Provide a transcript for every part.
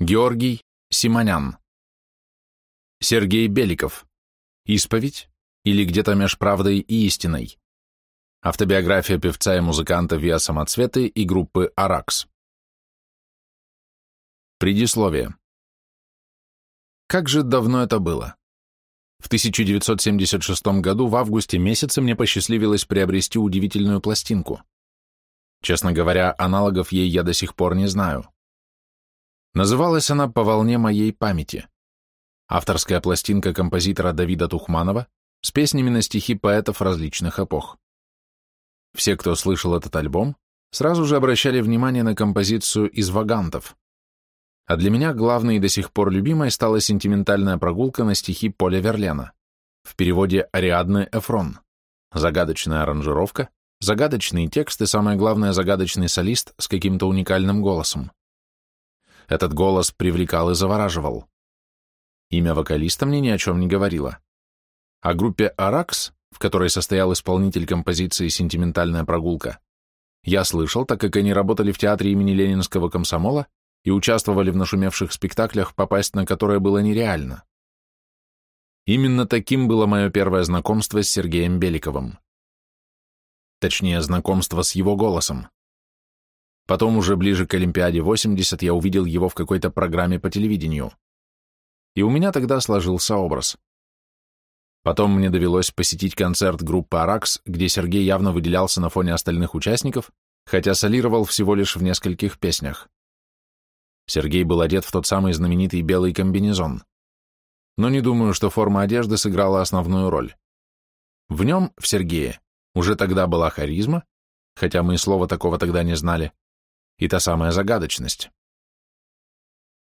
Георгий Симонян. Сергей Беликов. Исповедь или где-то меж правдой и истиной. Автобиография певца и музыканта Виа Самоцветы и группы Аракс. Предисловие. Как же давно это было? В 1976 году в августе месяце мне посчастливилось приобрести удивительную пластинку. Честно говоря, аналогов ей я до сих пор не знаю. Называлась она «По волне моей памяти». Авторская пластинка композитора Давида Тухманова с песнями на стихи поэтов различных эпох. Все, кто слышал этот альбом, сразу же обращали внимание на композицию из вагантов. А для меня главной и до сих пор любимой стала сентиментальная прогулка на стихи Поля Верлена, в переводе Ариадны Эфрон. Загадочная аранжировка, загадочный текст и, самое главное, загадочный солист с каким-то уникальным голосом. Этот голос привлекал и завораживал. Имя вокалиста мне ни о чем не говорило. О группе «Аракс», в которой состоял исполнитель композиции «Сентиментальная прогулка», я слышал, так как они работали в театре имени Ленинского комсомола и участвовали в нашумевших спектаклях, попасть на которые было нереально. Именно таким было мое первое знакомство с Сергеем Беликовым. Точнее, знакомство с его голосом. Потом уже ближе к Олимпиаде 80 я увидел его в какой-то программе по телевидению. И у меня тогда сложился образ. Потом мне довелось посетить концерт группы «Аракс», где Сергей явно выделялся на фоне остальных участников, хотя солировал всего лишь в нескольких песнях. Сергей был одет в тот самый знаменитый белый комбинезон. Но не думаю, что форма одежды сыграла основную роль. В нем, в Сергее, уже тогда была харизма, хотя мы и слова такого тогда не знали, и та самая загадочность.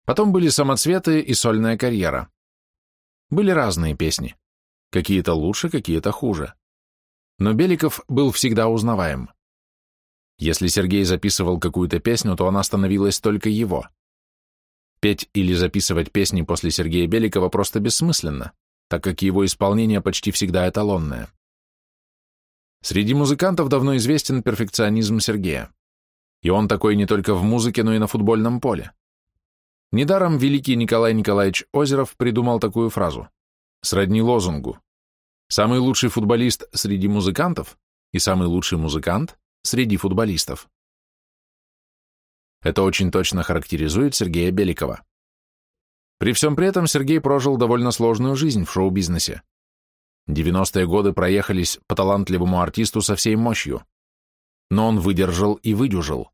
Потом были самоцветы и сольная карьера. Были разные песни. Какие-то лучше, какие-то хуже. Но Беликов был всегда узнаваем. Если Сергей записывал какую-то песню, то она становилась только его. Петь или записывать песни после Сергея Беликова просто бессмысленно, так как его исполнение почти всегда эталонное. Среди музыкантов давно известен перфекционизм Сергея. И он такой не только в музыке, но и на футбольном поле. Недаром великий Николай Николаевич Озеров придумал такую фразу, сродни лозунгу. Самый лучший футболист среди музыкантов и самый лучший музыкант среди футболистов. Это очень точно характеризует Сергея Беликова. При всем при этом Сергей прожил довольно сложную жизнь в шоу-бизнесе. 90-е годы проехались по талантливому артисту со всей мощью. Но он выдержал и выдюжил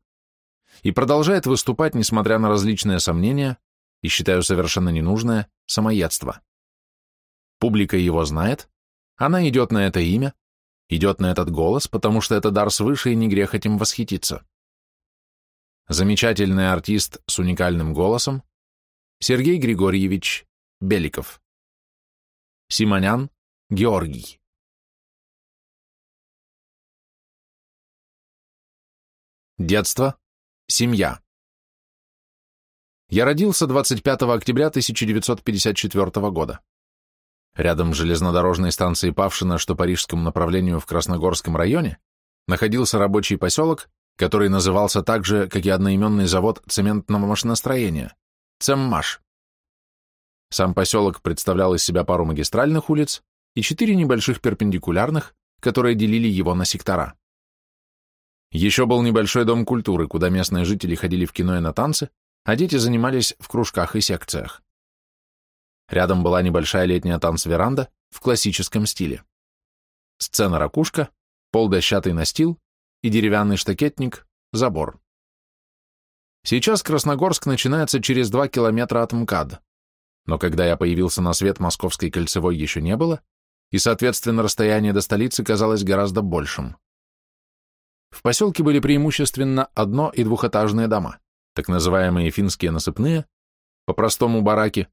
и продолжает выступать, несмотря на различные сомнения и, считаю совершенно ненужное, самоедство. Публика его знает, она идет на это имя, идет на этот голос, потому что это дар свыше и не грех этим восхититься. Замечательный артист с уникальным голосом Сергей Григорьевич Беликов. Симонян Георгий. Детство, Семья. Я родился 25 октября 1954 года. Рядом с железнодорожной станцией Павшина, что по рижскому направлению в Красногорском районе, находился рабочий поселок, который назывался так же, как и одноименный завод цементного машиностроения – Цеммаш. Сам поселок представлял из себя пару магистральных улиц и четыре небольших перпендикулярных, которые делили его на сектора. Еще был небольшой дом культуры, куда местные жители ходили в кино и на танцы, а дети занимались в кружках и секциях. Рядом была небольшая летняя танц-веранда в классическом стиле. Сцена-ракушка, пол дощатый настил и деревянный штакетник, забор. Сейчас Красногорск начинается через два километра от МКАД, но когда я появился на свет, Московской кольцевой еще не было, и, соответственно, расстояние до столицы казалось гораздо большим. В поселке были преимущественно одно- и двухэтажные дома, так называемые финские насыпные, по-простому бараки,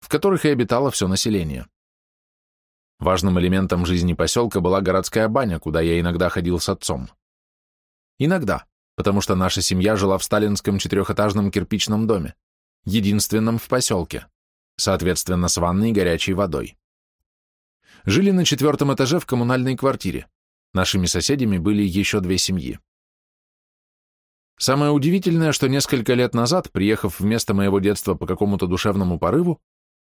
в которых и обитало все население. Важным элементом жизни поселка была городская баня, куда я иногда ходил с отцом. Иногда, потому что наша семья жила в сталинском четырехэтажном кирпичном доме, единственном в поселке, соответственно, с ванной и горячей водой. Жили на четвертом этаже в коммунальной квартире, Нашими соседями были еще две семьи. Самое удивительное, что несколько лет назад, приехав в место моего детства по какому-то душевному порыву,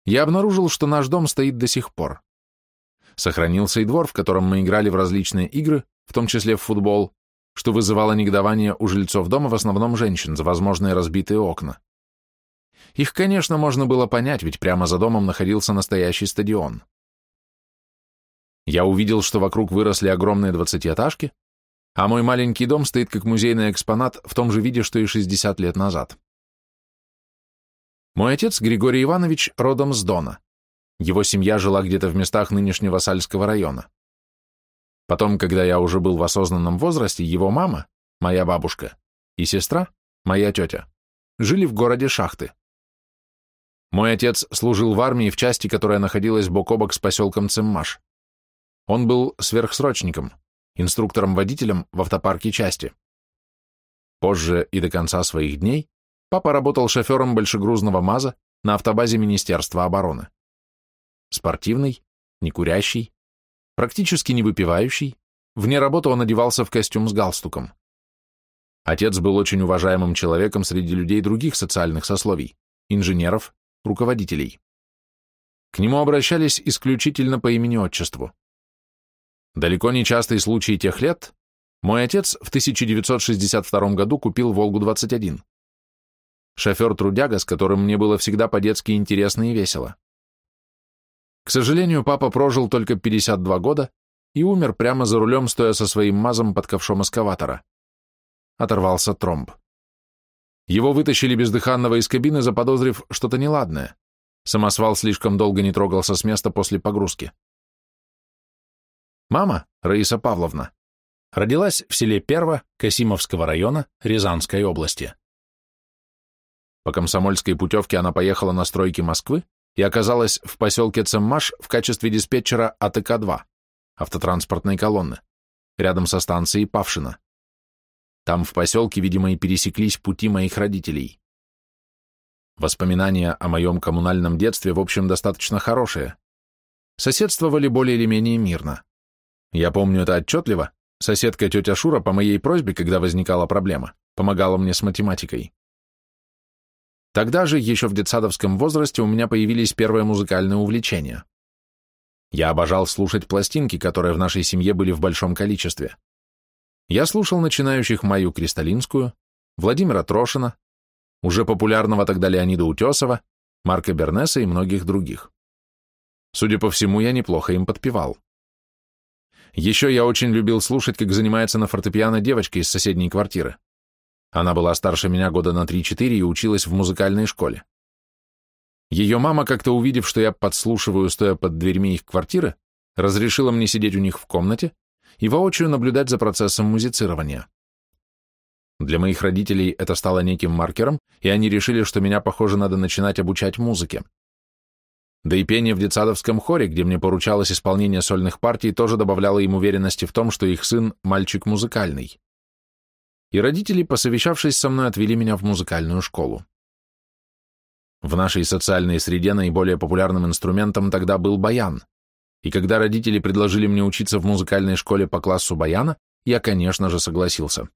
я обнаружил, что наш дом стоит до сих пор. Сохранился и двор, в котором мы играли в различные игры, в том числе в футбол, что вызывало негодование у жильцов дома, в основном женщин, за возможные разбитые окна. Их, конечно, можно было понять, ведь прямо за домом находился настоящий стадион. Я увидел, что вокруг выросли огромные двадцатиэтажки, а мой маленький дом стоит как музейный экспонат в том же виде, что и 60 лет назад. Мой отец, Григорий Иванович, родом с Дона. Его семья жила где-то в местах нынешнего Сальского района. Потом, когда я уже был в осознанном возрасте, его мама, моя бабушка, и сестра, моя тетя, жили в городе Шахты. Мой отец служил в армии в части, которая находилась бок о бок с поселком Цеммаш. Он был сверхсрочником, инструктором-водителем в автопарке части. Позже и до конца своих дней папа работал шофером большегрузного МАЗа на автобазе Министерства обороны. Спортивный, некурящий, практически не выпивающий, вне работы он одевался в костюм с галстуком. Отец был очень уважаемым человеком среди людей других социальных сословий, инженеров, руководителей. К нему обращались исключительно по имени-отчеству. Далеко не частый случай тех лет, мой отец в 1962 году купил «Волгу-21». Шофер-трудяга, с которым мне было всегда по-детски интересно и весело. К сожалению, папа прожил только 52 года и умер прямо за рулем, стоя со своим мазом под ковшом эскаватора. Оторвался тромб. Его вытащили бездыханного из кабины, заподозрив что-то неладное. Самосвал слишком долго не трогался с места после погрузки. Мама, Раиса Павловна, родилась в селе Перво Касимовского района Рязанской области. По комсомольской путевке она поехала на стройки Москвы и оказалась в поселке Цеммаш в качестве диспетчера АТК-2, автотранспортной колонны, рядом со станцией Павшина. Там в поселке, видимо, и пересеклись пути моих родителей. Воспоминания о моем коммунальном детстве, в общем, достаточно хорошие. Соседствовали более или менее мирно. Я помню это отчетливо. Соседка тетя Шура по моей просьбе, когда возникала проблема, помогала мне с математикой. Тогда же, еще в детсадовском возрасте, у меня появились первые музыкальные увлечения. Я обожал слушать пластинки, которые в нашей семье были в большом количестве. Я слушал начинающих Маю Кристалинскую, Владимира Трошина, уже популярного тогда Леонида Утесова, Марка Бернеса и многих других. Судя по всему, я неплохо им подпевал. Еще я очень любил слушать, как занимается на фортепиано девочка из соседней квартиры. Она была старше меня года на 3-4 и училась в музыкальной школе. Ее мама, как-то увидев, что я подслушиваю, стоя под дверьми их квартиры, разрешила мне сидеть у них в комнате и воочию наблюдать за процессом музицирования. Для моих родителей это стало неким маркером, и они решили, что меня, похоже, надо начинать обучать музыке. Да и пение в детсадовском хоре, где мне поручалось исполнение сольных партий, тоже добавляло им уверенности в том, что их сын – мальчик музыкальный. И родители, посовещавшись со мной, отвели меня в музыкальную школу. В нашей социальной среде наиболее популярным инструментом тогда был баян – и когда родители предложили мне учиться в музыкальной школе по классу баяна, я, конечно же, согласился.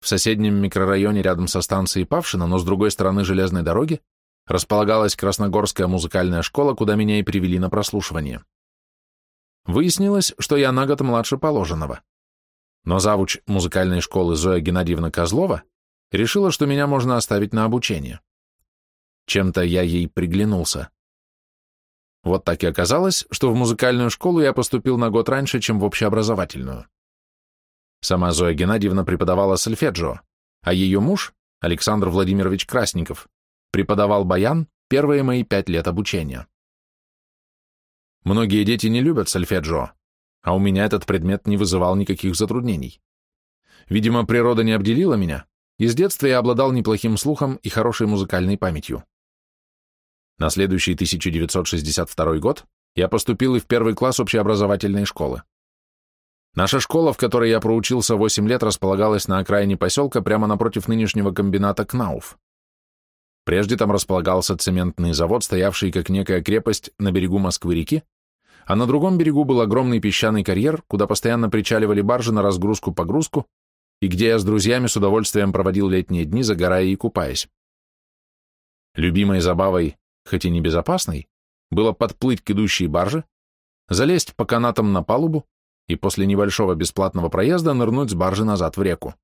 В соседнем микрорайоне рядом со станцией Павшина, но с другой стороны железной дороги, располагалась Красногорская музыкальная школа, куда меня и привели на прослушивание. Выяснилось, что я на год младше положенного. Но завуч музыкальной школы Зоя Геннадьевна Козлова решила, что меня можно оставить на обучение. Чем-то я ей приглянулся. Вот так и оказалось, что в музыкальную школу я поступил на год раньше, чем в общеобразовательную. Сама Зоя Геннадьевна преподавала сольфеджио, а ее муж, Александр Владимирович Красников, преподавал баян первые мои пять лет обучения. Многие дети не любят сольфеджио, а у меня этот предмет не вызывал никаких затруднений. Видимо, природа не обделила меня, и с детства я обладал неплохим слухом и хорошей музыкальной памятью. На следующий 1962 год я поступил и в первый класс общеобразовательной школы. Наша школа, в которой я проучился 8 лет, располагалась на окраине поселка прямо напротив нынешнего комбината Кнауф. Прежде там располагался цементный завод, стоявший как некая крепость на берегу Москвы-реки, а на другом берегу был огромный песчаный карьер, куда постоянно причаливали баржи на разгрузку-погрузку, и где я с друзьями с удовольствием проводил летние дни, загорая и купаясь. Любимой забавой, хоть и не безопасной, было подплыть к идущей барже, залезть по канатам на палубу и после небольшого бесплатного проезда нырнуть с баржи назад в реку.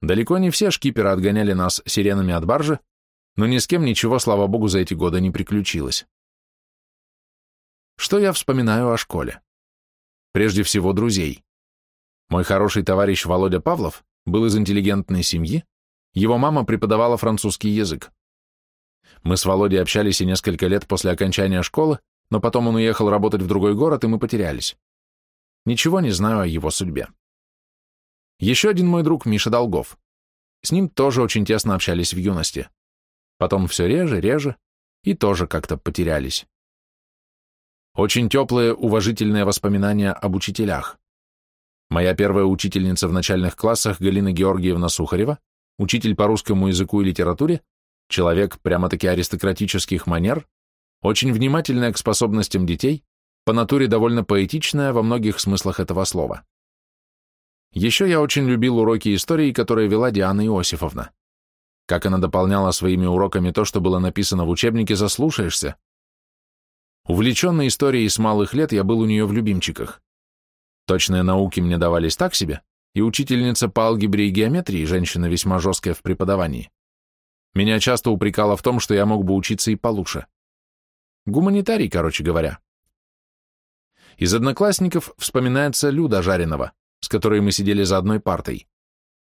Далеко не все шкиперы отгоняли нас сиренами от баржи, но ни с кем ничего, слава богу, за эти годы не приключилось. Что я вспоминаю о школе? Прежде всего, друзей. Мой хороший товарищ Володя Павлов был из интеллигентной семьи, его мама преподавала французский язык. Мы с Володей общались и несколько лет после окончания школы, но потом он уехал работать в другой город, и мы потерялись. Ничего не знаю о его судьбе. Еще один мой друг Миша Долгов. С ним тоже очень тесно общались в юности. Потом все реже, реже, и тоже как-то потерялись. Очень теплые, уважительные воспоминания об учителях. Моя первая учительница в начальных классах Галина Георгиевна Сухарева, учитель по русскому языку и литературе, человек прямо-таки аристократических манер, очень внимательная к способностям детей, по натуре довольно поэтичная во многих смыслах этого слова. Еще я очень любил уроки истории, которые вела Диана Иосифовна. Как она дополняла своими уроками то, что было написано в учебнике, заслушаешься. Увлеченный историей с малых лет, я был у нее в любимчиках. Точные науки мне давались так себе, и учительница по алгебре и геометрии, женщина весьма жесткая в преподавании, меня часто упрекала в том, что я мог бы учиться и получше. Гуманитарий, короче говоря. Из одноклассников вспоминается Люда Жаринова, с которой мы сидели за одной партой.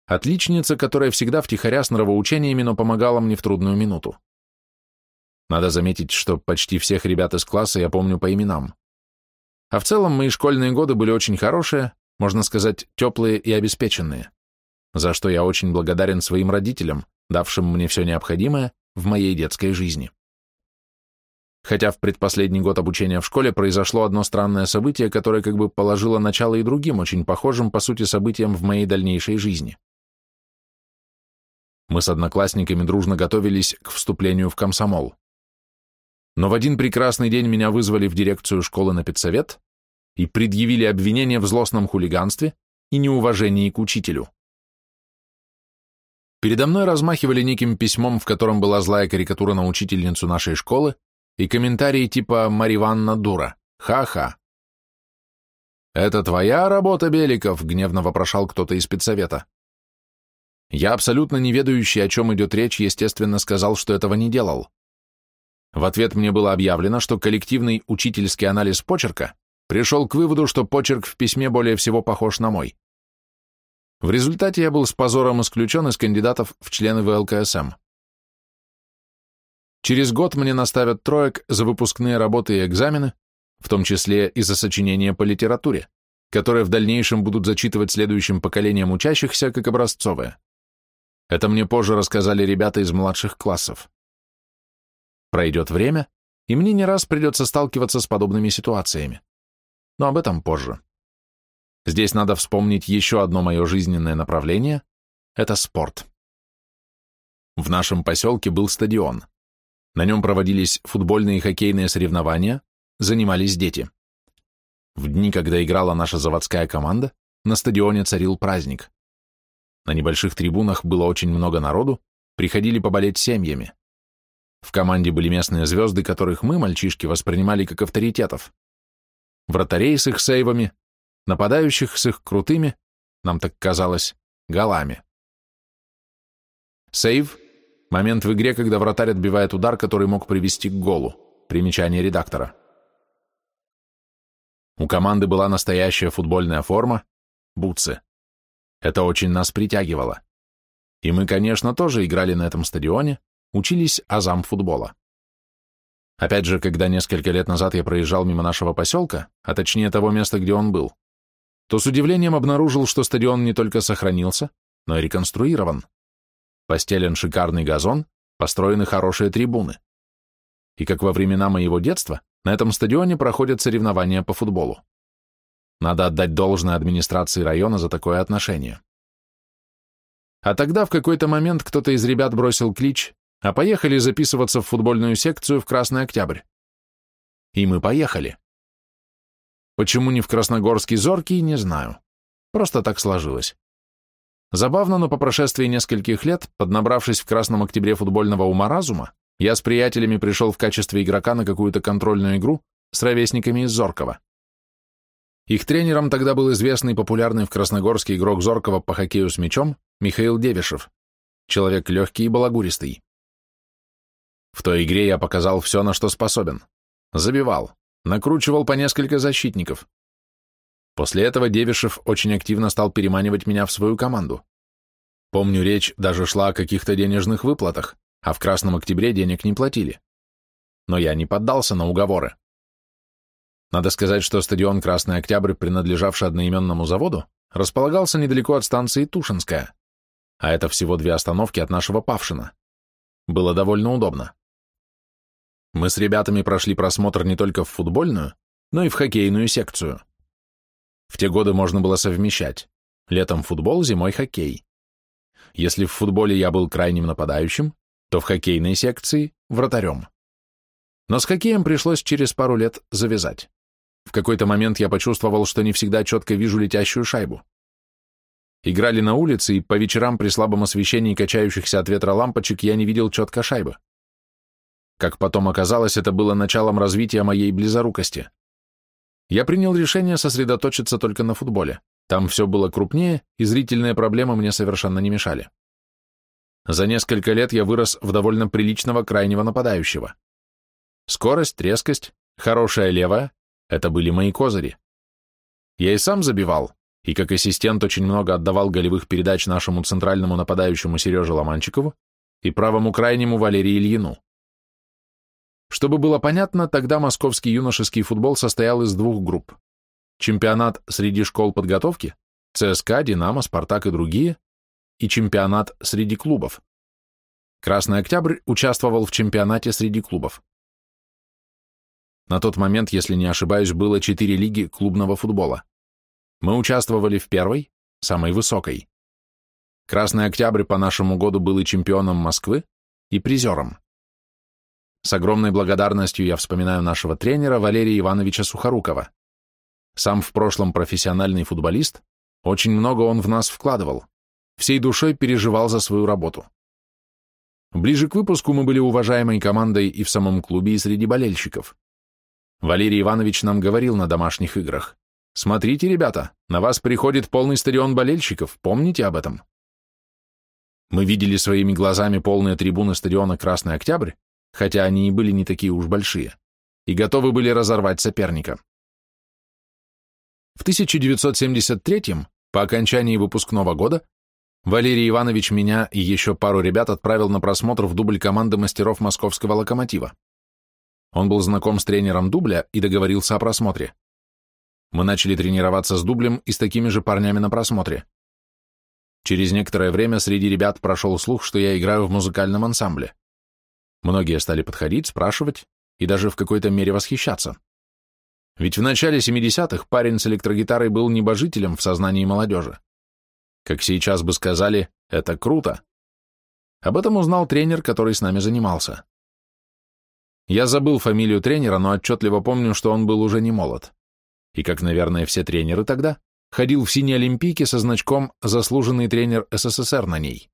Отличница, которая всегда втихаря с нравоучениями, но помогала мне в трудную минуту. Надо заметить, что почти всех ребят из класса я помню по именам. А в целом мои школьные годы были очень хорошие, можно сказать, теплые и обеспеченные, за что я очень благодарен своим родителям, давшим мне все необходимое в моей детской жизни. Хотя в предпоследний год обучения в школе произошло одно странное событие, которое как бы положило начало и другим, очень похожим по сути событиям в моей дальнейшей жизни. Мы с одноклассниками дружно готовились к вступлению в комсомол. Но в один прекрасный день меня вызвали в дирекцию школы на педсовет и предъявили обвинение в злостном хулиганстве и неуважении к учителю. Передо мной размахивали неким письмом, в котором была злая карикатура на учительницу нашей школы, и комментарии типа «Мариванна дура», «Ха-ха». «Это твоя работа, Беликов?» — гневно вопрошал кто-то из спецсовета. Я, абсолютно не ведающий, о чем идет речь, естественно, сказал, что этого не делал. В ответ мне было объявлено, что коллективный учительский анализ почерка пришел к выводу, что почерк в письме более всего похож на мой. В результате я был с позором исключен из кандидатов в члены ВЛКСМ. Через год мне наставят троек за выпускные работы и экзамены, в том числе и за сочинения по литературе, которые в дальнейшем будут зачитывать следующим поколениям учащихся как образцовые. Это мне позже рассказали ребята из младших классов. Пройдет время, и мне не раз придется сталкиваться с подобными ситуациями. Но об этом позже. Здесь надо вспомнить еще одно мое жизненное направление – это спорт. В нашем поселке был стадион – на нем проводились футбольные и хоккейные соревнования, занимались дети. В дни, когда играла наша заводская команда, на стадионе царил праздник. На небольших трибунах было очень много народу, приходили поболеть семьями. В команде были местные звезды, которых мы, мальчишки, воспринимали как авторитетов. Вратарей с их сейвами, нападающих с их крутыми, нам так казалось, голами. Сейв Момент в игре, когда вратарь отбивает удар, который мог привести к голу. Примечание редактора. У команды была настоящая футбольная форма, бутсы. Это очень нас притягивало. И мы, конечно, тоже играли на этом стадионе, учились азам футбола. Опять же, когда несколько лет назад я проезжал мимо нашего поселка, а точнее того места, где он был, то с удивлением обнаружил, что стадион не только сохранился, но и реконструирован. Постелен шикарный газон, построены хорошие трибуны. И как во времена моего детства, на этом стадионе проходят соревнования по футболу. Надо отдать должное администрации района за такое отношение. А тогда в какой-то момент кто-то из ребят бросил клич, а поехали записываться в футбольную секцию в Красный Октябрь. И мы поехали. Почему не в Красногорский Зоркий, не знаю. Просто так сложилось. Забавно, но по прошествии нескольких лет, поднабравшись в Красном Октябре футбольного ума разума, я с приятелями пришел в качестве игрока на какую-то контрольную игру с ровесниками из Зоркова. Их тренером тогда был известный популярный в Красногорске игрок Зоркова по хоккею с мячом Михаил Девишев, человек легкий и балагуристый. В той игре я показал все, на что способен. Забивал, накручивал по несколько защитников. После этого Девишев очень активно стал переманивать меня в свою команду. Помню, речь даже шла о каких-то денежных выплатах, а в Красном Октябре денег не платили. Но я не поддался на уговоры. Надо сказать, что стадион Красный Октябрь, принадлежавший одноименному заводу, располагался недалеко от станции Тушинская, а это всего две остановки от нашего Павшина. Было довольно удобно. Мы с ребятами прошли просмотр не только в футбольную, но и в хоккейную секцию. В те годы можно было совмещать. Летом футбол, зимой хоккей. Если в футболе я был крайним нападающим, то в хоккейной секции – вратарем. Но с хоккеем пришлось через пару лет завязать. В какой-то момент я почувствовал, что не всегда четко вижу летящую шайбу. Играли на улице, и по вечерам при слабом освещении качающихся от ветра лампочек я не видел четко шайбы. Как потом оказалось, это было началом развития моей близорукости. Я принял решение сосредоточиться только на футболе. Там все было крупнее, и зрительные проблемы мне совершенно не мешали. За несколько лет я вырос в довольно приличного крайнего нападающего. Скорость, резкость, хорошая левая это были мои козыри. Я и сам забивал, и как ассистент очень много отдавал голевых передач нашему центральному нападающему Сереже Ломанчикову и правому крайнему Валерию Ильину. Чтобы было понятно, тогда московский юношеский футбол состоял из двух групп. Чемпионат среди школ подготовки, ЦСКА, Динамо, Спартак и другие, и чемпионат среди клубов. Красный Октябрь участвовал в чемпионате среди клубов. На тот момент, если не ошибаюсь, было четыре лиги клубного футбола. Мы участвовали в первой, самой высокой. Красный Октябрь по нашему году был и чемпионом Москвы, и призером. С огромной благодарностью я вспоминаю нашего тренера Валерия Ивановича Сухорукова. Сам в прошлом профессиональный футболист, очень много он в нас вкладывал, всей душой переживал за свою работу. Ближе к выпуску мы были уважаемой командой и в самом клубе, и среди болельщиков. Валерий Иванович нам говорил на домашних играх. Смотрите, ребята, на вас приходит полный стадион болельщиков, помните об этом. Мы видели своими глазами полные трибуны стадиона Красный Октябрь, хотя они и были не такие уж большие, и готовы были разорвать соперника. В 1973 по окончании выпускного года, Валерий Иванович меня и еще пару ребят отправил на просмотр в дубль команды мастеров московского локомотива. Он был знаком с тренером дубля и договорился о просмотре. Мы начали тренироваться с дублем и с такими же парнями на просмотре. Через некоторое время среди ребят прошел слух, что я играю в музыкальном ансамбле. Многие стали подходить, спрашивать и даже в какой-то мере восхищаться. Ведь в начале 70-х парень с электрогитарой был небожителем в сознании молодежи. Как сейчас бы сказали, это круто. Об этом узнал тренер, который с нами занимался. Я забыл фамилию тренера, но отчетливо помню, что он был уже не молод. И, как, наверное, все тренеры тогда, ходил в синей олимпийке со значком «Заслуженный тренер СССР» на ней.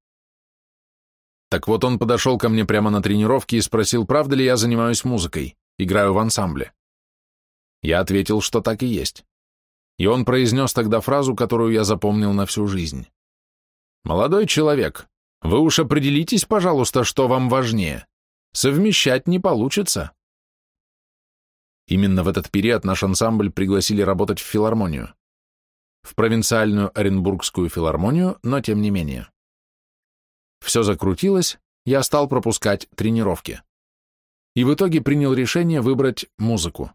Так вот он подошел ко мне прямо на тренировке и спросил, правда ли я занимаюсь музыкой, играю в ансамбле. Я ответил, что так и есть. И он произнес тогда фразу, которую я запомнил на всю жизнь. «Молодой человек, вы уж определитесь, пожалуйста, что вам важнее, Совмещать не получится. Именно в этот период наш ансамбль пригласили работать в филармонию. В провинциальную Оренбургскую филармонию, но тем не менее. Все закрутилось, я стал пропускать тренировки. И в итоге принял решение выбрать музыку.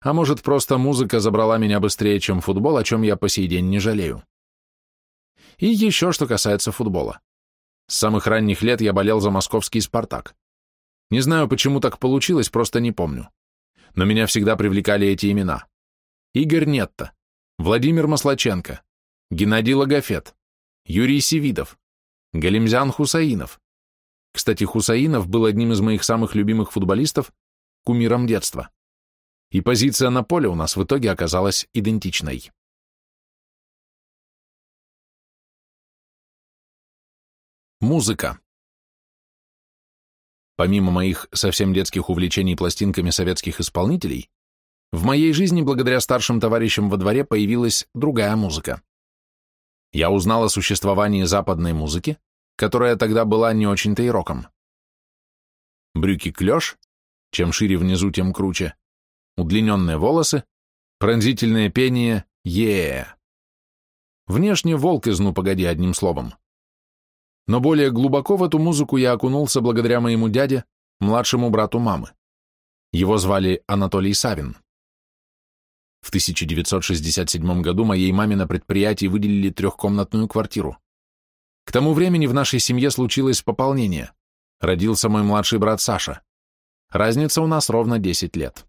А может, просто музыка забрала меня быстрее, чем футбол, о чем я по сей день не жалею. И еще что касается футбола. С самых ранних лет я болел за московский «Спартак». Не знаю, почему так получилось, просто не помню. Но меня всегда привлекали эти имена. Игорь Нетто, Владимир Маслаченко, Геннадий Логофет, Юрий Севидов, Галимзян Хусаинов. Кстати, Хусаинов был одним из моих самых любимых футболистов, кумиром детства. И позиция на поле у нас в итоге оказалась идентичной. Музыка. Помимо моих совсем детских увлечений пластинками советских исполнителей, в моей жизни благодаря старшим товарищам во дворе появилась другая музыка. Я узнал о существовании западной музыки, которая тогда была не очень-то и роком. Брюки клеш, чем шире внизу, тем круче, удлиненные волосы, пронзительное пение е Внешне волк из «Ну, погоди» одним словом. Но более глубоко в эту музыку я окунулся благодаря моему дяде, младшему брату мамы. Его звали Анатолий Савин. В 1967 году моей маме на предприятии выделили трехкомнатную квартиру. К тому времени в нашей семье случилось пополнение. Родился мой младший брат Саша. Разница у нас ровно 10 лет.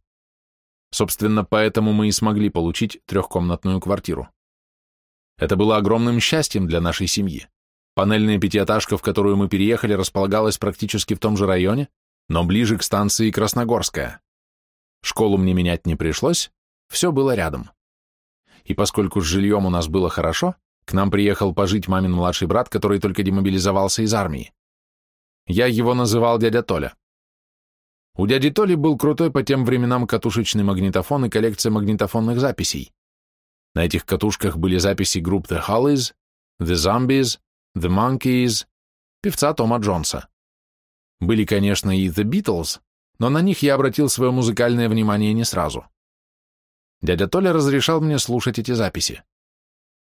Собственно, поэтому мы и смогли получить трехкомнатную квартиру. Это было огромным счастьем для нашей семьи. Панельная пятиэтажка, в которую мы переехали, располагалась практически в том же районе, но ближе к станции Красногорская. Школу мне менять не пришлось, все было рядом. И поскольку с жильем у нас было хорошо, к нам приехал пожить мамин младший брат, который только демобилизовался из армии. Я его называл дядя Толя. У дяди Толи был крутой по тем временам катушечный магнитофон и коллекция магнитофонных записей. На этих катушках были записи групп The Hollies, The Zombies, The Monkees, певца Тома Джонса. Были, конечно, и The Beatles, но на них я обратил свое музыкальное внимание не сразу. Дядя Толя разрешал мне слушать эти записи.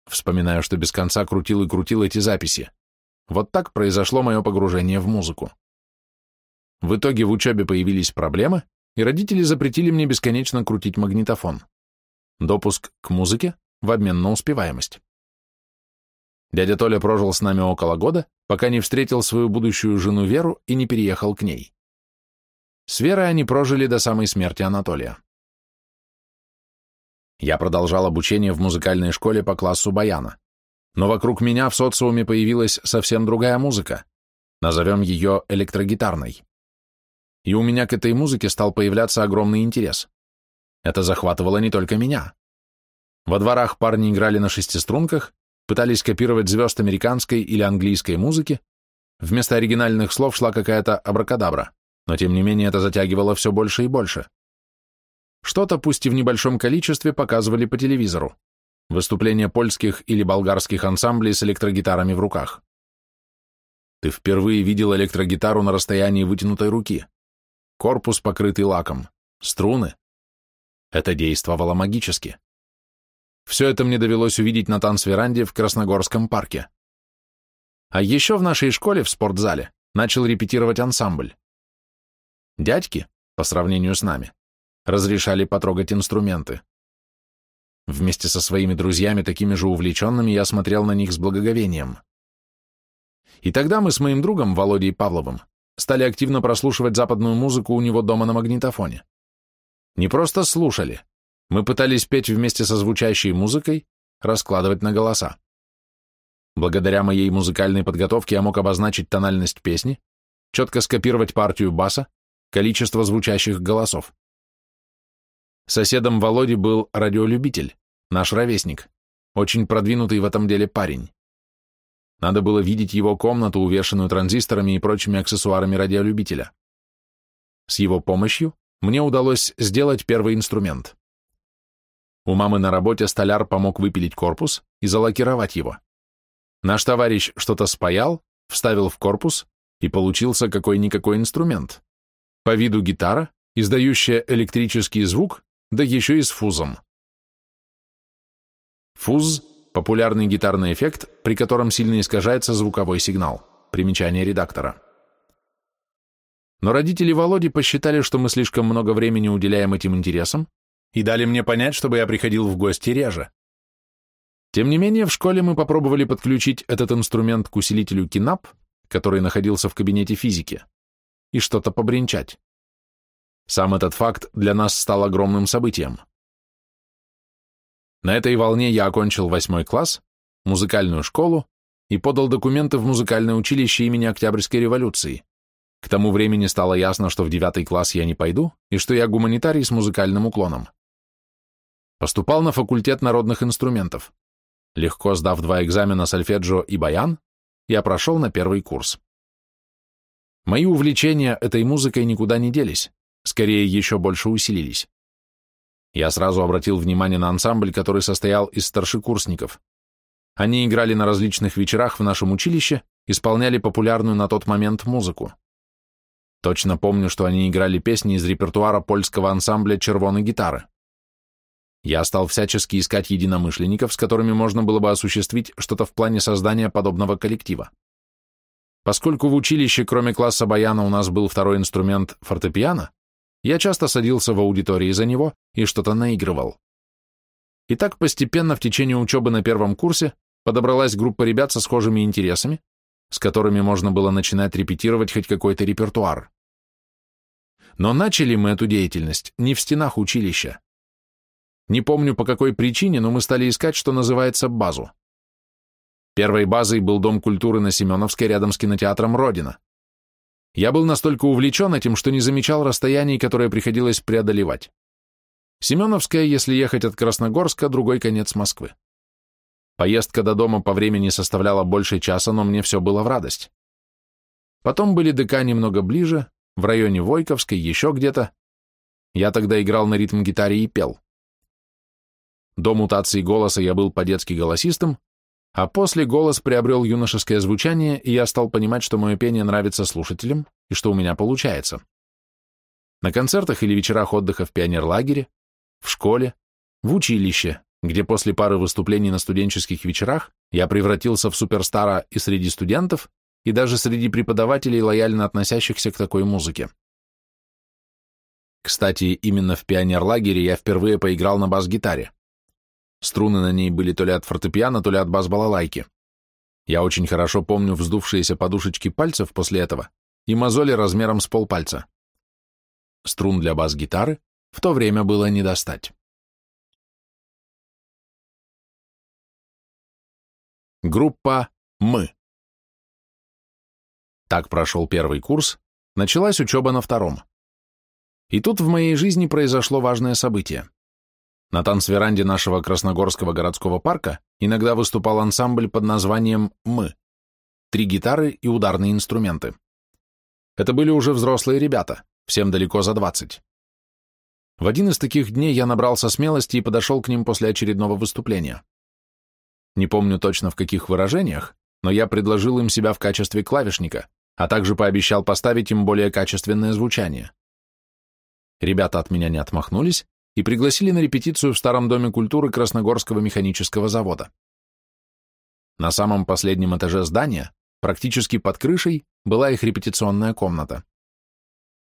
Вспоминаю, что без конца крутил и крутил эти записи. Вот так произошло мое погружение в музыку. В итоге в учебе появились проблемы, и родители запретили мне бесконечно крутить магнитофон. Допуск к музыке в обмен на успеваемость. Дядя Толя прожил с нами около года, пока не встретил свою будущую жену Веру и не переехал к ней. С Верой они прожили до самой смерти Анатолия. Я продолжал обучение в музыкальной школе по классу баяна, но вокруг меня в социуме появилась совсем другая музыка, назовем ее электрогитарной. И у меня к этой музыке стал появляться огромный интерес. Это захватывало не только меня. Во дворах парни играли на шестиструнках, пытались копировать звезд американской или английской музыки, вместо оригинальных слов шла какая-то абракадабра, но тем не менее это затягивало все больше и больше. Что-то, пусть и в небольшом количестве, показывали по телевизору. Выступления польских или болгарских ансамблей с электрогитарами в руках. Ты впервые видел электрогитару на расстоянии вытянутой руки. Корпус, покрытый лаком, струны. Это действовало магически. Все это мне довелось увидеть на танцверанде в Красногорском парке. А еще в нашей школе в спортзале начал репетировать ансамбль. Дядьки, по сравнению с нами, разрешали потрогать инструменты. Вместе со своими друзьями, такими же увлеченными, я смотрел на них с благоговением. И тогда мы с моим другом Володей Павловым стали активно прослушивать западную музыку у него дома на магнитофоне. Не просто слушали, мы пытались петь вместе со звучащей музыкой, раскладывать на голоса. Благодаря моей музыкальной подготовке я мог обозначить тональность песни, четко скопировать партию баса, количество звучащих голосов. Соседом Володи был радиолюбитель, наш ровесник, очень продвинутый в этом деле парень. Надо было видеть его комнату, увешанную транзисторами и прочими аксессуарами радиолюбителя. С его помощью мне удалось сделать первый инструмент. У мамы на работе столяр помог выпилить корпус и залакировать его. Наш товарищ что-то спаял, вставил в корпус, и получился какой-никакой инструмент. По виду гитара, издающая электрический звук, да еще и с фузом. Фуз – популярный гитарный эффект, при котором сильно искажается звуковой сигнал. Примечание редактора. Но родители Володи посчитали, что мы слишком много времени уделяем этим интересам, и дали мне понять, чтобы я приходил в гости реже. Тем не менее, в школе мы попробовали подключить этот инструмент к усилителю Кинап, который находился в кабинете физики, и что-то побренчать. Сам этот факт для нас стал огромным событием. На этой волне я окончил восьмой класс, музыкальную школу и подал документы в музыкальное училище имени Октябрьской революции. К тому времени стало ясно, что в девятый класс я не пойду и что я гуманитарий с музыкальным уклоном. Поступал на факультет народных инструментов. Легко сдав два экзамена сольфеджио и баян, я прошел на первый курс. Мои увлечения этой музыкой никуда не делись, скорее еще больше усилились. Я сразу обратил внимание на ансамбль, который состоял из старшекурсников. Они играли на различных вечерах в нашем училище, исполняли популярную на тот момент музыку. Точно помню, что они играли песни из репертуара польского ансамбля «Червоной гитары». Я стал всячески искать единомышленников, с которыми можно было бы осуществить что-то в плане создания подобного коллектива. Поскольку в училище, кроме класса баяна, у нас был второй инструмент фортепиано, я часто садился в аудитории за него и что-то наигрывал. И так постепенно в течение учебы на первом курсе подобралась группа ребят со схожими интересами, с которыми можно было начинать репетировать хоть какой-то репертуар. Но начали мы эту деятельность не в стенах училища. Не помню по какой причине, но мы стали искать, что называется, базу. Первой базой был Дом культуры на Семеновской рядом с кинотеатром «Родина». Я был настолько увлечен этим, что не замечал расстояний, которые приходилось преодолевать. Семеновская, если ехать от Красногорска, другой конец Москвы. Поездка до дома по времени составляла больше часа, но мне все было в радость. Потом были ДК немного ближе, в районе Войковской, еще где-то. Я тогда играл на ритм-гитаре и пел. До мутации голоса я был по-детски голосистым, а после голос приобрел юношеское звучание, и я стал понимать, что мое пение нравится слушателям и что у меня получается. На концертах или вечерах отдыха в пионерлагере, в школе, в училище, где после пары выступлений на студенческих вечерах я превратился в суперстара и среди студентов, и даже среди преподавателей, лояльно относящихся к такой музыке. Кстати, именно в пионерлагере я впервые поиграл на бас-гитаре. Струны на ней были то ли от фортепиано, то ли от бас-балалайки. Я очень хорошо помню вздувшиеся подушечки пальцев после этого и мозоли размером с полпальца. Струн для бас-гитары в то время было не достать. Группа «Мы». Так прошел первый курс, началась учеба на втором. И тут в моей жизни произошло важное событие. На танцверанде нашего Красногорского городского парка иногда выступал ансамбль под названием «Мы». Три гитары и ударные инструменты. Это были уже взрослые ребята, всем далеко за двадцать. В один из таких дней я набрался смелости и подошел к ним после очередного выступления. Не помню точно в каких выражениях, но я предложил им себя в качестве клавишника, а также пообещал поставить им более качественное звучание. Ребята от меня не отмахнулись, и пригласили на репетицию в Старом доме культуры Красногорского механического завода. На самом последнем этаже здания, практически под крышей, была их репетиционная комната.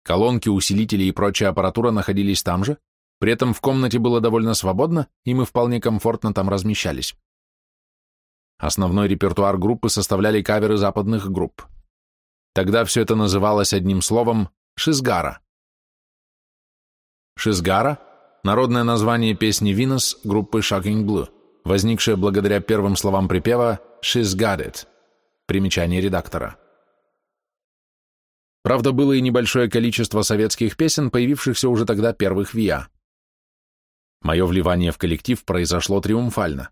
Колонки, усилители и прочая аппаратура находились там же, при этом в комнате было довольно свободно, и мы вполне комфортно там размещались. Основной репертуар группы составляли каверы западных групп. Тогда все это называлось одним словом «шизгара». Шизгара народное название песни «Venus» группы Shocking Blue, возникшее благодаря первым словам припева «She's got it» примечание редактора. Правда, было и небольшое количество советских песен, появившихся уже тогда первых ВИА. Мое вливание в коллектив произошло триумфально.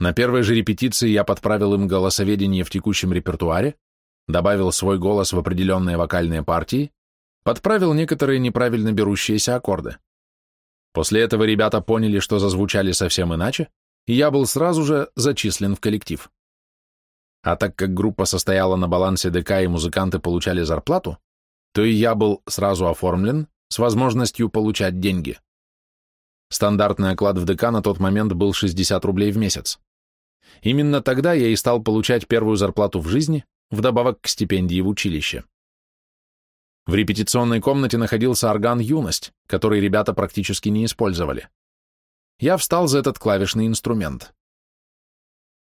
На первой же репетиции я подправил им голосоведение в текущем репертуаре, добавил свой голос в определенные вокальные партии, подправил некоторые неправильно берущиеся аккорды. После этого ребята поняли, что зазвучали совсем иначе, и я был сразу же зачислен в коллектив. А так как группа состояла на балансе ДК и музыканты получали зарплату, то и я был сразу оформлен с возможностью получать деньги. Стандартный оклад в ДК на тот момент был 60 рублей в месяц. Именно тогда я и стал получать первую зарплату в жизни, вдобавок к стипендии в училище. В репетиционной комнате находился орган «Юность», который ребята практически не использовали. Я встал за этот клавишный инструмент.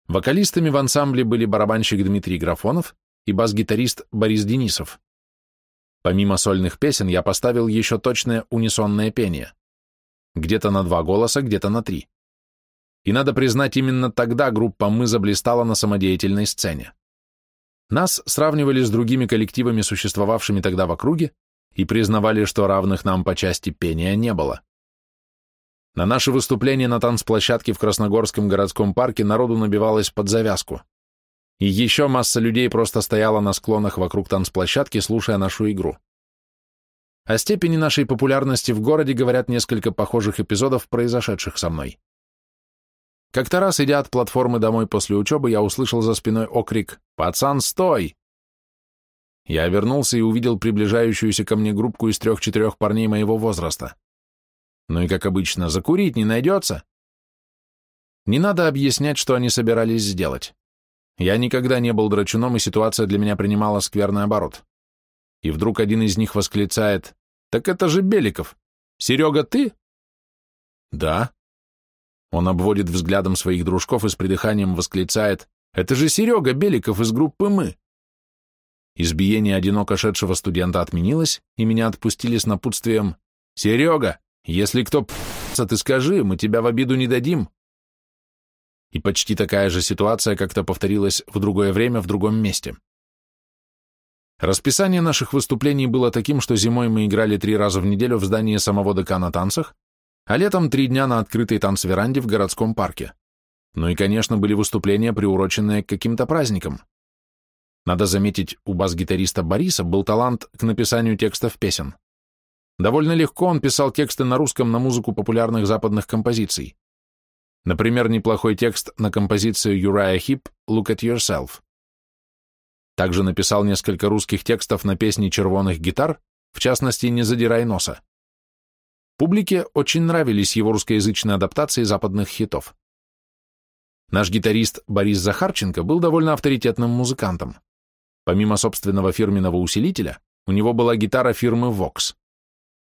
Вокалистами в ансамбле были барабанщик Дмитрий Графонов и бас-гитарист Борис Денисов. Помимо сольных песен я поставил еще точное унисонное пение. Где-то на два голоса, где-то на три. И надо признать, именно тогда группа «Мы» заблистала на самодеятельной сцене. Нас сравнивали с другими коллективами, существовавшими тогда в округе, и признавали, что равных нам по части пения не было. На наше выступление на танцплощадке в Красногорском городском парке народу набивалось под завязку. И еще масса людей просто стояла на склонах вокруг танцплощадки, слушая нашу игру. О степени нашей популярности в городе говорят несколько похожих эпизодов, произошедших со мной. Как-то раз, идя от платформы домой после учебы, я услышал за спиной окрик «Пацан, стой!». Я обернулся и увидел приближающуюся ко мне группку из трех-четырех парней моего возраста. Ну и, как обычно, закурить не найдется. Не надо объяснять, что они собирались сделать. Я никогда не был драчуном, и ситуация для меня принимала скверный оборот. И вдруг один из них восклицает «Так это же Беликов! Серега, ты?» «Да», он обводит взглядом своих дружков и с придыханием восклицает «Это же Серега Беликов из группы «Мы». Избиение одиноко шедшего студента отменилось, и меня отпустили с напутствием «Серега, если кто п***ца, ты скажи, мы тебя в обиду не дадим». И почти такая же ситуация как-то повторилась в другое время в другом месте. Расписание наших выступлений было таким, что зимой мы играли три раза в неделю в здании самого ДК на танцах, а летом три дня на открытой танцверанде в городском парке. Ну и, конечно, были выступления, приуроченные к каким-то праздникам. Надо заметить, у бас-гитариста Бориса был талант к написанию текстов песен. Довольно легко он писал тексты на русском на музыку популярных западных композиций. Например, неплохой текст на композицию Uriah Heep «Look at Yourself». Также написал несколько русских текстов на песни червоных гитар, в частности «Не задирай носа». Публике очень нравились его русскоязычные адаптации западных хитов. Наш гитарист Борис Захарченко был довольно авторитетным музыкантом. Помимо собственного фирменного усилителя, у него была гитара фирмы Vox.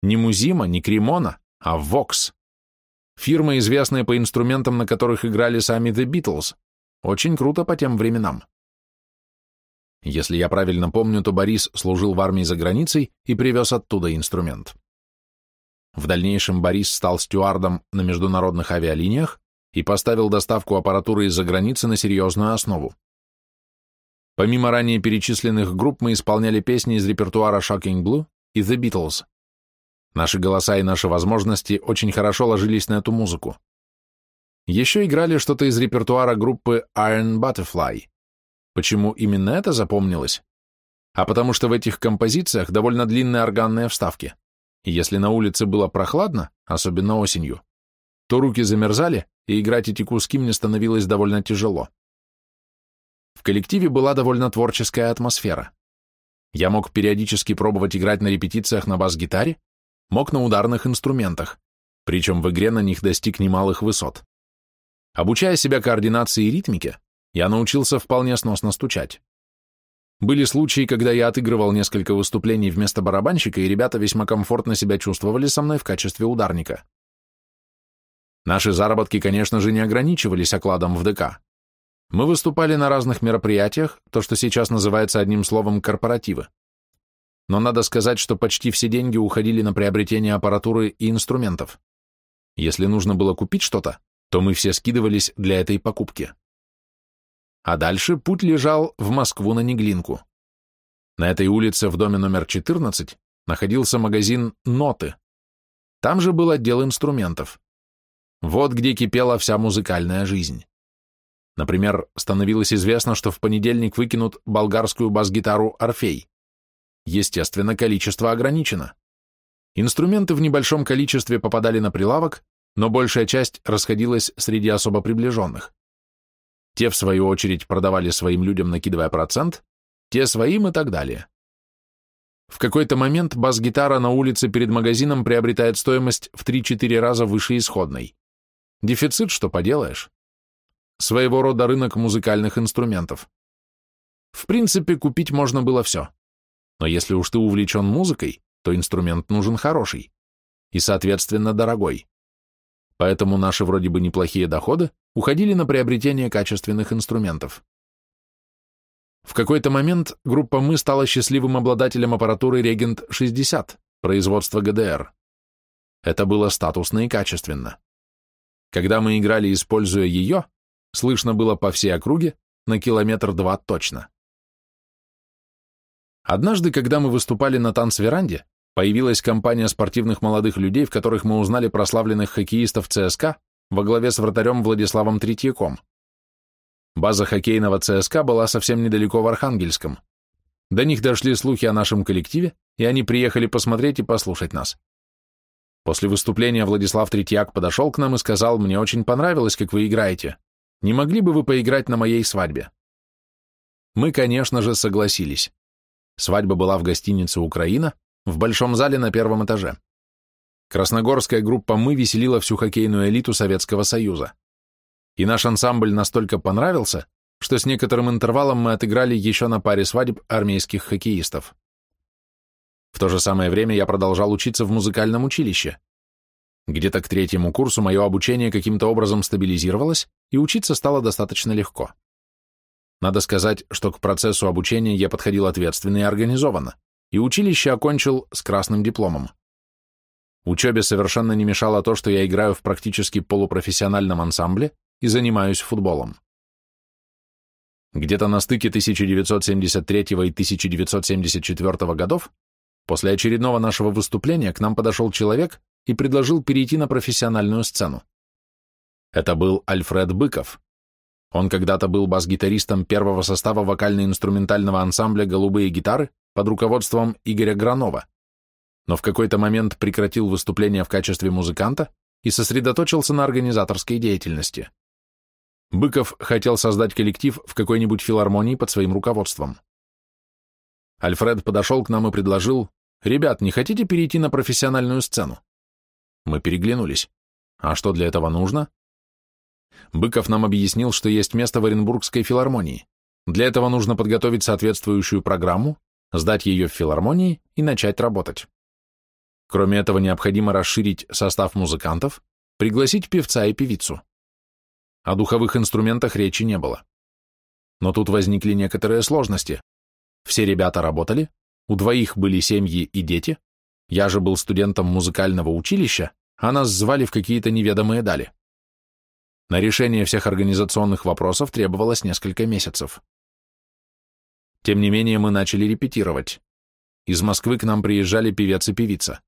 Не Музима, не Кремона, а Vox. Фирма, известная по инструментам, на которых играли сами The Beatles. Очень круто по тем временам. Если я правильно помню, то Борис служил в армии за границей и привез оттуда инструмент. В дальнейшем Борис стал стюардом на международных авиалиниях и поставил доставку аппаратуры из-за границы на серьезную основу. Помимо ранее перечисленных групп мы исполняли песни из репертуара Shocking Blue и The Beatles. Наши голоса и наши возможности очень хорошо ложились на эту музыку. Еще играли что-то из репертуара группы Iron Butterfly. Почему именно это запомнилось? А потому что в этих композициях довольно длинные органные вставки если на улице было прохладно, особенно осенью, то руки замерзали, и играть эти куски мне становилось довольно тяжело. В коллективе была довольно творческая атмосфера. Я мог периодически пробовать играть на репетициях на бас-гитаре, мог на ударных инструментах, причем в игре на них достиг немалых высот. Обучая себя координации и ритмике, я научился вполне сносно стучать. Были случаи, когда я отыгрывал несколько выступлений вместо барабанщика, и ребята весьма комфортно себя чувствовали со мной в качестве ударника. Наши заработки, конечно же, не ограничивались окладом в ДК. Мы выступали на разных мероприятиях, то, что сейчас называется одним словом корпоративы. Но надо сказать, что почти все деньги уходили на приобретение аппаратуры и инструментов. Если нужно было купить что-то, то мы все скидывались для этой покупки а дальше путь лежал в Москву на Неглинку. На этой улице в доме номер 14 находился магазин «Ноты». Там же был отдел инструментов. Вот где кипела вся музыкальная жизнь. Например, становилось известно, что в понедельник выкинут болгарскую бас-гитару «Орфей». Естественно, количество ограничено. Инструменты в небольшом количестве попадали на прилавок, но большая часть расходилась среди особо приближенных. Те, в свою очередь, продавали своим людям, накидывая процент, те своим и так далее. В какой-то момент бас-гитара на улице перед магазином приобретает стоимость в 3-4 раза выше исходной. Дефицит, что поделаешь. Своего рода рынок музыкальных инструментов. В принципе, купить можно было все. Но если уж ты увлечен музыкой, то инструмент нужен хороший. И, соответственно, дорогой. Поэтому наши вроде бы неплохие доходы уходили на приобретение качественных инструментов. В какой-то момент группа «Мы» стала счастливым обладателем аппаратуры «Регент-60» производства ГДР. Это было статусно и качественно. Когда мы играли, используя ее, слышно было по всей округе на километр-два точно. Однажды, когда мы выступали на танцверанде, появилась компания спортивных молодых людей, в которых мы узнали прославленных хоккеистов ЦСКА во главе с вратарем Владиславом Третьяком. База хоккейного ЦСКА была совсем недалеко в Архангельском. До них дошли слухи о нашем коллективе, и они приехали посмотреть и послушать нас. После выступления Владислав Третьяк подошел к нам и сказал, «Мне очень понравилось, как вы играете. Не могли бы вы поиграть на моей свадьбе?» Мы, конечно же, согласились. Свадьба была в гостинице «Украина», в большом зале на первом этаже. Красногорская группа «Мы» веселила всю хоккейную элиту Советского Союза. И наш ансамбль настолько понравился, что с некоторым интервалом мы отыграли еще на паре свадеб армейских хоккеистов. В то же самое время я продолжал учиться в музыкальном училище. Где-то к третьему курсу мое обучение каким-то образом стабилизировалось, и учиться стало достаточно легко. Надо сказать, что к процессу обучения я подходил ответственно и организованно, и училище окончил с красным дипломом. Учебе совершенно не мешало то, что я играю в практически полупрофессиональном ансамбле и занимаюсь футболом. Где-то на стыке 1973 и 1974 годов, после очередного нашего выступления, к нам подошел человек и предложил перейти на профессиональную сцену. Это был Альфред Быков. Он когда-то был бас-гитаристом первого состава вокально-инструментального ансамбля «Голубые гитары» под руководством Игоря Гранова, но в какой-то момент прекратил выступление в качестве музыканта и сосредоточился на организаторской деятельности. Быков хотел создать коллектив в какой-нибудь филармонии под своим руководством. Альфред подошел к нам и предложил, «Ребят, не хотите перейти на профессиональную сцену?» Мы переглянулись. «А что для этого нужно?» Быков нам объяснил, что есть место в Оренбургской филармонии. Для этого нужно подготовить соответствующую программу, сдать ее в филармонии и начать работать. Кроме этого, необходимо расширить состав музыкантов, пригласить певца и певицу. О духовых инструментах речи не было. Но тут возникли некоторые сложности. Все ребята работали, у двоих были семьи и дети, я же был студентом музыкального училища, а нас звали в какие-то неведомые дали. На решение всех организационных вопросов требовалось несколько месяцев. Тем не менее, мы начали репетировать. Из Москвы к нам приезжали певец и певица.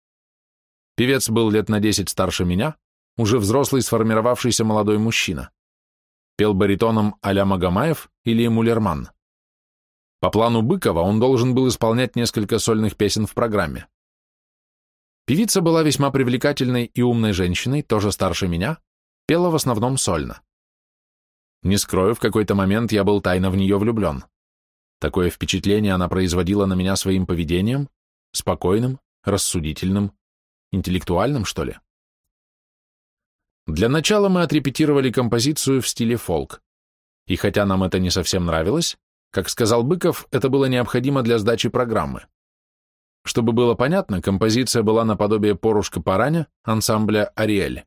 Певец был лет на десять старше меня, уже взрослый сформировавшийся молодой мужчина пел баритоном а-ля Магомаев или Мулерман. По плану Быкова он должен был исполнять несколько сольных песен в программе. Певица была весьма привлекательной и умной женщиной, тоже старше меня, пела в основном сольно. Не скрою, в какой-то момент я был тайно в нее влюблен. Такое впечатление она производила на меня своим поведением, спокойным, рассудительным, интеллектуальным, что ли. Для начала мы отрепетировали композицию в стиле фолк. И хотя нам это не совсем нравилось, как сказал Быков, это было необходимо для сдачи программы. Чтобы было понятно, композиция была наподобие «Порушка параня» ансамбля «Ариэль».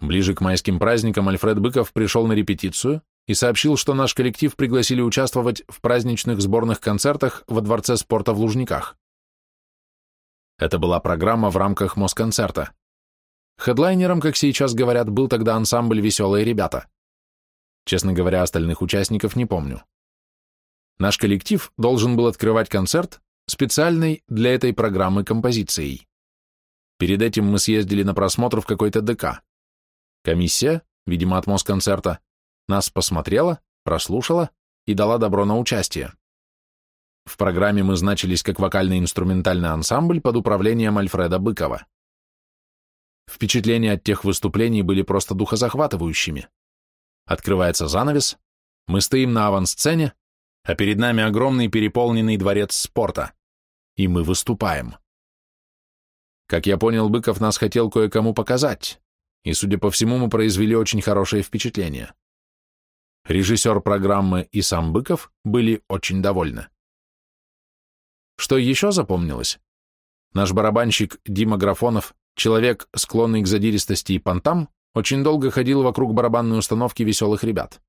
Ближе к майским праздникам Альфред Быков пришел на репетицию и сообщил, что наш коллектив пригласили участвовать в праздничных сборных концертах во Дворце спорта в Лужниках. Это была программа в рамках Москонцерта. Хедлайнером, как сейчас говорят, был тогда ансамбль «Веселые ребята». Честно говоря, остальных участников не помню. Наш коллектив должен был открывать концерт специальной для этой программы композицией. Перед этим мы съездили на просмотр в какой-то ДК. Комиссия, видимо, от Москонцерта, нас посмотрела, прослушала и дала добро на участие. В программе мы значились как вокально-инструментальный ансамбль под управлением Альфреда Быкова. Впечатления от тех выступлений были просто духозахватывающими. Открывается занавес, мы стоим на авансцене, а перед нами огромный переполненный дворец спорта. И мы выступаем. Как я понял, Быков нас хотел кое-кому показать, и, судя по всему, мы произвели очень хорошее впечатление. Режиссер программы и сам Быков были очень довольны. Что еще запомнилось? Наш барабанщик Дима Графонов Человек, склонный к задиристости и понтам, очень долго ходил вокруг барабанной установки веселых ребят.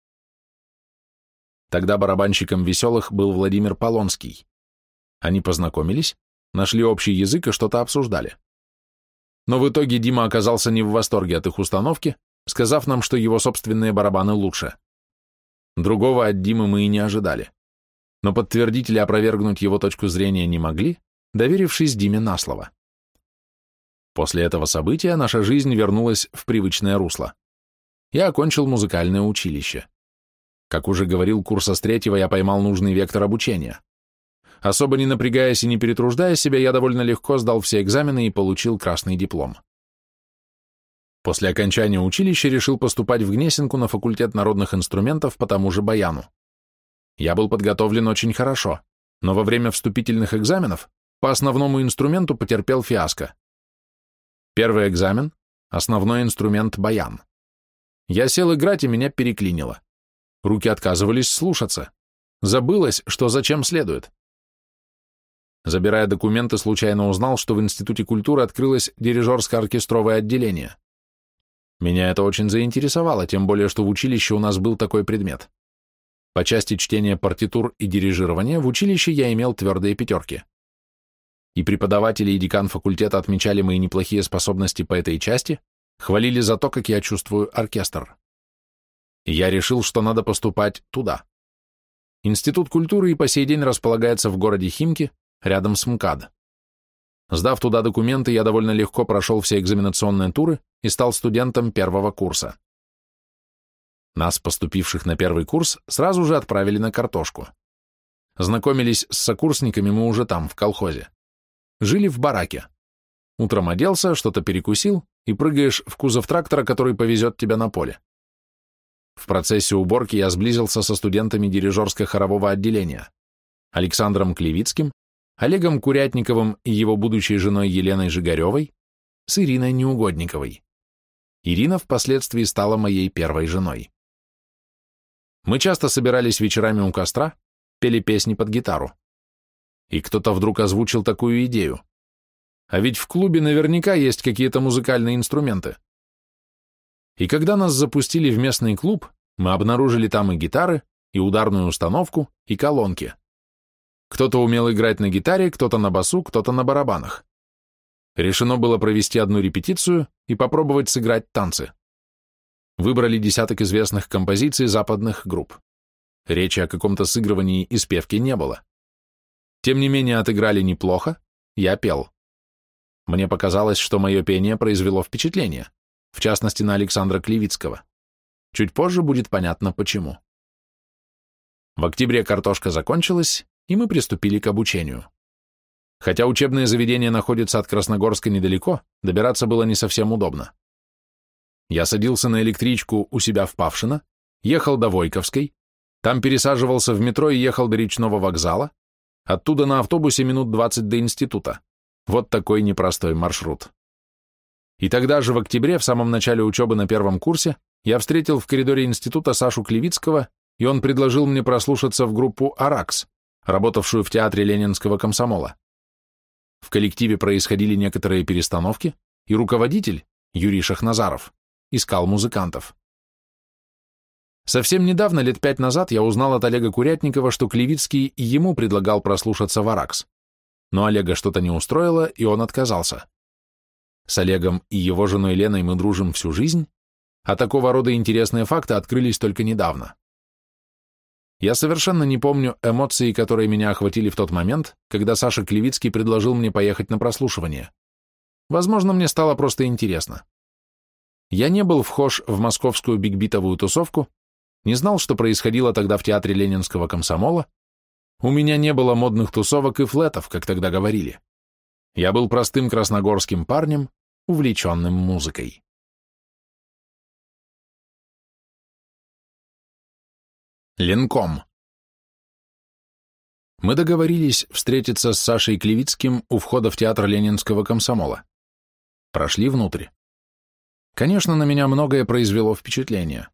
Тогда барабанщиком веселых был Владимир Полонский. Они познакомились, нашли общий язык и что-то обсуждали. Но в итоге Дима оказался не в восторге от их установки, сказав нам, что его собственные барабаны лучше. Другого от Димы мы и не ожидали. Но подтвердить или опровергнуть его точку зрения не могли, доверившись Диме на слово. После этого события наша жизнь вернулась в привычное русло. Я окончил музыкальное училище. Как уже говорил, курса с третьего я поймал нужный вектор обучения. Особо не напрягаясь и не перетруждая себя, я довольно легко сдал все экзамены и получил красный диплом. После окончания училища решил поступать в Гнесинку на факультет народных инструментов по тому же баяну. Я был подготовлен очень хорошо, но во время вступительных экзаменов по основному инструменту потерпел фиаско. Первый экзамен — основной инструмент баян. Я сел играть, и меня переклинило. Руки отказывались слушаться. Забылось, что зачем следует. Забирая документы, случайно узнал, что в Институте культуры открылось дирижерско-оркестровое отделение. Меня это очень заинтересовало, тем более, что в училище у нас был такой предмет. По части чтения партитур и дирижирования в училище я имел твердые пятерки. И преподаватели и декан факультета отмечали мои неплохие способности по этой части, хвалили за то, как я чувствую оркестр. Я решил, что надо поступать туда. Институт культуры и по сей день располагается в городе Химки, рядом с МКАД. Сдав туда документы, я довольно легко прошел все экзаменационные туры и стал студентом первого курса. Нас, поступивших на первый курс, сразу же отправили на картошку. Знакомились с сокурсниками мы уже там, в колхозе. Жили в бараке. Утром оделся, что-то перекусил и прыгаешь в кузов трактора, который повезет тебя на поле. В процессе уборки я сблизился со студентами дирижерско-хорового отделения Александром Клевицким, Олегом Курятниковым и его будущей женой Еленой Жигаревой, с Ириной Неугодниковой. Ирина впоследствии стала моей первой женой. Мы часто собирались вечерами у костра, пели песни под гитару. И кто-то вдруг озвучил такую идею. А ведь в клубе наверняка есть какие-то музыкальные инструменты. И когда нас запустили в местный клуб, мы обнаружили там и гитары, и ударную установку, и колонки. Кто-то умел играть на гитаре, кто-то на басу, кто-то на барабанах. Решено было провести одну репетицию и попробовать сыграть танцы выбрали десяток известных композиций западных групп. Речи о каком-то сыгрывании и спевке не было. Тем не менее, отыграли неплохо, я пел. Мне показалось, что мое пение произвело впечатление, в частности на Александра Клевицкого. Чуть позже будет понятно, почему. В октябре картошка закончилась, и мы приступили к обучению. Хотя учебное заведение находится от Красногорска недалеко, добираться было не совсем удобно. Я садился на электричку у себя в Павшино, ехал до Войковской, там пересаживался в метро и ехал до речного вокзала, оттуда на автобусе минут 20 до института. Вот такой непростой маршрут. И тогда же в октябре, в самом начале учебы на первом курсе, я встретил в коридоре института Сашу Клевицкого, и он предложил мне прослушаться в группу «Аракс», работавшую в театре Ленинского комсомола. В коллективе происходили некоторые перестановки, и руководитель, Юрий Шахназаров, искал музыкантов. Совсем недавно, лет пять назад, я узнал от Олега Курятникова, что Клевицкий ему предлагал прослушаться в Аракс. Но Олега что-то не устроило, и он отказался. С Олегом и его женой Леной мы дружим всю жизнь, а такого рода интересные факты открылись только недавно. Я совершенно не помню эмоции, которые меня охватили в тот момент, когда Саша Клевицкий предложил мне поехать на прослушивание. Возможно, мне стало просто интересно. Я не был вхож в московскую бигбитовую тусовку, не знал, что происходило тогда в театре Ленинского комсомола, у меня не было модных тусовок и флетов, как тогда говорили. Я был простым красногорским парнем, увлеченным музыкой. Ленком. Мы договорились встретиться с Сашей Клевицким у входа в театр Ленинского комсомола. Прошли внутрь. Конечно, на меня многое произвело впечатление.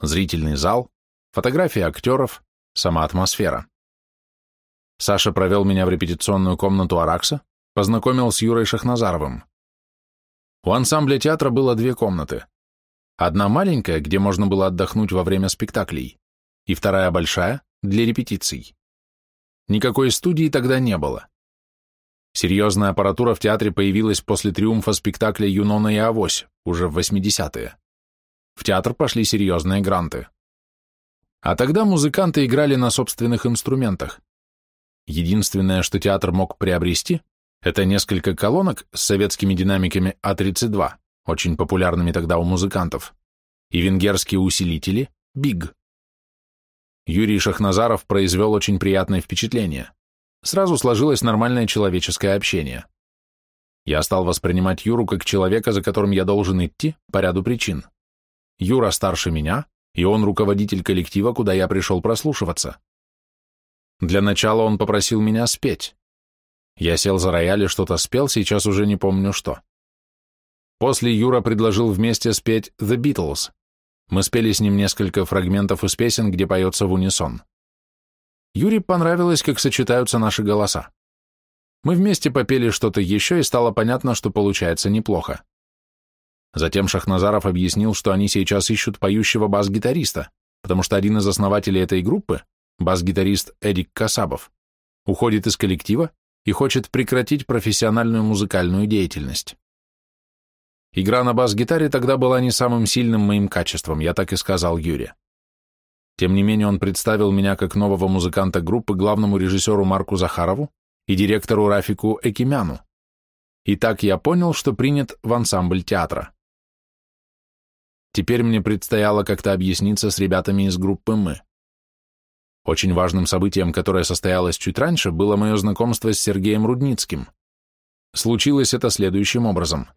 Зрительный зал, фотографии актеров, сама атмосфера. Саша провел меня в репетиционную комнату Аракса, познакомил с Юрой Шахназаровым. У ансамбля театра было две комнаты. Одна маленькая, где можно было отдохнуть во время спектаклей, и вторая большая, для репетиций. Никакой студии тогда не было. Серьезная аппаратура в театре появилась после триумфа спектакля «Юнона и Авось» уже в 80-е. В театр пошли серьезные гранты. А тогда музыканты играли на собственных инструментах. Единственное, что театр мог приобрести, это несколько колонок с советскими динамиками А-32, очень популярными тогда у музыкантов, и венгерские усилители «Биг». Юрий Шахназаров произвел очень приятное впечатление. Сразу сложилось нормальное человеческое общение. Я стал воспринимать Юру как человека, за которым я должен идти по ряду причин. Юра старше меня, и он руководитель коллектива, куда я пришел прослушиваться. Для начала он попросил меня спеть. Я сел за рояль и что-то спел, сейчас уже не помню что. После Юра предложил вместе спеть «The Beatles». Мы спели с ним несколько фрагментов из песен, где поется в унисон. Юре понравилось, как сочетаются наши голоса. Мы вместе попели что-то еще, и стало понятно, что получается неплохо. Затем Шахназаров объяснил, что они сейчас ищут поющего бас-гитариста, потому что один из основателей этой группы, бас-гитарист Эдик Касабов, уходит из коллектива и хочет прекратить профессиональную музыкальную деятельность. Игра на бас-гитаре тогда была не самым сильным моим качеством, я так и сказал Юре. Тем не менее он представил меня как нового музыканта группы главному режиссеру Марку Захарову и директору Рафику Экимяну. И так я понял, что принят в ансамбль театра. Теперь мне предстояло как-то объясниться с ребятами из группы «Мы». Очень важным событием, которое состоялось чуть раньше, было мое знакомство с Сергеем Рудницким. Случилось это следующим образом.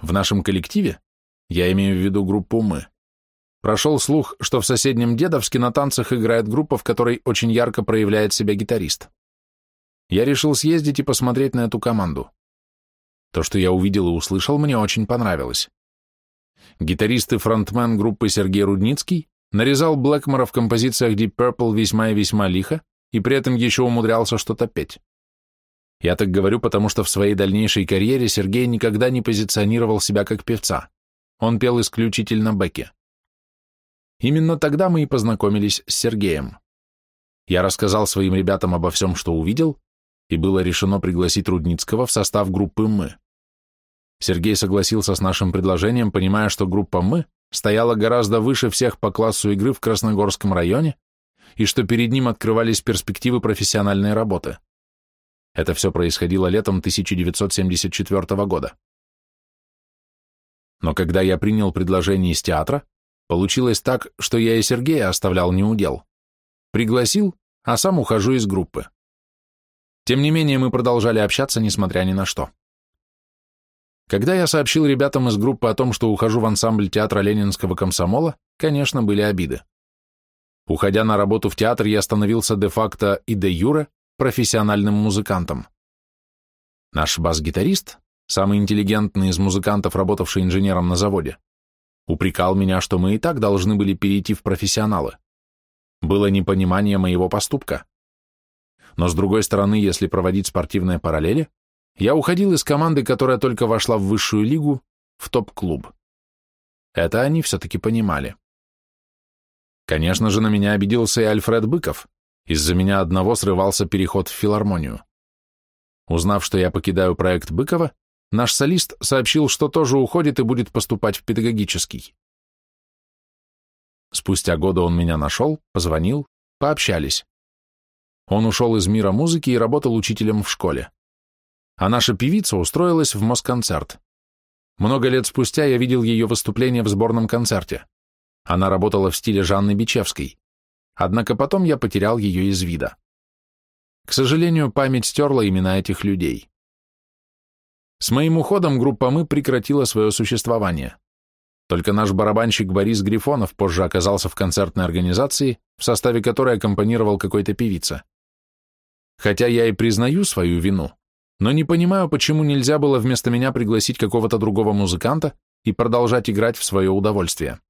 В нашем коллективе, я имею в виду группу «Мы», прошел слух, что в соседнем Дедовске на танцах играет группа, в которой очень ярко проявляет себя гитарист. Я решил съездить и посмотреть на эту команду. То, что я увидел и услышал, мне очень понравилось. Гитарист и фронтмен группы Сергей Рудницкий нарезал Блэкмора в композициях Deep Purple весьма и весьма лихо, и при этом еще умудрялся что-то петь. Я так говорю, потому что в своей дальнейшей карьере Сергей никогда не позиционировал себя как певца. Он пел исключительно бэки. Именно тогда мы и познакомились с Сергеем. Я рассказал своим ребятам обо всем, что увидел, и было решено пригласить Рудницкого в состав группы «Мы». Сергей согласился с нашим предложением, понимая, что группа «Мы» стояла гораздо выше всех по классу игры в Красногорском районе и что перед ним открывались перспективы профессиональной работы. Это все происходило летом 1974 года. Но когда я принял предложение из театра, получилось так, что я и Сергея оставлял неудел. Пригласил, а сам ухожу из группы. Тем не менее, мы продолжали общаться, несмотря ни на что. Когда я сообщил ребятам из группы о том, что ухожу в ансамбль театра Ленинского комсомола, конечно, были обиды. Уходя на работу в театр, я становился де-факто и де-юре профессиональным музыкантом. Наш бас-гитарист, самый интеллигентный из музыкантов, работавший инженером на заводе, упрекал меня, что мы и так должны были перейти в профессионалы. Было непонимание моего поступка. Но с другой стороны, если проводить спортивные параллели, я уходил из команды, которая только вошла в высшую лигу, в топ-клуб. Это они все-таки понимали. Конечно же, на меня обиделся и Альфред Быков. Из-за меня одного срывался переход в филармонию. Узнав, что я покидаю проект Быкова, наш солист сообщил, что тоже уходит и будет поступать в педагогический. Спустя года он меня нашел, позвонил, пообщались. Он ушел из мира музыки и работал учителем в школе а наша певица устроилась в Москонцерт. Много лет спустя я видел ее выступление в сборном концерте. Она работала в стиле Жанны Бичевской. Однако потом я потерял ее из вида. К сожалению, память стерла имена этих людей. С моим уходом группа «Мы» прекратила свое существование. Только наш барабанщик Борис Грифонов позже оказался в концертной организации, в составе которой аккомпанировал какой-то певица. Хотя я и признаю свою вину, но не понимаю, почему нельзя было вместо меня пригласить какого-то другого музыканта и продолжать играть в свое удовольствие.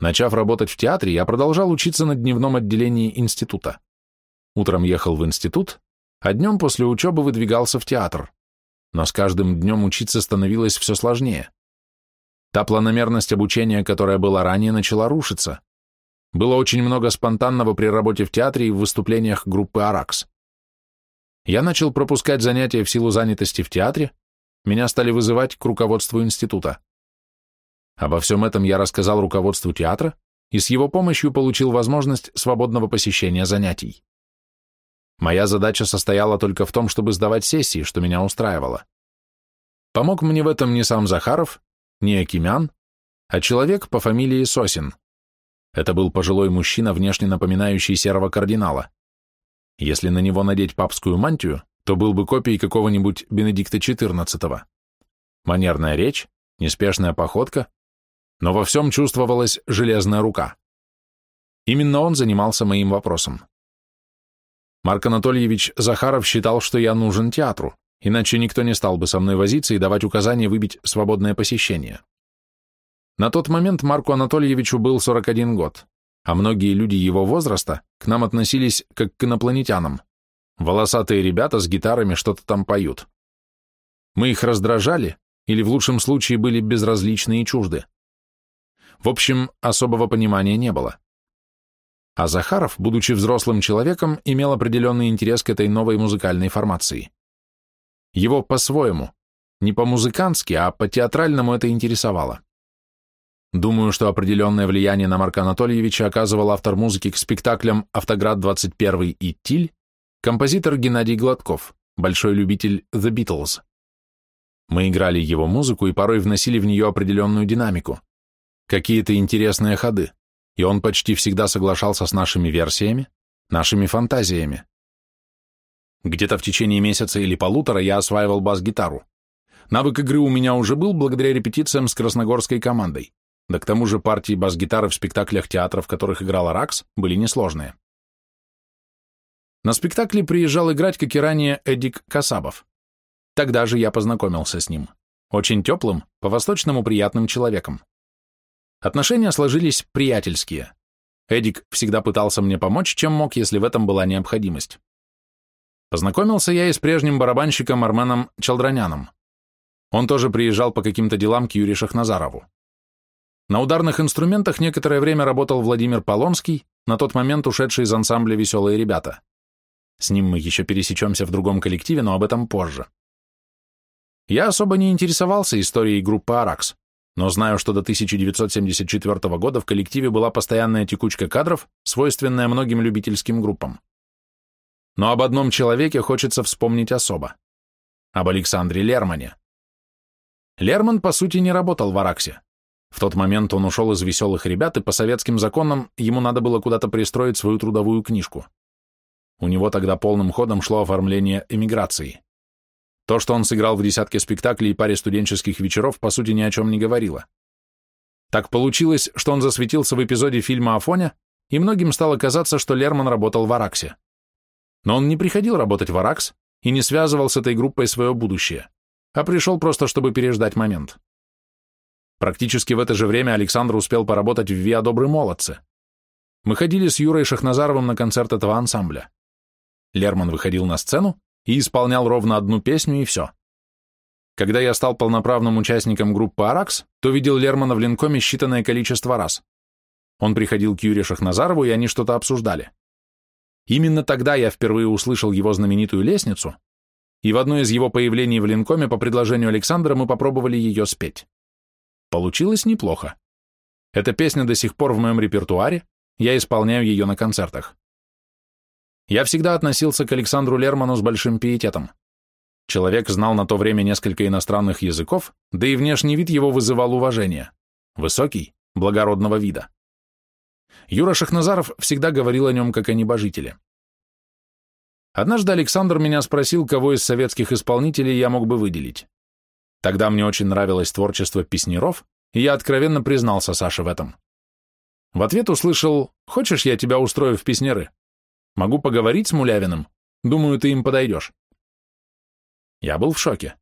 Начав работать в театре, я продолжал учиться на дневном отделении института. Утром ехал в институт, а днем после учебы выдвигался в театр. Но с каждым днем учиться становилось все сложнее. Та планомерность обучения, которая была ранее, начала рушиться. Было очень много спонтанного при работе в театре и в выступлениях группы «Аракс». Я начал пропускать занятия в силу занятости в театре, меня стали вызывать к руководству института. Обо всем этом я рассказал руководству театра и с его помощью получил возможность свободного посещения занятий. Моя задача состояла только в том, чтобы сдавать сессии, что меня устраивало. Помог мне в этом не сам Захаров, не Акимян, а человек по фамилии Сосин. Это был пожилой мужчина, внешне напоминающий серого кардинала. Если на него надеть папскую мантию, то был бы копией какого-нибудь Бенедикта XIV. Манерная речь, неспешная походка, но во всем чувствовалась железная рука. Именно он занимался моим вопросом. Марк Анатольевич Захаров считал, что я нужен театру, иначе никто не стал бы со мной возиться и давать указания выбить свободное посещение. На тот момент Марку Анатольевичу был 41 год, а многие люди его возраста к нам относились как к инопланетянам. Волосатые ребята с гитарами что-то там поют. Мы их раздражали или в лучшем случае были безразличны и чужды. В общем, особого понимания не было. А Захаров, будучи взрослым человеком, имел определенный интерес к этой новой музыкальной формации. Его по-своему, не по-музыкански, а по-театральному это интересовало. Думаю, что определенное влияние на Марка Анатольевича оказывал автор музыки к спектаклям «Автоград-21» и «Тиль», композитор Геннадий Гладков, большой любитель The Beatles. Мы играли его музыку и порой вносили в нее определенную динамику, какие-то интересные ходы и он почти всегда соглашался с нашими версиями, нашими фантазиями. Где-то в течение месяца или полутора я осваивал бас-гитару. Навык игры у меня уже был благодаря репетициям с красногорской командой, да к тому же партии бас-гитары в спектаклях театра, в которых играла Ракс, были несложные. На спектакле приезжал играть, как и ранее, Эдик Касабов. Тогда же я познакомился с ним. Очень теплым, по-восточному приятным человеком. Отношения сложились приятельские. Эдик всегда пытался мне помочь, чем мог, если в этом была необходимость. Познакомился я и с прежним барабанщиком Арменом Челдраняном. Он тоже приезжал по каким-то делам к Юрию Шахназарову. На ударных инструментах некоторое время работал Владимир Полонский, на тот момент ушедший из ансамбля «Веселые ребята». С ним мы еще пересечемся в другом коллективе, но об этом позже. Я особо не интересовался историей группы «Аракс» но знаю, что до 1974 года в коллективе была постоянная текучка кадров, свойственная многим любительским группам. Но об одном человеке хочется вспомнить особо. Об Александре Лермане. Лерман, по сути, не работал в Араксе. В тот момент он ушел из веселых ребят, и по советским законам ему надо было куда-то пристроить свою трудовую книжку. У него тогда полным ходом шло оформление эмиграции. То, что он сыграл в десятке спектаклей и паре студенческих вечеров, по сути, ни о чем не говорило. Так получилось, что он засветился в эпизоде фильма «Афоня», и многим стало казаться, что Лерман работал в Араксе. Но он не приходил работать в Аракс и не связывал с этой группой свое будущее, а пришел просто, чтобы переждать момент. Практически в это же время Александр успел поработать в «Виа Добрый Молодцы». Мы ходили с Юрой Шахназаровым на концерт этого ансамбля. Лерман выходил на сцену, и исполнял ровно одну песню, и все. Когда я стал полноправным участником группы «Аракс», то видел Лермана в Ленкоме считанное количество раз. Он приходил к Юрию Шахназарову, и они что-то обсуждали. Именно тогда я впервые услышал его знаменитую лестницу, и в одно из его появлений в Ленкоме по предложению Александра мы попробовали ее спеть. Получилось неплохо. Эта песня до сих пор в моем репертуаре, я исполняю ее на концертах. Я всегда относился к Александру Лерману с большим пиететом. Человек знал на то время несколько иностранных языков, да и внешний вид его вызывал уважение. Высокий, благородного вида. Юра Шахназаров всегда говорил о нем как о небожителе. Однажды Александр меня спросил, кого из советских исполнителей я мог бы выделить. Тогда мне очень нравилось творчество песнеров, и я откровенно признался Саше в этом. В ответ услышал «Хочешь, я тебя устрою в песнеры?» Могу поговорить с Мулявиным. Думаю, ты им подойдешь. Я был в шоке.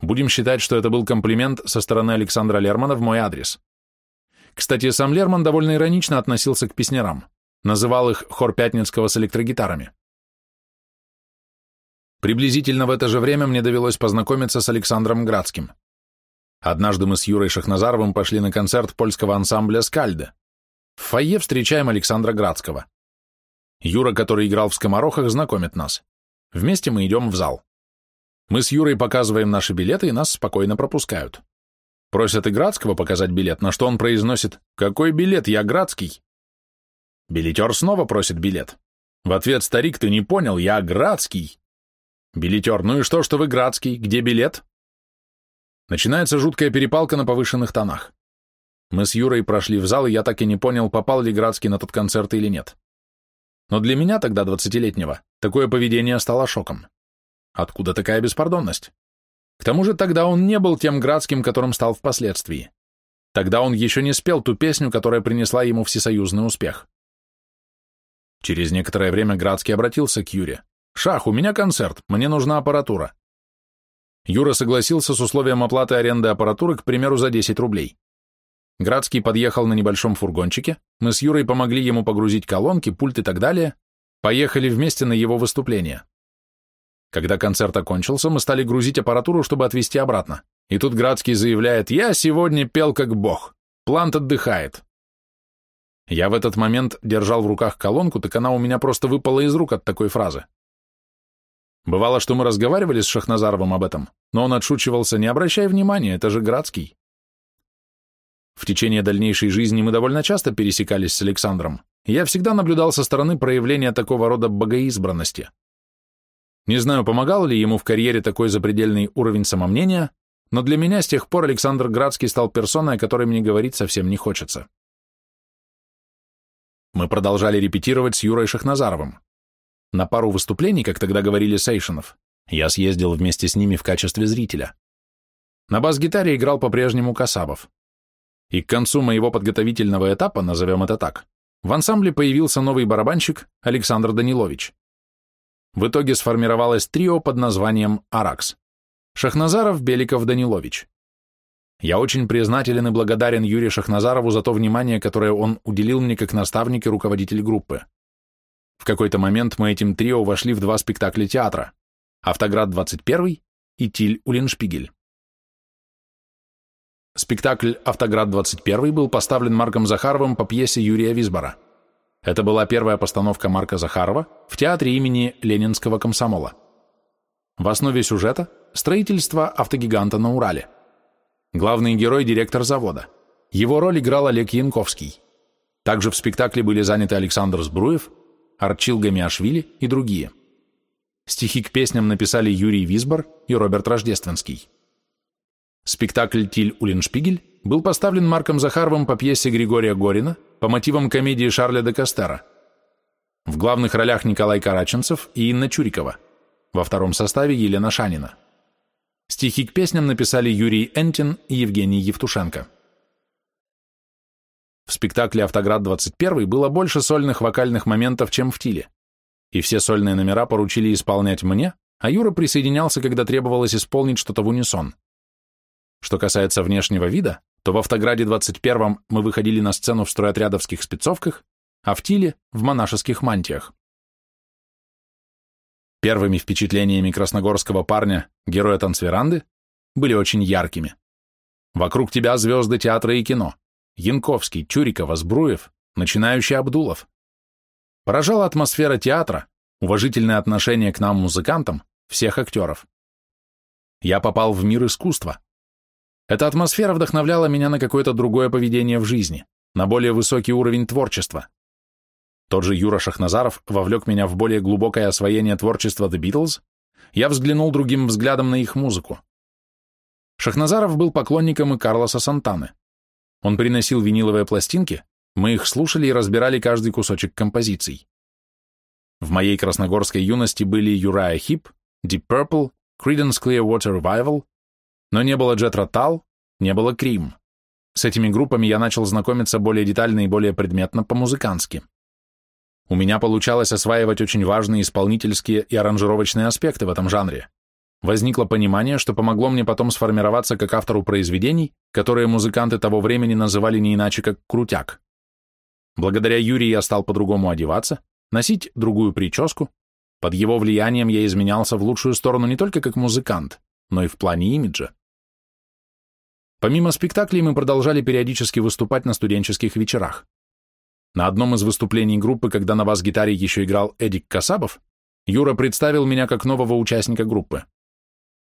Будем считать, что это был комплимент со стороны Александра Лермана в мой адрес. Кстати, сам Лерман довольно иронично относился к песнярам. Называл их хор Пятницкого с электрогитарами. Приблизительно в это же время мне довелось познакомиться с Александром Градским. Однажды мы с Юрой Шахназаровым пошли на концерт польского ансамбля «Скальде». В фойе встречаем Александра Градского. Юра, который играл в скоморохах, знакомит нас. Вместе мы идем в зал. Мы с Юрой показываем наши билеты, и нас спокойно пропускают. Просят и Градского показать билет, на что он произносит «Какой билет? Я Градский». Билетер снова просит билет. В ответ «Старик, ты не понял, я Градский». Билетер, ну и что, что вы Градский? Где билет? Начинается жуткая перепалка на повышенных тонах. Мы с Юрой прошли в зал, и я так и не понял, попал ли Градский на тот концерт или нет. Но для меня тогда, двадцатилетнего, такое поведение стало шоком. Откуда такая беспардонность? К тому же тогда он не был тем Градским, которым стал впоследствии. Тогда он еще не спел ту песню, которая принесла ему всесоюзный успех. Через некоторое время Градский обратился к Юре. «Шах, у меня концерт, мне нужна аппаратура». Юра согласился с условием оплаты аренды аппаратуры, к примеру, за 10 рублей. Градский подъехал на небольшом фургончике, мы с Юрой помогли ему погрузить колонки, пульт и так далее, поехали вместе на его выступление. Когда концерт окончился, мы стали грузить аппаратуру, чтобы отвезти обратно. И тут Градский заявляет, «Я сегодня пел как бог. Плант отдыхает». Я в этот момент держал в руках колонку, так она у меня просто выпала из рук от такой фразы. Бывало, что мы разговаривали с Шахназаровым об этом, но он отшучивался, не обращай внимания, это же Градский. В течение дальнейшей жизни мы довольно часто пересекались с Александром, я всегда наблюдал со стороны проявления такого рода богоизбранности. Не знаю, помогал ли ему в карьере такой запредельный уровень самомнения, но для меня с тех пор Александр Градский стал персоной, о которой мне говорить совсем не хочется. Мы продолжали репетировать с Юрой Шахназаровым. На пару выступлений, как тогда говорили Сейшинов, я съездил вместе с ними в качестве зрителя. На бас-гитаре играл по-прежнему Касабов. И к концу моего подготовительного этапа, назовем это так, в ансамбле появился новый барабанщик Александр Данилович. В итоге сформировалось трио под названием «Аракс». Шахназаров, Беликов, Данилович. Я очень признателен и благодарен Юрию Шахназарову за то внимание, которое он уделил мне как наставник и руководитель группы. В какой-то момент мы этим трио вошли в два спектакля театра «Автоград-21» и «Тиль-Уллиншпигель». Спектакль «Автоград-21» был поставлен Марком Захаровым по пьесе Юрия Висбора. Это была первая постановка Марка Захарова в театре имени Ленинского комсомола. В основе сюжета – строительство автогиганта на Урале. Главный герой – директор завода. Его роль играл Олег Янковский. Также в спектакле были заняты Александр Сбруев, Арчил Гамиашвили и другие. Стихи к песням написали Юрий Висбор и Роберт Рождественский. Спектакль «Тиль Уллиншпигель» был поставлен Марком Захаровым по пьесе Григория Горина по мотивам комедии Шарля де Кастера. В главных ролях Николай Караченцев и Инна Чурикова. Во втором составе Елена Шанина. Стихи к песням написали Юрий Энтин и Евгений Евтушенко. В спектакле «Автоград-21» было больше сольных вокальных моментов, чем в «Тиле», и все сольные номера поручили исполнять мне, а Юра присоединялся, когда требовалось исполнить что-то в унисон. Что касается внешнего вида, то в «Автограде 21» мы выходили на сцену в стройотрядовских спецовках, а в Тиле – в монашеских мантиях. Первыми впечатлениями красногорского парня, героя танцверанды, были очень яркими. Вокруг тебя звезды театра и кино. Янковский, Чурикова, Збруев, начинающий Абдулов. Поражала атмосфера театра, уважительное отношение к нам, музыкантам, всех актеров. Я попал в мир искусства, эта атмосфера вдохновляла меня на какое-то другое поведение в жизни, на более высокий уровень творчества. Тот же Юра Шахназаров вовлек меня в более глубокое освоение творчества The Beatles, я взглянул другим взглядом на их музыку. Шахназаров был поклонником и Карлоса Сантаны. Он приносил виниловые пластинки, мы их слушали и разбирали каждый кусочек композиций. В моей красногорской юности были Юрая Хип, Deep Purple, Creedence Clearwater Revival, но не было Джет Ротал, не было Крим. С этими группами я начал знакомиться более детально и более предметно по-музыкански. У меня получалось осваивать очень важные исполнительские и аранжировочные аспекты в этом жанре. Возникло понимание, что помогло мне потом сформироваться как автору произведений, которые музыканты того времени называли не иначе как «крутяк». Благодаря Юрию я стал по-другому одеваться, носить другую прическу. Под его влиянием я изменялся в лучшую сторону не только как музыкант, но и в плане имиджа. Помимо спектаклей мы продолжали периодически выступать на студенческих вечерах. На одном из выступлений группы, когда на бас-гитаре еще играл Эдик Касабов, Юра представил меня как нового участника группы.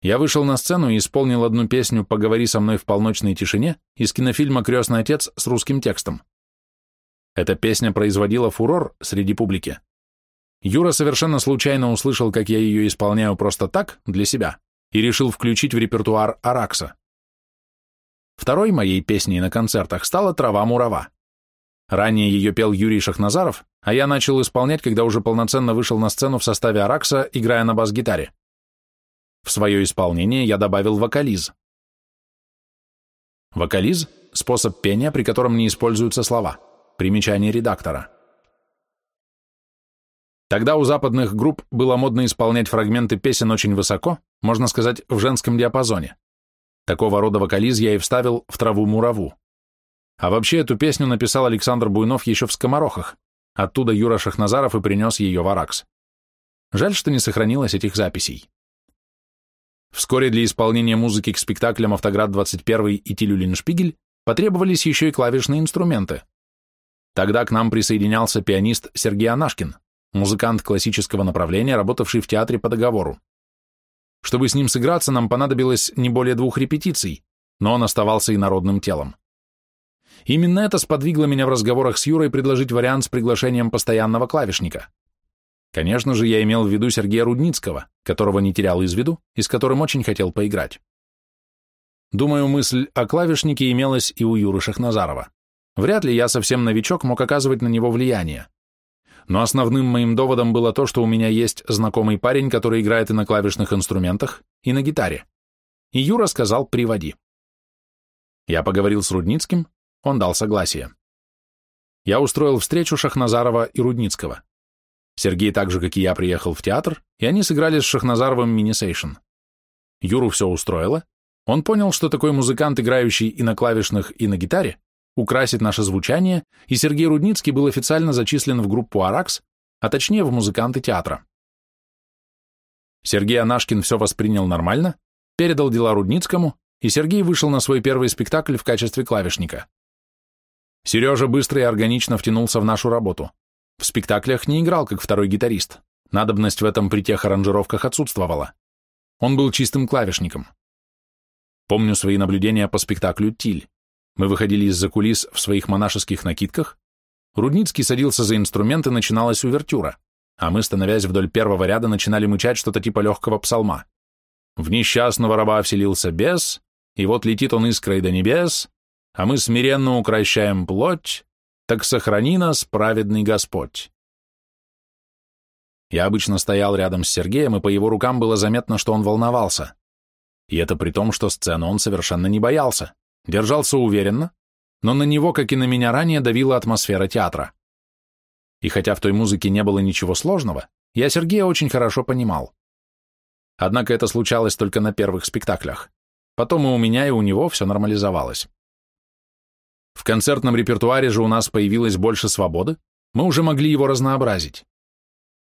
Я вышел на сцену и исполнил одну песню «Поговори со мной в полночной тишине» из кинофильма «Крестный отец» с русским текстом. Эта песня производила фурор среди публики. Юра совершенно случайно услышал, как я ее исполняю просто так, для себя, и решил включить в репертуар Аракса. Второй моей песней на концертах стала «Трава-мурава». Ранее ее пел Юрий Шахназаров, а я начал исполнять, когда уже полноценно вышел на сцену в составе Аракса, играя на бас-гитаре. В свое исполнение я добавил вокализ. Вокализ – способ пения, при котором не используются слова. Примечание редактора. Тогда у западных групп было модно исполнять фрагменты песен очень высоко, можно сказать, в женском диапазоне. Такого рода вокализ я и вставил в «Траву-мураву». А вообще эту песню написал Александр Буйнов еще в «Скоморохах». Оттуда Юра Шахназаров и принес ее в Аракс. Жаль, что не сохранилось этих записей. Вскоре для исполнения музыки к спектаклям «Автоград-21» и «Тилюлин-Шпигель» потребовались еще и клавишные инструменты. Тогда к нам присоединялся пианист Сергей Анашкин, музыкант классического направления, работавший в театре по договору. Чтобы с ним сыграться, нам понадобилось не более двух репетиций, но он оставался и народным телом. Именно это сподвигло меня в разговорах с Юрой предложить вариант с приглашением постоянного клавишника. Конечно же, я имел в виду Сергея Рудницкого, которого не терял из виду и с которым очень хотел поиграть. Думаю, мысль о клавишнике имелась и у Юры Шахназарова. Вряд ли я совсем новичок мог оказывать на него влияние. Но основным моим доводом было то, что у меня есть знакомый парень, который играет и на клавишных инструментах, и на гитаре. И Юра сказал «приводи». Я поговорил с Рудницким, он дал согласие. Я устроил встречу Шахназарова и Рудницкого. Сергей так же, как и я, приехал в театр, и они сыграли с Шахназаровым мини-сейшн. Юру все устроило, он понял, что такой музыкант, играющий и на клавишных, и на гитаре, украсит наше звучание, и Сергей Рудницкий был официально зачислен в группу «Аракс», а точнее в музыканты театра. Сергей Анашкин все воспринял нормально, передал дела Рудницкому, и Сергей вышел на свой первый спектакль в качестве клавишника. Сережа быстро и органично втянулся в нашу работу. В спектаклях не играл, как второй гитарист. Надобность в этом при тех аранжировках отсутствовала. Он был чистым клавишником. Помню свои наблюдения по спектаклю «Тиль». Мы выходили из-за кулис в своих монашеских накидках. Рудницкий садился за инструмент, и начиналась увертюра, а мы, становясь вдоль первого ряда, начинали мычать что-то типа легкого псалма. В несчастного раба вселился бес, и вот летит он искрой до небес, а мы смиренно укращаем плоть, так сохрани нас, праведный Господь. Я обычно стоял рядом с Сергеем, и по его рукам было заметно, что он волновался. И это при том, что сцену он совершенно не боялся, держался уверенно, но на него, как и на меня ранее, давила атмосфера театра. И хотя в той музыке не было ничего сложного, я Сергея очень хорошо понимал. Однако это случалось только на первых спектаклях. Потом и у меня, и у него все нормализовалось. В концертном репертуаре же у нас появилось больше свободы, мы уже могли его разнообразить.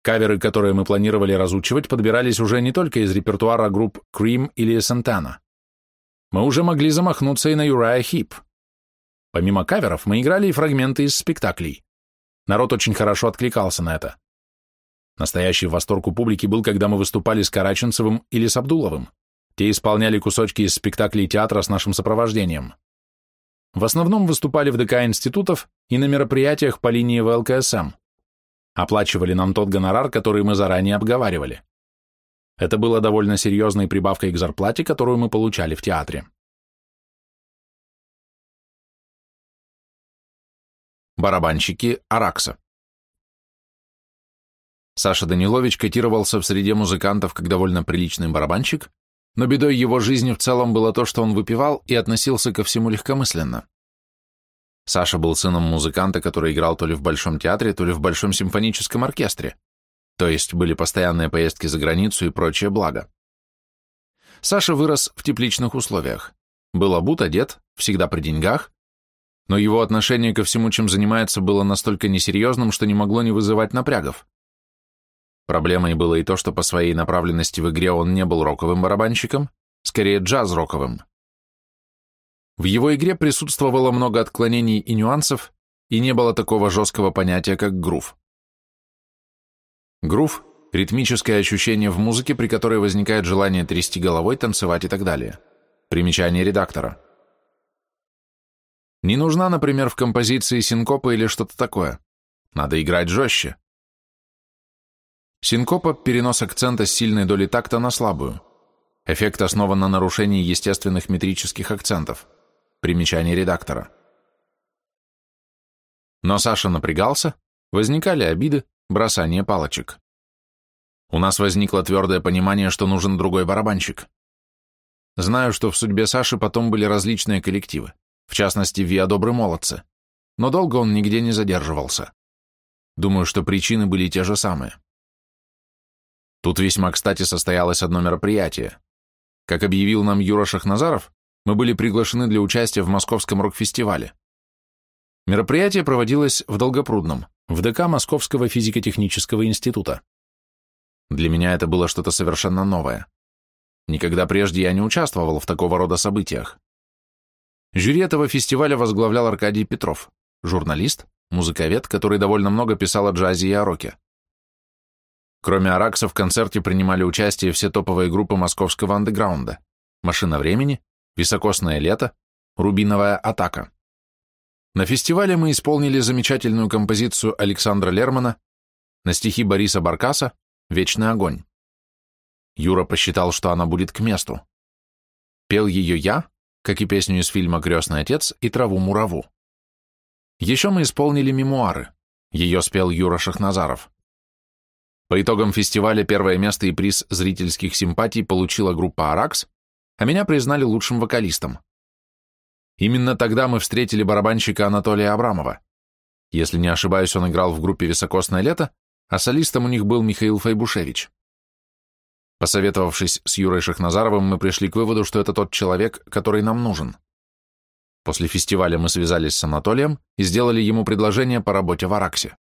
Каверы, которые мы планировали разучивать, подбирались уже не только из репертуара групп Cream или Santana. Мы уже могли замахнуться и на Uriah Heep. Помимо каверов, мы играли и фрагменты из спектаклей. Народ очень хорошо откликался на это. Настоящий восторг у публики был, когда мы выступали с Караченцевым или с Абдуловым. Те исполняли кусочки из спектаклей театра с нашим сопровождением. В основном выступали в ДК институтов и на мероприятиях по линии ВЛКСМ. Оплачивали нам тот гонорар, который мы заранее обговаривали. Это было довольно серьезной прибавкой к зарплате, которую мы получали в театре. Барабанщики Аракса Саша Данилович котировался в среде музыкантов как довольно приличный барабанщик, но бедой его жизни в целом было то, что он выпивал и относился ко всему легкомысленно. Саша был сыном музыканта, который играл то ли в Большом театре, то ли в Большом симфоническом оркестре, то есть были постоянные поездки за границу и прочее благо. Саша вырос в тепличных условиях, был обут, одет, всегда при деньгах, но его отношение ко всему, чем занимается, было настолько несерьезным, что не могло не вызывать напрягов. Проблемой было и то, что по своей направленности в игре он не был роковым барабанщиком, скорее джаз-роковым. В его игре присутствовало много отклонений и нюансов, и не было такого жесткого понятия, как грув. Грув – ритмическое ощущение в музыке, при которой возникает желание трясти головой, танцевать и так далее. Примечание редактора. Не нужна, например, в композиции синкопа или что-то такое. Надо играть жестче. Синкопа – перенос акцента с сильной доли такта на слабую. Эффект основан на нарушении естественных метрических акцентов. Примечание редактора. Но Саша напрягался, возникали обиды, бросание палочек. У нас возникло твердое понимание, что нужен другой барабанщик. Знаю, что в судьбе Саши потом были различные коллективы, в частности, Виа Добрый Молодцы, но долго он нигде не задерживался. Думаю, что причины были те же самые. Тут весьма кстати состоялось одно мероприятие. Как объявил нам Юра Шахназаров, мы были приглашены для участия в Московском рок-фестивале. Мероприятие проводилось в Долгопрудном, в ДК Московского физико-технического института. Для меня это было что-то совершенно новое. Никогда прежде я не участвовал в такого рода событиях. Жюри этого фестиваля возглавлял Аркадий Петров, журналист, музыковед, который довольно много писал о джазе и о роке. Кроме Аракса в концерте принимали участие все топовые группы московского андеграунда «Машина времени», «Високосное лето», «Рубиновая атака». На фестивале мы исполнили замечательную композицию Александра Лермана на стихи Бориса Баркаса «Вечный огонь». Юра посчитал, что она будет к месту. Пел ее я, как и песню из фильма «Крестный отец» и «Траву-мураву». Еще мы исполнили мемуары. Ее спел Юра Шахназаров. По итогам фестиваля первое место и приз зрительских симпатий получила группа «Аракс», а меня признали лучшим вокалистом. Именно тогда мы встретили барабанщика Анатолия Абрамова. Если не ошибаюсь, он играл в группе «Високосное лето», а солистом у них был Михаил Файбушевич. Посоветовавшись с Юрой Шахназаровым, мы пришли к выводу, что это тот человек, который нам нужен. После фестиваля мы связались с Анатолием и сделали ему предложение по работе в Араксе.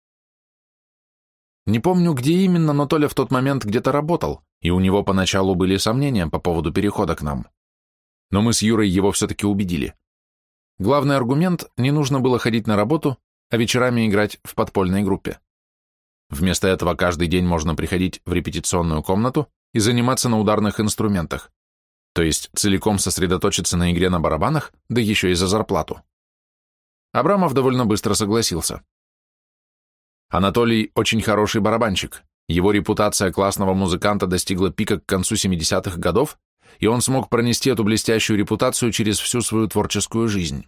Не помню, где именно, но Толя в тот момент где-то работал, и у него поначалу были сомнения по поводу перехода к нам. Но мы с Юрой его все-таки убедили. Главный аргумент – не нужно было ходить на работу, а вечерами играть в подпольной группе. Вместо этого каждый день можно приходить в репетиционную комнату и заниматься на ударных инструментах, то есть целиком сосредоточиться на игре на барабанах, да еще и за зарплату. Абрамов довольно быстро согласился. Анатолий очень хороший барабанщик. Его репутация классного музыканта достигла пика к концу 70-х годов, и он смог пронести эту блестящую репутацию через всю свою творческую жизнь.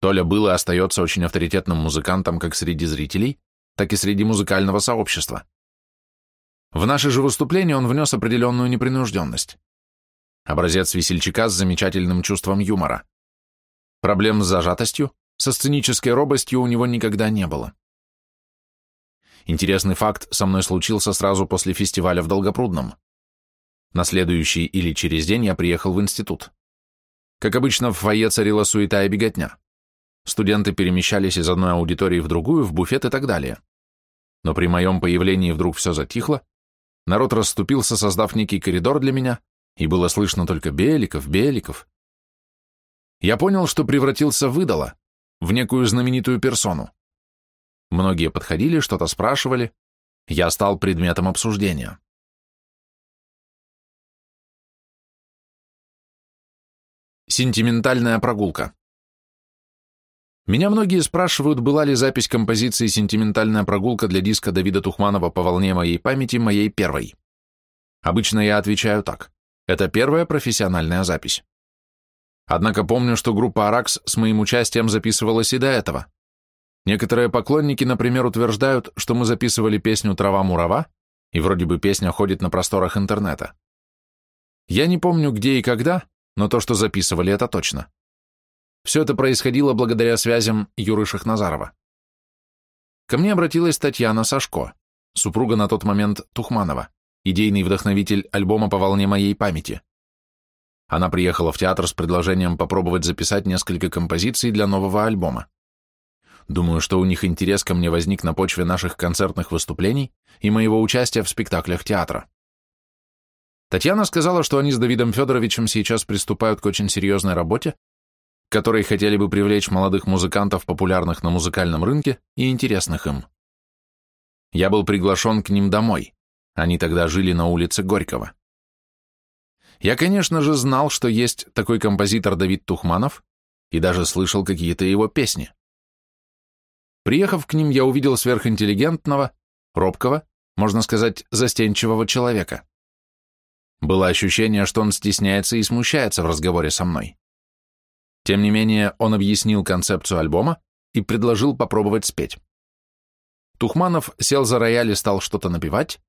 Толя был и остается очень авторитетным музыкантом как среди зрителей, так и среди музыкального сообщества. В наше же выступление он внес определенную непринужденность. Образец весельчака с замечательным чувством юмора. Проблем с зажатостью, со сценической робостью у него никогда не было. Интересный факт со мной случился сразу после фестиваля в Долгопрудном. На следующий или через день я приехал в институт. Как обычно, в фойе царила суета и беготня. Студенты перемещались из одной аудитории в другую, в буфет и так далее. Но при моем появлении вдруг все затихло, народ расступился, создав некий коридор для меня, и было слышно только Беликов, Беликов. Я понял, что превратился в идола, в некую знаменитую персону. Многие подходили, что-то спрашивали. Я стал предметом обсуждения. Сентиментальная прогулка. Меня многие спрашивают, была ли запись композиции «Сентиментальная прогулка» для диска Давида Тухманова по волне моей памяти моей первой. Обычно я отвечаю так. Это первая профессиональная запись. Однако помню, что группа «Аракс» с моим участием записывалась и до этого. Некоторые поклонники, например, утверждают, что мы записывали песню «Трава-мурава», и вроде бы песня ходит на просторах интернета. Я не помню, где и когда, но то, что записывали, это точно. Все это происходило благодаря связям Юры Шахназарова. Ко мне обратилась Татьяна Сашко, супруга на тот момент Тухманова, идейный вдохновитель альбома «По волне моей памяти». Она приехала в театр с предложением попробовать записать несколько композиций для нового альбома. Думаю, что у них интерес ко мне возник на почве наших концертных выступлений и моего участия в спектаклях театра. Татьяна сказала, что они с Давидом Федоровичем сейчас приступают к очень серьезной работе, которой хотели бы привлечь молодых музыкантов, популярных на музыкальном рынке и интересных им. Я был приглашен к ним домой. Они тогда жили на улице Горького. Я, конечно же, знал, что есть такой композитор Давид Тухманов и даже слышал какие-то его песни. Приехав к ним, я увидел сверхинтеллигентного, робкого, можно сказать, застенчивого человека. Было ощущение, что он стесняется и смущается в разговоре со мной. Тем не менее, он объяснил концепцию альбома и предложил попробовать спеть. Тухманов сел за рояль и стал что-то напевать,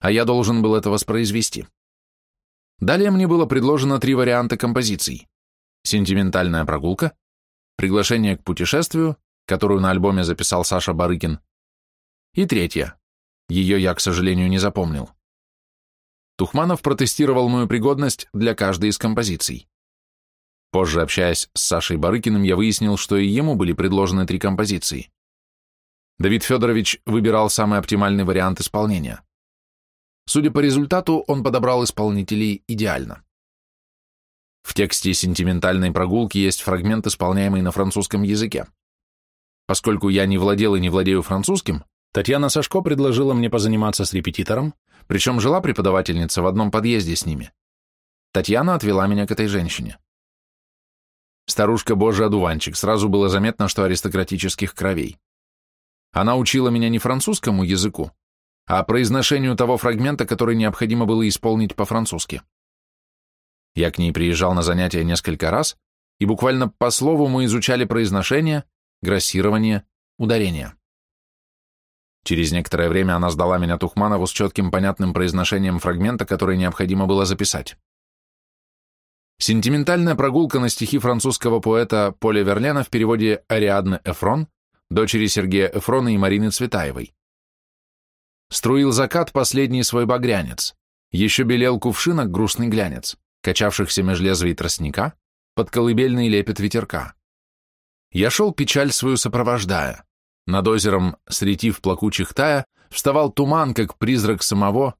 а я должен был это воспроизвести. Далее мне было предложено три варианта композиций. «Сентиментальная прогулка», «Приглашение к путешествию», которую на альбоме записал Саша Барыкин, и третья. Ее я, к сожалению, не запомнил. Тухманов протестировал мою пригодность для каждой из композиций. Позже, общаясь с Сашей Барыкиным, я выяснил, что и ему были предложены три композиции. Давид Федорович выбирал самый оптимальный вариант исполнения. Судя по результату, он подобрал исполнителей идеально. В тексте «Сентиментальной прогулки» есть фрагмент, исполняемый на французском языке. Поскольку я не владел и не владею французским, Татьяна Сашко предложила мне позаниматься с репетитором, причем жила преподавательница в одном подъезде с ними. Татьяна отвела меня к этой женщине. Старушка божий одуванчик, сразу было заметно, что аристократических кровей. Она учила меня не французскому языку, а произношению того фрагмента, который необходимо было исполнить по-французски. Я к ней приезжал на занятия несколько раз, и буквально по слову мы изучали произношение, грассирование, ударение. Через некоторое время она сдала меня Тухманову с четким понятным произношением фрагмента, который необходимо было записать. Сентиментальная прогулка на стихи французского поэта Поля Верлена в переводе Ариадны Эфрон, дочери Сергея Эфрона и Марины Цветаевой. Струил закат последний свой багрянец, еще белел кувшинок грустный глянец, качавшихся меж лезвий тростника, под колыбельный лепет ветерка. Я шел печаль свою сопровождая, над озером, сретив плакучих тая, вставал туман, как призрак самого,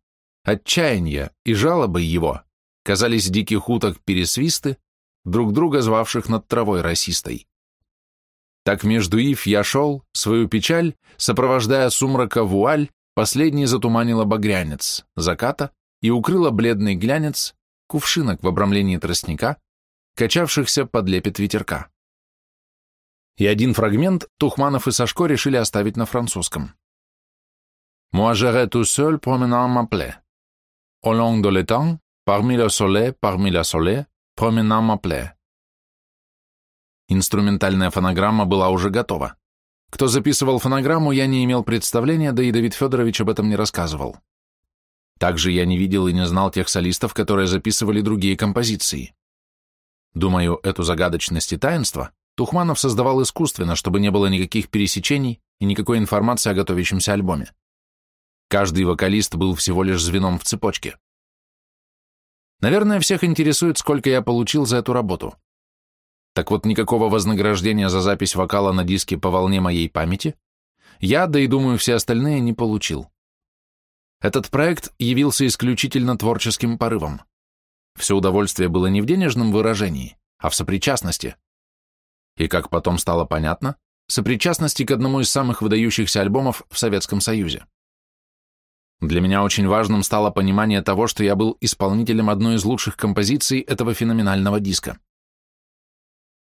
отчаяния и жалобы его казались диких уток пересвисты, друг друга звавших над травой росистой. Так между ив я шел, свою печаль, сопровождая сумрака вуаль, последний затуманила багрянец, заката, и укрыла бледный глянец, кувшинок в обрамлении тростника, качавшихся под лепет ветерка и один фрагмент Тухманов и Сашко решили оставить на французском. «Moi j'irai tout seul promenant ma plaie. Au long de l'étang, parmi le soleil, parmi le soleil, promenant ma plaie». Инструментальная фонограмма была уже готова. Кто записывал фонограмму, я не имел представления, да и Давид Федорович об этом не рассказывал. Также я не видел и не знал тех солистов, которые записывали другие композиции. Думаю, эту загадочность и таинство Тухманов создавал искусственно, чтобы не было никаких пересечений и никакой информации о готовящемся альбоме. Каждый вокалист был всего лишь звеном в цепочке. Наверное, всех интересует, сколько я получил за эту работу. Так вот, никакого вознаграждения за запись вокала на диске по волне моей памяти я, да и думаю, все остальные не получил. Этот проект явился исключительно творческим порывом. Все удовольствие было не в денежном выражении, а в сопричастности и, как потом стало понятно, сопричастности к одному из самых выдающихся альбомов в Советском Союзе. Для меня очень важным стало понимание того, что я был исполнителем одной из лучших композиций этого феноменального диска.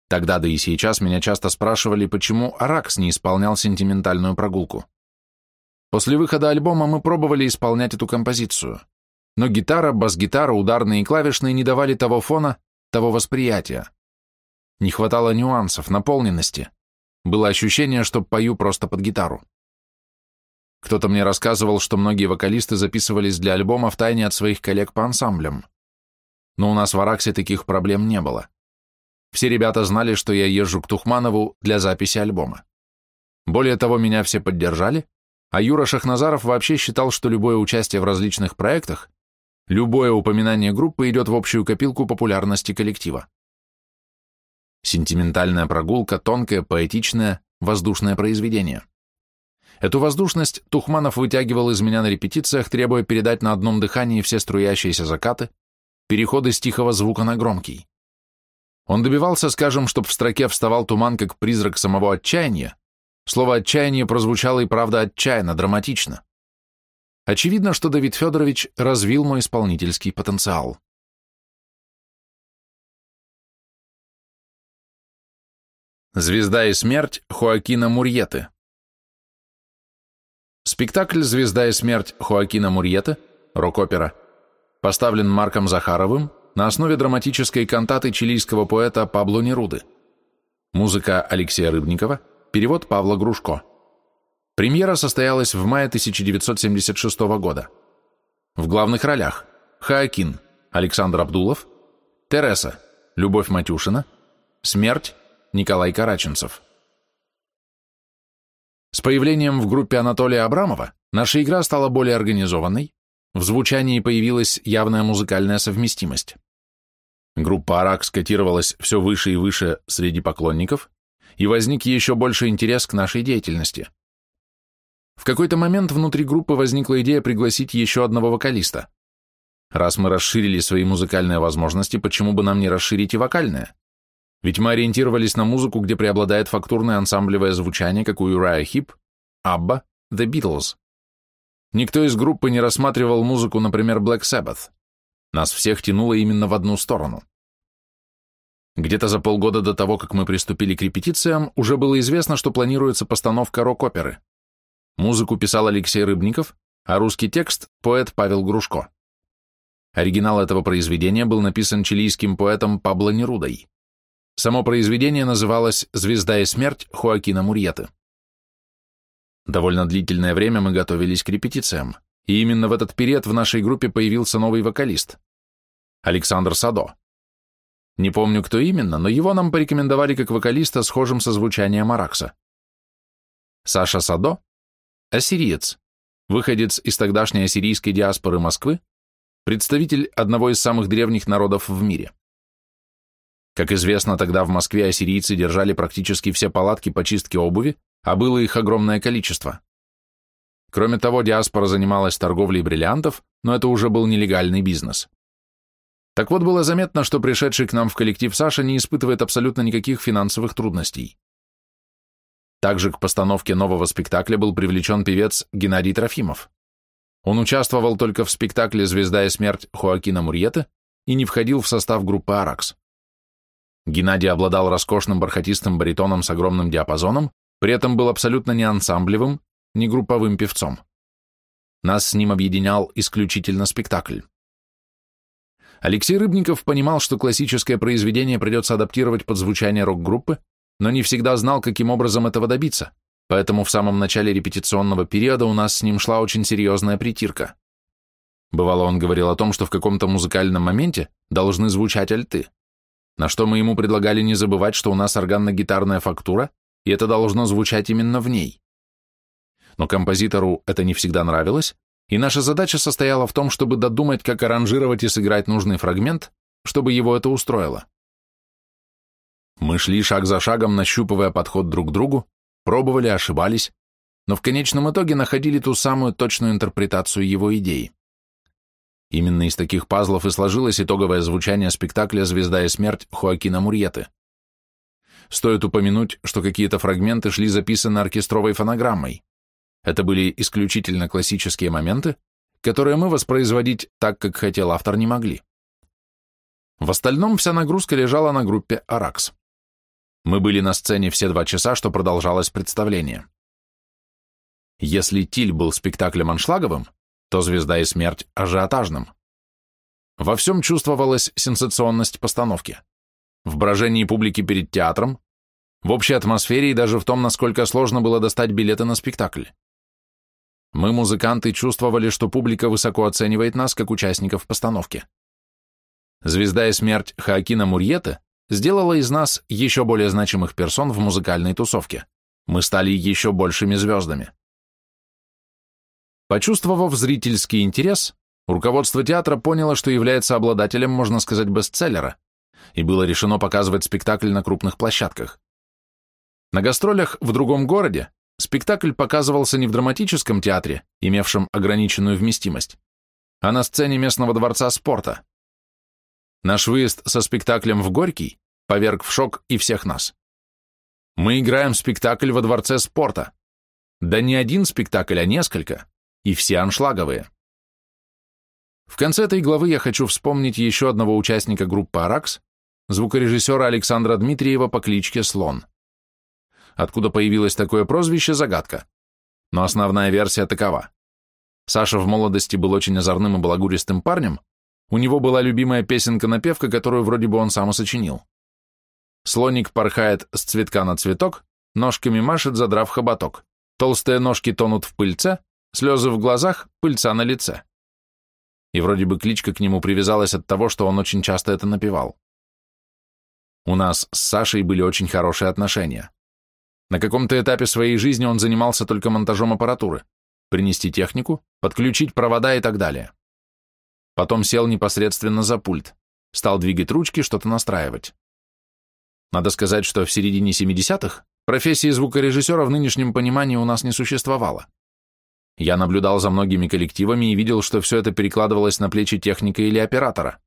Тогда, да и сейчас, меня часто спрашивали, почему Аракс не исполнял сентиментальную прогулку. После выхода альбома мы пробовали исполнять эту композицию, но гитара, бас-гитара, ударные и клавишные не давали того фона, того восприятия. Не хватало нюансов, наполненности. Было ощущение, что пою просто под гитару. Кто-то мне рассказывал, что многие вокалисты записывались для альбома в тайне от своих коллег по ансамблям. Но у нас в Араксе таких проблем не было. Все ребята знали, что я езжу к Тухманову для записи альбома. Более того, меня все поддержали, а Юра Шахназаров вообще считал, что любое участие в различных проектах, любое упоминание группы идет в общую копилку популярности коллектива. Сентиментальная прогулка, тонкое, поэтичное, воздушное произведение. Эту воздушность Тухманов вытягивал из меня на репетициях, требуя передать на одном дыхании все струящиеся закаты, переходы с тихого звука на громкий. Он добивался, скажем, чтобы в строке вставал туман, как призрак самого отчаяния. Слово «отчаяние» прозвучало и правда отчаянно, драматично. Очевидно, что Давид Федорович развил мой исполнительский потенциал. Звезда и смерть Хоакина Мурьеты. Спектакль «Звезда и смерть» Хоакина Мурьеты, рок-опера, поставлен Марком Захаровым на основе драматической кантаты чилийского поэта Пабло Неруды, Музыка Алексея Рыбникова, перевод Павла Грушко. Премьера состоялась в мае 1976 года. В главных ролях Хаакин Александр Абдулов, Тереса Любовь Матюшина, Смерть Николай Караченцев. С появлением в группе Анатолия Абрамова наша игра стала более организованной, в звучании появилась явная музыкальная совместимость. Группа «Арак» скотировалась все выше и выше среди поклонников, и возник еще больше интерес к нашей деятельности. В какой-то момент внутри группы возникла идея пригласить еще одного вокалиста. Раз мы расширили свои музыкальные возможности, почему бы нам не расширить и вокальное? Ведь мы ориентировались на музыку, где преобладает фактурное ансамблевое звучание, как у Юрая Хип, Абба, The Beatles. Никто из группы не рассматривал музыку, например, Black Sabbath. Нас всех тянуло именно в одну сторону. Где-то за полгода до того, как мы приступили к репетициям, уже было известно, что планируется постановка рок-оперы. Музыку писал Алексей Рыбников, а русский текст – поэт Павел Грушко. Оригинал этого произведения был написан чилийским поэтом Пабло Нерудой. Само произведение называлось «Звезда и смерть» Хоакина Мурьеты. Довольно длительное время мы готовились к репетициям. И именно в этот период в нашей группе появился новый вокалист – Александр Садо. Не помню, кто именно, но его нам порекомендовали как вокалиста, схожим со звучанием Аракса. Саша Садо – ассириец, выходец из тогдашней ассирийской диаспоры Москвы, представитель одного из самых древних народов в мире. Как известно, тогда в Москве ассирийцы держали практически все палатки по чистке обуви, а было их огромное количество. Кроме того, диаспора занималась торговлей бриллиантов, но это уже был нелегальный бизнес. Так вот, было заметно, что пришедший к нам в коллектив Саша не испытывает абсолютно никаких финансовых трудностей. Также к постановке нового спектакля был привлечен певец Геннадий Трофимов. Он участвовал только в спектакле «Звезда и смерть» Хоакина Мурьета и не входил в состав группы «Аракс». Геннадий обладал роскошным бархатистым баритоном с огромным диапазоном, при этом был абсолютно не ансамблевым, не групповым певцом. Нас с ним объединял исключительно спектакль. Алексей Рыбников понимал, что классическое произведение придется адаптировать под звучание рок-группы, но не всегда знал, каким образом этого добиться, поэтому в самом начале репетиционного периода у нас с ним шла очень серьезная притирка. Бывало, он говорил о том, что в каком-то музыкальном моменте должны звучать альты, на что мы ему предлагали не забывать, что у нас органно-гитарная фактура, и это должно звучать именно в ней но композитору это не всегда нравилось, и наша задача состояла в том, чтобы додумать, как аранжировать и сыграть нужный фрагмент, чтобы его это устроило. Мы шли шаг за шагом, нащупывая подход друг к другу, пробовали, ошибались, но в конечном итоге находили ту самую точную интерпретацию его идеи. Именно из таких пазлов и сложилось итоговое звучание спектакля «Звезда и смерть» Хоакина Мурьеты. Стоит упомянуть, что какие-то фрагменты шли записаны оркестровой фонограммой. Это были исключительно классические моменты, которые мы воспроизводить так, как хотел автор, не могли. В остальном вся нагрузка лежала на группе «Аракс». Мы были на сцене все два часа, что продолжалось представление. Если «Тиль» был спектаклем аншлаговым, то «Звезда и смерть» — ажиотажным. Во всем чувствовалась сенсационность постановки. В брожении публики перед театром, в общей атмосфере и даже в том, насколько сложно было достать билеты на спектакль. Мы, музыканты, чувствовали, что публика высоко оценивает нас как участников постановки. Звезда и смерть Хаакина Мурьета сделала из нас еще более значимых персон в музыкальной тусовке. Мы стали еще большими звездами. Почувствовав зрительский интерес, руководство театра поняло, что является обладателем, можно сказать, бестселлера, и было решено показывать спектакль на крупных площадках. На гастролях в другом городе Спектакль показывался не в драматическом театре, имевшем ограниченную вместимость, а на сцене местного дворца спорта. Наш выезд со спектаклем в Горький поверг в шок и всех нас. Мы играем спектакль во дворце спорта. Да не один спектакль, а несколько, и все аншлаговые. В конце этой главы я хочу вспомнить еще одного участника группы «Аракс», звукорежиссера Александра Дмитриева по кличке Слон. Откуда появилось такое прозвище – загадка. Но основная версия такова. Саша в молодости был очень озорным и балагуристым парнем, у него была любимая песенка-напевка, которую вроде бы он сам сочинил. Слоник порхает с цветка на цветок, ножками машет, задрав хоботок. Толстые ножки тонут в пыльце, слезы в глазах, пыльца на лице. И вроде бы кличка к нему привязалась от того, что он очень часто это напевал. У нас с Сашей были очень хорошие отношения. На каком-то этапе своей жизни он занимался только монтажом аппаратуры, принести технику, подключить провода и так далее. Потом сел непосредственно за пульт, стал двигать ручки, что-то настраивать. Надо сказать, что в середине 70-х профессии звукорежиссера в нынешнем понимании у нас не существовало. Я наблюдал за многими коллективами и видел, что все это перекладывалось на плечи техника или оператора.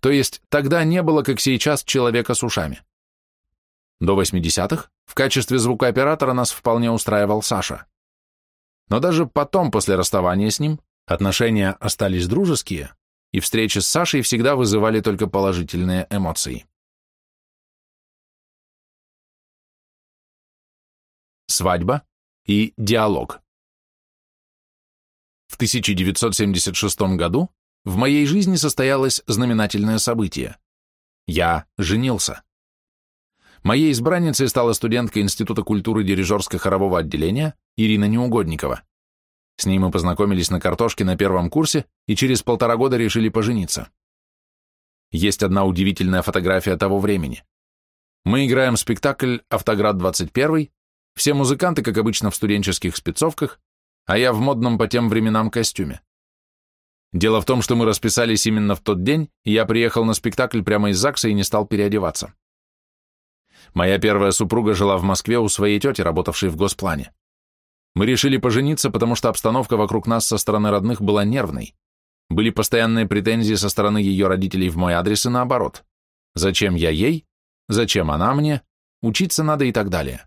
То есть тогда не было, как сейчас, человека с ушами. До 80-х в качестве звукооператора нас вполне устраивал Саша. Но даже потом, после расставания с ним, отношения остались дружеские, и встречи с Сашей всегда вызывали только положительные эмоции. свадьба и диалог. В 1976 году в моей жизни состоялось знаменательное событие. Я женился. Моей избранницей стала студентка Института культуры дирижерско-хорового отделения Ирина Неугодникова. С ней мы познакомились на картошке на первом курсе и через полтора года решили пожениться. Есть одна удивительная фотография того времени. Мы играем спектакль «Автоград 21», все музыканты, как обычно, в студенческих спецовках, а я в модном по тем временам костюме. Дело в том, что мы расписались именно в тот день, и я приехал на спектакль прямо из ЗАГСа и не стал переодеваться. Моя первая супруга жила в Москве у своей тети, работавшей в госплане. Мы решили пожениться, потому что обстановка вокруг нас со стороны родных была нервной. Были постоянные претензии со стороны ее родителей в мой адрес и наоборот. Зачем я ей? Зачем она мне? Учиться надо и так далее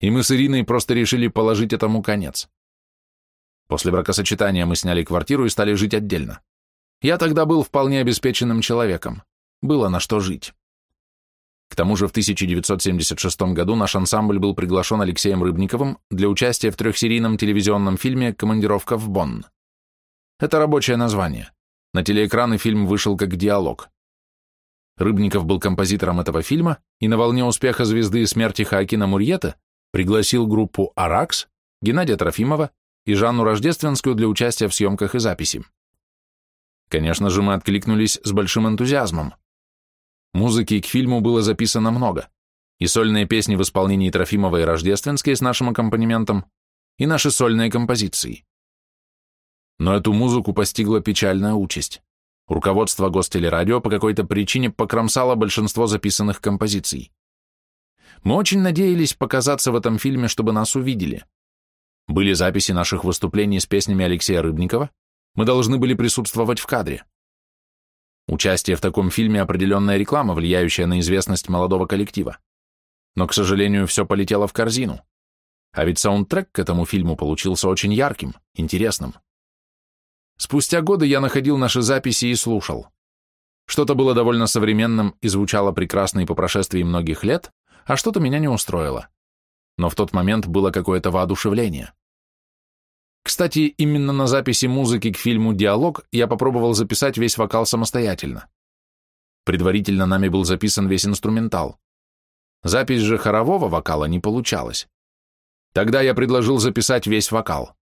и мы с Ириной просто решили положить этому конец. После бракосочетания мы сняли квартиру и стали жить отдельно. Я тогда был вполне обеспеченным человеком. Было на что жить. К тому же в 1976 году наш ансамбль был приглашен Алексеем Рыбниковым для участия в трехсерийном телевизионном фильме «Командировка в Бонн». Это рабочее название. На телеэкраны фильм вышел как диалог. Рыбников был композитором этого фильма, и на волне успеха звезды смерти Хаакина Мурьета пригласил группу «Аракс», Геннадия Трофимова и Жанну Рождественскую для участия в съемках и записи. Конечно же, мы откликнулись с большим энтузиазмом. Музыки к фильму было записано много, и сольные песни в исполнении Трофимова и Рождественской с нашим аккомпанементом, и наши сольные композиции. Но эту музыку постигла печальная участь. Руководство Гостелерадио по какой-то причине покромсало большинство записанных композиций. Мы очень надеялись показаться в этом фильме, чтобы нас увидели. Были записи наших выступлений с песнями Алексея Рыбникова, мы должны были присутствовать в кадре. Участие в таком фильме – определенная реклама, влияющая на известность молодого коллектива. Но, к сожалению, все полетело в корзину. А ведь саундтрек к этому фильму получился очень ярким, интересным. Спустя годы я находил наши записи и слушал. Что-то было довольно современным и звучало прекрасно и по прошествии многих лет, а что-то меня не устроило. Но в тот момент было какое-то воодушевление. Кстати, именно на записи музыки к фильму «Диалог» я попробовал записать весь вокал самостоятельно. Предварительно нами был записан весь инструментал. Запись же хорового вокала не получалась. Тогда я предложил записать весь вокал.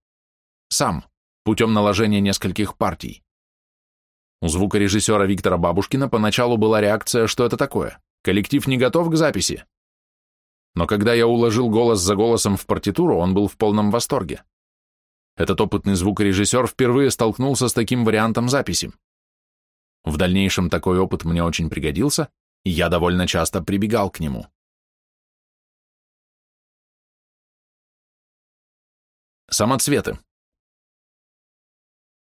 Сам, путем наложения нескольких партий. У звукорежиссера Виктора Бабушкина поначалу была реакция, что это такое? Коллектив не готов к записи. Но когда я уложил голос за голосом в партитуру, он был в полном восторге. Этот опытный звукорежиссер впервые столкнулся с таким вариантом записи. В дальнейшем такой опыт мне очень пригодился, и я довольно часто прибегал к нему. Самоцветы.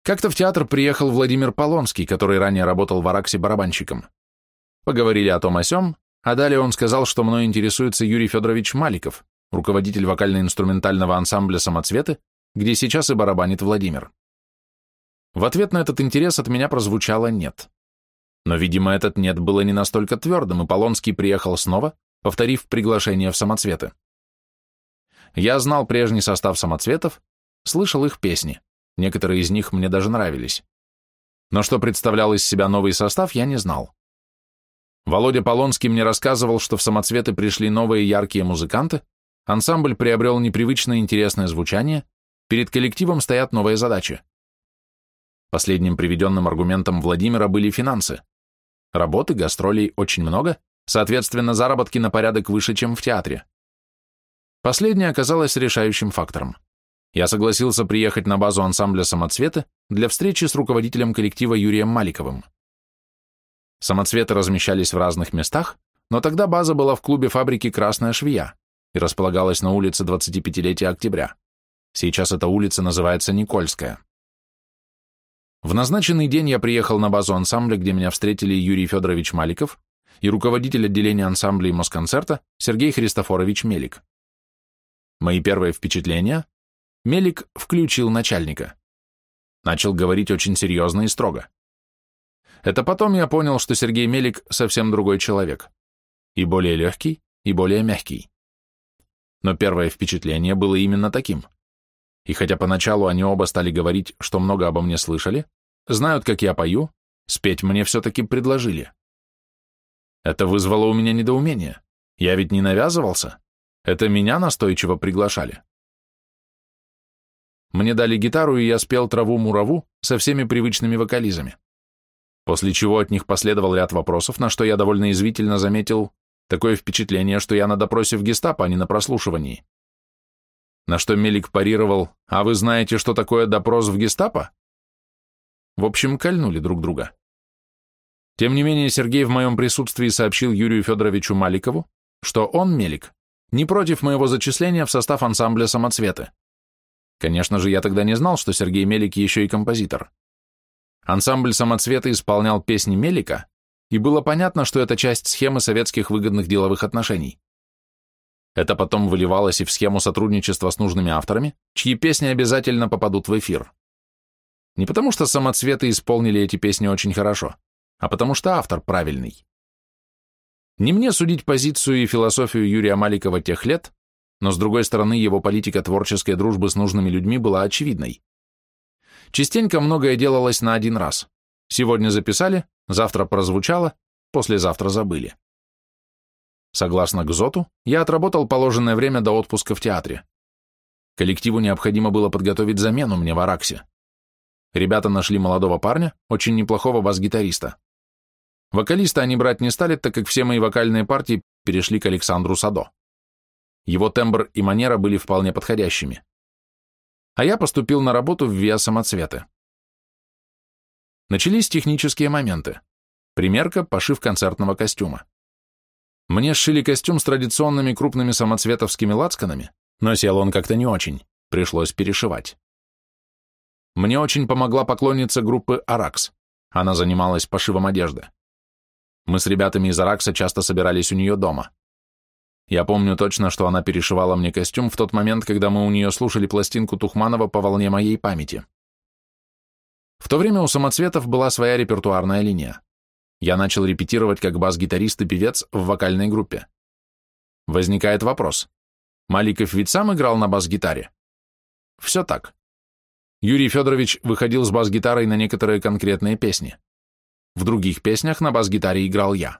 Как-то в театр приехал Владимир Полонский, который ранее работал в Араксе барабанщиком. Поговорили о том о сём, а далее он сказал, что мной интересуется Юрий Федорович Маликов, руководитель вокально-инструментального ансамбля «Самоцветы», где сейчас и барабанит Владимир. В ответ на этот интерес от меня прозвучало «нет». Но, видимо, этот «нет» было не настолько твердым, и Полонский приехал снова, повторив приглашение в «Самоцветы». Я знал прежний состав «Самоцветов», слышал их песни, некоторые из них мне даже нравились. Но что представлял из себя новый состав, я не знал. Володя Полонский мне рассказывал, что в самоцветы пришли новые яркие музыканты, ансамбль приобрел непривычное интересное звучание, перед коллективом стоят новые задачи. Последним приведенным аргументом Владимира были финансы. Работы, гастролей очень много, соответственно, заработки на порядок выше, чем в театре. Последнее оказалось решающим фактором. Я согласился приехать на базу ансамбля «Самоцветы» для встречи с руководителем коллектива Юрием Маликовым. Самоцветы размещались в разных местах, но тогда база была в клубе фабрики «Красная швея» и располагалась на улице 25-летия октября. Сейчас эта улица называется Никольская. В назначенный день я приехал на базу ансамбля, где меня встретили Юрий Федорович Маликов и руководитель отделения ансамблей Москонцерта Сергей Христофорович Мелик. Мои первые впечатления? Мелик включил начальника. Начал говорить очень серьезно и строго. Это потом я понял, что Сергей Мелик совсем другой человек. И более легкий, и более мягкий. Но первое впечатление было именно таким. И хотя поначалу они оба стали говорить, что много обо мне слышали, знают, как я пою, спеть мне все-таки предложили. Это вызвало у меня недоумение. Я ведь не навязывался. Это меня настойчиво приглашали. Мне дали гитару, и я спел «Траву-мураву» со всеми привычными вокализами после чего от них последовал ряд вопросов, на что я довольно извительно заметил такое впечатление, что я на допросе в гестапо, а не на прослушивании. На что Мелик парировал, а вы знаете, что такое допрос в гестапо? В общем, кольнули друг друга. Тем не менее, Сергей в моем присутствии сообщил Юрию Федоровичу Маликову, что он, Мелик, не против моего зачисления в состав ансамбля «Самоцветы». Конечно же, я тогда не знал, что Сергей Мелик еще и композитор. Ансамбль «Самоцветы» исполнял песни Мелика, и было понятно, что это часть схемы советских выгодных деловых отношений. Это потом выливалось и в схему сотрудничества с нужными авторами, чьи песни обязательно попадут в эфир. Не потому что самоцветы исполнили эти песни очень хорошо, а потому что автор правильный. Не мне судить позицию и философию Юрия Маликова тех лет, но с другой стороны его политика творческой дружбы с нужными людьми была очевидной. Частенько многое делалось на один раз. Сегодня записали, завтра прозвучало, послезавтра забыли. Согласно Гзоту, я отработал положенное время до отпуска в театре. Коллективу необходимо было подготовить замену мне в Араксе. Ребята нашли молодого парня, очень неплохого бас-гитариста. Вокалиста они брать не стали, так как все мои вокальные партии перешли к Александру Садо. Его тембр и манера были вполне подходящими а я поступил на работу в ВИА самоцветы. Начались технические моменты. Примерка, пошив концертного костюма. Мне сшили костюм с традиционными крупными самоцветовскими лацканами, но сел он как-то не очень, пришлось перешивать. Мне очень помогла поклонница группы «Аракс». Она занималась пошивом одежды. Мы с ребятами из «Аракса» часто собирались у нее дома. Я помню точно, что она перешивала мне костюм в тот момент, когда мы у нее слушали пластинку Тухманова по волне моей памяти. В то время у самоцветов была своя репертуарная линия. Я начал репетировать как бас-гитарист и певец в вокальной группе. Возникает вопрос. Маликов ведь сам играл на бас-гитаре? Все так. Юрий Федорович выходил с бас-гитарой на некоторые конкретные песни. В других песнях на бас-гитаре играл я.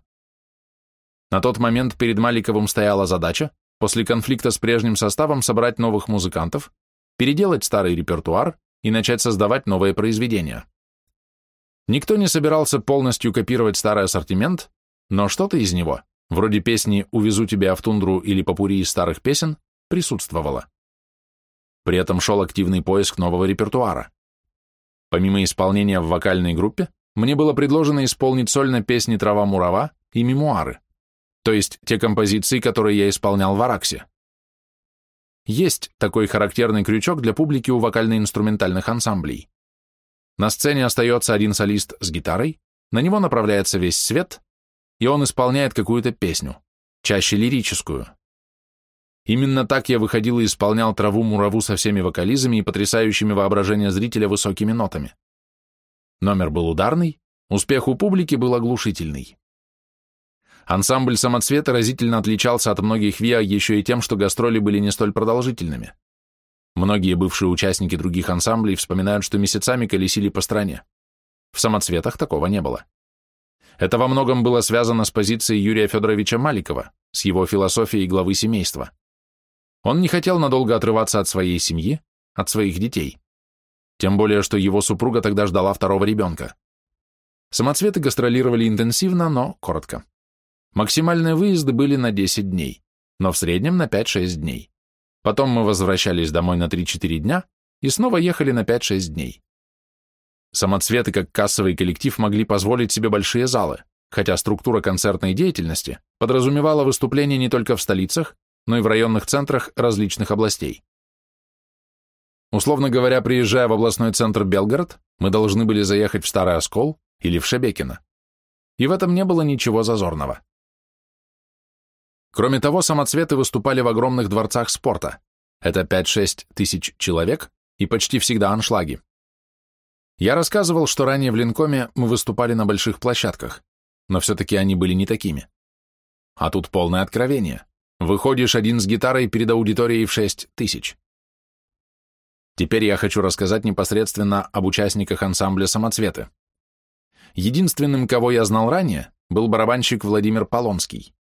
На тот момент перед Маликовым стояла задача после конфликта с прежним составом собрать новых музыкантов, переделать старый репертуар и начать создавать новые произведения. Никто не собирался полностью копировать старый ассортимент, но что-то из него, вроде песни «Увезу тебя в тундру» или «Попури из старых песен», присутствовало. При этом шел активный поиск нового репертуара. Помимо исполнения в вокальной группе, мне было предложено исполнить сольно песни «Трава-мурава» и «Мемуары» то есть те композиции, которые я исполнял в Араксе. Есть такой характерный крючок для публики у вокально-инструментальных ансамблей. На сцене остается один солист с гитарой, на него направляется весь свет, и он исполняет какую-то песню, чаще лирическую. Именно так я выходил и исполнял траву-мураву со всеми вокализами и потрясающими воображение зрителя высокими нотами. Номер был ударный, успех у публики был оглушительный. Ансамбль «Самоцвета» разительно отличался от многих ВИА еще и тем, что гастроли были не столь продолжительными. Многие бывшие участники других ансамблей вспоминают, что месяцами колесили по стране. В «Самоцветах» такого не было. Это во многом было связано с позицией Юрия Федоровича Маликова, с его философией главы семейства. Он не хотел надолго отрываться от своей семьи, от своих детей. Тем более, что его супруга тогда ждала второго ребенка. Самоцветы гастролировали интенсивно, но коротко. Максимальные выезды были на 10 дней, но в среднем на 5-6 дней. Потом мы возвращались домой на 3-4 дня и снова ехали на 5-6 дней. Самоцветы как кассовый коллектив могли позволить себе большие залы, хотя структура концертной деятельности подразумевала выступления не только в столицах, но и в районных центрах различных областей. Условно говоря, приезжая в областной центр Белгород, мы должны были заехать в Старый Оскол или в Шебекино. И в этом не было ничего зазорного. Кроме того, самоцветы выступали в огромных дворцах спорта. Это 5-6 тысяч человек и почти всегда аншлаги. Я рассказывал, что ранее в Линкоме мы выступали на больших площадках, но все-таки они были не такими. А тут полное откровение. Выходишь один с гитарой перед аудиторией в шесть тысяч. Теперь я хочу рассказать непосредственно об участниках ансамбля «Самоцветы». Единственным, кого я знал ранее, был барабанщик Владимир Полонский.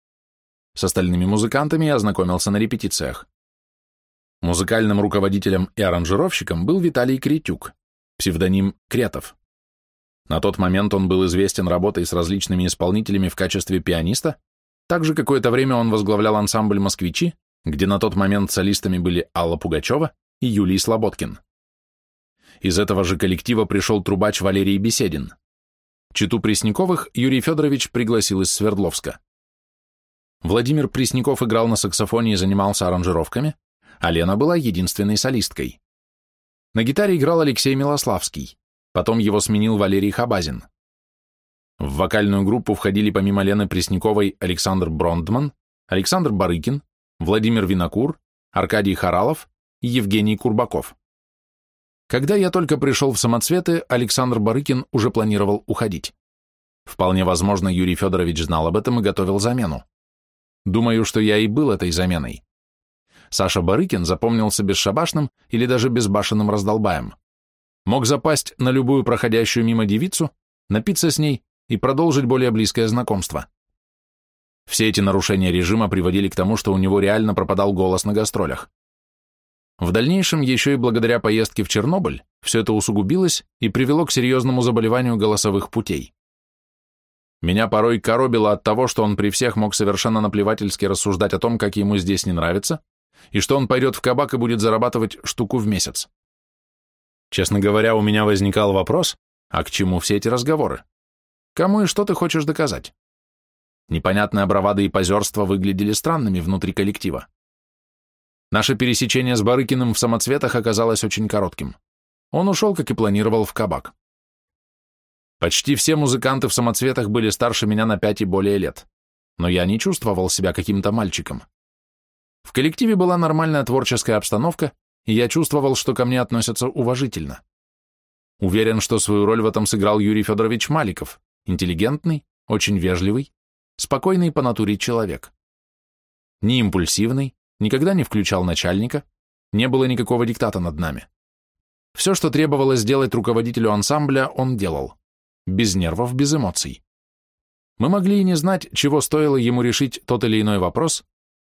С остальными музыкантами я ознакомился на репетициях. Музыкальным руководителем и аранжировщиком был Виталий Кретюк, псевдоним Кретов. На тот момент он был известен работой с различными исполнителями в качестве пианиста, также какое-то время он возглавлял ансамбль «Москвичи», где на тот момент солистами были Алла Пугачева и Юлий Слободкин. Из этого же коллектива пришел трубач Валерий Беседин. Читу Пресняковых Юрий Федорович пригласил из Свердловска. Владимир Пресняков играл на саксофоне и занимался аранжировками, а Лена была единственной солисткой. На гитаре играл Алексей Милославский, потом его сменил Валерий Хабазин. В вокальную группу входили помимо Лены Пресняковой Александр Брондман, Александр Барыкин, Владимир Винокур, Аркадий Харалов и Евгений Курбаков. Когда я только пришел в самоцветы, Александр Барыкин уже планировал уходить. Вполне возможно, Юрий Федорович знал об этом и готовил замену. Думаю, что я и был этой заменой. Саша Барыкин запомнился бесшабашным или даже безбашенным раздолбаем. Мог запасть на любую проходящую мимо девицу, напиться с ней и продолжить более близкое знакомство. Все эти нарушения режима приводили к тому, что у него реально пропадал голос на гастролях. В дальнейшем, еще и благодаря поездке в Чернобыль, все это усугубилось и привело к серьезному заболеванию голосовых путей. Меня порой коробило от того, что он при всех мог совершенно наплевательски рассуждать о том, как ему здесь не нравится, и что он пойдет в кабак и будет зарабатывать штуку в месяц. Честно говоря, у меня возникал вопрос, а к чему все эти разговоры? Кому и что ты хочешь доказать? Непонятные бравады и позерство выглядели странными внутри коллектива. Наше пересечение с Барыкиным в самоцветах оказалось очень коротким. Он ушел, как и планировал, в кабак. Почти все музыканты в самоцветах были старше меня на пять и более лет, но я не чувствовал себя каким-то мальчиком. В коллективе была нормальная творческая обстановка, и я чувствовал, что ко мне относятся уважительно. Уверен, что свою роль в этом сыграл Юрий Федорович Маликов, интеллигентный, очень вежливый, спокойный по натуре человек. Не импульсивный, никогда не включал начальника, не было никакого диктата над нами. Все, что требовалось сделать руководителю ансамбля, он делал. Без нервов, без эмоций. Мы могли и не знать, чего стоило ему решить тот или иной вопрос,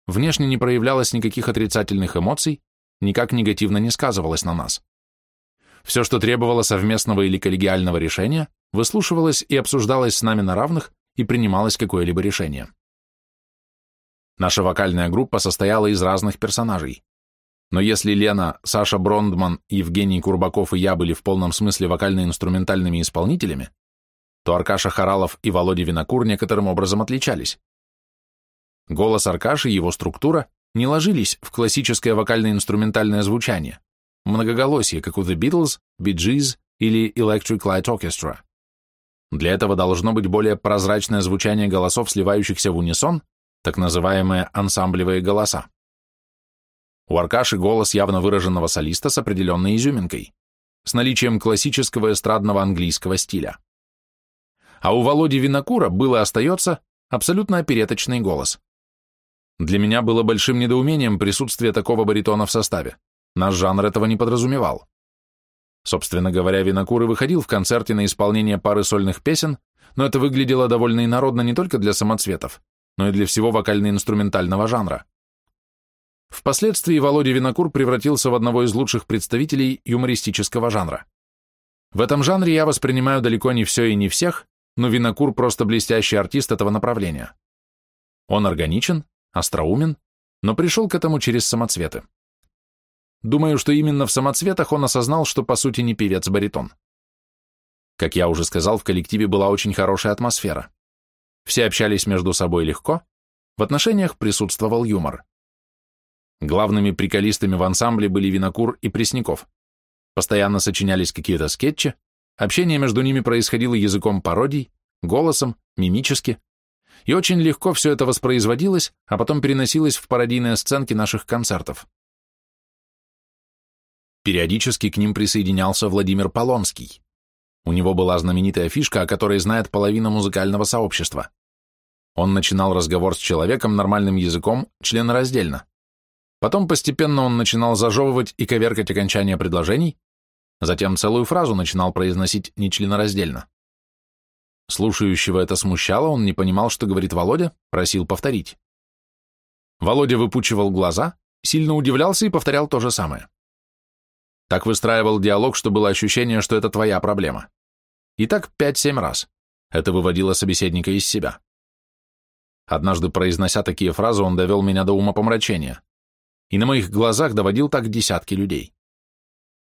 внешне не проявлялось никаких отрицательных эмоций, никак негативно не сказывалось на нас. Все, что требовало совместного или коллегиального решения, выслушивалось и обсуждалось с нами на равных и принималось какое-либо решение. Наша вокальная группа состояла из разных персонажей. Но если Лена, Саша Брондман, Евгений Курбаков и я были в полном смысле вокально-инструментальными исполнителями, то Аркаша Харалов и Володя Винокур некоторым образом отличались. Голос Аркаши и его структура не ложились в классическое вокально-инструментальное звучание, многоголосие, как у The Beatles, Bee Gees или Electric Light Orchestra. Для этого должно быть более прозрачное звучание голосов, сливающихся в унисон, так называемые ансамблевые голоса. У Аркаши голос явно выраженного солиста с определенной изюминкой, с наличием классического эстрадного английского стиля. А у Володи Винокура был и остается абсолютно опереточный голос. Для меня было большим недоумением присутствие такого баритона в составе. Наш жанр этого не подразумевал. Собственно говоря, Винокур и выходил в концерте на исполнение пары сольных песен, но это выглядело довольно инородно не только для самоцветов, но и для всего вокально-инструментального жанра. Впоследствии Володя Винокур превратился в одного из лучших представителей юмористического жанра. В этом жанре я воспринимаю далеко не все и не всех, но Винокур просто блестящий артист этого направления. Он органичен, остроумен, но пришел к этому через самоцветы. Думаю, что именно в самоцветах он осознал, что по сути не певец-баритон. Как я уже сказал, в коллективе была очень хорошая атмосфера. Все общались между собой легко, в отношениях присутствовал юмор. Главными приколистами в ансамбле были Винокур и Пресняков. Постоянно сочинялись какие-то скетчи, общение между ними происходило языком пародий, голосом, мимически, и очень легко все это воспроизводилось, а потом переносилось в пародийные сценки наших концертов. Периодически к ним присоединялся Владимир Полонский. У него была знаменитая фишка, о которой знает половина музыкального сообщества. Он начинал разговор с человеком нормальным языком, членораздельно. Потом постепенно он начинал зажевывать и коверкать окончания предложений, затем целую фразу начинал произносить нечленораздельно. Слушающего это смущало, он не понимал, что говорит Володя, просил повторить. Володя выпучивал глаза, сильно удивлялся и повторял то же самое. Так выстраивал диалог, что было ощущение, что это твоя проблема. И так пять-семь раз. Это выводило собеседника из себя. Однажды, произнося такие фразы, он довел меня до умопомрачения. И на моих глазах доводил так десятки людей.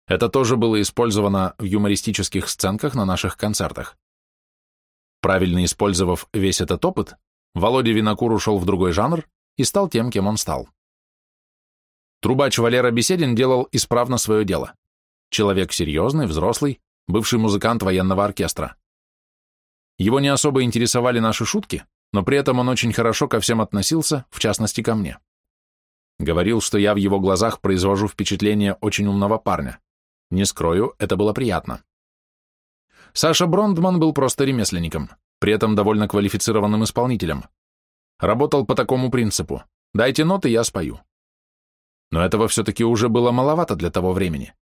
Это тоже было использовано в юмористических сценках на наших концертах. Правильно использовав весь этот опыт, Володя Винокур ушел в другой жанр и стал тем, кем он стал. Трубач Валера Беседин делал исправно свое дело. Человек серьезный, взрослый, бывший музыкант военного оркестра. Его не особо интересовали наши шутки, но при этом он очень хорошо ко всем относился, в частности ко мне. Говорил, что я в его глазах произвожу впечатление очень умного парня. Не скрою, это было приятно. Саша Брондман был просто ремесленником, при этом довольно квалифицированным исполнителем. Работал по такому принципу. Дайте ноты, я спою. Но этого все-таки уже было маловато для того времени.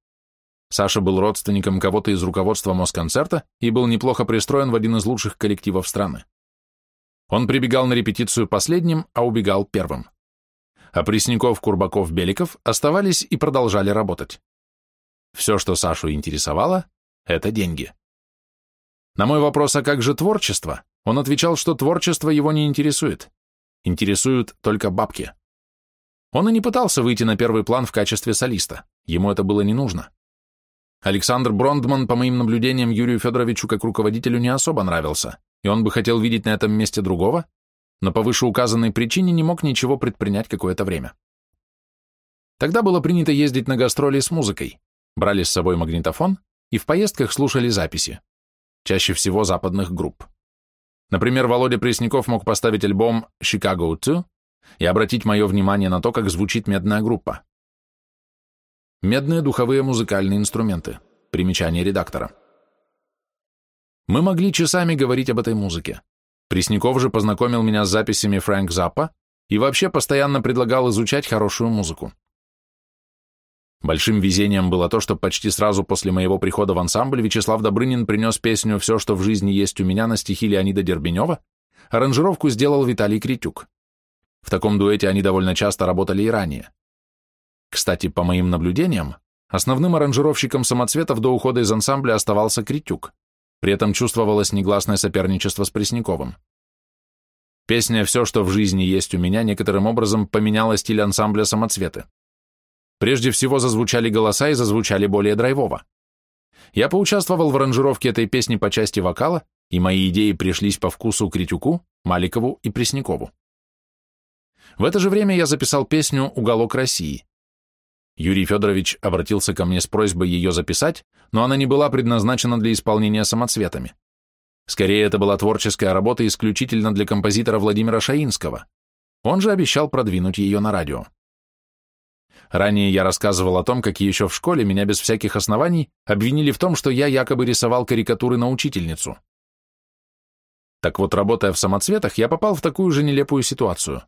Саша был родственником кого-то из руководства Москонцерта и был неплохо пристроен в один из лучших коллективов страны. Он прибегал на репетицию последним, а убегал первым. А Пресняков, Курбаков, Беликов оставались и продолжали работать. Все, что Сашу интересовало, это деньги. На мой вопрос, а как же творчество, он отвечал, что творчество его не интересует. Интересуют только бабки. Он и не пытался выйти на первый план в качестве солиста, ему это было не нужно. Александр Брондман, по моим наблюдениям, Юрию Федоровичу как руководителю не особо нравился, и он бы хотел видеть на этом месте другого, но по вышеуказанной причине не мог ничего предпринять какое-то время. Тогда было принято ездить на гастроли с музыкой, брали с собой магнитофон и в поездках слушали записи чаще всего западных групп. Например, Володя Пресняков мог поставить альбом «Chicago 2» и обратить мое внимание на то, как звучит медная группа. Медные духовые музыкальные инструменты. Примечание редактора. Мы могли часами говорить об этой музыке. Пресняков же познакомил меня с записями Фрэнк Заппа и вообще постоянно предлагал изучать хорошую музыку. Большим везением было то, что почти сразу после моего прихода в ансамбль Вячеслав Добрынин принес песню «Все, что в жизни есть у меня» на стихи Леонида Дербенева, аранжировку сделал Виталий Критюк. В таком дуэте они довольно часто работали и ранее. Кстати, по моим наблюдениям, основным аранжировщиком самоцветов до ухода из ансамбля оставался Критюк, при этом чувствовалось негласное соперничество с Пресняковым. Песня «Все, что в жизни есть у меня» некоторым образом поменяла стиль ансамбля самоцветы. Прежде всего зазвучали голоса и зазвучали более драйвово. Я поучаствовал в аранжировке этой песни по части вокала, и мои идеи пришлись по вкусу Критюку, Маликову и Преснякову. В это же время я записал песню «Уголок России». Юрий Федорович обратился ко мне с просьбой ее записать, но она не была предназначена для исполнения самоцветами. Скорее, это была творческая работа исключительно для композитора Владимира Шаинского. Он же обещал продвинуть ее на радио. Ранее я рассказывал о том, как еще в школе меня без всяких оснований обвинили в том, что я якобы рисовал карикатуры на учительницу. Так вот, работая в самоцветах, я попал в такую же нелепую ситуацию.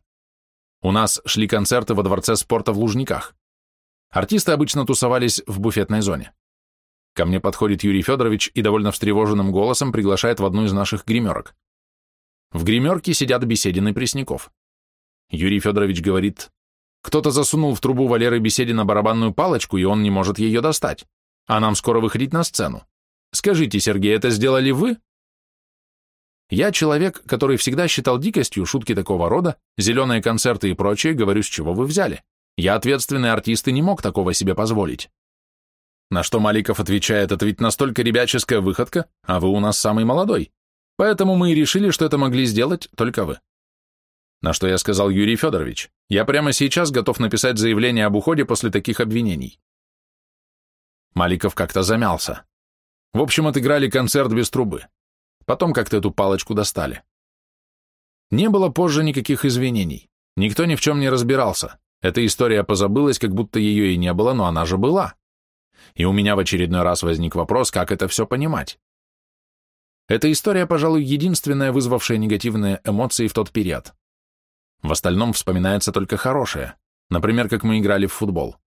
У нас шли концерты во Дворце спорта в Лужниках. Артисты обычно тусовались в буфетной зоне. Ко мне подходит Юрий Федорович и довольно встревоженным голосом приглашает в одну из наших гримерок. В гримерке сидят Беседин и Пресняков. Юрий Федорович говорит, кто-то засунул в трубу Валеры Беседина барабанную палочку, и он не может ее достать. А нам скоро выходить на сцену. Скажите, Сергей, это сделали вы? Я человек, который всегда считал дикостью шутки такого рода, зеленые концерты и прочее, говорю, с чего вы взяли. Я ответственный артист и не мог такого себе позволить. На что Маликов отвечает, это ведь настолько ребяческая выходка, а вы у нас самый молодой. Поэтому мы и решили, что это могли сделать только вы. На что я сказал Юрий Федорович, я прямо сейчас готов написать заявление об уходе после таких обвинений. Маликов как-то замялся. В общем, отыграли концерт без трубы. Потом как-то эту палочку достали. Не было позже никаких извинений. Никто ни в чем не разбирался. Эта история позабылась, как будто ее и не было, но она же была. И у меня в очередной раз возник вопрос, как это все понимать. Эта история, пожалуй, единственная, вызвавшая негативные эмоции в тот период. В остальном вспоминается только хорошее, например, как мы играли в футбол.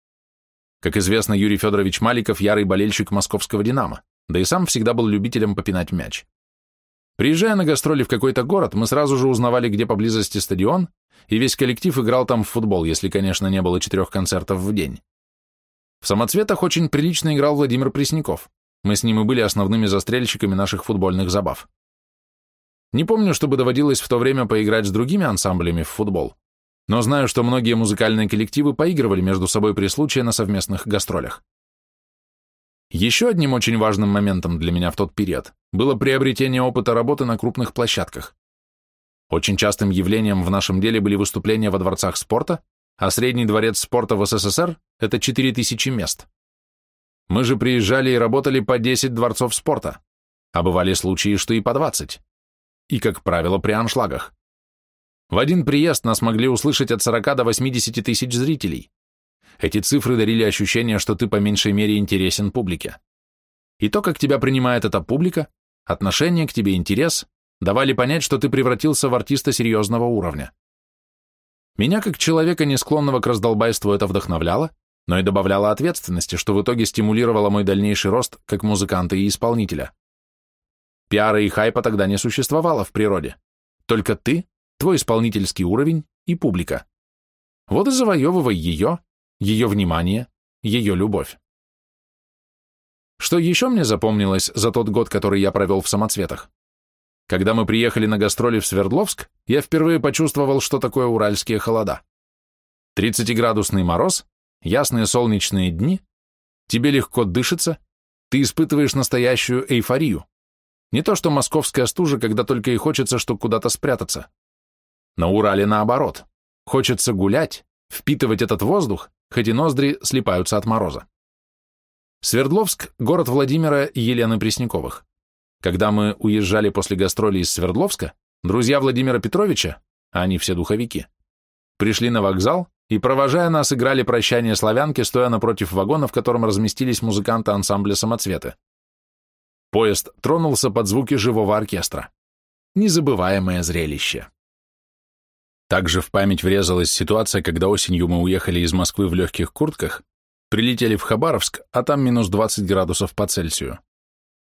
Как известно, Юрий Федорович Маликов – ярый болельщик московского «Динамо», да и сам всегда был любителем попинать мяч. Приезжая на гастроли в какой-то город, мы сразу же узнавали, где поблизости стадион, и весь коллектив играл там в футбол, если, конечно, не было четырех концертов в день. В самоцветах очень прилично играл Владимир Пресняков. Мы с ним и были основными застрельщиками наших футбольных забав. Не помню, чтобы доводилось в то время поиграть с другими ансамблями в футбол, но знаю, что многие музыкальные коллективы поигрывали между собой при случае на совместных гастролях. Еще одним очень важным моментом для меня в тот период было приобретение опыта работы на крупных площадках. Очень частым явлением в нашем деле были выступления во дворцах спорта, а средний дворец спорта в СССР – это 4000 мест. Мы же приезжали и работали по 10 дворцов спорта, а бывали случаи, что и по 20. И, как правило, при аншлагах. В один приезд нас могли услышать от 40 до 80 тысяч зрителей. Эти цифры дарили ощущение, что ты по меньшей мере интересен публике. И то, как тебя принимает эта публика, отношение к тебе, интерес, давали понять, что ты превратился в артиста серьезного уровня. Меня, как человека, не склонного к раздолбайству, это вдохновляло, но и добавляло ответственности, что в итоге стимулировало мой дальнейший рост как музыканта и исполнителя. Пиара и хайпа тогда не существовало в природе. Только ты, твой исполнительский уровень и публика. Вот и завоевывай ее, ее внимание, ее любовь. Что еще мне запомнилось за тот год, который я провел в самоцветах? Когда мы приехали на гастроли в Свердловск, я впервые почувствовал, что такое уральские холода. 30-градусный мороз, ясные солнечные дни, тебе легко дышится, ты испытываешь настоящую эйфорию. Не то что московская стужа, когда только и хочется, что куда-то спрятаться. На Урале наоборот. Хочется гулять, впитывать этот воздух, хоть и ноздри слипаются от мороза. Свердловск – город Владимира и Елены Пресняковых. Когда мы уезжали после гастролей из Свердловска, друзья Владимира Петровича, а они все духовики, пришли на вокзал и, провожая нас, играли прощание славянки, стоя напротив вагона, в котором разместились музыканты ансамбля «Самоцветы». Поезд тронулся под звуки живого оркестра. Незабываемое зрелище. Также в память врезалась ситуация, когда осенью мы уехали из Москвы в легких куртках, прилетели в Хабаровск, а там минус 20 градусов по Цельсию.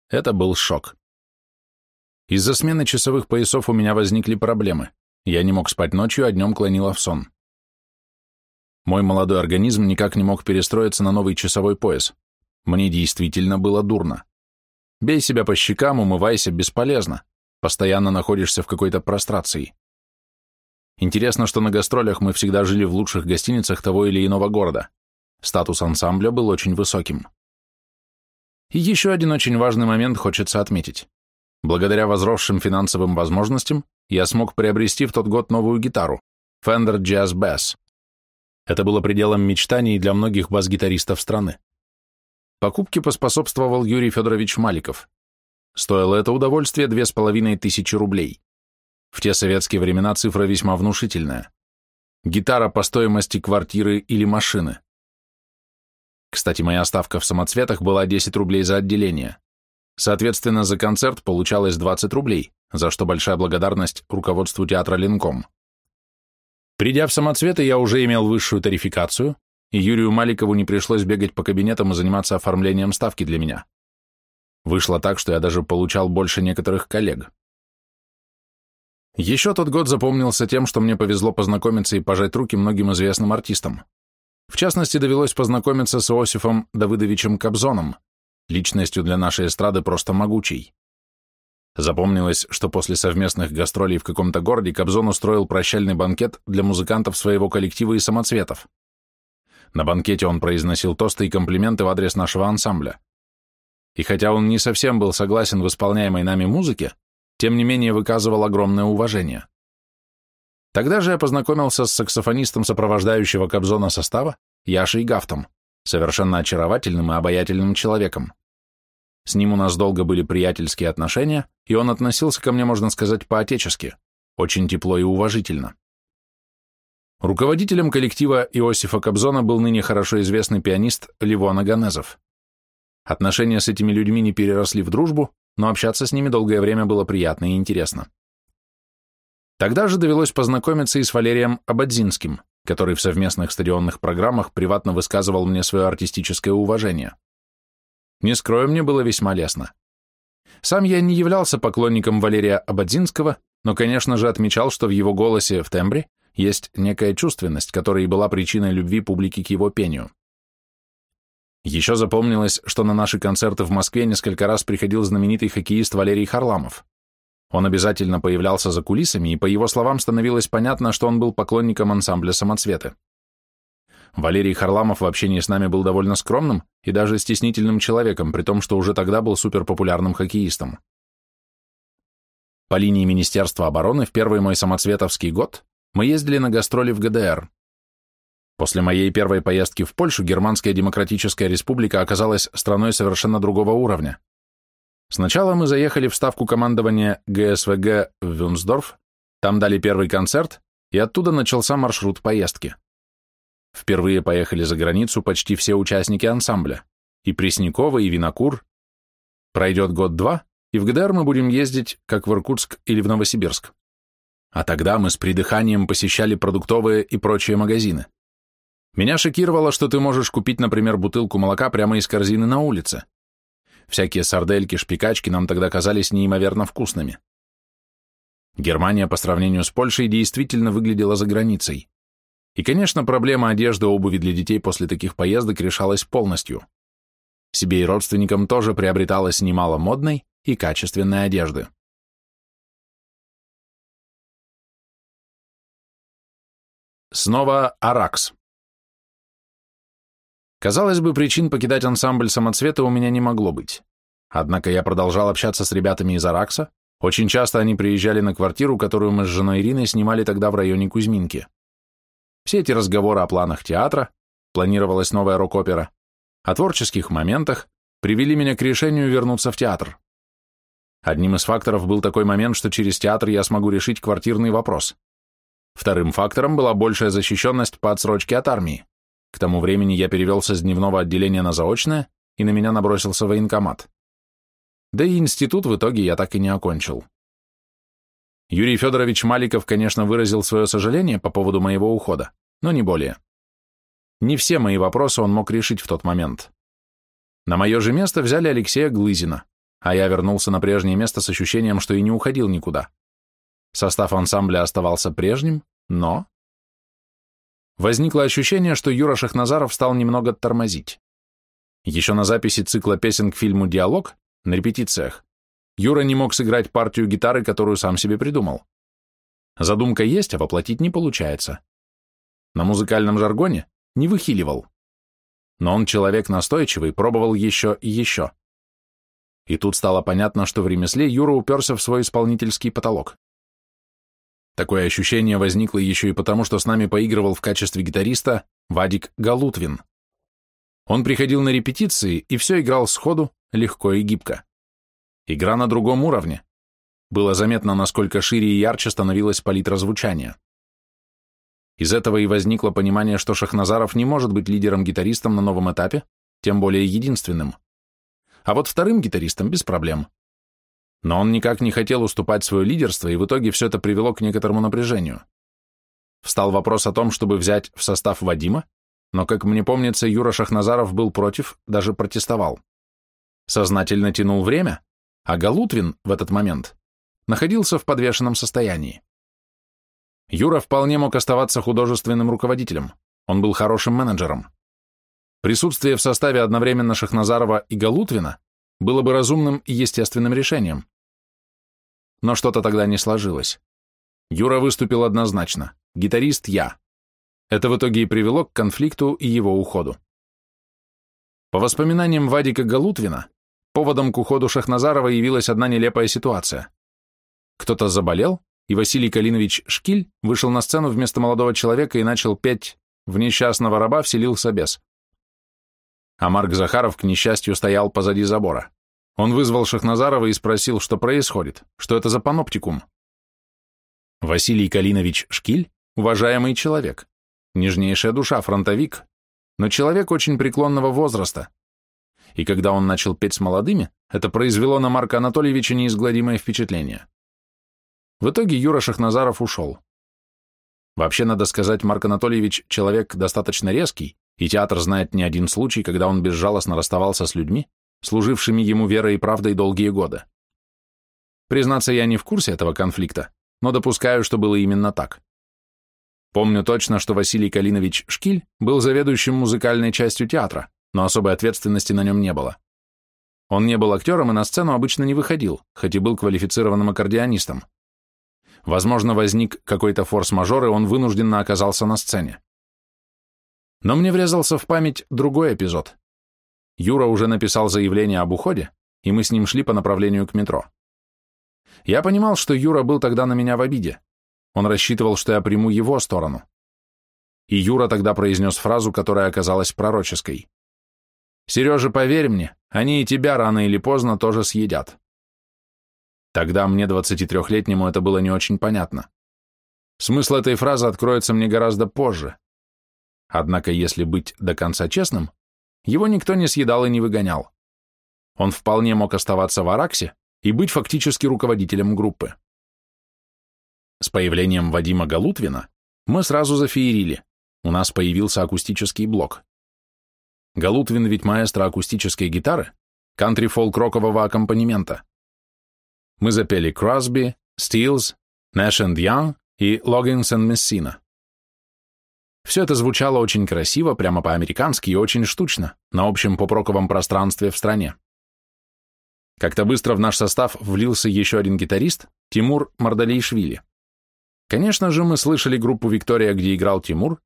Это был шок. Из-за смены часовых поясов у меня возникли проблемы. Я не мог спать ночью, а днем клонило в сон. Мой молодой организм никак не мог перестроиться на новый часовой пояс. Мне действительно было дурно. Бей себя по щекам, умывайся, бесполезно. Постоянно находишься в какой-то прострации. Интересно, что на гастролях мы всегда жили в лучших гостиницах того или иного города. Статус ансамбля был очень высоким. И еще один очень важный момент хочется отметить. Благодаря возросшим финансовым возможностям я смог приобрести в тот год новую гитару Fender Jazz Bass. Это было пределом мечтаний для многих бас-гитаристов страны. Покупке поспособствовал Юрий Федорович Маликов. Стоило это удовольствие две с половиной тысячи рублей. В те советские времена цифра весьма внушительная. Гитара по стоимости квартиры или машины. Кстати, моя ставка в самоцветах была 10 рублей за отделение. Соответственно, за концерт получалось 20 рублей, за что большая благодарность руководству театра Ленком. Придя в самоцветы, я уже имел высшую тарификацию, и Юрию Маликову не пришлось бегать по кабинетам и заниматься оформлением ставки для меня. Вышло так, что я даже получал больше некоторых коллег. Еще тот год запомнился тем, что мне повезло познакомиться и пожать руки многим известным артистам. В частности, довелось познакомиться с Иосифом Давыдовичем Кобзоном, личностью для нашей эстрады просто могучей. Запомнилось, что после совместных гастролей в каком-то городе Кобзон устроил прощальный банкет для музыкантов своего коллектива и самоцветов. На банкете он произносил тосты и комплименты в адрес нашего ансамбля. И хотя он не совсем был согласен в исполняемой нами музыке, тем не менее выказывал огромное уважение. Тогда же я познакомился с саксофонистом сопровождающего Кобзона состава, Яшей Гафтом, совершенно очаровательным и обаятельным человеком. С ним у нас долго были приятельские отношения, и он относился ко мне, можно сказать, по-отечески, очень тепло и уважительно. Руководителем коллектива Иосифа Кобзона был ныне хорошо известный пианист Ливон Аганезов. Отношения с этими людьми не переросли в дружбу, но общаться с ними долгое время было приятно и интересно. Тогда же довелось познакомиться и с Валерием Абадзинским, который в совместных стадионных программах приватно высказывал мне свое артистическое уважение. Не скрою, мне было весьма лестно. Сам я не являлся поклонником Валерия Абадзинского, но, конечно же, отмечал, что в его голосе, в тембре, есть некая чувственность, которая и была причиной любви публики к его пению. Еще запомнилось, что на наши концерты в Москве несколько раз приходил знаменитый хоккеист Валерий Харламов. Он обязательно появлялся за кулисами, и по его словам становилось понятно, что он был поклонником ансамбля «Самоцветы». Валерий Харламов в общении с нами был довольно скромным и даже стеснительным человеком, при том, что уже тогда был суперпопулярным хоккеистом. По линии Министерства обороны в первый мой самоцветовский год мы ездили на гастроли в ГДР. После моей первой поездки в Польшу Германская Демократическая Республика оказалась страной совершенно другого уровня. Сначала мы заехали в ставку командования ГСВГ в Вюнсдорф, там дали первый концерт, и оттуда начался маршрут поездки. Впервые поехали за границу почти все участники ансамбля, и Преснякова, и Винокур. Пройдет год-два, и в ГДР мы будем ездить, как в Иркутск или в Новосибирск. А тогда мы с придыханием посещали продуктовые и прочие магазины. Меня шокировало, что ты можешь купить, например, бутылку молока прямо из корзины на улице. Всякие сардельки, шпикачки нам тогда казались неимоверно вкусными. Германия по сравнению с Польшей действительно выглядела за границей. И, конечно, проблема одежды обуви для детей после таких поездок решалась полностью. Себе и родственникам тоже приобреталось немало модной и качественной одежды. Снова Аракс. Казалось бы, причин покидать ансамбль самоцвета у меня не могло быть. Однако я продолжал общаться с ребятами из Аракса, очень часто они приезжали на квартиру, которую мы с женой Ириной снимали тогда в районе Кузьминки. Все эти разговоры о планах театра, планировалась новая рок-опера, о творческих моментах привели меня к решению вернуться в театр. Одним из факторов был такой момент, что через театр я смогу решить квартирный вопрос. Вторым фактором была большая защищенность по отсрочке от армии. К тому времени я перевелся с дневного отделения на заочное, и на меня набросился военкомат. Да и институт в итоге я так и не окончил. Юрий Федорович Маликов, конечно, выразил свое сожаление по поводу моего ухода, но не более. Не все мои вопросы он мог решить в тот момент. На мое же место взяли Алексея Глызина, а я вернулся на прежнее место с ощущением, что и не уходил никуда. Состав ансамбля оставался прежним, но... Возникло ощущение, что Юра Шахназаров стал немного тормозить. Еще на записи цикла песен к фильму «Диалог» на репетициях Юра не мог сыграть партию гитары, которую сам себе придумал. Задумка есть, а воплотить не получается. На музыкальном жаргоне не выхиливал. Но он человек настойчивый, пробовал еще и еще. И тут стало понятно, что в ремесле Юра уперся в свой исполнительский потолок. Такое ощущение возникло еще и потому, что с нами поигрывал в качестве гитариста Вадик Галутвин. Он приходил на репетиции и все играл сходу, легко и гибко. Игра на другом уровне. Было заметно, насколько шире и ярче становилась палитра звучания. Из этого и возникло понимание, что Шахназаров не может быть лидером-гитаристом на новом этапе, тем более единственным. А вот вторым гитаристом без проблем. Но он никак не хотел уступать свое лидерство, и в итоге все это привело к некоторому напряжению. Встал вопрос о том, чтобы взять в состав Вадима, но, как мне помнится, Юра Шахназаров был против, даже протестовал. сознательно тянул время, а Галутвин в этот момент находился в подвешенном состоянии. Юра вполне мог оставаться художественным руководителем, он был хорошим менеджером. Присутствие в составе одновременно Шахназарова и Галутвина было бы разумным и естественным решением. Но что-то тогда не сложилось. Юра выступил однозначно, гитарист я. Это в итоге и привело к конфликту и его уходу. По воспоминаниям Вадика Галутвина, поводом к уходу Шахназарова явилась одна нелепая ситуация. Кто-то заболел, и Василий Калинович Шкиль вышел на сцену вместо молодого человека и начал петь «В несчастного раба вселился бес». А Марк Захаров, к несчастью, стоял позади забора. Он вызвал Шахназарова и спросил, что происходит, что это за паноптикум. Василий Калинович Шкиль – уважаемый человек, нежнейшая душа, фронтовик, но человек очень преклонного возраста. И когда он начал петь с молодыми, это произвело на Марка Анатольевича неизгладимое впечатление. В итоге Юра Шахназаров ушел. Вообще, надо сказать, Марк Анатольевич человек достаточно резкий, и театр знает не один случай, когда он безжалостно расставался с людьми, служившими ему верой и правдой долгие годы. Признаться, я не в курсе этого конфликта, но допускаю, что было именно так. Помню точно, что Василий Калинович Шкиль был заведующим музыкальной частью театра, но особой ответственности на нем не было. Он не был актером и на сцену обычно не выходил, хоть и был квалифицированным аккордеонистом. Возможно, возник какой-то форс-мажор, и он вынужденно оказался на сцене. Но мне врезался в память другой эпизод. Юра уже написал заявление об уходе, и мы с ним шли по направлению к метро. Я понимал, что Юра был тогда на меня в обиде. Он рассчитывал, что я приму его сторону. И Юра тогда произнес фразу, которая оказалась пророческой. «Сережа, поверь мне, они и тебя рано или поздно тоже съедят». Тогда мне, 23-летнему, это было не очень понятно. Смысл этой фразы откроется мне гораздо позже. Однако, если быть до конца честным, его никто не съедал и не выгонял. Он вполне мог оставаться в Араксе и быть фактически руководителем группы. С появлением Вадима Галутвина мы сразу зафеерили. У нас появился акустический блок. Галутвин ведь маэстро акустической гитары, кантри-фолк-рокового аккомпанемента мы запели Кросби, Стилс, Nash and Young и Loggins and Messina. Все это звучало очень красиво, прямо по-американски и очень штучно, на общем попроковом пространстве в стране. Как-то быстро в наш состав влился еще один гитарист, Тимур Мардалейшвили. Конечно же, мы слышали группу «Виктория», где играл Тимур,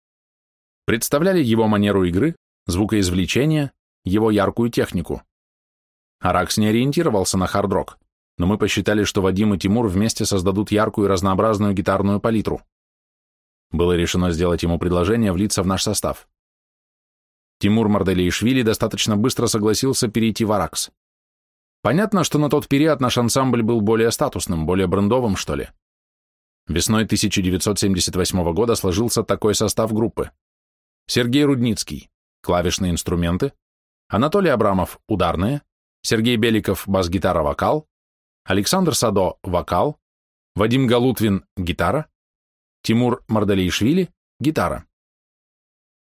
представляли его манеру игры, звукоизвлечения, его яркую технику. Аракс не ориентировался на хард-рок но мы посчитали, что Вадим и Тимур вместе создадут яркую и разнообразную гитарную палитру. Было решено сделать ему предложение влиться в наш состав. Тимур Марделиишвили достаточно быстро согласился перейти в Аракс. Понятно, что на тот период наш ансамбль был более статусным, более брендовым, что ли. Весной 1978 года сложился такой состав группы. Сергей Рудницкий – клавишные инструменты, Анатолий Абрамов – ударные, Сергей Беликов – бас-гитара-вокал, Александр Садо – вокал, Вадим Галутвин – гитара, Тимур Мардалейшвили – гитара.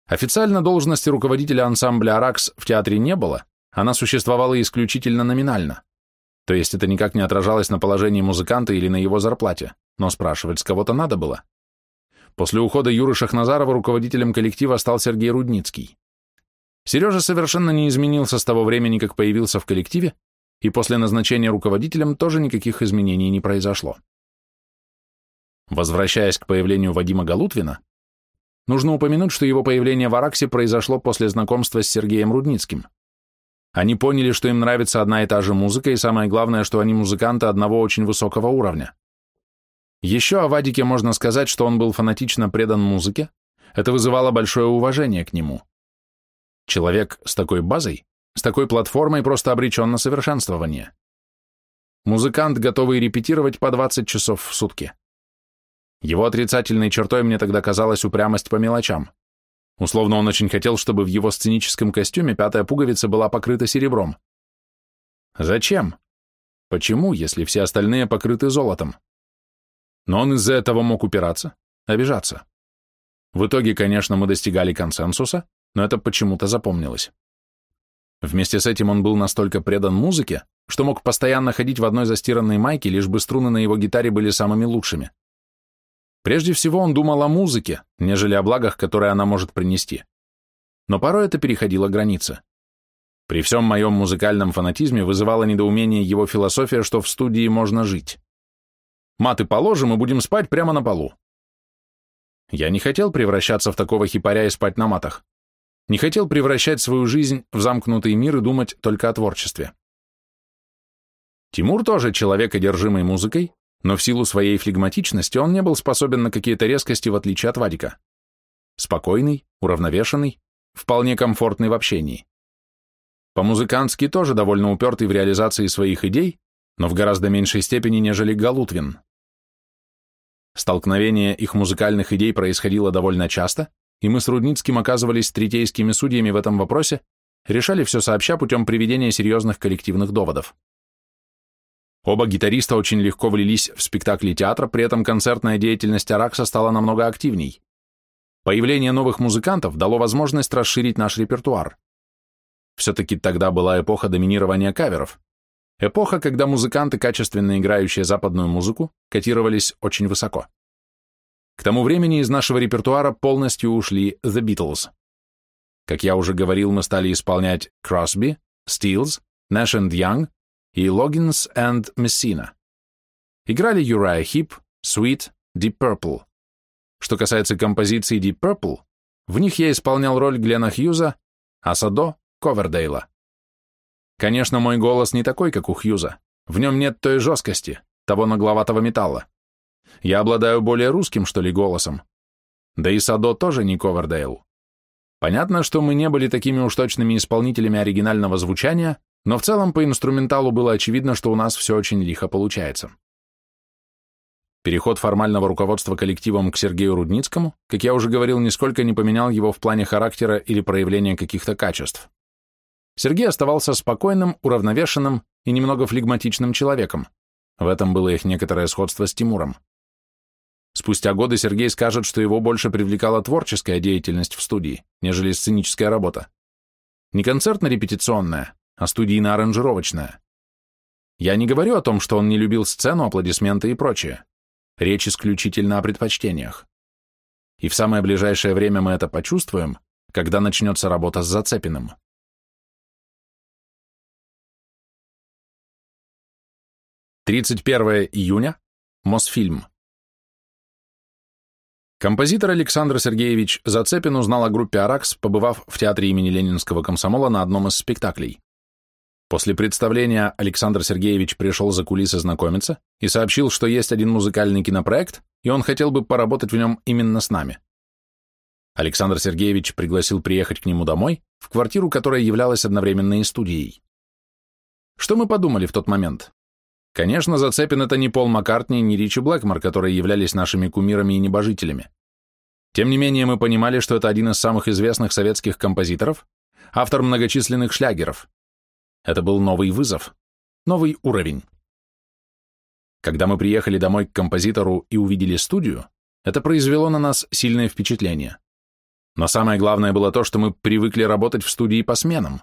Официально должности руководителя ансамбля «Аракс» в театре не было, она существовала исключительно номинально. То есть это никак не отражалось на положении музыканта или на его зарплате, но спрашивать с кого-то надо было. После ухода Юры Шахназарова руководителем коллектива стал Сергей Рудницкий. Сережа совершенно не изменился с того времени, как появился в коллективе, и после назначения руководителем тоже никаких изменений не произошло. Возвращаясь к появлению Вадима Галутвина, нужно упомянуть, что его появление в Араксе произошло после знакомства с Сергеем Рудницким. Они поняли, что им нравится одна и та же музыка, и самое главное, что они музыканты одного очень высокого уровня. Еще о Вадике можно сказать, что он был фанатично предан музыке, это вызывало большое уважение к нему. Человек с такой базой с такой платформой просто обречен на совершенствование. Музыкант, готовый репетировать по 20 часов в сутки. Его отрицательной чертой мне тогда казалась упрямость по мелочам. Условно, он очень хотел, чтобы в его сценическом костюме пятая пуговица была покрыта серебром. Зачем? Почему, если все остальные покрыты золотом? Но он из-за этого мог упираться, обижаться. В итоге, конечно, мы достигали консенсуса, но это почему-то запомнилось. Вместе с этим он был настолько предан музыке, что мог постоянно ходить в одной застиранной майке, лишь бы струны на его гитаре были самыми лучшими. Прежде всего он думал о музыке, нежели о благах, которые она может принести. Но порой это переходило границы. При всем моем музыкальном фанатизме вызывало недоумение его философия, что в студии можно жить. Маты положим и будем спать прямо на полу. Я не хотел превращаться в такого хипаря и спать на матах. Не хотел превращать свою жизнь в замкнутый мир и думать только о творчестве. Тимур тоже человек, одержимый музыкой, но в силу своей флегматичности он не был способен на какие-то резкости, в отличие от Вадика. Спокойный, уравновешенный, вполне комфортный в общении. По-музыкантски тоже довольно упертый в реализации своих идей, но в гораздо меньшей степени, нежели Галутвин. Столкновение их музыкальных идей происходило довольно часто, и мы с Рудницким оказывались третейскими судьями в этом вопросе, решали все сообща путем приведения серьезных коллективных доводов. Оба гитариста очень легко влились в спектакли театра, при этом концертная деятельность Аракса стала намного активней. Появление новых музыкантов дало возможность расширить наш репертуар. Все-таки тогда была эпоха доминирования каверов. Эпоха, когда музыканты, качественно играющие западную музыку, котировались очень высоко. К тому времени из нашего репертуара полностью ушли The Beatles. Как я уже говорил, мы стали исполнять Crosby, Stills, Nash and Young, и Loggins and Messina. Играли Uriah Heep, Sweet, Deep Purple. Что касается композиции Deep Purple, в них я исполнял роль Глена Хьюза, а Садо — Ковердейла. Конечно, мой голос не такой, как у Хьюза. В нем нет той жесткости, того нагловатого металла. Я обладаю более русским, что ли, голосом. Да и Садо тоже не Ковердейл. Понятно, что мы не были такими уж точными исполнителями оригинального звучания, но в целом по инструменталу было очевидно, что у нас все очень лихо получается. Переход формального руководства коллективом к Сергею Рудницкому, как я уже говорил, нисколько не поменял его в плане характера или проявления каких-то качеств. Сергей оставался спокойным, уравновешенным и немного флегматичным человеком. В этом было их некоторое сходство с Тимуром. Спустя годы Сергей скажет, что его больше привлекала творческая деятельность в студии, нежели сценическая работа. Не концертно-репетиционная, а студийно-аранжировочная. Я не говорю о том, что он не любил сцену, аплодисменты и прочее. Речь исключительно о предпочтениях. И в самое ближайшее время мы это почувствуем, когда начнется работа с Зацепиным. Тридцать первое июня. Мосфильм. Композитор Александр Сергеевич Зацепин узнал о группе «Аракс», побывав в театре имени Ленинского комсомола на одном из спектаклей. После представления Александр Сергеевич пришел за кулисы знакомиться и сообщил, что есть один музыкальный кинопроект, и он хотел бы поработать в нем именно с нами. Александр Сергеевич пригласил приехать к нему домой, в квартиру, которая являлась одновременно и студией. Что мы подумали в тот момент? Конечно, Зацепин это не Пол Маккартни, не Ричи Блэкмор, которые являлись нашими кумирами и небожителями. Тем не менее, мы понимали, что это один из самых известных советских композиторов, автор многочисленных шлягеров. Это был новый вызов, новый уровень. Когда мы приехали домой к композитору и увидели студию, это произвело на нас сильное впечатление. Но самое главное было то, что мы привыкли работать в студии по сменам.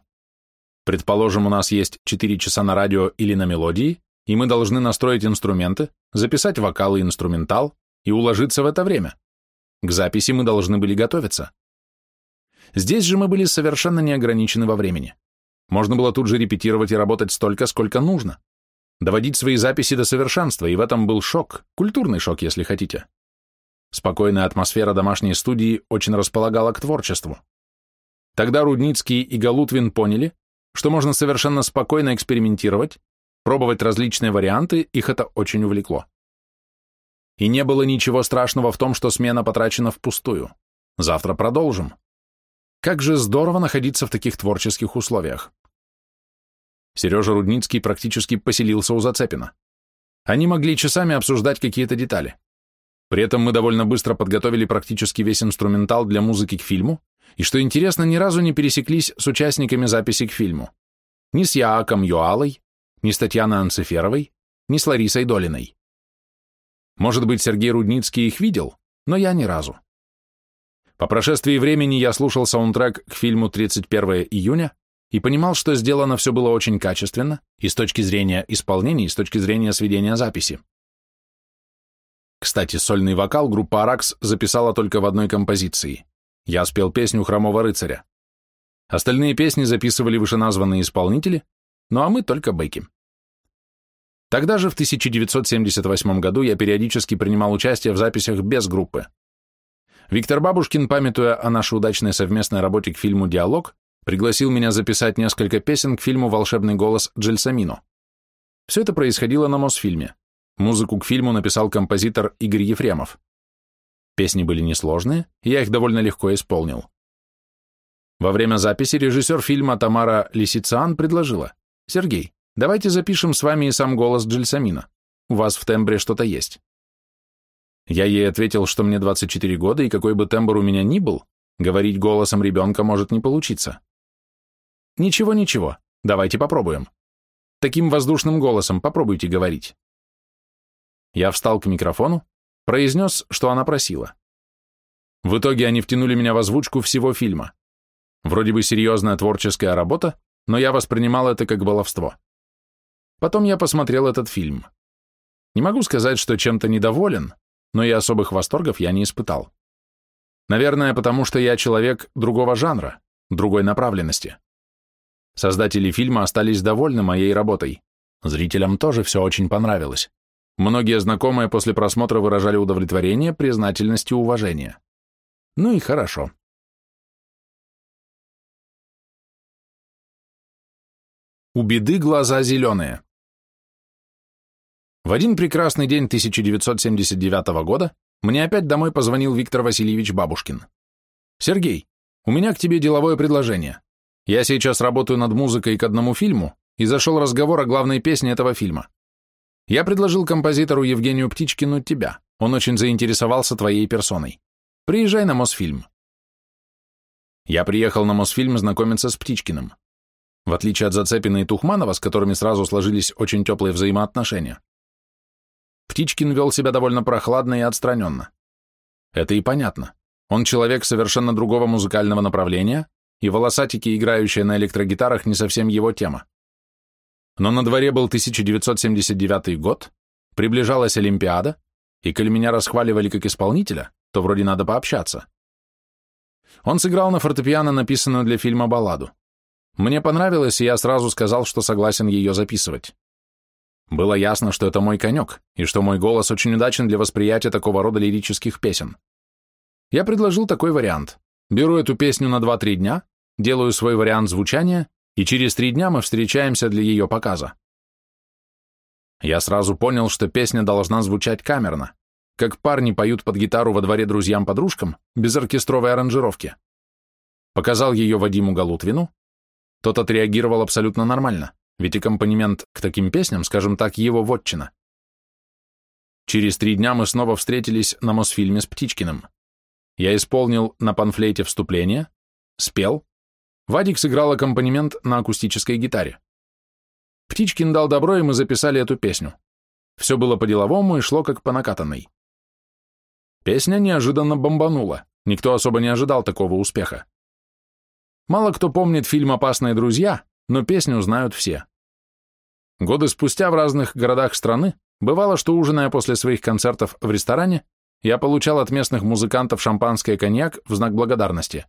Предположим, у нас есть 4 часа на радио или на мелодии, и мы должны настроить инструменты, записать вокал и инструментал и уложиться в это время. К записи мы должны были готовиться. Здесь же мы были совершенно не ограничены во времени. Можно было тут же репетировать и работать столько, сколько нужно. Доводить свои записи до совершенства, и в этом был шок, культурный шок, если хотите. Спокойная атмосфера домашней студии очень располагала к творчеству. Тогда Рудницкий и Галутвин поняли, что можно совершенно спокойно экспериментировать, пробовать различные варианты, их это очень увлекло. И не было ничего страшного в том, что смена потрачена впустую. Завтра продолжим. Как же здорово находиться в таких творческих условиях. Сережа Рудницкий практически поселился у Зацепина. Они могли часами обсуждать какие-то детали. При этом мы довольно быстро подготовили практически весь инструментал для музыки к фильму, и, что интересно, ни разу не пересеклись с участниками записи к фильму. Ни с Яаком Юалой, ни с Татьяной Анциферовой, ни с Ларисой Долиной. Может быть, Сергей Рудницкий их видел, но я ни разу. По прошествии времени я слушал саундтрек к фильму «31 июня», и понимал, что сделано все было очень качественно и с точки зрения исполнения, и с точки зрения сведения записи. Кстати, сольный вокал группа «Аракс» записала только в одной композиции. Я спел песню «Хромого рыцаря». Остальные песни записывали вышеназванные исполнители, ну а мы только бэки. Тогда же, в 1978 году, я периодически принимал участие в записях без группы. Виктор Бабушкин, памятуя о нашей удачной совместной работе к фильму «Диалог», пригласил меня записать несколько песен к фильму «Волшебный голос» Джельсамино. Все это происходило на Мосфильме. Музыку к фильму написал композитор Игорь Ефремов. Песни были несложные, я их довольно легко исполнил. Во время записи режиссер фильма Тамара Лисицан предложила, «Сергей, давайте запишем с вами и сам голос Джельсамина. У вас в тембре что-то есть». Я ей ответил, что мне 24 года, и какой бы тембр у меня ни был, говорить голосом ребенка может не получиться. «Ничего-ничего, давайте попробуем. Таким воздушным голосом попробуйте говорить». Я встал к микрофону, произнес, что она просила. В итоге они втянули меня в озвучку всего фильма. Вроде бы серьезная творческая работа, но я воспринимал это как баловство. Потом я посмотрел этот фильм. Не могу сказать, что чем-то недоволен, но и особых восторгов я не испытал. Наверное, потому что я человек другого жанра, другой направленности. Создатели фильма остались довольны моей работой. Зрителям тоже все очень понравилось. Многие знакомые после просмотра выражали удовлетворение, признательность и уважение. Ну и хорошо. У беды глаза зеленые. В один прекрасный день 1979 года мне опять домой позвонил Виктор Васильевич Бабушкин. «Сергей, у меня к тебе деловое предложение. Я сейчас работаю над музыкой к одному фильму, и зашел разговор о главной песне этого фильма. Я предложил композитору Евгению Птичкину тебя. Он очень заинтересовался твоей персоной. Приезжай на Мосфильм. Я приехал на Мосфильм знакомиться с Птичкиным. В отличие от Зацепина и Тухманова, с которыми сразу сложились очень теплые взаимоотношения, Птичкин вел себя довольно прохладно и отстраненно. Это и понятно. Он человек совершенно другого музыкального направления, и волосатики, играющие на электрогитарах, не совсем его тема. Но на дворе был 1979 год, приближалась Олимпиада, и коли меня расхваливали как исполнителя, то вроде надо пообщаться. Он сыграл на фортепиано написанную для фильма балладу. Мне понравилось, и я сразу сказал, что согласен ее записывать. Было ясно, что это мой конек, и что мой голос очень удачен для восприятия такого рода лирических песен. Я предложил такой вариант. Беру эту песню на 2-3 дня, делаю свой вариант звучания и через три дня мы встречаемся для ее показа. Я сразу понял, что песня должна звучать камерно, как парни поют под гитару во дворе друзьям-подружкам, без оркестровой аранжировки. Показал ее Вадиму Галутвину, тот отреагировал абсолютно нормально, ведь аккомпанемент к таким песням, скажем так, его вотчина. Через три дня мы снова встретились на Мосфильме с Птичкиным. Я исполнил на панфлейте вступление, спел, Вадик сыграл аккомпанемент на акустической гитаре. Птичкин дал добро, и мы записали эту песню. Все было по-деловому и шло как по накатанной. Песня неожиданно бомбанула, никто особо не ожидал такого успеха. Мало кто помнит фильм «Опасные друзья», но песню знают все. Годы спустя в разных городах страны бывало, что ужиная после своих концертов в ресторане, я получал от местных музыкантов шампанское коньяк в знак благодарности.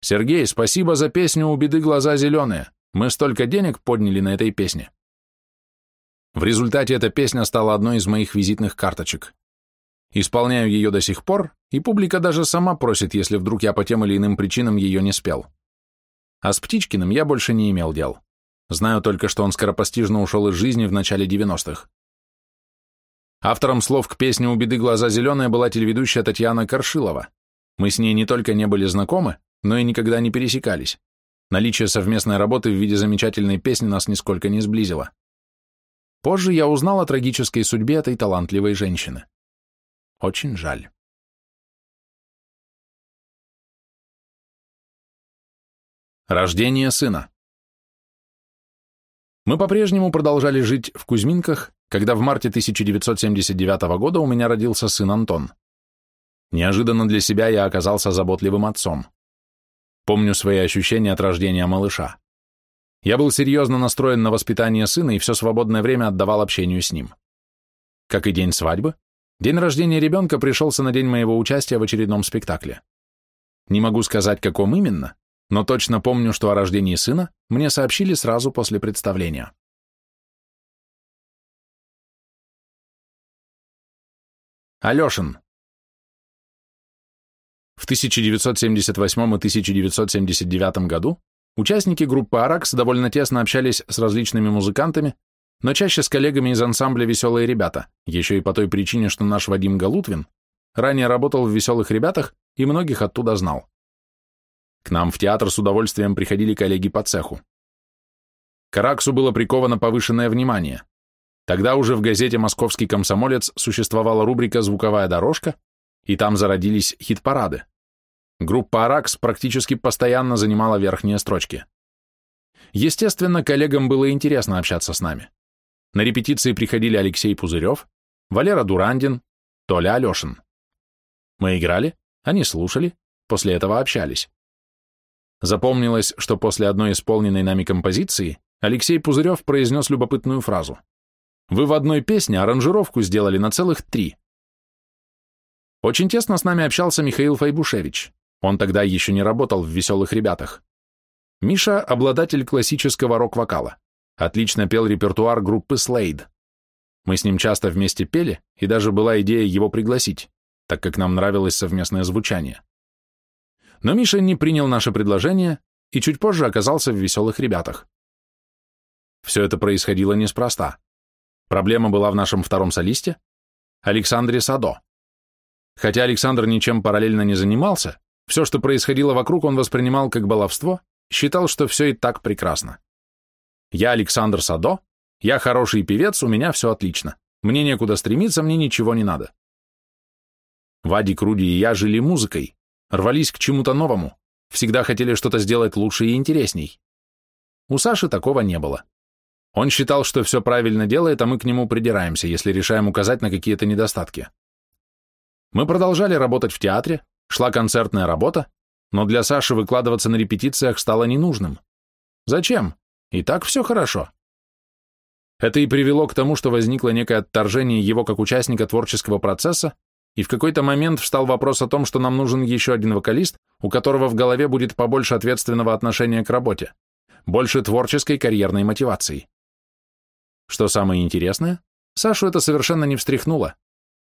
Сергей, спасибо за песню «У беды глаза зеленые». Мы столько денег подняли на этой песне. В результате эта песня стала одной из моих визитных карточек. Исполняю ее до сих пор, и публика даже сама просит, если вдруг я по тем или иным причинам ее не спел. А с Птичкиным я больше не имел дел. Знаю только, что он скоропостижно ушел из жизни в начале 90-х. Автором слов к песне «У беды глаза зеленые» была телеведущая Татьяна Коршилова. Мы с ней не только не были знакомы, но и никогда не пересекались. Наличие совместной работы в виде замечательной песни нас нисколько не сблизило. Позже я узнал о трагической судьбе этой талантливой женщины. Очень жаль. Рождение сына. Мы по-прежнему продолжали жить в Кузьминках, когда в марте 1979 года у меня родился сын Антон. Неожиданно для себя я оказался заботливым отцом. Помню свои ощущения от рождения малыша. Я был серьезно настроен на воспитание сына и все свободное время отдавал общению с ним. Как и день свадьбы, день рождения ребенка пришелся на день моего участия в очередном спектакле. Не могу сказать, каком именно, но точно помню, что о рождении сына мне сообщили сразу после представления. Алешин. В 1978 и 1979 году участники группы «Аракс» довольно тесно общались с различными музыкантами, но чаще с коллегами из ансамбля «Веселые ребята», еще и по той причине, что наш Вадим Галутвин ранее работал в «Веселых ребятах» и многих оттуда знал. К нам в театр с удовольствием приходили коллеги по цеху. К Араксу было приковано повышенное внимание. Тогда уже в газете «Московский комсомолец» существовала рубрика «Звуковая дорожка», и там зародились хит-парады. Группа «Аракс» практически постоянно занимала верхние строчки. Естественно, коллегам было интересно общаться с нами. На репетиции приходили Алексей Пузырев, Валера Дурандин, Толя Алешин. Мы играли, они слушали, после этого общались. Запомнилось, что после одной исполненной нами композиции Алексей Пузырев произнес любопытную фразу. «Вы в одной песне аранжировку сделали на целых три». Очень тесно с нами общался Михаил Файбушевич. Он тогда еще не работал в «Веселых ребятах». Миша – обладатель классического рок-вокала. Отлично пел репертуар группы Slade. Мы с ним часто вместе пели, и даже была идея его пригласить, так как нам нравилось совместное звучание. Но Миша не принял наше предложение и чуть позже оказался в «Веселых ребятах». Все это происходило неспроста. Проблема была в нашем втором солисте, Александре Садо. Хотя Александр ничем параллельно не занимался, все, что происходило вокруг, он воспринимал как баловство, считал, что все и так прекрасно. Я Александр Садо, я хороший певец, у меня все отлично. Мне некуда стремиться, мне ничего не надо. Вадик, Руди и я жили музыкой, рвались к чему-то новому, всегда хотели что-то сделать лучше и интересней. У Саши такого не было. Он считал, что все правильно делает, а мы к нему придираемся, если решаем указать на какие-то недостатки. Мы продолжали работать в театре, шла концертная работа, но для Саши выкладываться на репетициях стало ненужным. Зачем? И так все хорошо. Это и привело к тому, что возникло некое отторжение его как участника творческого процесса, и в какой-то момент встал вопрос о том, что нам нужен еще один вокалист, у которого в голове будет побольше ответственного отношения к работе, больше творческой карьерной мотивации. Что самое интересное, Сашу это совершенно не встряхнуло,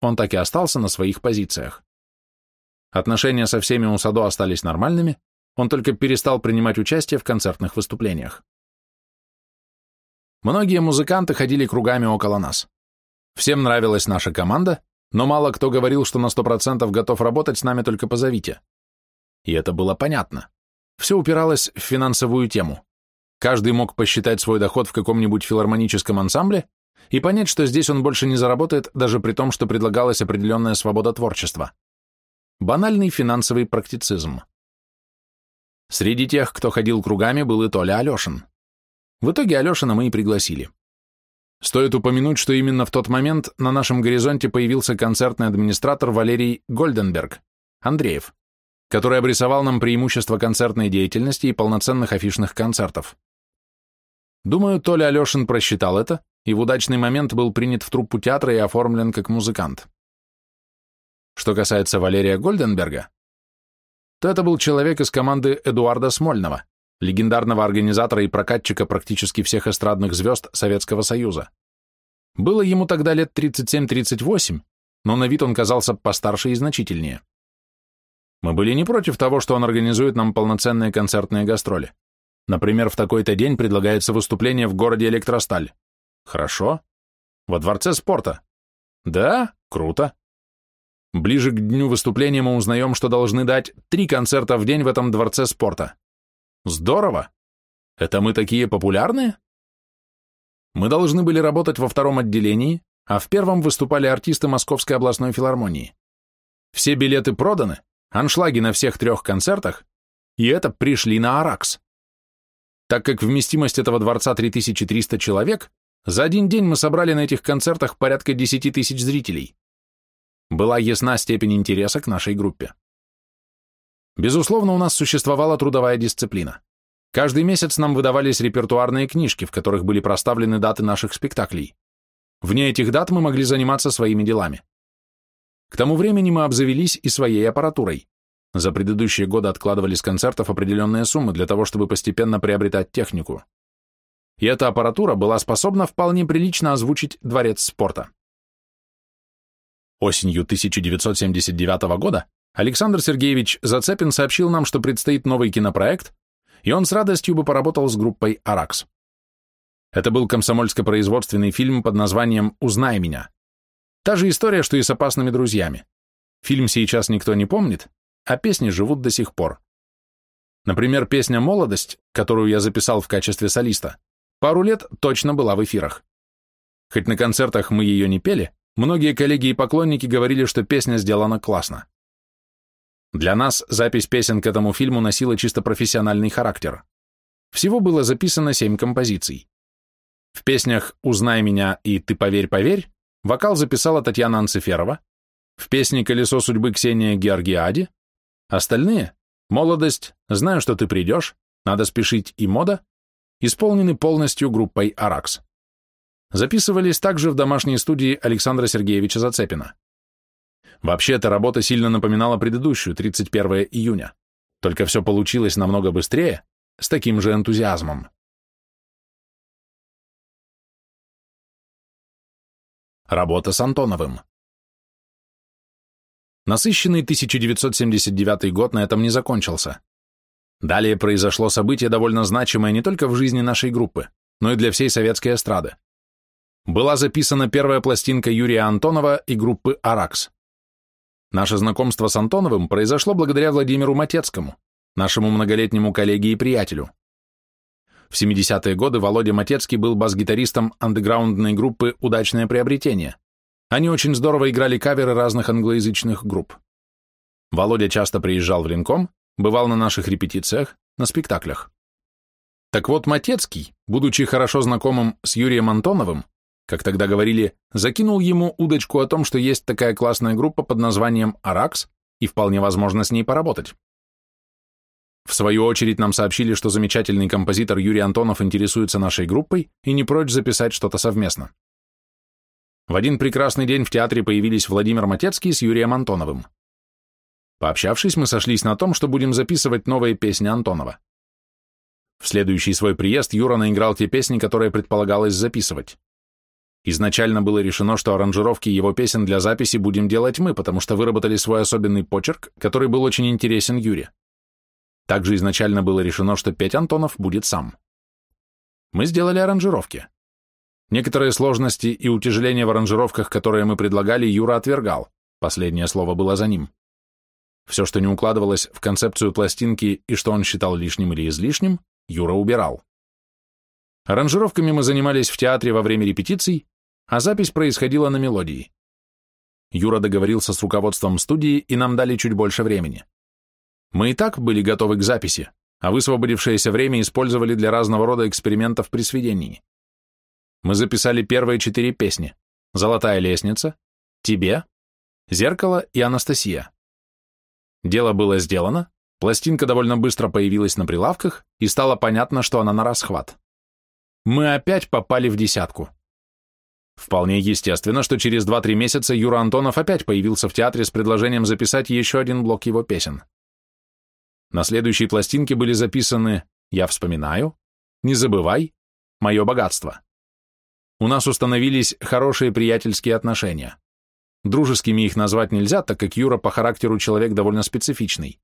он так и остался на своих позициях. Отношения со всеми у Садо остались нормальными, он только перестал принимать участие в концертных выступлениях. Многие музыканты ходили кругами около нас. Всем нравилась наша команда, но мало кто говорил, что на 100% готов работать с нами, только позовите. И это было понятно. Все упиралось в финансовую тему. Каждый мог посчитать свой доход в каком-нибудь филармоническом ансамбле и понять, что здесь он больше не заработает, даже при том, что предлагалась определенная свобода творчества. Банальный финансовый практицизм. Среди тех, кто ходил кругами, был и Толя Алешин. В итоге Алешина мы и пригласили. Стоит упомянуть, что именно в тот момент на нашем горизонте появился концертный администратор Валерий Гольденберг, Андреев, который обрисовал нам преимущества концертной деятельности и полноценных афишных концертов. Думаю, Толя Алешин просчитал это и в удачный момент был принят в труппу театра и оформлен как музыкант. Что касается Валерия Гольденберга, то это был человек из команды Эдуарда Смольного, легендарного организатора и прокатчика практически всех эстрадных звезд Советского Союза. Было ему тогда лет 37-38, но на вид он казался постарше и значительнее. Мы были не против того, что он организует нам полноценные концертные гастроли. Например, в такой-то день предлагается выступление в городе Электросталь. Хорошо. Во дворце спорта. Да, круто. Ближе к дню выступления мы узнаем, что должны дать три концерта в день в этом дворце спорта. Здорово! Это мы такие популярные? Мы должны были работать во втором отделении, а в первом выступали артисты Московской областной филармонии. Все билеты проданы, аншлаги на всех трех концертах, и это пришли на Аракс. Так как вместимость этого дворца 3300 человек, за один день мы собрали на этих концертах порядка 10 тысяч зрителей. Была ясна степень интереса к нашей группе. Безусловно, у нас существовала трудовая дисциплина. Каждый месяц нам выдавались репертуарные книжки, в которых были проставлены даты наших спектаклей. Вне этих дат мы могли заниматься своими делами. К тому времени мы обзавелись и своей аппаратурой. За предыдущие годы откладывали с концертов определенные суммы для того, чтобы постепенно приобретать технику. И эта аппаратура была способна вполне прилично озвучить дворец спорта. Осенью 1979 года Александр Сергеевич Зацепин сообщил нам, что предстоит новый кинопроект, и он с радостью бы поработал с группой «Аракс». Это был комсомольско-производственный фильм под названием «Узнай меня». Та же история, что и с «Опасными друзьями». Фильм сейчас никто не помнит, а песни живут до сих пор. Например, песня «Молодость», которую я записал в качестве солиста, пару лет точно была в эфирах. Хоть на концертах мы ее не пели, многие коллеги и поклонники говорили, что песня сделана классно. Для нас запись песен к этому фильму носила чисто профессиональный характер. Всего было записано семь композиций. В песнях «Узнай меня» и «Ты поверь, поверь» вокал записала Татьяна Анциферова, в песне «Колесо судьбы» Ксения Георгиади, остальные «Молодость», «Знаю, что ты придешь», «Надо спешить» и «Мода» исполнены полностью группой «Аракс». Записывались также в домашней студии Александра Сергеевича Зацепина. Вообще, эта работа сильно напоминала предыдущую, 31 июня. Только все получилось намного быстрее, с таким же энтузиазмом. Работа с Антоновым. Насыщенный 1979 год на этом не закончился. Далее произошло событие довольно значимое не только в жизни нашей группы, но и для всей советской эстрады. Была записана первая пластинка Юрия Антонова и группы «Аракс». Наше знакомство с Антоновым произошло благодаря Владимиру Матецкому, нашему многолетнему коллеге и приятелю. В 70-е годы Володя Матецкий был бас-гитаристом андеграундной группы «Удачное приобретение». Они очень здорово играли каверы разных англоязычных групп. Володя часто приезжал в Ринком, бывал на наших репетициях, на спектаклях. Так вот, Матецкий, будучи хорошо знакомым с Юрием Антоновым, как тогда говорили, закинул ему удочку о том, что есть такая классная группа под названием «Аракс», и вполне возможно с ней поработать. В свою очередь нам сообщили, что замечательный композитор Юрий Антонов интересуется нашей группой и не прочь записать что-то совместно. В один прекрасный день в театре появились Владимир Матецкий с Юрием Антоновым. Пообщавшись, мы сошлись на том, что будем записывать новые песни Антонова. В следующий свой приезд Юра наиграл те песни, которые предполагалось записывать. Изначально было решено, что аранжировки его песен для записи будем делать мы, потому что выработали свой особенный почерк, который был очень интересен Юре. Также изначально было решено, что петь Антонов будет сам. Мы сделали аранжировки. Некоторые сложности и утяжеления в аранжировках, которые мы предлагали, Юра отвергал. Последнее слово было за ним. Все, что не укладывалось в концепцию пластинки и что он считал лишним или излишним, Юра убирал. Аранжировками мы занимались в театре во время репетиций, а запись происходила на мелодии. Юра договорился с руководством студии, и нам дали чуть больше времени. Мы и так были готовы к записи, а высвободившееся время использовали для разного рода экспериментов при сведении. Мы записали первые четыре песни «Золотая лестница», «Тебе», «Зеркало» и «Анастасия». Дело было сделано, пластинка довольно быстро появилась на прилавках, и стало понятно, что она на расхват. Мы опять попали в десятку. Вполне естественно, что через 2-3 месяца Юра Антонов опять появился в театре с предложением записать еще один блок его песен. На следующей пластинке были записаны «Я вспоминаю», «Не забывай», «Мое богатство». У нас установились хорошие приятельские отношения. Дружескими их назвать нельзя, так как Юра по характеру человек довольно специфичный.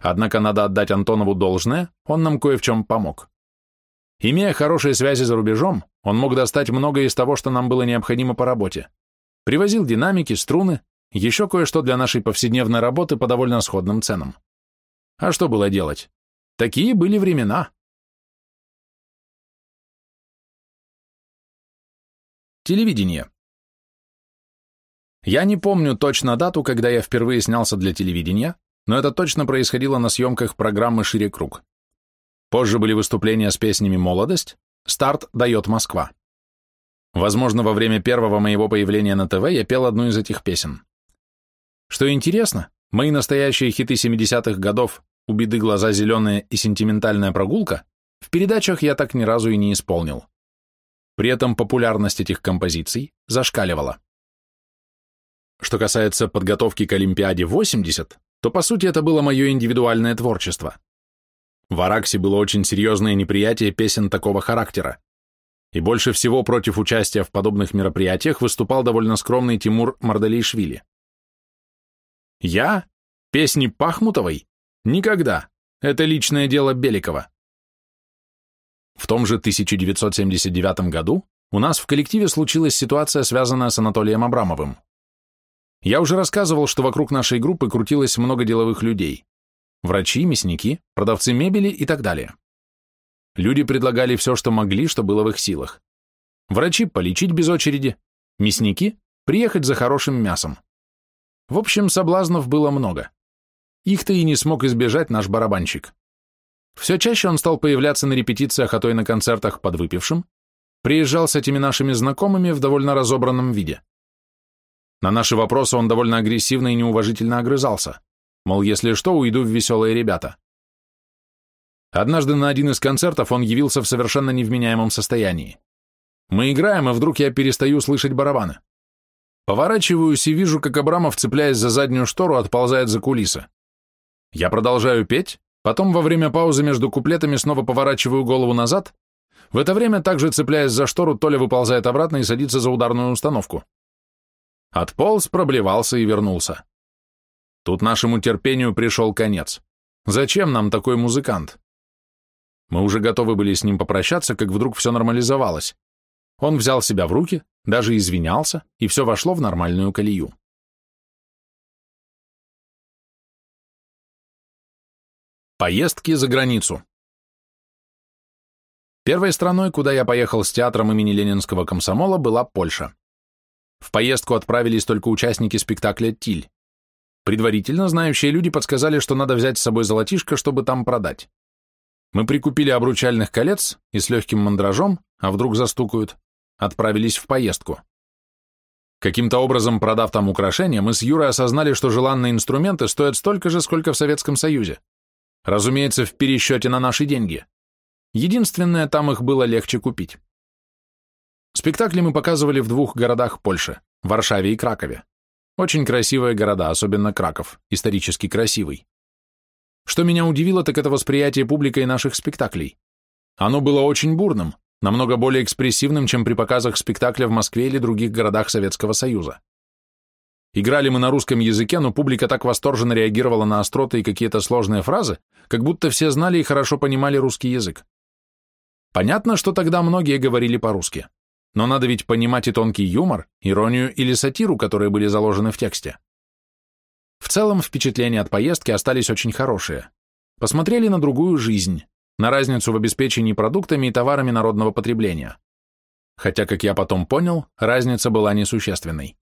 Однако надо отдать Антонову должное, он нам кое в чем помог. Имея хорошие связи за рубежом, он мог достать многое из того, что нам было необходимо по работе. Привозил динамики, струны, еще кое-что для нашей повседневной работы по довольно сходным ценам. А что было делать? Такие были времена. Телевидение. Я не помню точно дату, когда я впервые снялся для телевидения, но это точно происходило на съемках программы «Шире круг». Позже были выступления с песнями «Молодость», «Старт дает Москва». Возможно, во время первого моего появления на ТВ я пел одну из этих песен. Что интересно, Мои настоящие хиты 70-х годов «У беды глаза зеленые» и «Сентиментальная прогулка» в передачах я так ни разу и не исполнил. При этом популярность этих композиций зашкаливала. Что касается подготовки к Олимпиаде 80, то по сути это было мое индивидуальное творчество. В Араксе было очень серьезное неприятие песен такого характера. И больше всего против участия в подобных мероприятиях выступал довольно скромный Тимур Мардалейшвили. Я? Песни Пахмутовой? Никогда. Это личное дело Беликова. В том же 1979 году у нас в коллективе случилась ситуация, связанная с Анатолием Абрамовым. Я уже рассказывал, что вокруг нашей группы крутилось много деловых людей. Врачи, мясники, продавцы мебели и так далее. Люди предлагали все, что могли, что было в их силах. Врачи – полечить без очереди, мясники – приехать за хорошим мясом. В общем, соблазнов было много. Их-то и не смог избежать наш барабанщик. Все чаще он стал появляться на репетициях, а то и на концертах подвыпившим, приезжал с этими нашими знакомыми в довольно разобранном виде. На наши вопросы он довольно агрессивно и неуважительно огрызался, мол, если что, уйду в веселые ребята. Однажды на один из концертов он явился в совершенно невменяемом состоянии. Мы играем, и вдруг я перестаю слышать барабаны. Поворачиваюсь и вижу, как Абрамов, цепляясь за заднюю штору, отползает за кулисы. Я продолжаю петь, Потом во время паузы между куплетами снова поворачиваю голову назад. В это время, также цепляясь за штору, Толя выползает обратно и садится за ударную установку. Отполз, проблевался и вернулся. Тут нашему терпению пришел конец. Зачем нам такой музыкант? Мы уже готовы были с ним попрощаться, как вдруг все нормализовалось. Он взял себя в руки, даже извинялся, и все вошло в нормальную колею. Поездки за границу. Первой страной, куда я поехал с театром имени Ленинского комсомола, была Польша. В поездку отправились только участники спектакля «Тиль». Предварительно знающие люди подсказали, что надо взять с собой золотишко, чтобы там продать. Мы прикупили обручальных колец и с легким мандражом, а вдруг застукают, отправились в поездку. Каким-то образом, продав там украшения, мы с Юрой осознали, что желанные инструменты стоят столько же, сколько в Советском Союзе. Разумеется, в пересчете на наши деньги. Единственное, там их было легче купить. Спектакли мы показывали в двух городах Польши, Варшаве и Кракове. Очень красивые города, особенно Краков, исторически красивый. Что меня удивило, так это восприятие публикой наших спектаклей. Оно было очень бурным, намного более экспрессивным, чем при показах спектакля в Москве или других городах Советского Союза. Играли мы на русском языке, но публика так восторженно реагировала на остроты и какие-то сложные фразы, как будто все знали и хорошо понимали русский язык. Понятно, что тогда многие говорили по-русски, но надо ведь понимать и тонкий юмор, иронию или сатиру, которые были заложены в тексте. В целом, впечатления от поездки остались очень хорошие. Посмотрели на другую жизнь, на разницу в обеспечении продуктами и товарами народного потребления. Хотя, как я потом понял, разница была несущественной.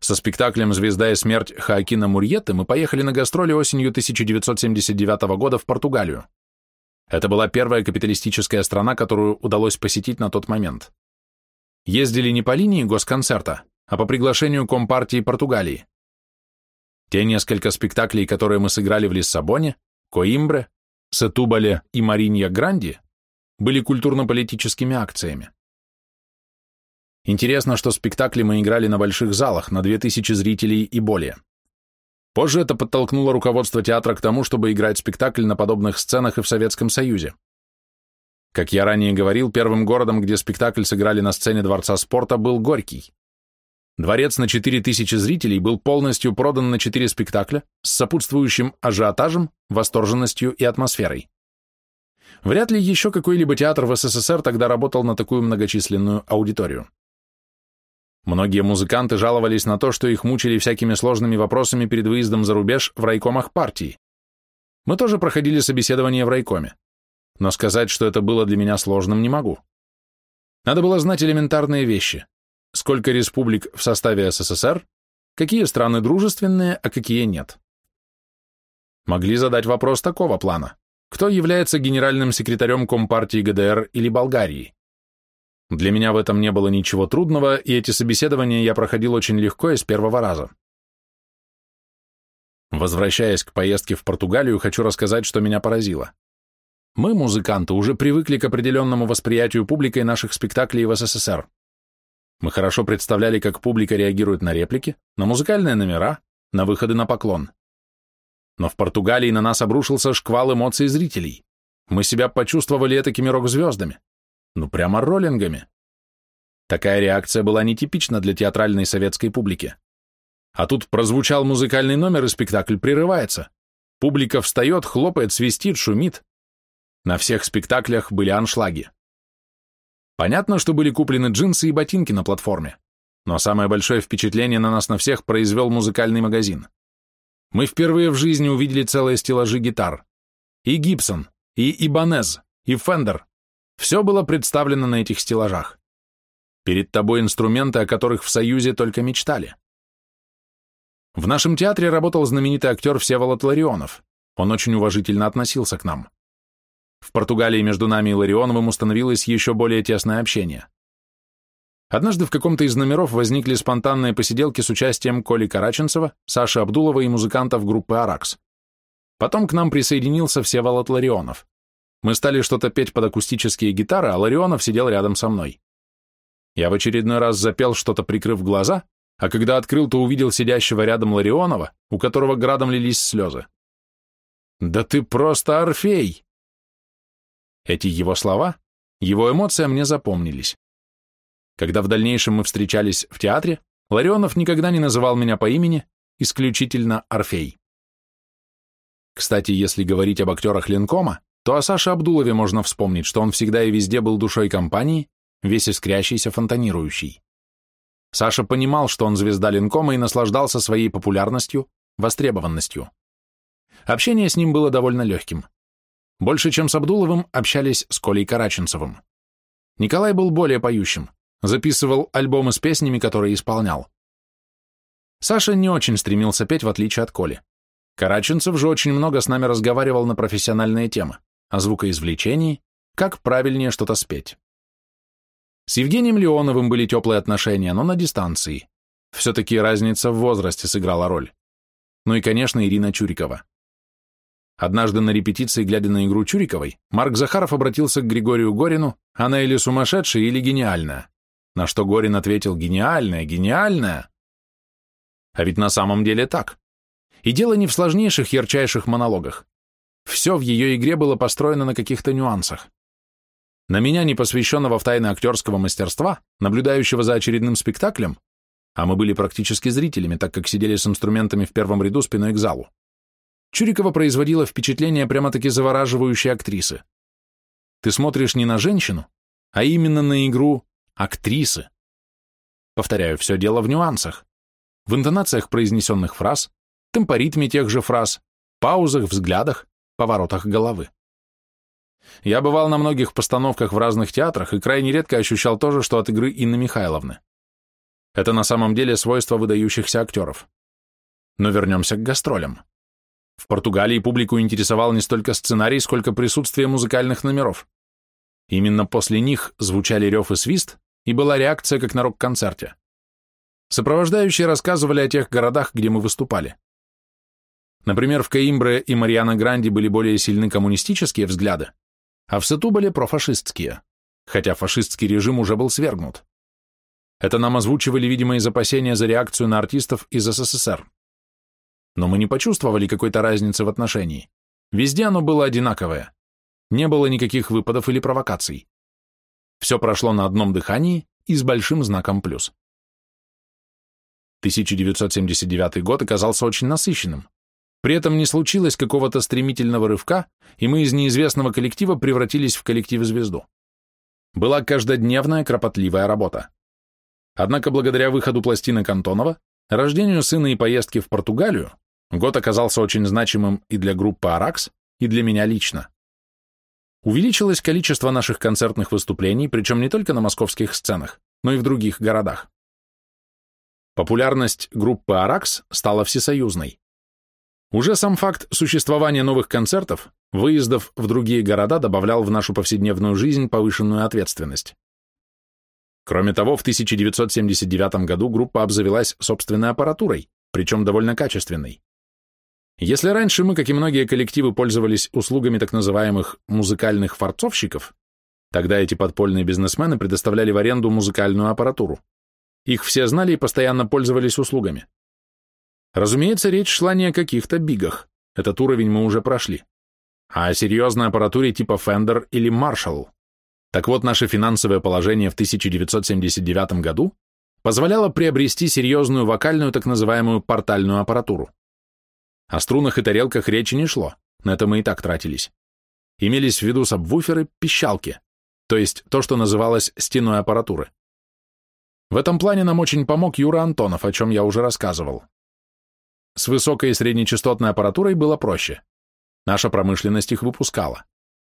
Со спектаклем «Звезда и смерть» Хаакина Мурьеты мы поехали на гастроли осенью 1979 года в Португалию. Это была первая капиталистическая страна, которую удалось посетить на тот момент. Ездили не по линии госконцерта, а по приглашению Компартии Португалии. Те несколько спектаклей, которые мы сыграли в Лиссабоне, Коимбре, Сетубале и Маринья Гранди, были культурно-политическими акциями. Интересно, что спектакли мы играли на больших залах, на 2000 зрителей и более. Позже это подтолкнуло руководство театра к тому, чтобы играть спектакль на подобных сценах и в Советском Союзе. Как я ранее говорил, первым городом, где спектакль сыграли на сцене Дворца спорта, был Горький. Дворец на 4000 зрителей был полностью продан на 4 спектакля с сопутствующим ажиотажем, восторженностью и атмосферой. Вряд ли еще какой-либо театр в СССР тогда работал на такую многочисленную аудиторию. Многие музыканты жаловались на то, что их мучили всякими сложными вопросами перед выездом за рубеж в райкомах партии. Мы тоже проходили собеседование в райкоме, но сказать, что это было для меня сложным, не могу. Надо было знать элементарные вещи. Сколько республик в составе СССР, какие страны дружественные, а какие нет. Могли задать вопрос такого плана. Кто является генеральным секретарем Компартии ГДР или Болгарии? Для меня в этом не было ничего трудного, и эти собеседования я проходил очень легко и с первого раза. Возвращаясь к поездке в Португалию, хочу рассказать, что меня поразило. Мы, музыканты, уже привыкли к определенному восприятию публикой наших спектаклей в СССР. Мы хорошо представляли, как публика реагирует на реплики, на музыкальные номера, на выходы на поклон. Но в Португалии на нас обрушился шквал эмоций зрителей. Мы себя почувствовали этакими рок-звездами. Ну, прямо роллингами. Такая реакция была нетипична для театральной советской публики. А тут прозвучал музыкальный номер, и спектакль прерывается. Публика встает, хлопает, свистит, шумит. На всех спектаклях были аншлаги. Понятно, что были куплены джинсы и ботинки на платформе, но самое большое впечатление на нас на всех произвел музыкальный магазин. Мы впервые в жизни увидели целые стеллажи гитар. И Гибсон, и Ибанез, и Фендер. Все было представлено на этих стеллажах. Перед тобой инструменты, о которых в Союзе только мечтали. В нашем театре работал знаменитый актер Всеволод Ларионов. Он очень уважительно относился к нам. В Португалии между нами и Ларионовым установилось еще более тесное общение. Однажды в каком-то из номеров возникли спонтанные посиделки с участием Коли Караченцева, Саши Абдулова и музыкантов группы «Аракс». Потом к нам присоединился Всеволод Ларионов. Мы стали что-то петь под акустические гитары, а Ларионов сидел рядом со мной. Я в очередной раз запел, что-то прикрыв глаза, а когда открыл, то увидел сидящего рядом Ларионова, у которого градом лились слезы. «Да ты просто Орфей!» Эти его слова, его эмоции мне запомнились. Когда в дальнейшем мы встречались в театре, Ларионов никогда не называл меня по имени, исключительно Орфей. Кстати, если говорить об актерах Ленкома, то о Саше Абдулове можно вспомнить, что он всегда и везде был душой компании весь искрящийся, фонтанирующий. Саша понимал, что он звезда Ленкома и наслаждался своей популярностью, востребованностью. Общение с ним было довольно легким. Больше, чем с Абдуловым, общались с Колей Караченцевым. Николай был более поющим, записывал альбомы с песнями, которые исполнял. Саша не очень стремился петь, в отличие от Коли. Караченцев же очень много с нами разговаривал на профессиональные темы, о звукоизвлечении, как правильнее что-то спеть. С Евгением Леоновым были теплые отношения, но на дистанции. Все-таки разница в возрасте сыграла роль. Ну и, конечно, Ирина Чурикова. Однажды на репетиции, глядя на игру Чуриковой, Марк Захаров обратился к Григорию Горину, она или сумасшедшая, или гениальная. На что Горин ответил «гениальная, гениальная». А ведь на самом деле так. И дело не в сложнейших, ярчайших монологах. Все в ее игре было построено на каких-то нюансах. На меня, непосвященного в тайны актерского мастерства, наблюдающего за очередным спектаклем, а мы были практически зрителями, так как сидели с инструментами в первом ряду спиной к залу, Чурикова производила впечатление прямо-таки завораживающей актрисы. Ты смотришь не на женщину, а именно на игру актрисы. Повторяю, все дело в нюансах. В интонациях произнесенных фраз, темпоритме тех же фраз, паузах, взглядах, поворотах головы. Я бывал на многих постановках в разных театрах и крайне редко ощущал то же, что от игры Инны Михайловны. Это на самом деле свойство выдающихся актеров. Но вернемся к гастролям. В Португалии публику интересовал не столько сценарий, сколько присутствие музыкальных номеров. Именно после них звучали рев и свист, и была реакция, как на рок-концерте. Сопровождающие рассказывали о тех городах, где мы выступали. Например, в Каимбре и Мариана Гранди были более сильны коммунистические взгляды, а в Сетубале профашистские, хотя фашистский режим уже был свергнут. Это нам озвучивали, видимо, из опасения за реакцию на артистов из СССР. Но мы не почувствовали какой-то разницы в отношении. Везде оно было одинаковое. Не было никаких выпадов или провокаций. Все прошло на одном дыхании и с большим знаком плюс. 1979 год оказался очень насыщенным. При этом не случилось какого-то стремительного рывка, и мы из неизвестного коллектива превратились в коллектив-звезду. Была каждодневная кропотливая работа. Однако благодаря выходу пластины Антонова, рождению сына и поездке в Португалию, год оказался очень значимым и для группы «Аракс», и для меня лично. Увеличилось количество наших концертных выступлений, причем не только на московских сценах, но и в других городах. Популярность группы «Аракс» стала всесоюзной. Уже сам факт существования новых концертов, выездов в другие города добавлял в нашу повседневную жизнь повышенную ответственность. Кроме того, в 1979 году группа обзавелась собственной аппаратурой, причем довольно качественной. Если раньше мы, как и многие коллективы, пользовались услугами так называемых музыкальных форцовщиков, тогда эти подпольные бизнесмены предоставляли в аренду музыкальную аппаратуру. Их все знали и постоянно пользовались услугами. Разумеется, речь шла не о каких-то бигах, этот уровень мы уже прошли, а о серьезной аппаратуре типа Fender или Marshall. Так вот, наше финансовое положение в 1979 году позволяло приобрести серьезную вокальную так называемую портальную аппаратуру. О струнах и тарелках речи не шло, на это мы и так тратились. Имелись в виду сабвуферы, пищалки, то есть то, что называлось стеной аппаратуры. В этом плане нам очень помог Юра Антонов, о чем я уже рассказывал. С высокой и среднечастотной аппаратурой было проще. Наша промышленность их выпускала.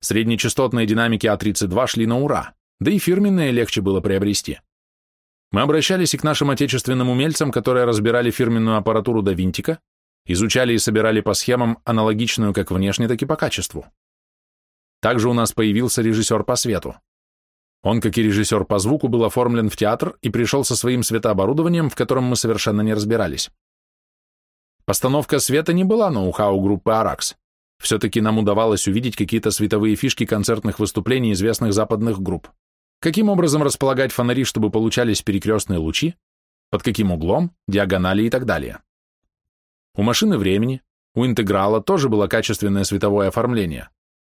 Среднечастотные динамики А32 шли на ура, да и фирменные легче было приобрести. Мы обращались и к нашим отечественным умельцам, которые разбирали фирменную аппаратуру до винтика, изучали и собирали по схемам аналогичную как внешне, так и по качеству. Также у нас появился режиссер по свету. Он, как и режиссер по звуку, был оформлен в театр и пришел со своим светооборудованием, в котором мы совершенно не разбирались. Постановка света не была ноу-хау группы «Аракс». Все-таки нам удавалось увидеть какие-то световые фишки концертных выступлений известных западных групп. Каким образом располагать фонари, чтобы получались перекрестные лучи, под каким углом, диагонали и так далее. У машины времени, у интеграла тоже было качественное световое оформление,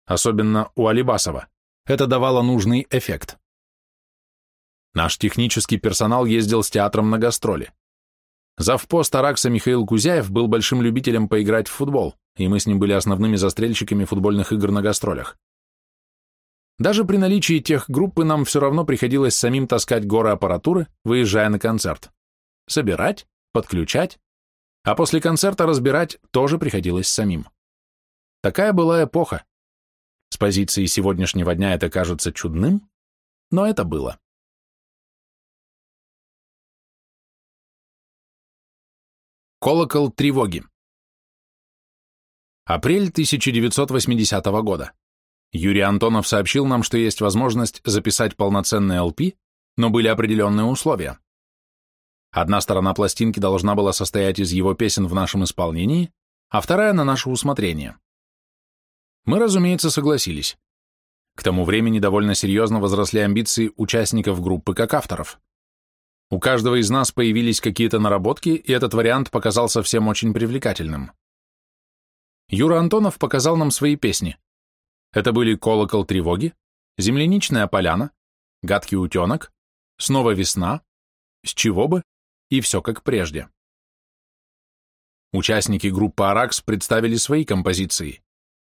особенно у Алибасова. Это давало нужный эффект. Наш технический персонал ездил с театром на гастроли. Завпост Аракса Михаил Кузяев был большим любителем поиграть в футбол, и мы с ним были основными застрельщиками футбольных игр на гастролях. Даже при наличии тех группы нам все равно приходилось самим таскать горы аппаратуры, выезжая на концерт. Собирать, подключать, а после концерта разбирать тоже приходилось самим. Такая была эпоха. С позиции сегодняшнего дня это кажется чудным, но это было. Колокол тревоги. Апрель 1980 года. Юрий Антонов сообщил нам, что есть возможность записать полноценный LP, но были определенные условия. Одна сторона пластинки должна была состоять из его песен в нашем исполнении, а вторая на наше усмотрение. Мы, разумеется, согласились. К тому времени довольно серьезно возросли амбиции участников группы как авторов. У каждого из нас появились какие-то наработки, и этот вариант показался всем очень привлекательным. Юра Антонов показал нам свои песни. Это были «Колокол тревоги», «Земляничная поляна», «Гадкий утенок», «Снова весна», «С чего бы?» и все как прежде. Участники группы «Аракс» представили свои композиции.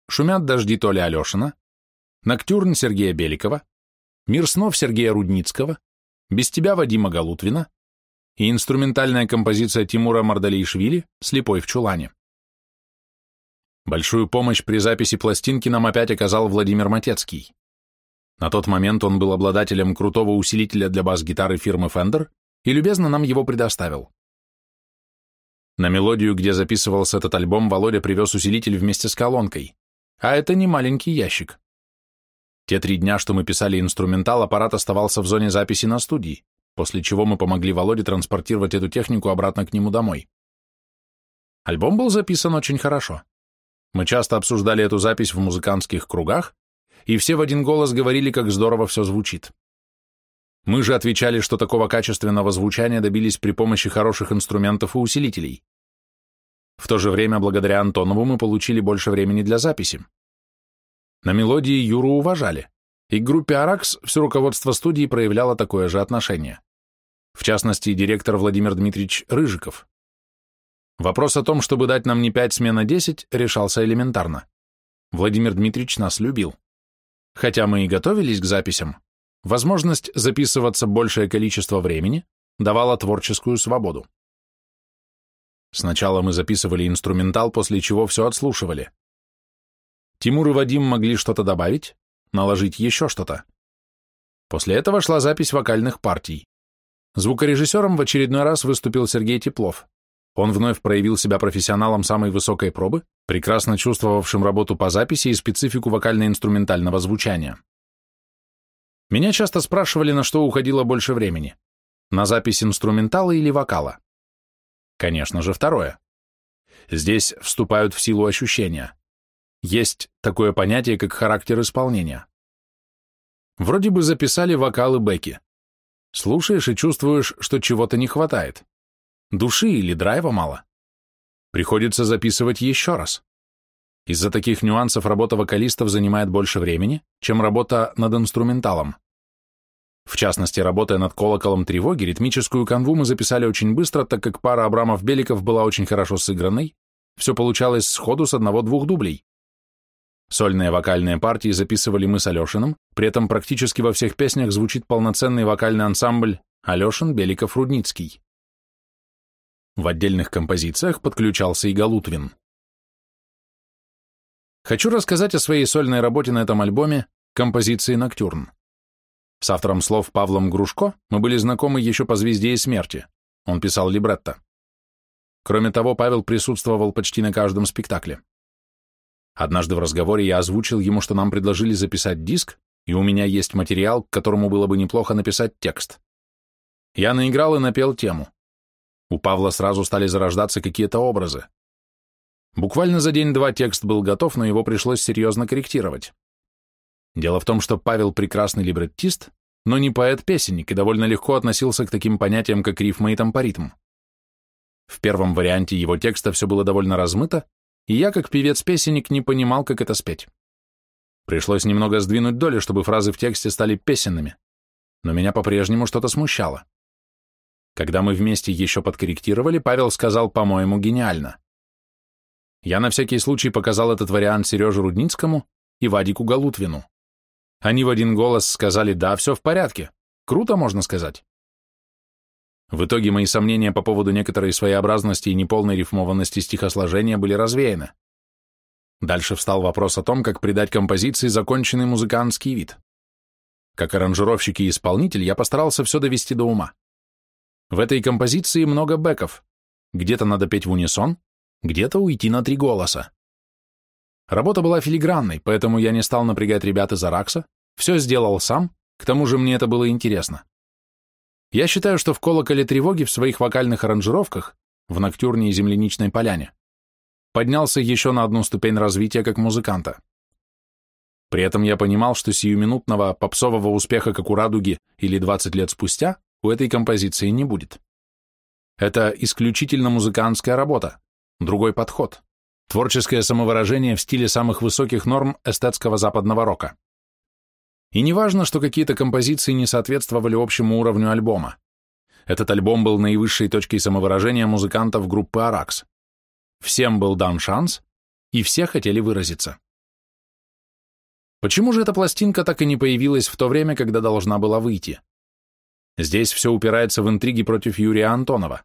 «Шумят дожди» Толя Алешина, «Ноктюрн» Сергея Беликова, «Мир снов» Сергея Рудницкого, «Без тебя» Вадима Галутвина и инструментальная композиция Тимура Мардалейшвили «Слепой в чулане». Большую помощь при записи пластинки нам опять оказал Владимир Матецкий. На тот момент он был обладателем крутого усилителя для бас-гитары фирмы Fender и любезно нам его предоставил. На мелодию, где записывался этот альбом, Володя привез усилитель вместе с колонкой, а это не маленький ящик. Те три дня, что мы писали инструментал, аппарат оставался в зоне записи на студии, после чего мы помогли Володе транспортировать эту технику обратно к нему домой. Альбом был записан очень хорошо. Мы часто обсуждали эту запись в музыкантских кругах, и все в один голос говорили, как здорово все звучит. Мы же отвечали, что такого качественного звучания добились при помощи хороших инструментов и усилителей. В то же время, благодаря Антонову, мы получили больше времени для записи. На мелодии Юру уважали, и к группе «Аракс» все руководство студии проявляло такое же отношение. В частности, директор Владимир Дмитриевич Рыжиков. Вопрос о том, чтобы дать нам не пять смен, а десять, решался элементарно. Владимир Дмитриевич нас любил. Хотя мы и готовились к записям, Возможность записываться большее количество времени давала творческую свободу. Сначала мы записывали инструментал, после чего все отслушивали. Тимур и Вадим могли что-то добавить, наложить еще что-то. После этого шла запись вокальных партий. Звукорежиссером в очередной раз выступил Сергей Теплов. Он вновь проявил себя профессионалом самой высокой пробы, прекрасно чувствовавшим работу по записи и специфику вокально-инструментального звучания. Меня часто спрашивали, на что уходило больше времени. На запись инструментала или вокала? Конечно же, второе. Здесь вступают в силу ощущения. Есть такое понятие, как характер исполнения. Вроде бы записали вокалы Бекки. Слушаешь и чувствуешь, что чего-то не хватает. Души или драйва мало. Приходится записывать еще раз. Из-за таких нюансов работа вокалистов занимает больше времени, чем работа над инструменталом. В частности, работая над колоколом тревоги, ритмическую канву мы записали очень быстро, так как пара Абрамов-Беликов была очень хорошо сыгранной, все получалось сходу с одного-двух дублей. Сольные вокальные партии записывали мы с Алешиным, при этом практически во всех песнях звучит полноценный вокальный ансамбль Алешин, Беликов, Рудницкий. В отдельных композициях подключался и Галутвин. Хочу рассказать о своей сольной работе на этом альбоме композиции «Ноктюрн». С автором слов Павлом Грушко мы были знакомы еще по «Звезде и смерти». Он писал либретто. Кроме того, Павел присутствовал почти на каждом спектакле. Однажды в разговоре я озвучил ему, что нам предложили записать диск, и у меня есть материал, к которому было бы неплохо написать текст. Я наиграл и напел тему. У Павла сразу стали зарождаться какие-то образы. Буквально за день-два текст был готов, но его пришлось серьезно корректировать. Дело в том, что Павел прекрасный либреттист, но не поэт-песенник и довольно легко относился к таким понятиям, как рифма и темпоритм. В первом варианте его текста все было довольно размыто, и я, как певец-песенник, не понимал, как это спеть. Пришлось немного сдвинуть доли, чтобы фразы в тексте стали песенными, но меня по-прежнему что-то смущало. Когда мы вместе еще подкорректировали, Павел сказал, по-моему, гениально. Я на всякий случай показал этот вариант Сереже Рудницкому и Вадику Галутвину. Они в один голос сказали «да, все в порядке». Круто, можно сказать. В итоге мои сомнения по поводу некоторой своеобразности и неполной рифмованности стихосложения были развеяны. Дальше встал вопрос о том, как придать композиции законченный музыкантский вид. Как аранжировщик и исполнитель я постарался все довести до ума. В этой композиции много бэков. Где-то надо петь в унисон, где-то уйти на три голоса. Работа была филигранной, поэтому я не стал напрягать ребят из Аракса, все сделал сам, к тому же мне это было интересно. Я считаю, что в колоколе тревоги в своих вокальных аранжировках, в Ноктюрне и Земляничной поляне, поднялся еще на одну ступень развития как музыканта. При этом я понимал, что сиюминутного попсового успеха, как у «Радуги» или «20 лет спустя», у этой композиции не будет. Это исключительно музыкантская работа, другой подход, творческое самовыражение в стиле самых высоких норм эстетского западного рока. И не важно, что какие-то композиции не соответствовали общему уровню альбома. Этот альбом был наивысшей точкой самовыражения музыкантов группы «Аракс». Всем был дан шанс, и все хотели выразиться. Почему же эта пластинка так и не появилась в то время, когда должна была выйти? Здесь все упирается в интриги против Юрия Антонова.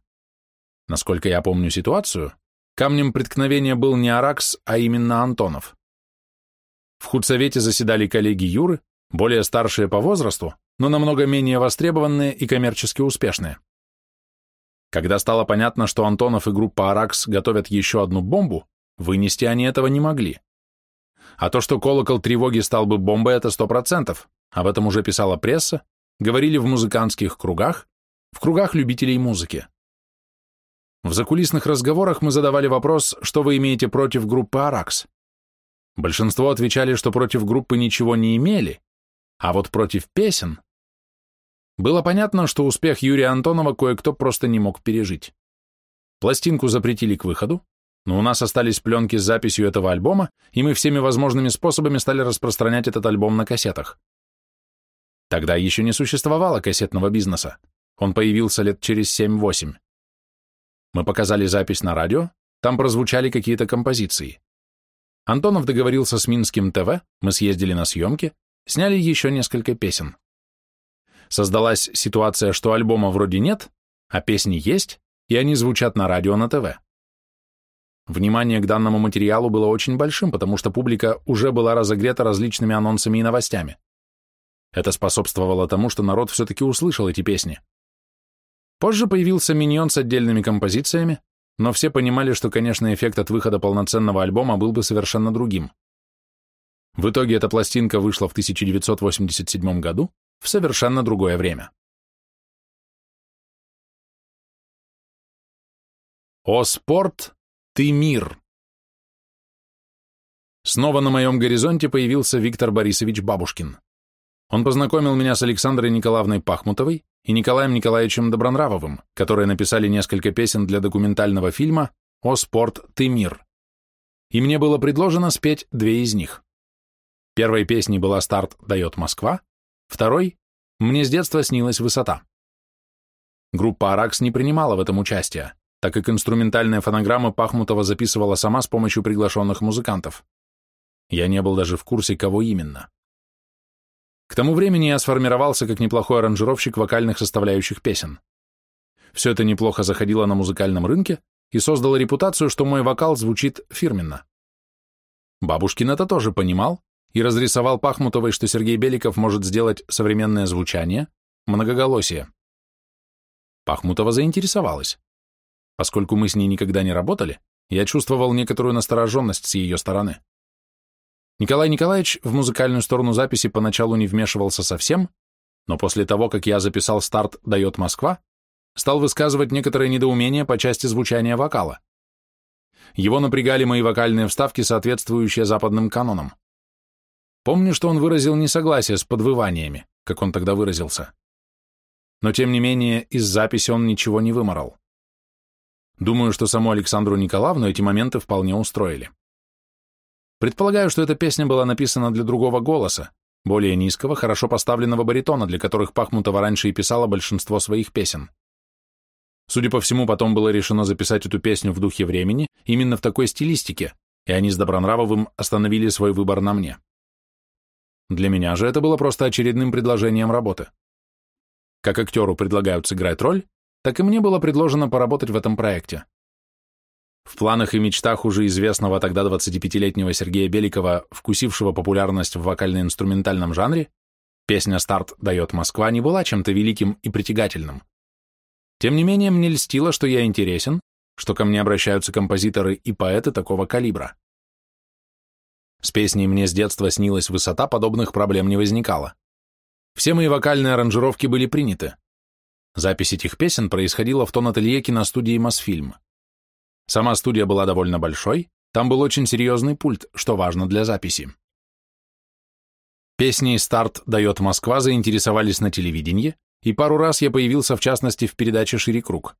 Насколько я помню ситуацию, камнем преткновения был не Аракс, а именно Антонов. В худсовете заседали коллеги Юры, более старшие по возрасту, но намного менее востребованные и коммерчески успешные. Когда стало понятно, что Антонов и группа Аракс готовят еще одну бомбу, вынести они этого не могли. А то, что колокол тревоги стал бы бомбой, это сто процентов. Об этом уже писала пресса, говорили в музыкантских кругах, в кругах любителей музыки. В закулисных разговорах мы задавали вопрос, что вы имеете против группы «Аракс». Большинство отвечали, что против группы ничего не имели, а вот против песен... Было понятно, что успех Юрия Антонова кое-кто просто не мог пережить. Пластинку запретили к выходу, но у нас остались пленки с записью этого альбома, и мы всеми возможными способами стали распространять этот альбом на кассетах. Тогда еще не существовало кассетного бизнеса. Он появился лет через 7-8. Мы показали запись на радио, там прозвучали какие-то композиции. Антонов договорился с Минским ТВ, мы съездили на съемки, сняли еще несколько песен. Создалась ситуация, что альбома вроде нет, а песни есть, и они звучат на радио, на ТВ. Внимание к данному материалу было очень большим, потому что публика уже была разогрета различными анонсами и новостями. Это способствовало тому, что народ все-таки услышал эти песни. Позже появился миньон с отдельными композициями, но все понимали, что, конечно, эффект от выхода полноценного альбома был бы совершенно другим. В итоге эта пластинка вышла в 1987 году в совершенно другое время. О спорт, Ты мир. Снова на моем горизонте появился Виктор Борисович Бабушкин. Он познакомил меня с Александрой Николаевной Пахмутовой и Николаем Николаевичем Добронравовым, которые написали несколько песен для документального фильма «О спорт, ты мир». И мне было предложено спеть две из них. Первой песней была «Старт дает Москва», второй «Мне с детства снилась высота». Группа «Аракс» не принимала в этом участие, так как инструментальные фонограммы Пахмутова записывала сама с помощью приглашенных музыкантов. Я не был даже в курсе, кого именно. К тому времени я сформировался как неплохой аранжировщик вокальных составляющих песен. Все это неплохо заходило на музыкальном рынке и создало репутацию, что мой вокал звучит фирменно. Бабушкин это тоже понимал и разрисовал Пахмутовой, что Сергей Беликов может сделать современное звучание, многоголосие. Пахмутова заинтересовалась. Поскольку мы с ней никогда не работали, я чувствовал некоторую настороженность с ее стороны. Николай Николаевич в музыкальную сторону записи поначалу не вмешивался совсем, но после того, как я записал «Старт дает Москва», стал высказывать некоторое недоумение по части звучания вокала. Его напрягали мои вокальные вставки, соответствующие западным канонам. Помню, что он выразил несогласие с подвываниями, как он тогда выразился. Но тем не менее, из записи он ничего не выморал. Думаю, что саму Александру Николаевну эти моменты вполне устроили. Предполагаю, что эта песня была написана для другого голоса, более низкого, хорошо поставленного баритона, для которых Пахмутова раньше и писала большинство своих песен. Судя по всему, потом было решено записать эту песню в духе времени именно в такой стилистике, и они с Добронравовым остановили свой выбор на мне. Для меня же это было просто очередным предложением работы. Как актеру предлагают сыграть роль, так и мне было предложено поработать в этом проекте. В планах и мечтах уже известного тогда 25-летнего Сергея Беликова, вкусившего популярность в вокально-инструментальном жанре, песня «Старт дает Москва» не была чем-то великим и притягательным. Тем не менее, мне льстило, что я интересен, что ко мне обращаются композиторы и поэты такого калибра. С песней мне с детства снилась высота, подобных проблем не возникало. Все мои вокальные аранжировки были приняты. Запись этих песен происходила в тон-ателье киностудии «Мосфильм». Сама студия была довольно большой, там был очень серьезный пульт, что важно для записи. Песней «Старт дает Москва» заинтересовались на телевидении, и пару раз я появился в частности в передаче «Шире круг».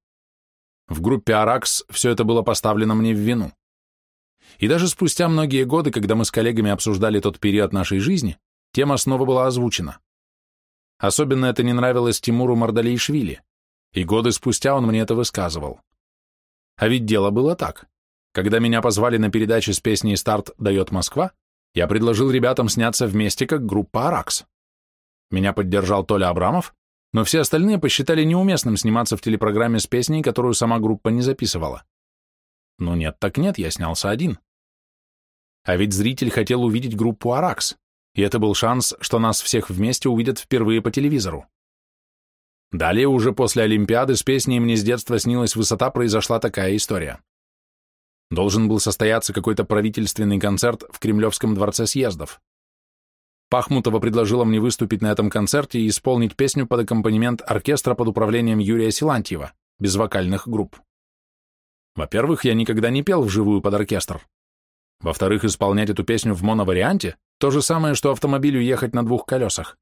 В группе «Аракс» все это было поставлено мне в вину. И даже спустя многие годы, когда мы с коллегами обсуждали тот период нашей жизни, тема снова была озвучена. Особенно это не нравилось Тимуру Мардалейшвили, и годы спустя он мне это высказывал. А ведь дело было так. Когда меня позвали на передачу с песней «Старт дает Москва», я предложил ребятам сняться вместе как группа «Аракс». Меня поддержал Толя Абрамов, но все остальные посчитали неуместным сниматься в телепрограмме с песней, которую сама группа не записывала. Ну нет, так нет, я снялся один. А ведь зритель хотел увидеть группу «Аракс», и это был шанс, что нас всех вместе увидят впервые по телевизору. Далее, уже после Олимпиады, с песней «Мне с детства снилась высота» произошла такая история. Должен был состояться какой-то правительственный концерт в Кремлевском дворце съездов. Пахмутова предложила мне выступить на этом концерте и исполнить песню под аккомпанемент оркестра под управлением Юрия Силантьева, без вокальных групп. Во-первых, я никогда не пел вживую под оркестр. Во-вторых, исполнять эту песню в моноварианте – то же самое, что автомобилю ехать на двух колесах.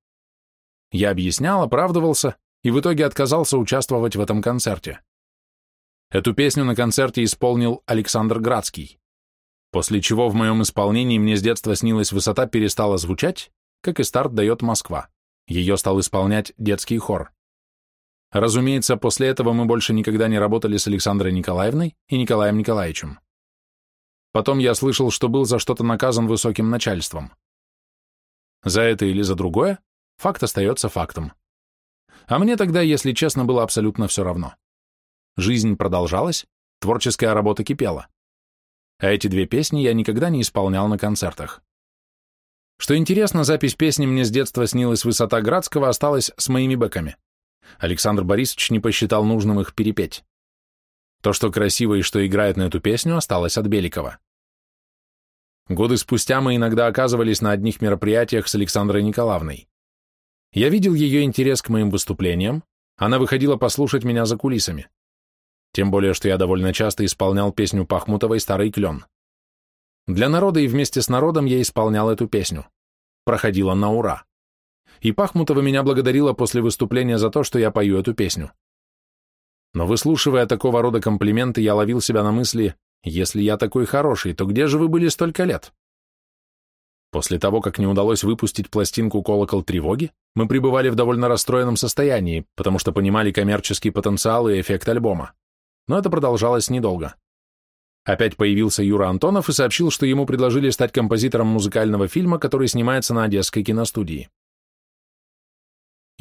Я объяснял, оправдывался и в итоге отказался участвовать в этом концерте. Эту песню на концерте исполнил Александр Градский, после чего в моем исполнении мне с детства снилась высота перестала звучать, как и старт дает Москва. Ее стал исполнять детский хор. Разумеется, после этого мы больше никогда не работали с Александрой Николаевной и Николаем Николаевичем. Потом я слышал, что был за что-то наказан высоким начальством. За это или за другое, факт остается фактом. А мне тогда, если честно, было абсолютно все равно. Жизнь продолжалась, творческая работа кипела. А эти две песни я никогда не исполнял на концертах. Что интересно, запись песни «Мне с детства снилась высота Градского» осталась с моими бэками. Александр Борисович не посчитал нужным их перепеть. То, что красиво и что играет на эту песню, осталось от Беликова. Годы спустя мы иногда оказывались на одних мероприятиях с Александрой Николаевной. Я видел ее интерес к моим выступлениям, она выходила послушать меня за кулисами. Тем более, что я довольно часто исполнял песню Пахмутовой «Старый клен». Для народа и вместе с народом я исполнял эту песню. Проходила на ура. И Пахмутова меня благодарила после выступления за то, что я пою эту песню. Но выслушивая такого рода комплименты, я ловил себя на мысли, если я такой хороший, то где же вы были столько лет? После того, как не удалось выпустить пластинку «Колокол тревоги», мы пребывали в довольно расстроенном состоянии, потому что понимали коммерческий потенциал и эффект альбома. Но это продолжалось недолго. Опять появился Юра Антонов и сообщил, что ему предложили стать композитором музыкального фильма, который снимается на Одесской киностудии.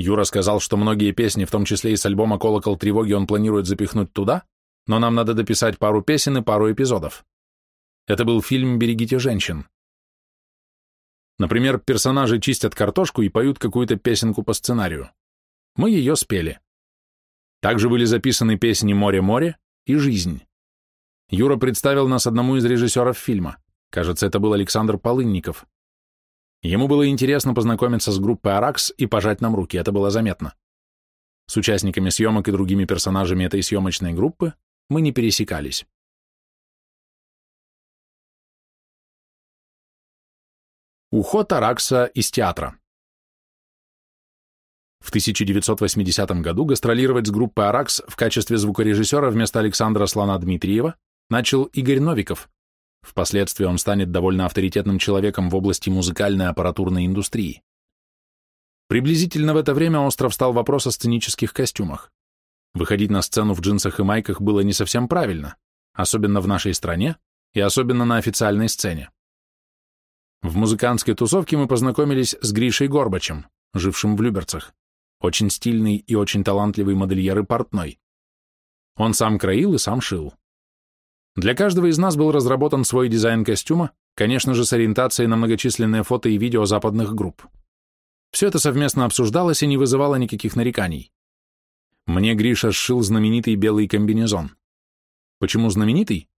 Юра сказал, что многие песни, в том числе и с альбома «Колокол тревоги» он планирует запихнуть туда, но нам надо дописать пару песен и пару эпизодов. Это был фильм «Берегите женщин». Например, персонажи чистят картошку и поют какую-то песенку по сценарию. Мы ее спели. Также были записаны песни «Море-море» и «Жизнь». Юра представил нас одному из режиссеров фильма. Кажется, это был Александр Полынников. Ему было интересно познакомиться с группой «Аракс» и пожать нам руки, это было заметно. С участниками съемок и другими персонажами этой съемочной группы мы не пересекались. Уход Аракса из театра. В 1980 году гастролировать с группой «Аракс» в качестве звукорежиссера вместо Александра Слона Дмитриева начал Игорь Новиков. Впоследствии он станет довольно авторитетным человеком в области музыкальной аппаратурной индустрии. Приблизительно в это время остров стал вопрос о сценических костюмах. Выходить на сцену в джинсах и майках было не совсем правильно, особенно в нашей стране и особенно на официальной сцене. В музыкантской тусовке мы познакомились с Гришей Горбачем, жившим в Люберцах, очень стильный и очень талантливый модельер и портной. Он сам краил и сам шил. Для каждого из нас был разработан свой дизайн костюма, конечно же, с ориентацией на многочисленные фото и видео западных групп. Все это совместно обсуждалось и не вызывало никаких нареканий. Мне Гриша сшил знаменитый белый комбинезон. Почему знаменитый?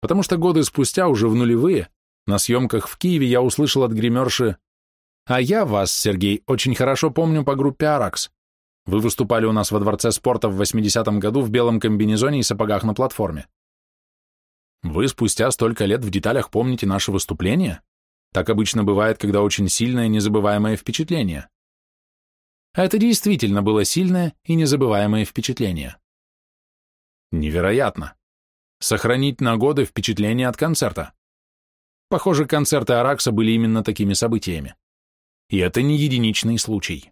Потому что годы спустя, уже в нулевые, на съемках в Киеве я услышал от гримерши «А я вас, Сергей, очень хорошо помню по группе «Аракс». Вы выступали у нас во Дворце спорта в 80-м году в белом комбинезоне и сапогах на платформе. Вы спустя столько лет в деталях помните наше выступление? Так обычно бывает, когда очень сильное, незабываемое впечатление. Это действительно было сильное и незабываемое впечатление. Невероятно. Сохранить на годы впечатление от концерта. Похоже, концерты Аракса были именно такими событиями. И это не единичный случай.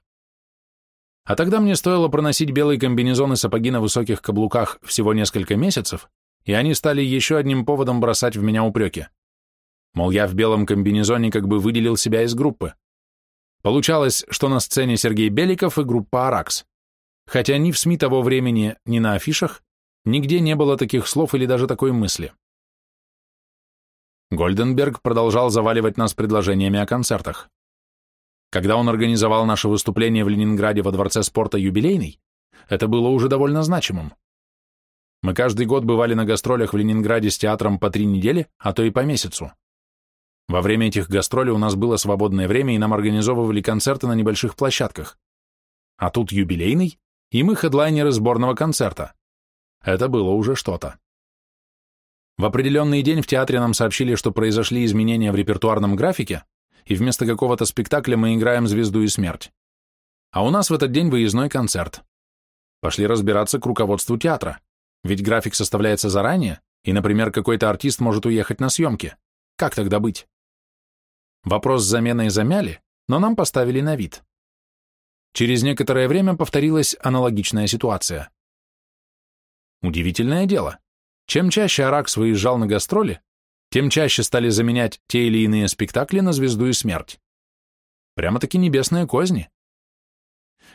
А тогда мне стоило проносить белый комбинезон и сапоги на высоких каблуках всего несколько месяцев, и они стали еще одним поводом бросать в меня упреки. Мол, я в белом комбинезоне как бы выделил себя из группы. Получалось, что на сцене Сергей Беликов и группа «Аракс». Хотя ни в СМИ того времени, ни на афишах нигде не было таких слов или даже такой мысли. Гольденберг продолжал заваливать нас предложениями о концертах. Когда он организовал наше выступление в Ленинграде во Дворце спорта «Юбилейный», это было уже довольно значимым. Мы каждый год бывали на гастролях в Ленинграде с театром по три недели, а то и по месяцу. Во время этих гастролей у нас было свободное время, и нам организовывали концерты на небольших площадках. А тут юбилейный, и мы хедлайнеры сборного концерта. Это было уже что-то. В определенный день в театре нам сообщили, что произошли изменения в репертуарном графике, и вместо какого-то спектакля мы играем «Звезду и смерть». А у нас в этот день выездной концерт. Пошли разбираться к руководству театра, ведь график составляется заранее, и, например, какой-то артист может уехать на съемки. Как тогда быть? Вопрос с заменой замяли, но нам поставили на вид. Через некоторое время повторилась аналогичная ситуация. Удивительное дело. Чем чаще Аракс выезжал на гастроли, тем чаще стали заменять те или иные спектакли на «Звезду и смерть». Прямо-таки небесные козни.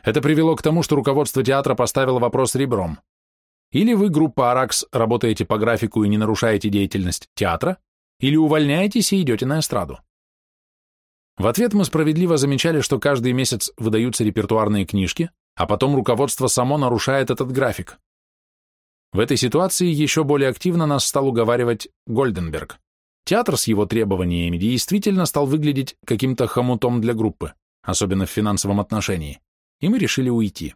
Это привело к тому, что руководство театра поставило вопрос ребром. Или вы, группа «Аракс», работаете по графику и не нарушаете деятельность театра, или увольняетесь и идете на эстраду. В ответ мы справедливо замечали, что каждый месяц выдаются репертуарные книжки, а потом руководство само нарушает этот график. В этой ситуации еще более активно нас стал уговаривать Гольденберг. Театр с его требованиями действительно стал выглядеть каким-то хомутом для группы, особенно в финансовом отношении, и мы решили уйти.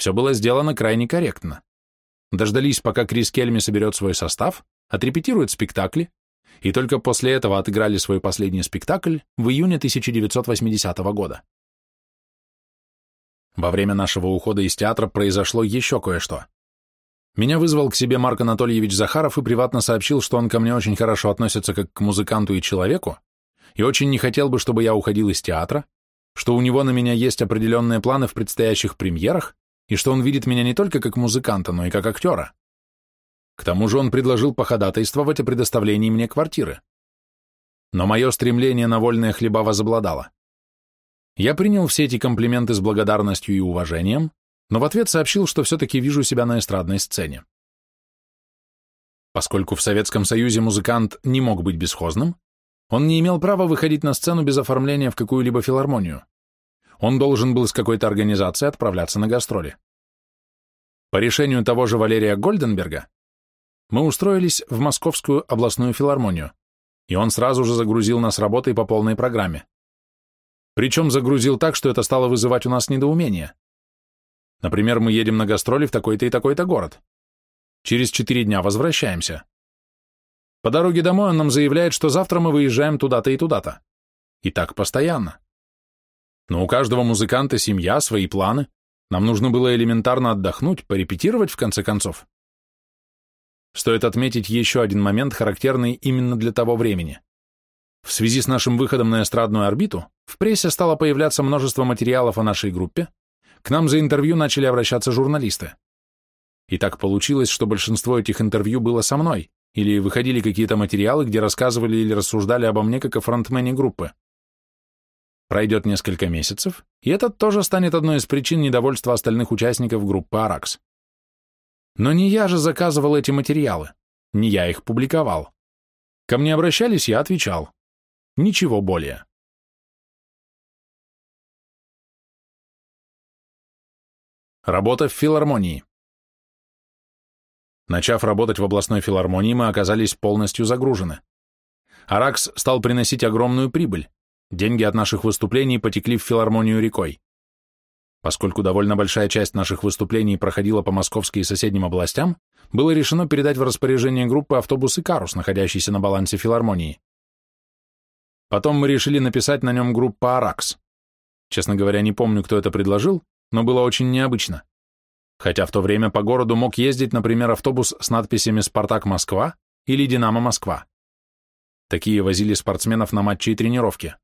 Все было сделано крайне корректно. дождались, пока Крис Кельми соберет свой состав, отрепетирует спектакли, и только после этого отыграли свой последний спектакль в июне 1980 года. Во время нашего ухода из театра произошло еще кое-что. Меня вызвал к себе Марк Анатольевич Захаров и приватно сообщил, что он ко мне очень хорошо относится как к музыканту и человеку, и очень не хотел бы, чтобы я уходил из театра, что у него на меня есть определенные планы в предстоящих премьерах, и что он видит меня не только как музыканта, но и как актера. К тому же он предложил походатайствовать о предоставлении мне квартиры. Но мое стремление на вольные хлеба возобладало. Я принял все эти комплименты с благодарностью и уважением, но в ответ сообщил, что все-таки вижу себя на эстрадной сцене. Поскольку в Советском Союзе музыкант не мог быть бесхозным, он не имел права выходить на сцену без оформления в какую-либо филармонию. Он должен был с какой-то организацией отправляться на гастроли. По решению того же Валерия Гольденберга мы устроились в Московскую областную филармонию, и он сразу же загрузил нас работой по полной программе. Причем загрузил так, что это стало вызывать у нас недоумение. Например, мы едем на гастроли в такой-то и такой-то город. Через четыре дня возвращаемся. По дороге домой он нам заявляет, что завтра мы выезжаем туда-то и туда-то. И так постоянно. Но у каждого музыканта семья, свои планы. Нам нужно было элементарно отдохнуть, порепетировать в конце концов. Стоит отметить еще один момент, характерный именно для того времени. В связи с нашим выходом на эстрадную орбиту в прессе стало появляться множество материалов о нашей группе, к нам за интервью начали обращаться журналисты. И так получилось, что большинство этих интервью было со мной, или выходили какие-то материалы, где рассказывали или рассуждали обо мне как о фронтмене группы. Пройдет несколько месяцев, и это тоже станет одной из причин недовольства остальных участников группы «Аракс». Но не я же заказывал эти материалы, не я их публиковал. Ко мне обращались, я отвечал. Ничего более. Работа в филармонии. Начав работать в областной филармонии, мы оказались полностью загружены. Аракс стал приносить огромную прибыль. Деньги от наших выступлений потекли в филармонию рекой. Поскольку довольно большая часть наших выступлений проходила по московским и соседним областям, было решено передать в распоряжение группы автобусы «Карус», находящийся на балансе филармонии. Потом мы решили написать на нем группа «Аракс». Честно говоря, не помню, кто это предложил, но было очень необычно. Хотя в то время по городу мог ездить, например, автобус с надписями «Спартак Москва» или «Динамо Москва». Такие возили спортсменов на матчи и тренировки.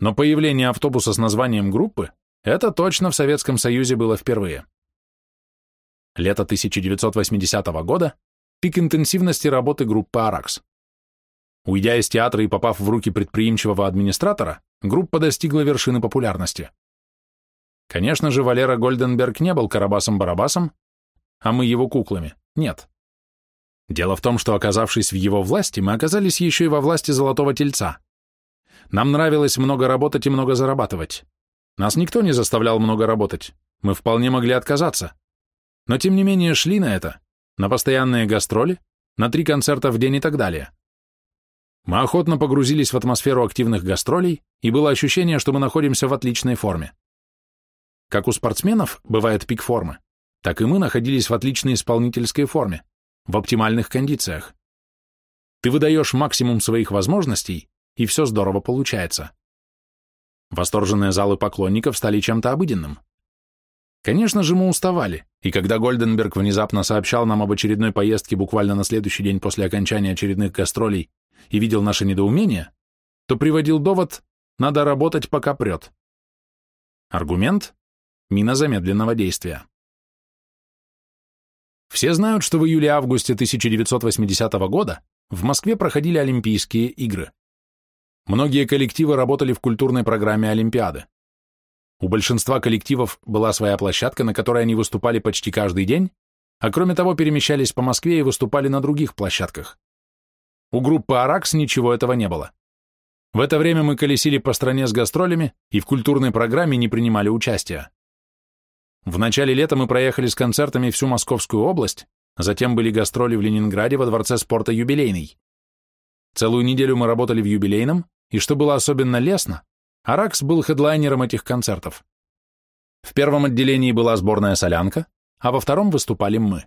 Но появление автобуса с названием группы – это точно в Советском Союзе было впервые. Лето 1980 года – пик интенсивности работы группы «Аракс». Уйдя из театра и попав в руки предприимчивого администратора, группа достигла вершины популярности. Конечно же, Валера Гольденберг не был Карабасом-Барабасом, а мы его куклами. Нет. Дело в том, что, оказавшись в его власти, мы оказались еще и во власти Золотого Тельца. Нам нравилось много работать и много зарабатывать. Нас никто не заставлял много работать. Мы вполне могли отказаться. Но тем не менее шли на это, на постоянные гастроли, на три концерта в день и так далее. Мы охотно погрузились в атмосферу активных гастролей, и было ощущение, что мы находимся в отличной форме. Как у спортсменов бывает пик формы, так и мы находились в отличной исполнительской форме, в оптимальных кондициях. Ты выдаешь максимум своих возможностей, и все здорово получается. Восторженные залы поклонников стали чем-то обыденным. Конечно же, мы уставали, и когда Гольденберг внезапно сообщал нам об очередной поездке буквально на следующий день после окончания очередных гастролей и видел наше недоумение, то приводил довод «надо работать, пока прет». Аргумент Мина замедленного действия. Все знают, что в июле-августе 1980 года в Москве проходили Олимпийские игры. Многие коллективы работали в культурной программе Олимпиады. У большинства коллективов была своя площадка, на которой они выступали почти каждый день, а кроме того перемещались по Москве и выступали на других площадках. У группы «Аракс» ничего этого не было. В это время мы колесили по стране с гастролями и в культурной программе не принимали участия. В начале лета мы проехали с концертами всю Московскую область, затем были гастроли в Ленинграде во Дворце спорта «Юбилейный». Целую неделю мы работали в юбилейном, и что было особенно лестно, Аракс был хедлайнером этих концертов. В первом отделении была сборная солянка, а во втором выступали мы.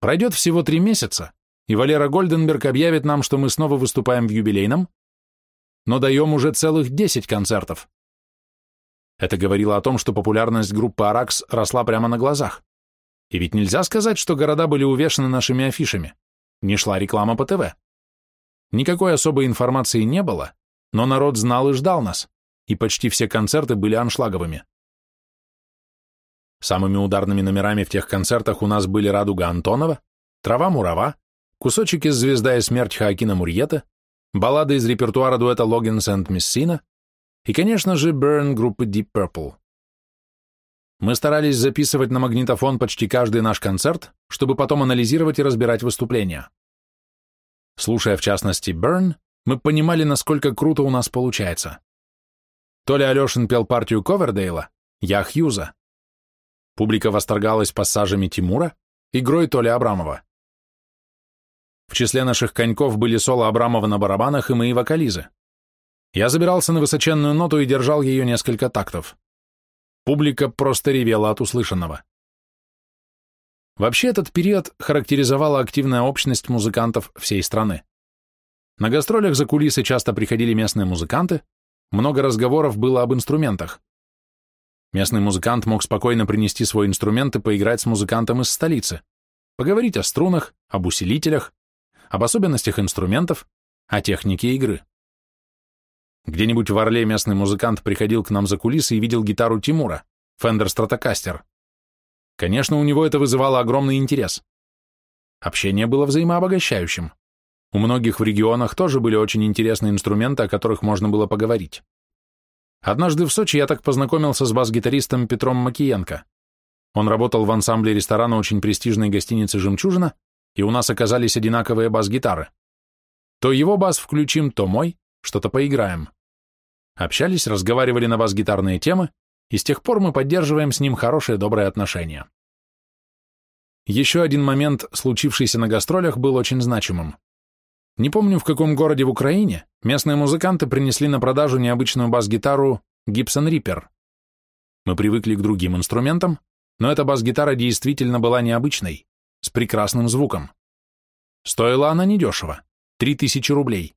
Пройдет всего три месяца, и Валера Гольденберг объявит нам, что мы снова выступаем в юбилейном, но даем уже целых 10 концертов. Это говорило о том, что популярность группы «Аракс» росла прямо на глазах. И ведь нельзя сказать, что города были увешаны нашими афишами. Не шла реклама по ТВ. Никакой особой информации не было, но народ знал и ждал нас, и почти все концерты были аншлаговыми. Самыми ударными номерами в тех концертах у нас были «Радуга Антонова», «Трава-мурава», кусочек из «Звезда и смерть» Хаакина Мурьета, баллады из репертуара дуэта Логинс энд Мессина и, конечно же, «Burn» группы Deep Purple. Мы старались записывать на магнитофон почти каждый наш концерт, чтобы потом анализировать и разбирать выступления. Слушая, в частности, «Burn», мы понимали, насколько круто у нас получается. То ли Алешин пел партию Ковердейла, я Хьюза. Публика восторгалась пассажами Тимура, игрой Толи Абрамова. В числе наших коньков были соло Абрамова на барабанах и мои вокализы. Я забирался на высоченную ноту и держал ее несколько тактов. Публика просто ревела от услышанного. Вообще этот период характеризовала активная общность музыкантов всей страны. На гастролях за кулисы часто приходили местные музыканты, много разговоров было об инструментах. Местный музыкант мог спокойно принести свой инструмент и поиграть с музыкантом из столицы, поговорить о струнах, об усилителях, об особенностях инструментов, о технике игры. Где-нибудь в Орле местный музыкант приходил к нам за кулисы и видел гитару Тимура, Fender Stratocaster. Конечно, у него это вызывало огромный интерес. Общение было взаимообогащающим. У многих в регионах тоже были очень интересные инструменты, о которых можно было поговорить. Однажды в Сочи я так познакомился с бас-гитаристом Петром Макиенко. Он работал в ансамбле ресторана очень престижной гостиницы «Жемчужина», и у нас оказались одинаковые бас-гитары. То его бас включим, то мой, что-то поиграем. Общались, разговаривали на бас-гитарные темы, и с тех пор мы поддерживаем с ним хорошие добрые отношения. Еще один момент, случившийся на гастролях, был очень значимым. Не помню, в каком городе в Украине, местные музыканты принесли на продажу необычную бас-гитару Gibson Reaper. Мы привыкли к другим инструментам, но эта бас-гитара действительно была необычной, с прекрасным звуком. Стоила она недешево, 3000 рублей.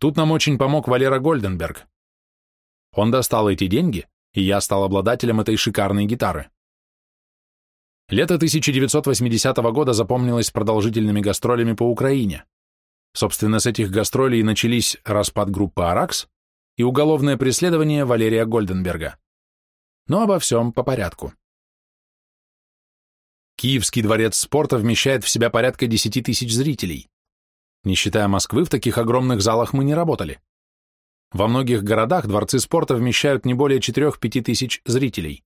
Тут нам очень помог Валера Гольденберг. Он достал эти деньги, и я стал обладателем этой шикарной гитары. Лето 1980 года запомнилось продолжительными гастролями по Украине. Собственно, с этих гастролей начались распад группы «Аракс» и уголовное преследование Валерия Гольденберга. Но обо всем по порядку. Киевский дворец спорта вмещает в себя порядка 10 тысяч зрителей. Не считая Москвы, в таких огромных залах мы не работали. Во многих городах дворцы спорта вмещают не более 4-5 тысяч зрителей.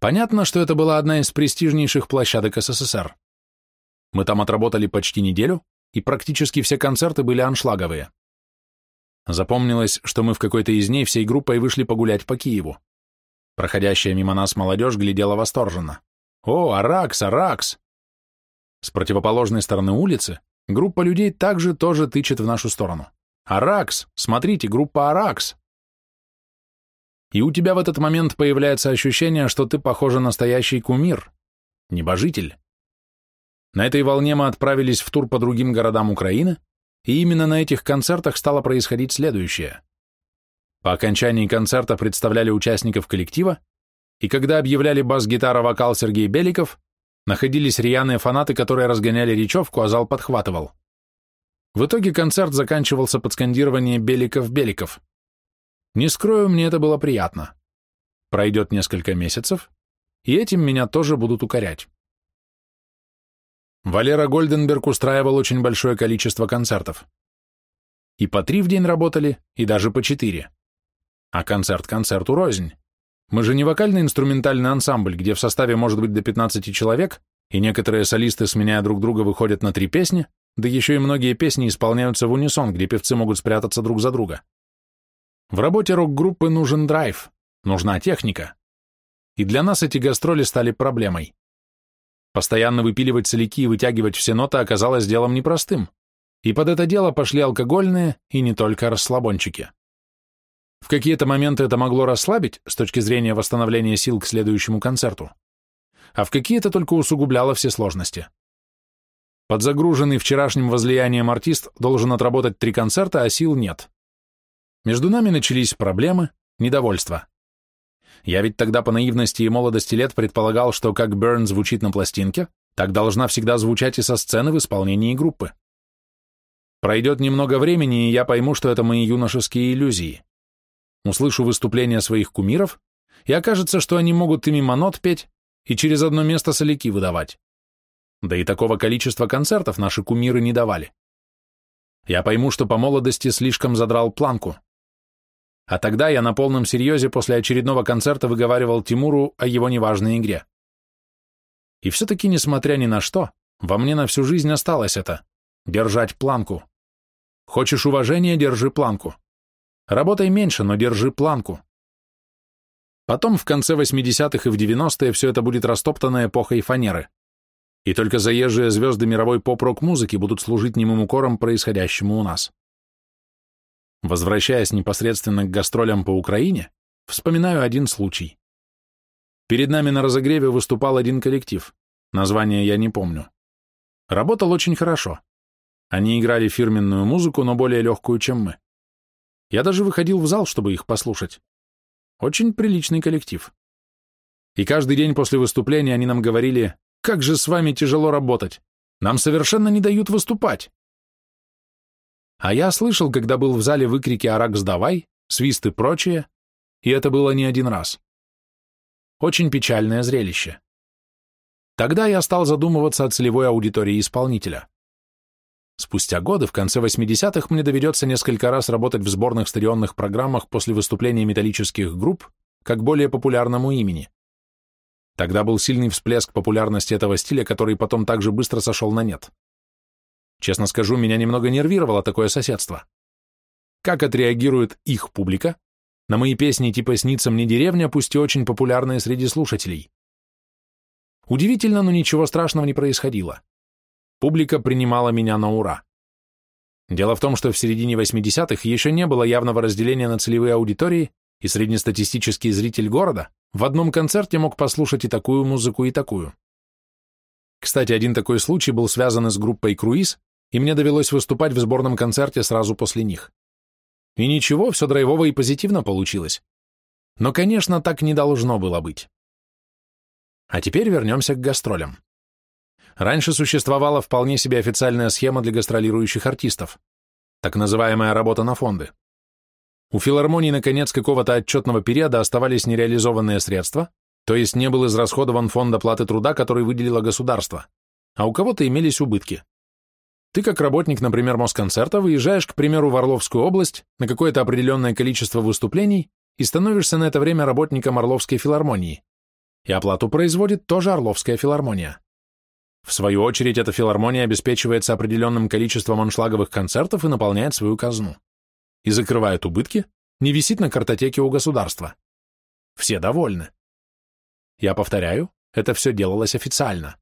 Понятно, что это была одна из престижнейших площадок СССР. Мы там отработали почти неделю, и практически все концерты были аншлаговые. Запомнилось, что мы в какой-то из дней всей группой вышли погулять по Киеву. Проходящая мимо нас молодежь глядела восторженно. «О, Аракс, Аракс!» С противоположной стороны улицы группа людей также тоже тычет в нашу сторону. «Аракс! Смотрите, группа Аракс!» И у тебя в этот момент появляется ощущение, что ты, похоже, настоящий кумир, небожитель. На этой волне мы отправились в тур по другим городам Украины, и именно на этих концертах стало происходить следующее. По окончании концерта представляли участников коллектива, и когда объявляли бас-гитара-вокал Сергей Беликов, находились рьяные фанаты, которые разгоняли речевку, а зал подхватывал. В итоге концерт заканчивался под скандирование «Беликов-Беликов». Не скрою, мне это было приятно. Пройдет несколько месяцев, и этим меня тоже будут укорять. Валера Гольденберг устраивал очень большое количество концертов. И по три в день работали, и даже по четыре. А концерт концерту рознь. Мы же не вокально-инструментальный ансамбль, где в составе может быть до 15 человек, и некоторые солисты, сменяя друг друга, выходят на три песни, да еще и многие песни исполняются в унисон, где певцы могут спрятаться друг за друга. В работе рок-группы нужен драйв, нужна техника. И для нас эти гастроли стали проблемой. Постоянно выпиливать соляки и вытягивать все ноты оказалось делом непростым, и под это дело пошли алкогольные и не только расслабончики. В какие-то моменты это могло расслабить с точки зрения восстановления сил к следующему концерту, а в какие это только усугубляло все сложности. Подзагруженный вчерашним возлиянием артист должен отработать три концерта, а сил нет. Между нами начались проблемы, недовольство. Я ведь тогда по наивности и молодости лет предполагал, что как Берн звучит на пластинке, так должна всегда звучать и со сцены в исполнении группы. Пройдет немного времени, и я пойму, что это мои юношеские иллюзии. Услышу выступления своих кумиров, и окажется, что они могут и мимо нот петь, и через одно место соляки выдавать. Да и такого количества концертов наши кумиры не давали. Я пойму, что по молодости слишком задрал планку. А тогда я на полном серьезе после очередного концерта выговаривал Тимуру о его неважной игре. И все-таки, несмотря ни на что, во мне на всю жизнь осталось это — держать планку. Хочешь уважения — держи планку. Работай меньше, но держи планку. Потом в конце 80-х и в 90-е все это будет растоптано эпохой фанеры. И только заезжие звезды мировой поп-рок-музыки будут служить немым укором происходящему у нас. Возвращаясь непосредственно к гастролям по Украине, вспоминаю один случай. Перед нами на разогреве выступал один коллектив, название я не помню. Работал очень хорошо. Они играли фирменную музыку, но более легкую, чем мы. Я даже выходил в зал, чтобы их послушать. Очень приличный коллектив. И каждый день после выступления они нам говорили, как же с вами тяжело работать, нам совершенно не дают выступать. А я слышал, когда был в зале выкрики «Арак, сдавай», свист и прочее, и это было не один раз. Очень печальное зрелище. Тогда я стал задумываться о целевой аудитории исполнителя. Спустя годы, в конце 80-х, мне доведется несколько раз работать в сборных стадионных программах после выступления металлических групп как более популярному имени. Тогда был сильный всплеск популярности этого стиля, который потом также быстро сошел на нет. Честно скажу, меня немного нервировало такое соседство. Как отреагирует их публика, на мои песни типа «Снится мне деревня», пусть и очень популярные среди слушателей. Удивительно, но ничего страшного не происходило. Публика принимала меня на ура. Дело в том, что в середине 80-х еще не было явного разделения на целевые аудитории, и среднестатистический зритель города в одном концерте мог послушать и такую музыку, и такую. Кстати, один такой случай был связан с группой «Круиз», и мне довелось выступать в сборном концерте сразу после них. И ничего, все драйвово и позитивно получилось. Но, конечно, так не должно было быть. А теперь вернемся к гастролям. Раньше существовала вполне себе официальная схема для гастролирующих артистов, так называемая работа на фонды. У филармонии на конец какого-то отчетного периода оставались нереализованные средства, то есть не был израсходован фонд оплаты труда, который выделило государство, а у кого-то имелись убытки. Ты, как работник, например, Москонцерта, выезжаешь, к примеру, в Орловскую область на какое-то определенное количество выступлений и становишься на это время работником Орловской филармонии. И оплату производит тоже Орловская филармония. В свою очередь, эта филармония обеспечивается определенным количеством аншлаговых концертов и наполняет свою казну. И закрывает убытки, не висит на картотеке у государства. Все довольны. Я повторяю, это все делалось официально.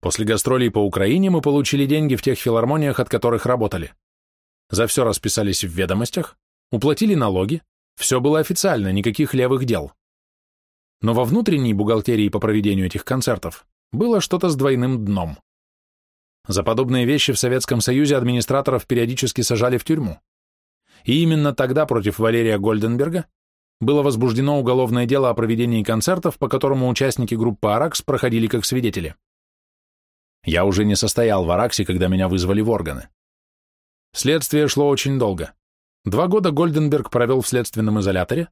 После гастролей по Украине мы получили деньги в тех филармониях, от которых работали. За все расписались в ведомостях, уплатили налоги, все было официально, никаких левых дел. Но во внутренней бухгалтерии по проведению этих концертов было что-то с двойным дном. За подобные вещи в Советском Союзе администраторов периодически сажали в тюрьму. И именно тогда против Валерия Гольденберга было возбуждено уголовное дело о проведении концертов, по которому участники группы «Аракс» проходили как свидетели. Я уже не состоял в Араксе, когда меня вызвали в органы. Следствие шло очень долго. Два года Гольденберг провел в следственном изоляторе,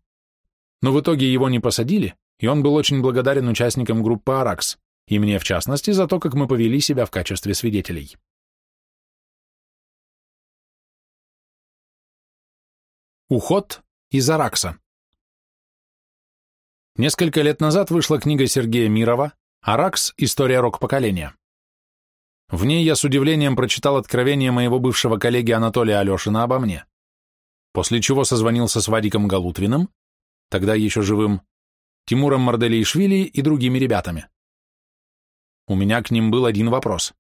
но в итоге его не посадили, и он был очень благодарен участникам группы «Аракс», и мне в частности за то, как мы повели себя в качестве свидетелей. Уход из Аракса Несколько лет назад вышла книга Сергея Мирова «Аракс. История рок-поколения». В ней я с удивлением прочитал откровение моего бывшего коллеги Анатолия Алешина обо мне, после чего созвонился с Вадиком Галутвиным, тогда еще живым, Тимуром Марделиишвили и другими ребятами. У меня к ним был один вопрос.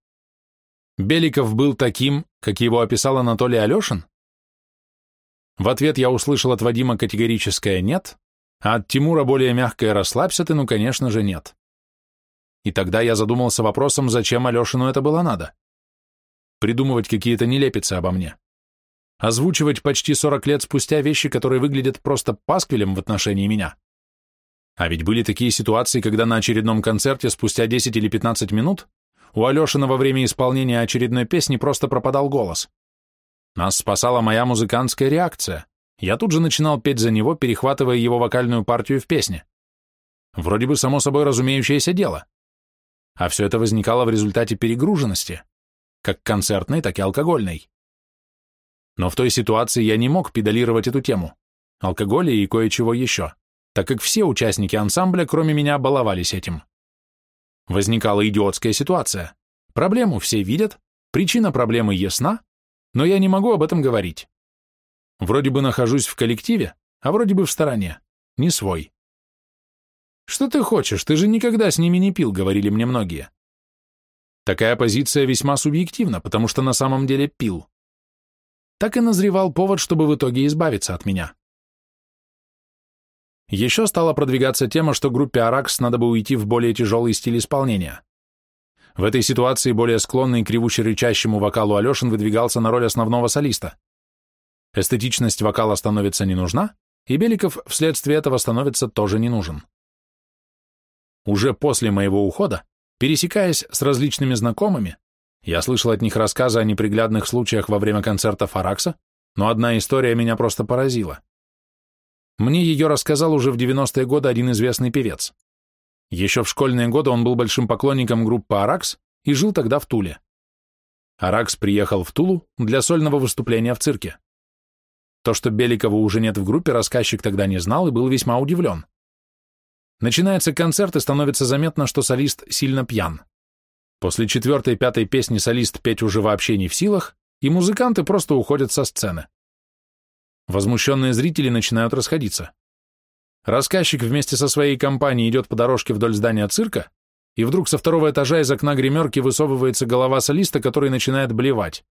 Беликов был таким, как его описал Анатолий Алешин? В ответ я услышал от Вадима категорическое «нет», А от Тимура более мягкое «расслабься ты», ну, конечно же, нет. И тогда я задумался вопросом, зачем Алешину это было надо. Придумывать какие-то нелепицы обо мне. Озвучивать почти 40 лет спустя вещи, которые выглядят просто пасквилем в отношении меня. А ведь были такие ситуации, когда на очередном концерте спустя 10 или 15 минут у Алешина во время исполнения очередной песни просто пропадал голос. Нас спасала моя музыкантская реакция. Я тут же начинал петь за него, перехватывая его вокальную партию в песне. Вроде бы само собой разумеющееся дело. А все это возникало в результате перегруженности, как концертной, так и алкогольной. Но в той ситуации я не мог педалировать эту тему, алкоголя и кое-чего еще, так как все участники ансамбля, кроме меня, баловались этим. Возникала идиотская ситуация. Проблему все видят, причина проблемы ясна, но я не могу об этом говорить. Вроде бы нахожусь в коллективе, а вроде бы в стороне, не свой. «Что ты хочешь? Ты же никогда с ними не пил», — говорили мне многие. Такая позиция весьма субъективна, потому что на самом деле пил. Так и назревал повод, чтобы в итоге избавиться от меня. Еще стала продвигаться тема, что группе Аракс надо бы уйти в более тяжелый стиль исполнения. В этой ситуации более склонный к ревуще-рычащему вокалу Алешин выдвигался на роль основного солиста. Эстетичность вокала становится не нужна, и Беликов вследствие этого становится тоже не нужен. Уже после моего ухода, пересекаясь с различными знакомыми, я слышал от них рассказы о неприглядных случаях во время концерта Фаракса, но одна история меня просто поразила. Мне ее рассказал уже в 90-е годы один известный певец. Еще в школьные годы он был большим поклонником группы «Аракс» и жил тогда в Туле. Аракс приехал в Тулу для сольного выступления в цирке. То, что Беликова уже нет в группе, рассказчик тогда не знал и был весьма удивлен. Начинается концерт, и становится заметно, что солист сильно пьян. После четвертой-пятой песни солист петь уже вообще не в силах, и музыканты просто уходят со сцены. Возмущенные зрители начинают расходиться. Рассказчик вместе со своей компанией идет по дорожке вдоль здания цирка, и вдруг со второго этажа из окна гримерки высовывается голова солиста, который начинает блевать.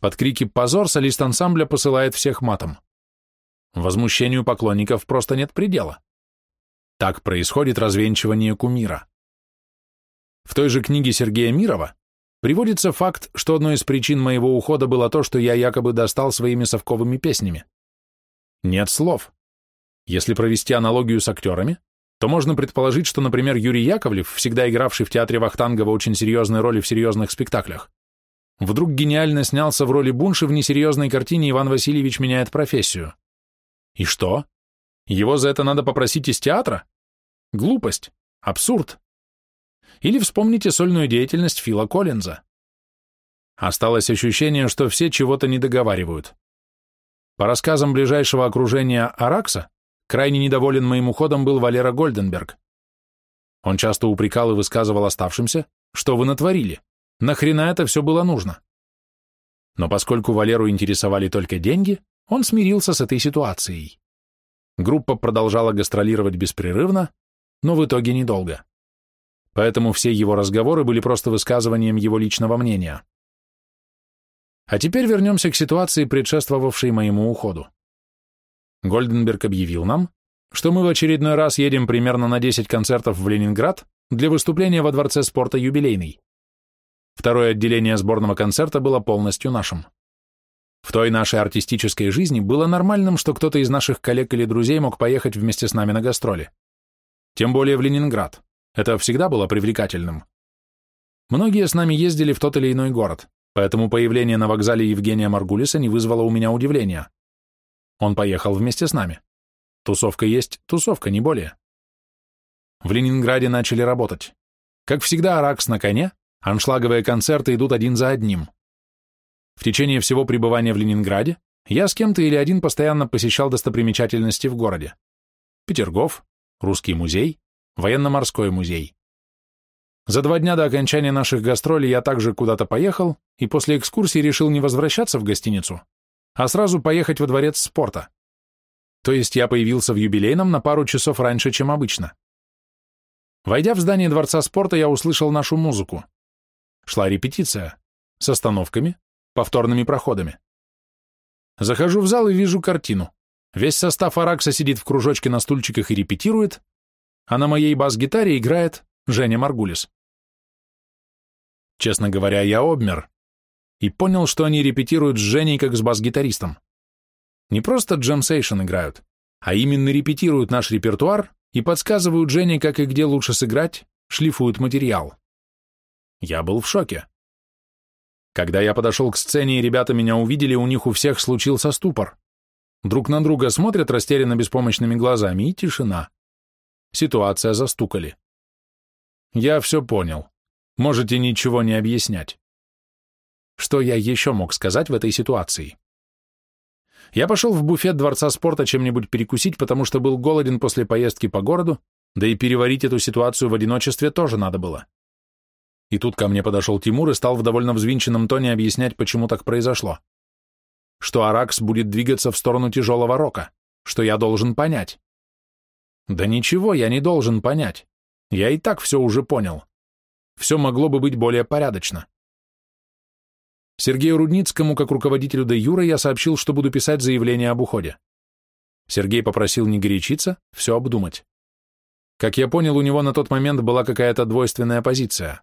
Под крики «Позор!» солист ансамбля посылает всех матом. Возмущению поклонников просто нет предела. Так происходит развенчивание кумира. В той же книге Сергея Мирова приводится факт, что одной из причин моего ухода было то, что я якобы достал своими совковыми песнями. Нет слов. Если провести аналогию с актерами, то можно предположить, что, например, Юрий Яковлев, всегда игравший в театре Вахтангова очень серьезные роли в серьезных спектаклях, вдруг гениально снялся в роли Бунши в несерьезной картине «Иван Васильевич меняет профессию». И что? Его за это надо попросить из театра? Глупость, абсурд. Или вспомните сольную деятельность Фила Коллинза. Осталось ощущение, что все чего-то не договаривают. По рассказам ближайшего окружения Аракса, крайне недоволен моим уходом был Валера Гольденберг. Он часто упрекал и высказывал оставшимся, что вы натворили, нахрена это все было нужно. Но поскольку Валеру интересовали только деньги, он смирился с этой ситуацией. Группа продолжала гастролировать беспрерывно, но в итоге недолго. Поэтому все его разговоры были просто высказыванием его личного мнения. А теперь вернемся к ситуации, предшествовавшей моему уходу. Гольденберг объявил нам, что мы в очередной раз едем примерно на 10 концертов в Ленинград для выступления во Дворце спорта «Юбилейный». Второе отделение сборного концерта было полностью нашим. В той нашей артистической жизни было нормальным, что кто-то из наших коллег или друзей мог поехать вместе с нами на гастроли. Тем более в Ленинград. Это всегда было привлекательным. Многие с нами ездили в тот или иной город, поэтому появление на вокзале Евгения Маргулиса не вызвало у меня удивления. Он поехал вместе с нами. Тусовка есть тусовка, не более. В Ленинграде начали работать. Как всегда, Аракс на коне, аншлаговые концерты идут один за одним. В течение всего пребывания в Ленинграде я с кем-то или один постоянно посещал достопримечательности в городе. Петергоф, Русский музей, Военно-морской музей. За два дня до окончания наших гастролей я также куда-то поехал и после экскурсии решил не возвращаться в гостиницу, а сразу поехать во дворец спорта. То есть я появился в юбилейном на пару часов раньше, чем обычно. Войдя в здание дворца спорта, я услышал нашу музыку. Шла репетиция с остановками, повторными проходами. Захожу в зал и вижу картину. Весь состав Аракса сидит в кружочке на стульчиках и репетирует, а на моей бас-гитаре играет Женя Маргулис. Честно говоря, я обмер и понял, что они репетируют с Женей как с бас-гитаристом. Не просто джемсейшн играют, а именно репетируют наш репертуар и подсказывают Жене, как и где лучше сыграть, шлифуют материал. Я был в шоке. Когда я подошел к сцене, и ребята меня увидели, у них у всех случился ступор. Друг на друга смотрят растерянно беспомощными глазами, и тишина. Ситуация застукали. Я все понял. Можете ничего не объяснять. Что я еще мог сказать в этой ситуации? Я пошел в буфет Дворца спорта чем-нибудь перекусить, потому что был голоден после поездки по городу, да и переварить эту ситуацию в одиночестве тоже надо было. И тут ко мне подошел Тимур и стал в довольно взвинченном тоне объяснять, почему так произошло. Что Аракс будет двигаться в сторону тяжелого рока, что я должен понять. Да ничего я не должен понять. Я и так все уже понял. Все могло бы быть более порядочно. Сергею Рудницкому, как руководителю де Юра, я сообщил, что буду писать заявление об уходе. Сергей попросил не горячиться, все обдумать. Как я понял, у него на тот момент была какая-то двойственная позиция.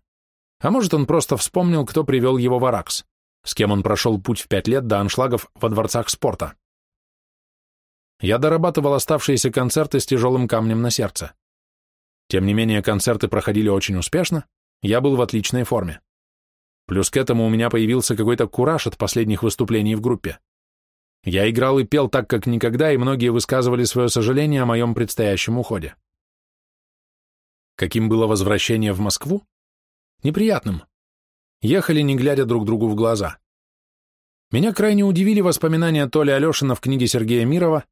А может, он просто вспомнил, кто привел его в Аракс, с кем он прошел путь в пять лет до аншлагов во дворцах спорта. Я дорабатывал оставшиеся концерты с тяжелым камнем на сердце. Тем не менее, концерты проходили очень успешно, я был в отличной форме. Плюс к этому у меня появился какой-то кураж от последних выступлений в группе. Я играл и пел так, как никогда, и многие высказывали свое сожаление о моем предстоящем уходе. Каким было возвращение в Москву? Неприятным. Ехали, не глядя друг другу в глаза. Меня крайне удивили воспоминания Толи Алешина в книге Сергея Мирова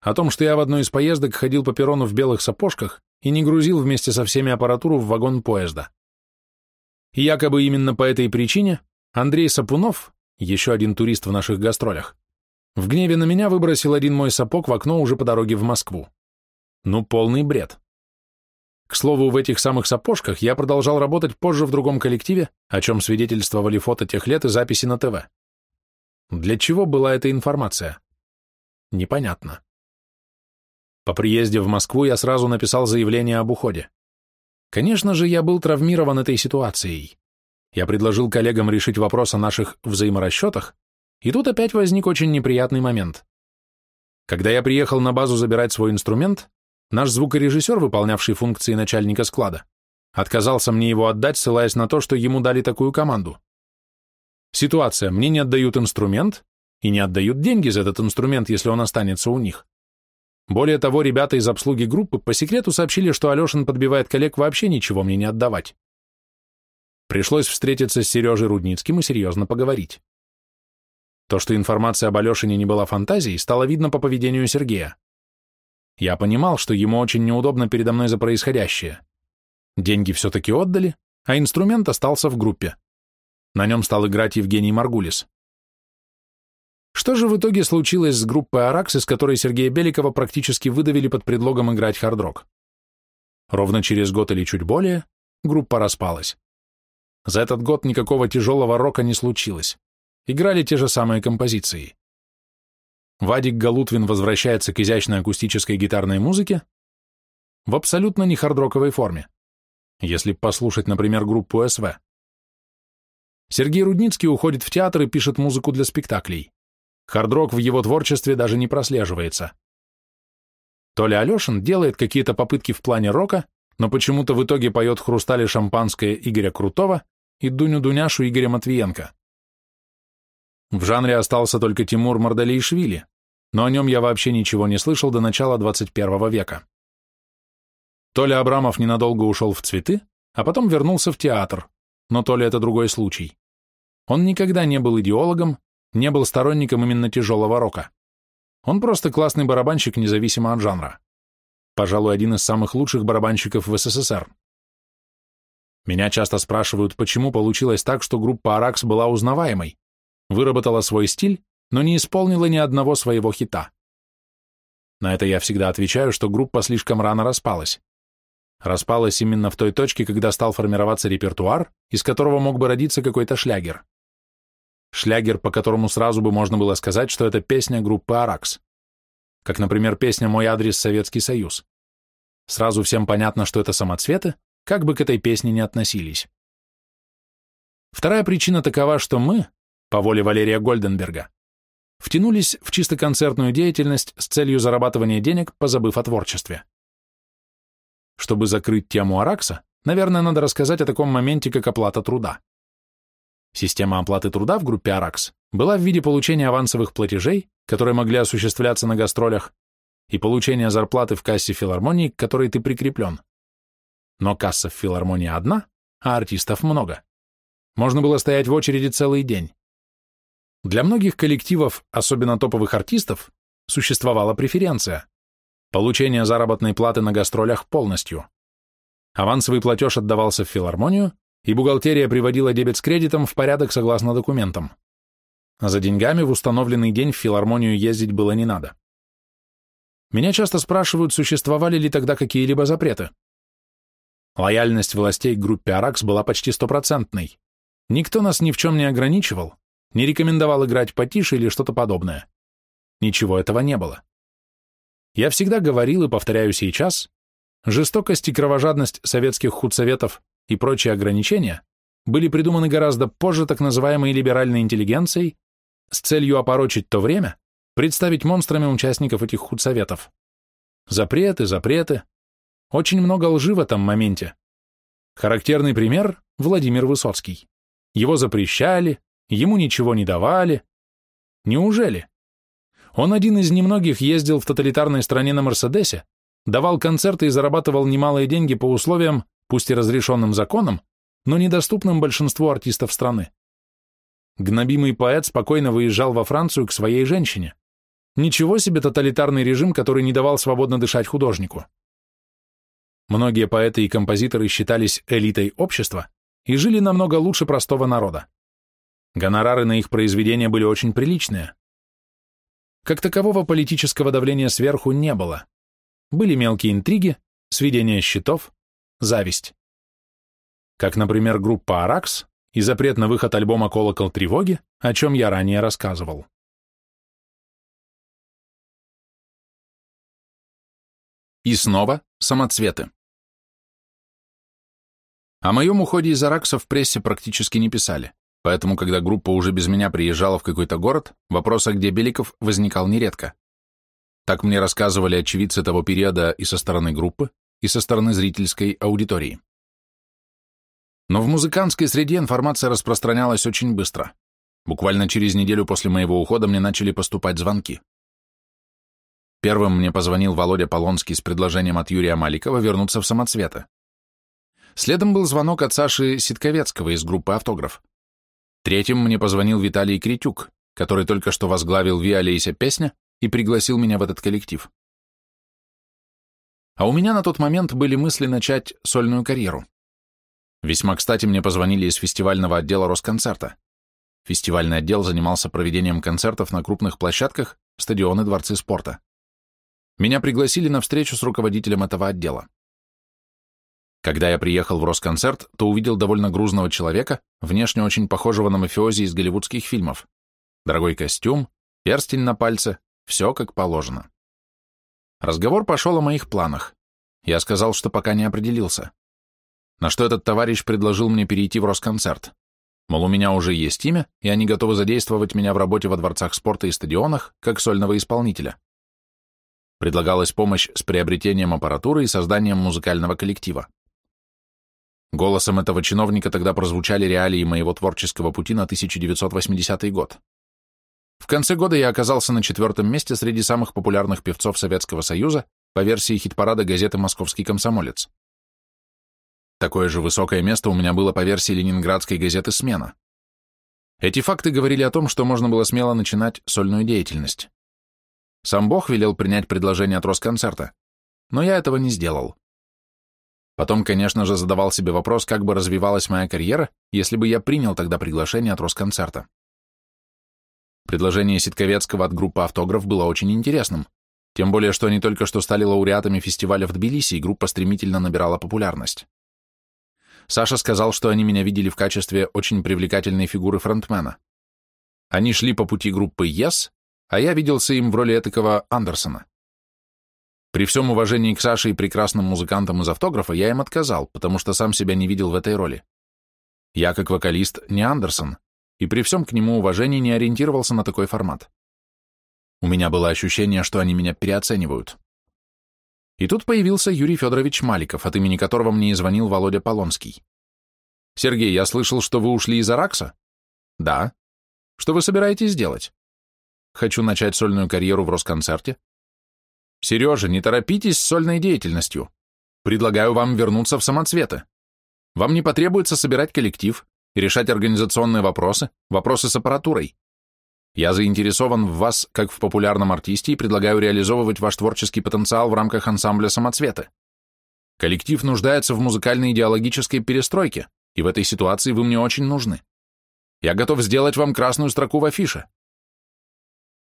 о том, что я в одной из поездок ходил по перрону в белых сапожках и не грузил вместе со всеми аппаратуру в вагон поезда. И якобы именно по этой причине Андрей Сапунов, еще один турист в наших гастролях, в гневе на меня выбросил один мой сапог в окно уже по дороге в Москву. Ну, полный бред. К слову, в этих самых сапожках я продолжал работать позже в другом коллективе, о чем свидетельствовали фото тех лет и записи на ТВ. Для чего была эта информация? Непонятно. По приезде в Москву я сразу написал заявление об уходе. Конечно же, я был травмирован этой ситуацией. Я предложил коллегам решить вопрос о наших взаиморасчетах, и тут опять возник очень неприятный момент. Когда я приехал на базу забирать свой инструмент, наш звукорежиссер, выполнявший функции начальника склада, отказался мне его отдать, ссылаясь на то, что ему дали такую команду. Ситуация, мне не отдают инструмент и не отдают деньги за этот инструмент, если он останется у них. Более того, ребята из обслуги группы по секрету сообщили, что Алешин подбивает коллег вообще ничего мне не отдавать. Пришлось встретиться с Сережей Рудницким и серьезно поговорить. То, что информация об Алешине не была фантазией, стало видно по поведению Сергея. Я понимал, что ему очень неудобно передо мной за происходящее. Деньги все-таки отдали, а инструмент остался в группе. На нем стал играть Евгений Маргулис. Что же в итоге случилось с группой «Аракс», из которой Сергея Беликова практически выдавили под предлогом играть хард-рок? Ровно через год или чуть более группа распалась. За этот год никакого тяжелого рока не случилось. Играли те же самые композиции. Вадик Галутвин возвращается к изящной акустической гитарной музыке в абсолютно не хардроковой форме, если послушать, например, группу СВ. Сергей Рудницкий уходит в театр и пишет музыку для спектаклей. Хардрок в его творчестве даже не прослеживается. Толя Алешин делает какие-то попытки в плане рока, но почему-то в итоге поет «Хрустали шампанское» Игоря Крутого и «Дуню Дуняшу» Игоря Матвиенко. В жанре остался только Тимур Мардалейшвили, но о нем я вообще ничего не слышал до начала 21 века. Толя Абрамов ненадолго ушел в цветы, а потом вернулся в театр, но Толя это другой случай. Он никогда не был идеологом, не был сторонником именно тяжелого рока. Он просто классный барабанщик, независимо от жанра. Пожалуй, один из самых лучших барабанщиков в СССР. Меня часто спрашивают, почему получилось так, что группа «Аракс» была узнаваемой, выработала свой стиль, но не исполнила ни одного своего хита. На это я всегда отвечаю, что группа слишком рано распалась. Распалась именно в той точке, когда стал формироваться репертуар, из которого мог бы родиться какой-то шлягер. Шлягер, по которому сразу бы можно было сказать, что это песня группы «Аракс». как, например, песня «Мой адрес Советский Союз». Сразу всем понятно, что это самоцветы, как бы к этой песне ни относились. Вторая причина такова, что мы, по воле Валерия Гольденберга, втянулись в чисто концертную деятельность с целью зарабатывания денег, позабыв о творчестве. Чтобы закрыть тему Аракса, наверное, надо рассказать о таком моменте, как оплата труда. Система оплаты труда в группе Аракс была в виде получения авансовых платежей, которые могли осуществляться на гастролях, и получения зарплаты в кассе филармонии, к которой ты прикреплен. Но касса в филармонии одна, а артистов много. Можно было стоять в очереди целый день. Для многих коллективов, особенно топовых артистов, существовала преференция – получение заработной платы на гастролях полностью. Авансовый платеж отдавался в филармонию, и бухгалтерия приводила дебет с кредитом в порядок согласно документам. За деньгами в установленный день в филармонию ездить было не надо. Меня часто спрашивают, существовали ли тогда какие-либо запреты. Лояльность властей к группе «Аракс» была почти стопроцентной. Никто нас ни в чем не ограничивал, не рекомендовал играть потише или что-то подобное. Ничего этого не было. Я всегда говорил и повторяю сейчас, жестокость и кровожадность советских худсоветов и прочие ограничения были придуманы гораздо позже так называемой либеральной интеллигенцией с целью опорочить то время, представить монстрами участников этих худсоветов. Запреты, запреты. Очень много лжи в этом моменте. Характерный пример – Владимир Высоцкий. Его запрещали, ему ничего не давали. Неужели? Он один из немногих ездил в тоталитарной стране на Мерседесе, давал концерты и зарабатывал немалые деньги по условиям, пусть и разрешенным законом, но недоступным большинству артистов страны. Гнобимый поэт спокойно выезжал во Францию к своей женщине. Ничего себе тоталитарный режим, который не давал свободно дышать художнику. Многие поэты и композиторы считались элитой общества и жили намного лучше простого народа. Гонорары на их произведения были очень приличные. Как такового политического давления сверху не было. Были мелкие интриги, сведения счетов, зависть. Как, например, группа «Аракс» и запрет на выход альбома «Колокол тревоги», о чем я ранее рассказывал. И снова самоцветы. О моем уходе из Аракса в прессе практически не писали, поэтому, когда группа уже без меня приезжала в какой-то город, вопрос, а где Беликов, возникал нередко. Так мне рассказывали очевидцы того периода и со стороны группы, и со стороны зрительской аудитории. Но в музыкантской среде информация распространялась очень быстро. Буквально через неделю после моего ухода мне начали поступать звонки. Первым мне позвонил Володя Полонский с предложением от Юрия Маликова вернуться в самоцветы. Следом был звонок от Саши Ситковецкого из группы «Автограф». Третьим мне позвонил Виталий Критюк, который только что возглавил «Виа песня» и пригласил меня в этот коллектив. А у меня на тот момент были мысли начать сольную карьеру. Весьма кстати мне позвонили из фестивального отдела Росконцерта. Фестивальный отдел занимался проведением концертов на крупных площадках, стадионы, дворцы спорта. Меня пригласили на встречу с руководителем этого отдела. Когда я приехал в Росконцерт, то увидел довольно грузного человека, внешне очень похожего на мафиози из голливудских фильмов. Дорогой костюм, перстень на пальце, все как положено. Разговор пошел о моих планах. Я сказал, что пока не определился. На что этот товарищ предложил мне перейти в Росконцерт. Мол, у меня уже есть имя, и они готовы задействовать меня в работе во дворцах спорта и стадионах, как сольного исполнителя. Предлагалась помощь с приобретением аппаратуры и созданием музыкального коллектива. Голосом этого чиновника тогда прозвучали реалии моего творческого пути на 1980 год. В конце года я оказался на четвертом месте среди самых популярных певцов Советского Союза по версии хит-парада газеты «Московский комсомолец». Такое же высокое место у меня было по версии ленинградской газеты «Смена». Эти факты говорили о том, что можно было смело начинать сольную деятельность. Сам Бог велел принять предложение от Росконцерта, но я этого не сделал. Потом, конечно же, задавал себе вопрос, как бы развивалась моя карьера, если бы я принял тогда приглашение от Росконцерта. Предложение Ситковецкого от группы «Автограф» было очень интересным, тем более, что они только что стали лауреатами фестиваля в Тбилиси, и группа стремительно набирала популярность. Саша сказал, что они меня видели в качестве очень привлекательной фигуры фронтмена. Они шли по пути группы Yes, а я виделся им в роли этакого Андерсона, При всем уважении к Саше и прекрасным музыкантам из автографа я им отказал, потому что сам себя не видел в этой роли. Я, как вокалист, не Андерсон, и при всем к нему уважении не ориентировался на такой формат. У меня было ощущение, что они меня переоценивают. И тут появился Юрий Федорович Маликов, от имени которого мне и звонил Володя Полонский. «Сергей, я слышал, что вы ушли из Аракса?» «Да». «Что вы собираетесь делать?» «Хочу начать сольную карьеру в Росконцерте». «Сережа, не торопитесь с сольной деятельностью. Предлагаю вам вернуться в самоцветы. Вам не потребуется собирать коллектив, решать организационные вопросы, вопросы с аппаратурой. Я заинтересован в вас как в популярном артисте и предлагаю реализовывать ваш творческий потенциал в рамках ансамбля «Самоцветы». Коллектив нуждается в музыкальной идеологической перестройке, и в этой ситуации вы мне очень нужны. Я готов сделать вам красную строку в афише.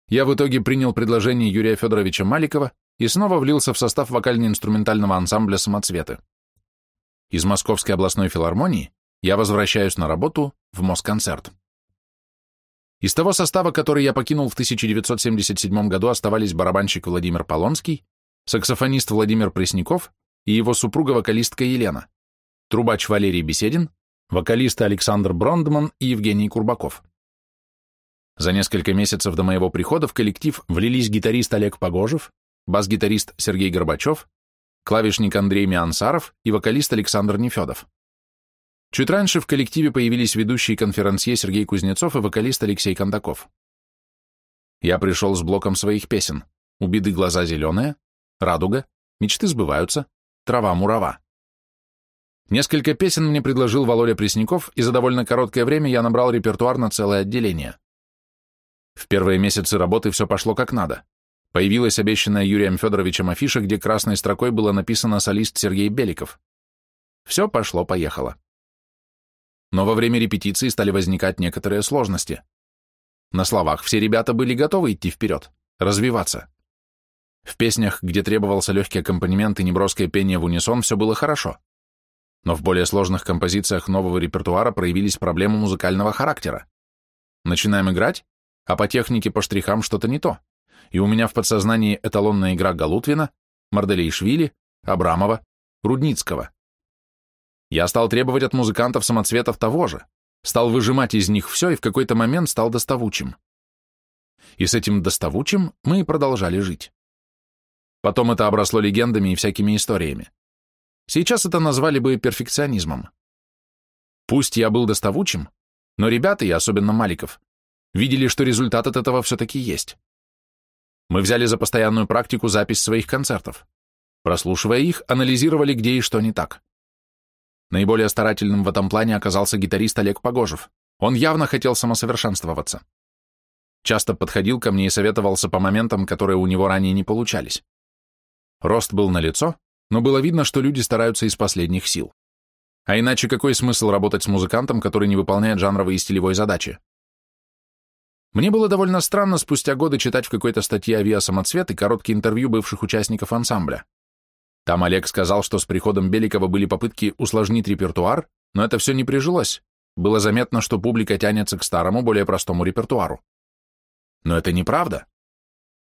Я в итоге принял предложение Юрия Федоровича Маликова и снова влился в состав вокально-инструментального ансамбля «Самоцветы». Из Московской областной филармонии я возвращаюсь на работу в Москонцерт. Из того состава, который я покинул в 1977 году, оставались барабанщик Владимир Полонский, саксофонист Владимир Пресняков и его супруга-вокалистка Елена, трубач Валерий Беседин, вокалисты Александр Брондман и Евгений Курбаков. За несколько месяцев до моего прихода в коллектив влились гитарист Олег Погожев, бас-гитарист Сергей Горбачев, клавишник Андрей Миансаров и вокалист Александр Нефедов. Чуть раньше в коллективе появились ведущий конферансье Сергей Кузнецов и вокалист Алексей Кондаков. Я пришел с блоком своих песен «Убиты глаза зеленые», «Радуга», «Мечты сбываются», «Трава-мурава». Несколько песен мне предложил Володя Пресняков, и за довольно короткое время я набрал репертуар на целое отделение. В первые месяцы работы все пошло как надо. Появилась обещанная Юрием Федоровичем афиша, где красной строкой было написано солист Сергей Беликов. Все пошло-поехало но во время репетиции стали возникать некоторые сложности. На словах все ребята были готовы идти вперед, развиваться. В песнях, где требовался легкий аккомпанемент и неброское пение в унисон, все было хорошо. Но в более сложных композициях нового репертуара проявились проблемы музыкального характера. Начинаем играть, а по технике, по штрихам что-то не то. И у меня в подсознании эталонная игра Галутвина, Марделейшвили, Абрамова, Рудницкого. Я стал требовать от музыкантов-самоцветов того же, стал выжимать из них все и в какой-то момент стал доставучим. И с этим доставучим мы и продолжали жить. Потом это обросло легендами и всякими историями. Сейчас это назвали бы перфекционизмом. Пусть я был доставучим, но ребята, и особенно Маликов, видели, что результат от этого все-таки есть. Мы взяли за постоянную практику запись своих концертов. Прослушивая их, анализировали, где и что не так. Наиболее старательным в этом плане оказался гитарист Олег Погожев. Он явно хотел самосовершенствоваться. Часто подходил ко мне и советовался по моментам, которые у него ранее не получались. Рост был налицо, но было видно, что люди стараются из последних сил. А иначе какой смысл работать с музыкантом, который не выполняет жанровые и стилевой задачи? Мне было довольно странно спустя годы читать в какой-то статье «Авиасамоцвет» и короткие интервью бывших участников ансамбля. Там Олег сказал, что с приходом Беликова были попытки усложнить репертуар, но это все не прижилось. Было заметно, что публика тянется к старому, более простому репертуару. Но это неправда.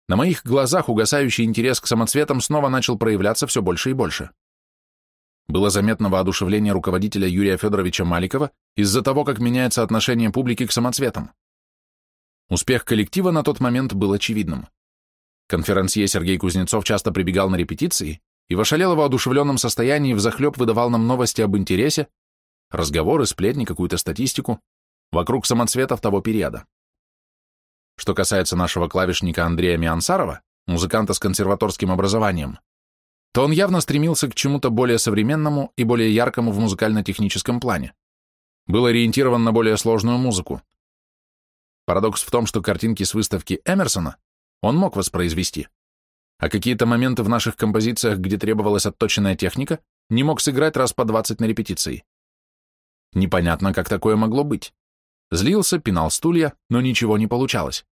На моих глазах угасающий интерес к самоцветам снова начал проявляться все больше и больше. Было заметно воодушевление руководителя Юрия Федоровича Маликова из-за того, как меняется отношение публики к самоцветам. Успех коллектива на тот момент был очевидным. Конферансье Сергей Кузнецов часто прибегал на репетиции, и в ошалело воодушевленном состоянии взахлеб выдавал нам новости об интересе, разговоры, сплетни, какую-то статистику вокруг самоцветов того периода. Что касается нашего клавишника Андрея Миансарова, музыканта с консерваторским образованием, то он явно стремился к чему-то более современному и более яркому в музыкально-техническом плане. Был ориентирован на более сложную музыку. Парадокс в том, что картинки с выставки Эмерсона он мог воспроизвести, а какие-то моменты в наших композициях, где требовалась отточенная техника, не мог сыграть раз по 20 на репетиции. Непонятно, как такое могло быть. Злился, пинал стулья, но ничего не получалось.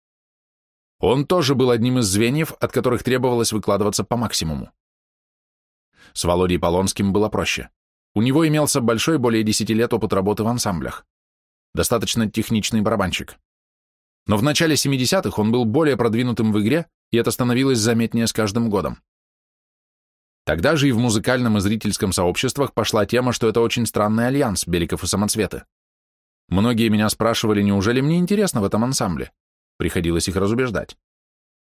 Он тоже был одним из звеньев, от которых требовалось выкладываться по максимуму. С Володей Полонским было проще. У него имелся большой, более 10 лет опыт работы в ансамблях. Достаточно техничный барабанщик. Но в начале 70-х он был более продвинутым в игре и это становилось заметнее с каждым годом. Тогда же и в музыкальном и зрительском сообществах пошла тема, что это очень странный альянс Беликов и Самоцветы. Многие меня спрашивали, неужели мне интересно в этом ансамбле? Приходилось их разубеждать.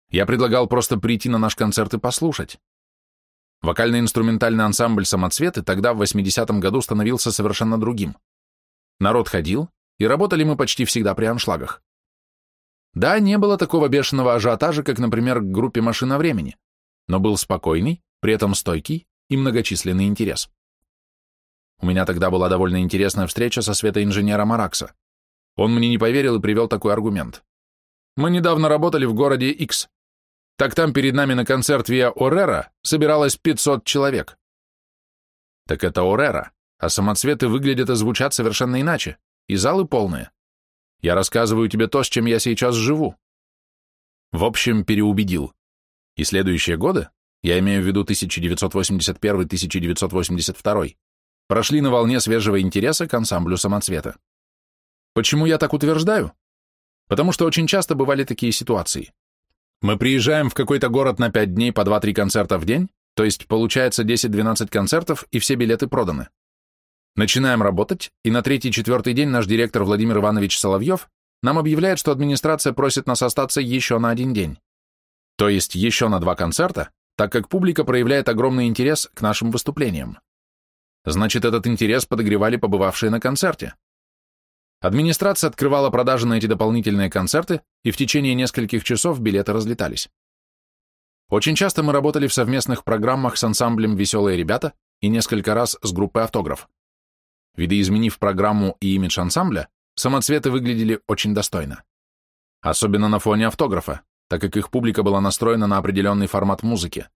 Я предлагал просто прийти на наш концерт и послушать. Вокально-инструментальный ансамбль «Самоцветы» тогда, в 80-м году, становился совершенно другим. Народ ходил, и работали мы почти всегда при аншлагах. Да, не было такого бешеного ажиотажа, как, например, к группе «Машина времени», но был спокойный, при этом стойкий и многочисленный интерес. У меня тогда была довольно интересная встреча со светоинженером Аракса. Он мне не поверил и привел такой аргумент. Мы недавно работали в городе X. Так там перед нами на концерт Виа Орера собиралось 500 человек. Так это Орера, а самоцветы выглядят и звучат совершенно иначе, и залы полные. Я рассказываю тебе то, с чем я сейчас живу. В общем, переубедил. И следующие годы, я имею в виду 1981-1982, прошли на волне свежего интереса к ансамблю самоцвета. Почему я так утверждаю? Потому что очень часто бывали такие ситуации. Мы приезжаем в какой-то город на 5 дней по 2-3 концерта в день, то есть получается 10-12 концертов, и все билеты проданы. Начинаем работать, и на третий-четвертый день наш директор Владимир Иванович Соловьев нам объявляет, что администрация просит нас остаться еще на один день. То есть еще на два концерта, так как публика проявляет огромный интерес к нашим выступлениям. Значит, этот интерес подогревали побывавшие на концерте. Администрация открывала продажи на эти дополнительные концерты, и в течение нескольких часов билеты разлетались. Очень часто мы работали в совместных программах с ансамблем «Веселые ребята» и несколько раз с группой «Автограф». Видоизменив программу и имидж ансамбля, самоцветы выглядели очень достойно. Особенно на фоне автографа, так как их публика была настроена на определенный формат музыки.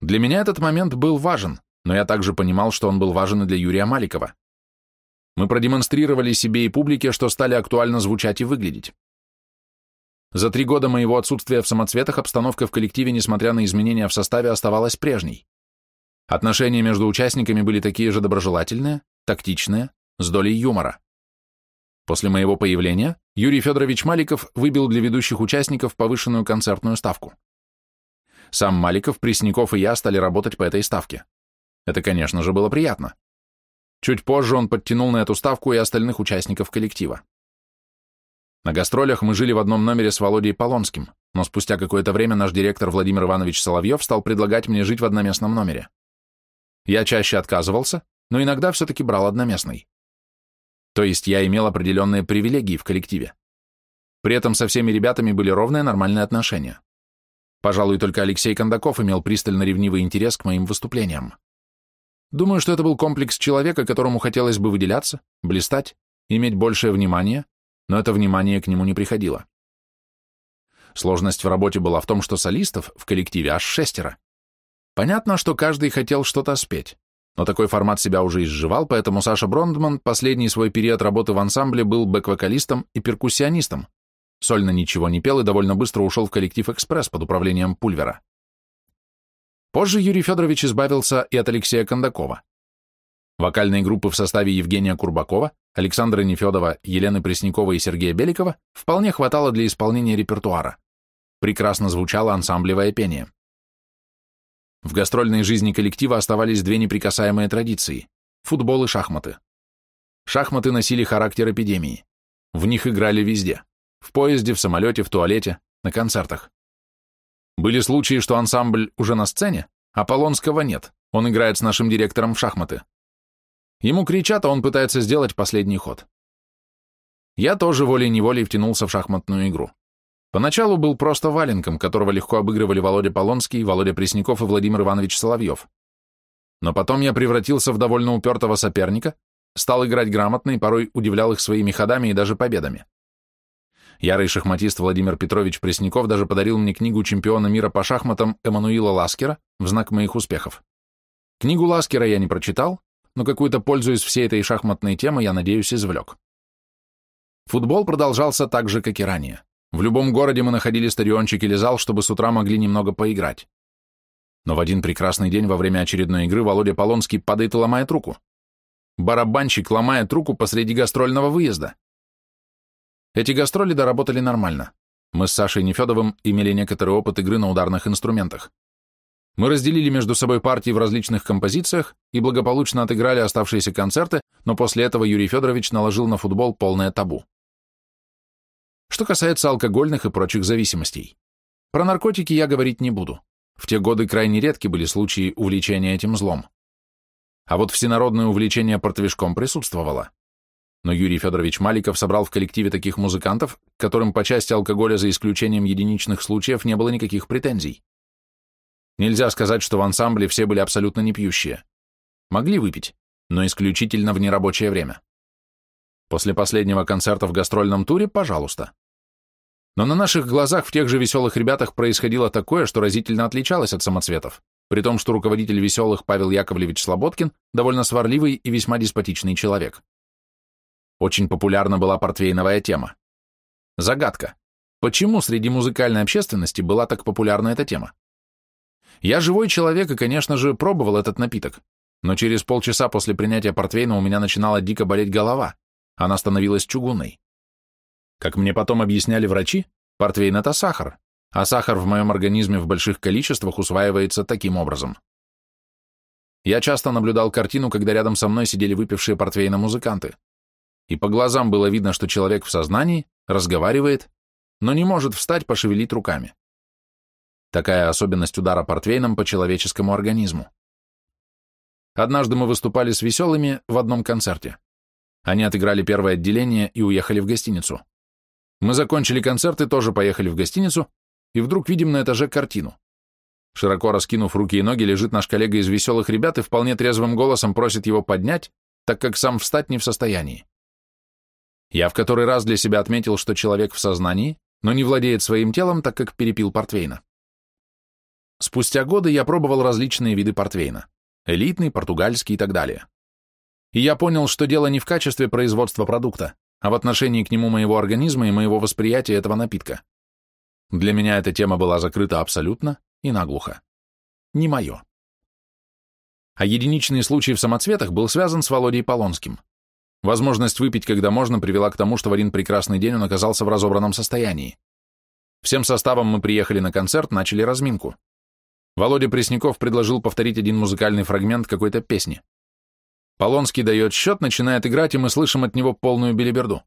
Для меня этот момент был важен, но я также понимал, что он был важен и для Юрия Маликова. Мы продемонстрировали себе и публике, что стали актуально звучать и выглядеть. За три года моего отсутствия в самоцветах обстановка в коллективе, несмотря на изменения в составе, оставалась прежней. Отношения между участниками были такие же доброжелательные, тактичные, с долей юмора. После моего появления Юрий Федорович Маликов выбил для ведущих участников повышенную концертную ставку. Сам Маликов, Пресняков и я стали работать по этой ставке. Это, конечно же, было приятно. Чуть позже он подтянул на эту ставку и остальных участников коллектива. На гастролях мы жили в одном номере с Володей Полонским, но спустя какое-то время наш директор Владимир Иванович Соловьев стал предлагать мне жить в одноместном номере. Я чаще отказывался, но иногда все-таки брал одноместный. То есть я имел определенные привилегии в коллективе. При этом со всеми ребятами были ровные нормальные отношения. Пожалуй, только Алексей Кондаков имел пристально ревнивый интерес к моим выступлениям. Думаю, что это был комплекс человека, которому хотелось бы выделяться, блистать, иметь большее внимание, но это внимание к нему не приходило. Сложность в работе была в том, что солистов в коллективе аж шестеро. Понятно, что каждый хотел что-то спеть. Но такой формат себя уже изживал, поэтому Саша Брондман последний свой период работы в ансамбле был бэк-вокалистом и перкуссионистом. Сольно ничего не пел и довольно быстро ушел в коллектив «Экспресс» под управлением Пульвера. Позже Юрий Федорович избавился и от Алексея Кондакова. Вокальные группы в составе Евгения Курбакова, Александра Нефедова, Елены Преснякова и Сергея Беликова вполне хватало для исполнения репертуара. Прекрасно звучало ансамблевое пение. В гастрольной жизни коллектива оставались две неприкасаемые традиции – футбол и шахматы. Шахматы носили характер эпидемии. В них играли везде – в поезде, в самолете, в туалете, на концертах. Были случаи, что ансамбль уже на сцене, а Полонского нет, он играет с нашим директором в шахматы. Ему кричат, а он пытается сделать последний ход. Я тоже волей-неволей втянулся в шахматную игру. Поначалу был просто валенком, которого легко обыгрывали Володя Полонский, Володя Пресняков и Владимир Иванович Соловьев. Но потом я превратился в довольно упертого соперника, стал играть грамотно и порой удивлял их своими ходами и даже победами. Ярый шахматист Владимир Петрович Пресняков даже подарил мне книгу чемпиона мира по шахматам Эммануила Ласкера в знак моих успехов. Книгу Ласкера я не прочитал, но какую-то пользу из всей этой шахматной темы я, надеюсь, извлек. Футбол продолжался так же, как и ранее. В любом городе мы находили стадиончик или зал, чтобы с утра могли немного поиграть. Но в один прекрасный день во время очередной игры Володя Полонский падает и ломает руку. Барабанщик ломает руку посреди гастрольного выезда. Эти гастроли доработали нормально. Мы с Сашей Нефедовым имели некоторый опыт игры на ударных инструментах. Мы разделили между собой партии в различных композициях и благополучно отыграли оставшиеся концерты, но после этого Юрий Федорович наложил на футбол полное табу. Что касается алкогольных и прочих зависимостей. Про наркотики я говорить не буду. В те годы крайне редки были случаи увлечения этим злом. А вот всенародное увлечение портвишком присутствовало. Но Юрий Федорович Маликов собрал в коллективе таких музыкантов, которым по части алкоголя за исключением единичных случаев не было никаких претензий. Нельзя сказать, что в ансамбле все были абсолютно не пьющие. Могли выпить, но исключительно в нерабочее время. После последнего концерта в гастрольном туре, пожалуйста. Но на наших глазах в тех же веселых ребятах происходило такое, что разительно отличалось от самоцветов, при том, что руководитель веселых Павел Яковлевич Слободкин довольно сварливый и весьма деспотичный человек. Очень популярна была портвейновая тема. Загадка. Почему среди музыкальной общественности была так популярна эта тема? Я живой человек и, конечно же, пробовал этот напиток, но через полчаса после принятия портвейна у меня начинала дико болеть голова, она становилась чугунной. Как мне потом объясняли врачи, портвейн – это сахар, а сахар в моем организме в больших количествах усваивается таким образом. Я часто наблюдал картину, когда рядом со мной сидели выпившие портвейна музыканты, и по глазам было видно, что человек в сознании, разговаривает, но не может встать, пошевелить руками. Такая особенность удара портвейном по человеческому организму. Однажды мы выступали с веселыми в одном концерте. Они отыграли первое отделение и уехали в гостиницу. Мы закончили концерт и тоже поехали в гостиницу, и вдруг видим на этаже картину. Широко раскинув руки и ноги, лежит наш коллега из веселых ребят и вполне трезвым голосом просит его поднять, так как сам встать не в состоянии. Я в который раз для себя отметил, что человек в сознании, но не владеет своим телом, так как перепил портвейна. Спустя годы я пробовал различные виды портвейна – элитный, португальский и так далее. И я понял, что дело не в качестве производства продукта, а в отношении к нему моего организма и моего восприятия этого напитка. Для меня эта тема была закрыта абсолютно и наглухо. Не мое. А единичный случай в самоцветах был связан с Володей Полонским. Возможность выпить, когда можно, привела к тому, что в один прекрасный день он оказался в разобранном состоянии. Всем составом мы приехали на концерт, начали разминку. Володя Пресняков предложил повторить один музыкальный фрагмент какой-то песни. Полонский дает счет, начинает играть, и мы слышим от него полную белиберду.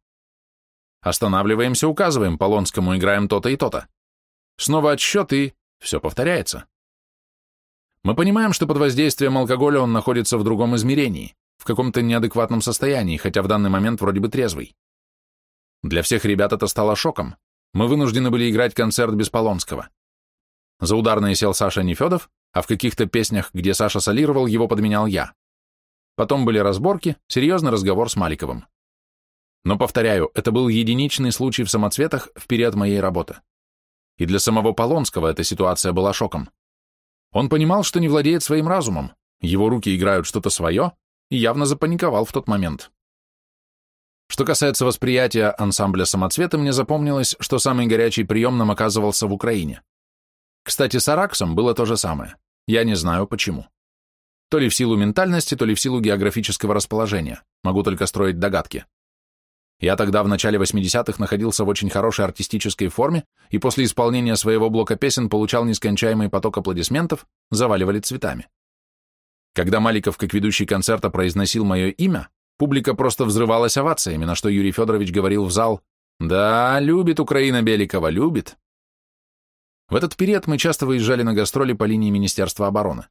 Останавливаемся, указываем Полонскому, играем то-то и то-то. Снова отсчет, и все повторяется. Мы понимаем, что под воздействием алкоголя он находится в другом измерении, в каком-то неадекватном состоянии, хотя в данный момент вроде бы трезвый. Для всех ребят это стало шоком. Мы вынуждены были играть концерт без Полонского. За ударные сел Саша Нефедов, а в каких-то песнях, где Саша солировал, его подменял я. Потом были разборки, серьезный разговор с Маликовым. Но, повторяю, это был единичный случай в самоцветах в период моей работы. И для самого Полонского эта ситуация была шоком. Он понимал, что не владеет своим разумом, его руки играют что-то свое, и явно запаниковал в тот момент. Что касается восприятия ансамбля самоцветы, мне запомнилось, что самый горячий прием нам оказывался в Украине. Кстати, с Араксом было то же самое. Я не знаю почему. То ли в силу ментальности, то ли в силу географического расположения. Могу только строить догадки. Я тогда в начале 80-х находился в очень хорошей артистической форме и после исполнения своего блока песен получал нескончаемый поток аплодисментов, заваливали цветами. Когда Маликов, как ведущий концерта, произносил мое имя, публика просто взрывалась овациями, на что Юрий Федорович говорил в зал «Да, любит Украина Беликова, любит». В этот период мы часто выезжали на гастроли по линии Министерства обороны.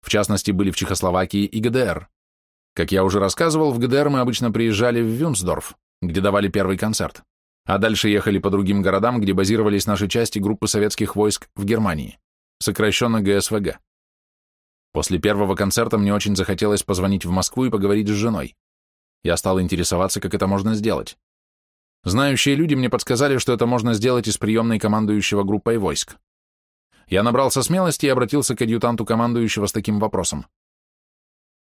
В частности, были в Чехословакии и ГДР. Как я уже рассказывал, в ГДР мы обычно приезжали в Вюнсдорф, где давали первый концерт, а дальше ехали по другим городам, где базировались наши части группы советских войск в Германии, сокращенно ГСВГ. После первого концерта мне очень захотелось позвонить в Москву и поговорить с женой. Я стал интересоваться, как это можно сделать. Знающие люди мне подсказали, что это можно сделать из приемной командующего группой войск. Я набрался смелости и обратился к адъютанту командующего с таким вопросом.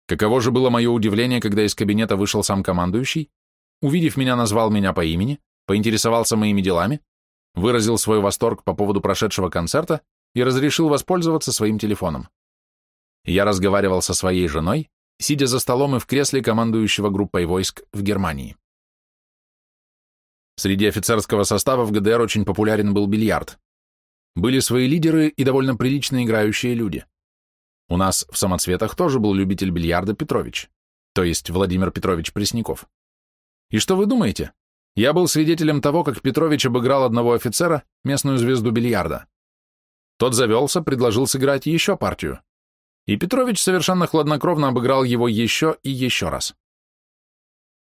Каково же было мое удивление, когда из кабинета вышел сам командующий, увидев меня, назвал меня по имени, поинтересовался моими делами, выразил свой восторг по поводу прошедшего концерта и разрешил воспользоваться своим телефоном. Я разговаривал со своей женой, сидя за столом и в кресле командующего группой войск в Германии. Среди офицерского состава в ГДР очень популярен был бильярд. Были свои лидеры и довольно прилично играющие люди. У нас в самоцветах тоже был любитель бильярда Петрович, то есть Владимир Петрович Пресняков. И что вы думаете? Я был свидетелем того, как Петрович обыграл одного офицера, местную звезду бильярда. Тот завелся, предложил сыграть еще партию. И Петрович совершенно хладнокровно обыграл его еще и еще раз.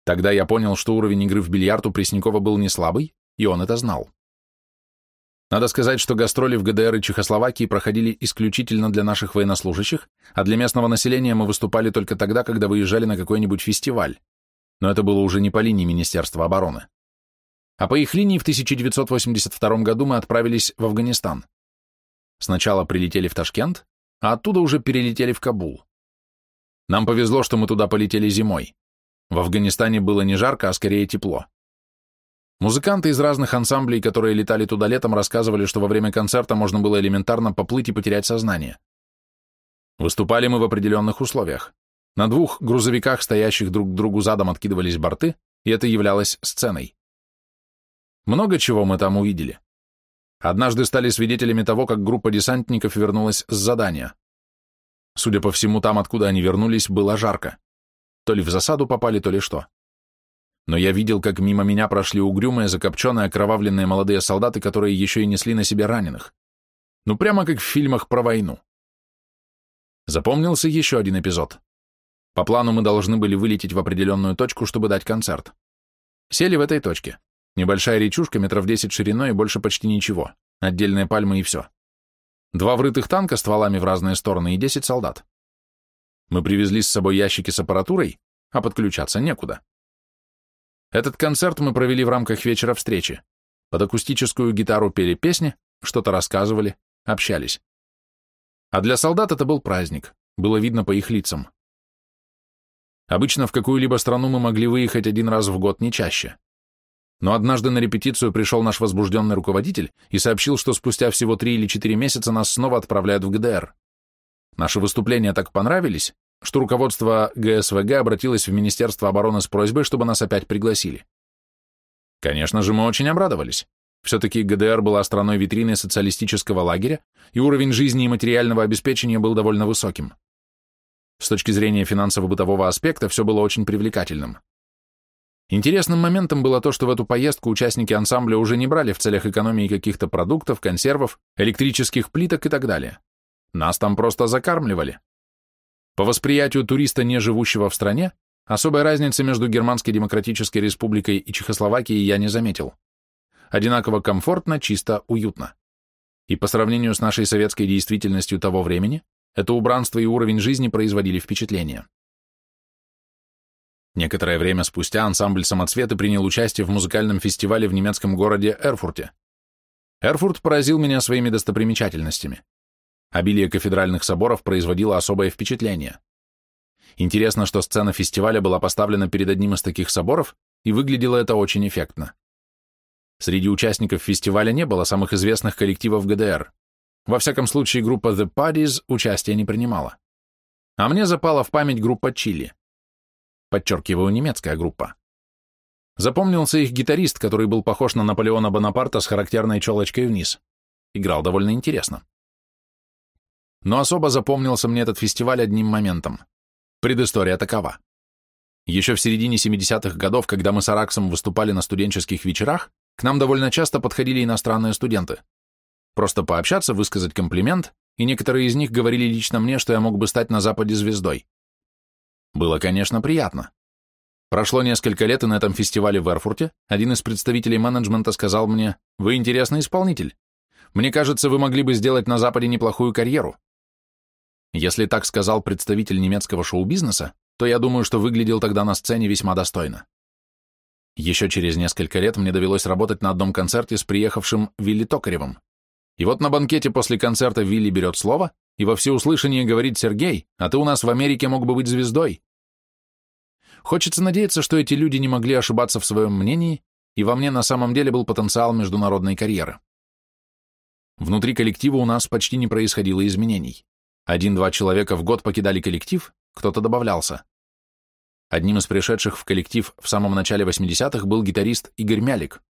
Тогда я понял, что уровень игры в бильярд у Преснякова был не слабый, и он это знал. Надо сказать, что гастроли в ГДР и Чехословакии проходили исключительно для наших военнослужащих, а для местного населения мы выступали только тогда, когда выезжали на какой-нибудь фестиваль. Но это было уже не по линии Министерства обороны. А по их линии в 1982 году мы отправились в Афганистан. Сначала прилетели в Ташкент, а оттуда уже перелетели в Кабул. Нам повезло, что мы туда полетели зимой. В Афганистане было не жарко, а скорее тепло. Музыканты из разных ансамблей, которые летали туда летом, рассказывали, что во время концерта можно было элементарно поплыть и потерять сознание. Выступали мы в определенных условиях. На двух грузовиках, стоящих друг к другу задом, откидывались борты, и это являлось сценой. Много чего мы там увидели. Однажды стали свидетелями того, как группа десантников вернулась с задания. Судя по всему, там, откуда они вернулись, было жарко. То ли в засаду попали, то ли что но я видел, как мимо меня прошли угрюмые, закопченные, окровавленные молодые солдаты, которые еще и несли на себе раненых. Ну, прямо как в фильмах про войну. Запомнился еще один эпизод. По плану мы должны были вылететь в определенную точку, чтобы дать концерт. Сели в этой точке. Небольшая речушка, метров 10 шириной и больше почти ничего. Отдельные пальмы и все. Два врытых танка стволами в разные стороны и 10 солдат. Мы привезли с собой ящики с аппаратурой, а подключаться некуда. Этот концерт мы провели в рамках вечера встречи. Под акустическую гитару пели песни, что-то рассказывали, общались. А для солдат это был праздник, было видно по их лицам. Обычно в какую-либо страну мы могли выехать один раз в год, не чаще. Но однажды на репетицию пришел наш возбужденный руководитель и сообщил, что спустя всего три или четыре месяца нас снова отправляют в ГДР. Наши выступления так понравились, что руководство ГСВГ обратилось в Министерство обороны с просьбой, чтобы нас опять пригласили. Конечно же, мы очень обрадовались. Все-таки ГДР была страной-витриной социалистического лагеря, и уровень жизни и материального обеспечения был довольно высоким. С точки зрения финансово-бытового аспекта все было очень привлекательным. Интересным моментом было то, что в эту поездку участники ансамбля уже не брали в целях экономии каких-то продуктов, консервов, электрических плиток и так далее. Нас там просто закармливали. По восприятию туриста, не живущего в стране, особой разницы между Германской Демократической Республикой и Чехословакией я не заметил. Одинаково комфортно, чисто, уютно. И по сравнению с нашей советской действительностью того времени, это убранство и уровень жизни производили впечатление. Некоторое время спустя ансамбль «Самоцветы» принял участие в музыкальном фестивале в немецком городе Эрфурте. Эрфурт поразил меня своими достопримечательностями. Обилие кафедральных соборов производило особое впечатление. Интересно, что сцена фестиваля была поставлена перед одним из таких соборов, и выглядело это очень эффектно. Среди участников фестиваля не было самых известных коллективов ГДР. Во всяком случае, группа The Paddies участия не принимала. А мне запала в память группа Чили. Подчеркиваю, немецкая группа. Запомнился их гитарист, который был похож на Наполеона Бонапарта с характерной челочкой вниз. Играл довольно интересно. Но особо запомнился мне этот фестиваль одним моментом. Предыстория такова. Еще в середине 70-х годов, когда мы с Араксом выступали на студенческих вечерах, к нам довольно часто подходили иностранные студенты. Просто пообщаться, высказать комплимент, и некоторые из них говорили лично мне, что я мог бы стать на Западе звездой. Было, конечно, приятно. Прошло несколько лет, и на этом фестивале в Эрфурте один из представителей менеджмента сказал мне, «Вы интересный исполнитель. Мне кажется, вы могли бы сделать на Западе неплохую карьеру. Если так сказал представитель немецкого шоу-бизнеса, то я думаю, что выглядел тогда на сцене весьма достойно. Еще через несколько лет мне довелось работать на одном концерте с приехавшим Вилли Токаревым. И вот на банкете после концерта Вилли берет слово и во всеуслышание говорит «Сергей, а ты у нас в Америке мог бы быть звездой». Хочется надеяться, что эти люди не могли ошибаться в своем мнении, и во мне на самом деле был потенциал международной карьеры. Внутри коллектива у нас почти не происходило изменений. Один-два человека в год покидали коллектив, кто-то добавлялся. Одним из пришедших в коллектив в самом начале 80-х был гитарист Игорь Мялик.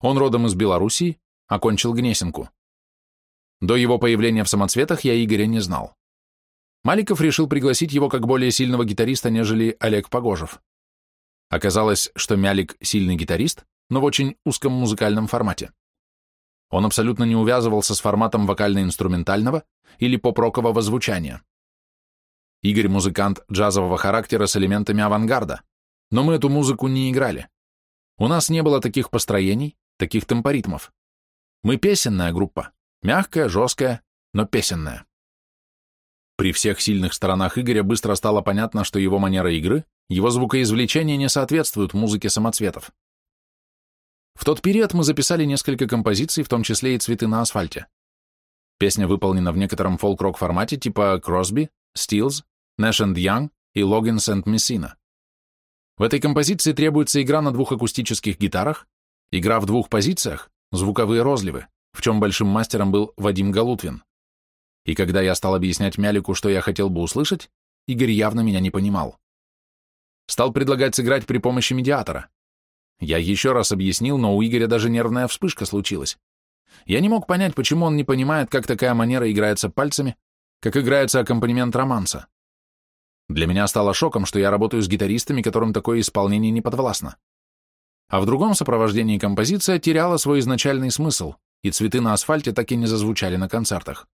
Он родом из Белоруссии, окончил Гнесинку. До его появления в самоцветах я Игоря не знал. Маликов решил пригласить его как более сильного гитариста, нежели Олег Погожев. Оказалось, что Мялик сильный гитарист, но в очень узком музыкальном формате. Он абсолютно не увязывался с форматом вокально-инструментального или поп-рокового звучания. Игорь – музыкант джазового характера с элементами авангарда, но мы эту музыку не играли. У нас не было таких построений, таких темпоритмов. Мы песенная группа, мягкая, жесткая, но песенная. При всех сильных сторонах Игоря быстро стало понятно, что его манера игры, его звукоизвлечение не соответствуют музыке самоцветов. В тот период мы записали несколько композиций, в том числе и «Цветы на асфальте». Песня выполнена в некотором фолк-рок формате типа Кросби, Стилз, Nash and Young и Loggins and Messina. В этой композиции требуется игра на двух акустических гитарах, игра в двух позициях, звуковые розливы, в чем большим мастером был Вадим Галутвин. И когда я стал объяснять Мялику, что я хотел бы услышать, Игорь явно меня не понимал. Стал предлагать сыграть при помощи медиатора. Я еще раз объяснил, но у Игоря даже нервная вспышка случилась. Я не мог понять, почему он не понимает, как такая манера играется пальцами, как играется аккомпанемент романса. Для меня стало шоком, что я работаю с гитаристами, которым такое исполнение не подвластно. А в другом сопровождении композиция теряла свой изначальный смысл, и цветы на асфальте так и не зазвучали на концертах.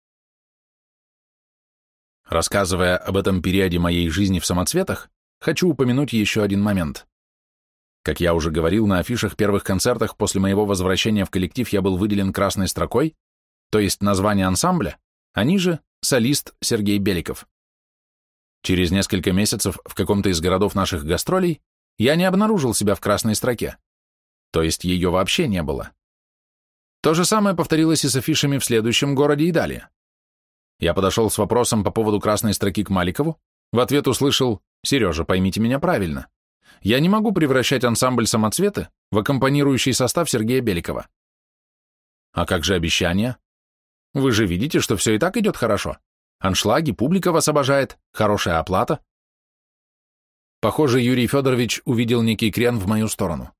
Рассказывая об этом периоде моей жизни в самоцветах, хочу упомянуть еще один момент. Как я уже говорил, на афишах первых концертах после моего возвращения в коллектив я был выделен красной строкой, то есть название ансамбля, а ниже — солист Сергей Беликов. Через несколько месяцев в каком-то из городов наших гастролей я не обнаружил себя в красной строке, то есть ее вообще не было. То же самое повторилось и с афишами в следующем городе и далее. Я подошел с вопросом по поводу красной строки к Маликову, в ответ услышал «Сережа, поймите меня правильно. Я не могу превращать ансамбль самоцветы в аккомпанирующий состав Сергея Беликова». «А как же обещания? Вы же видите, что все и так идет хорошо. Аншлаги, публика вас обожает, хорошая оплата». Похоже, Юрий Федорович увидел некий крен в мою сторону.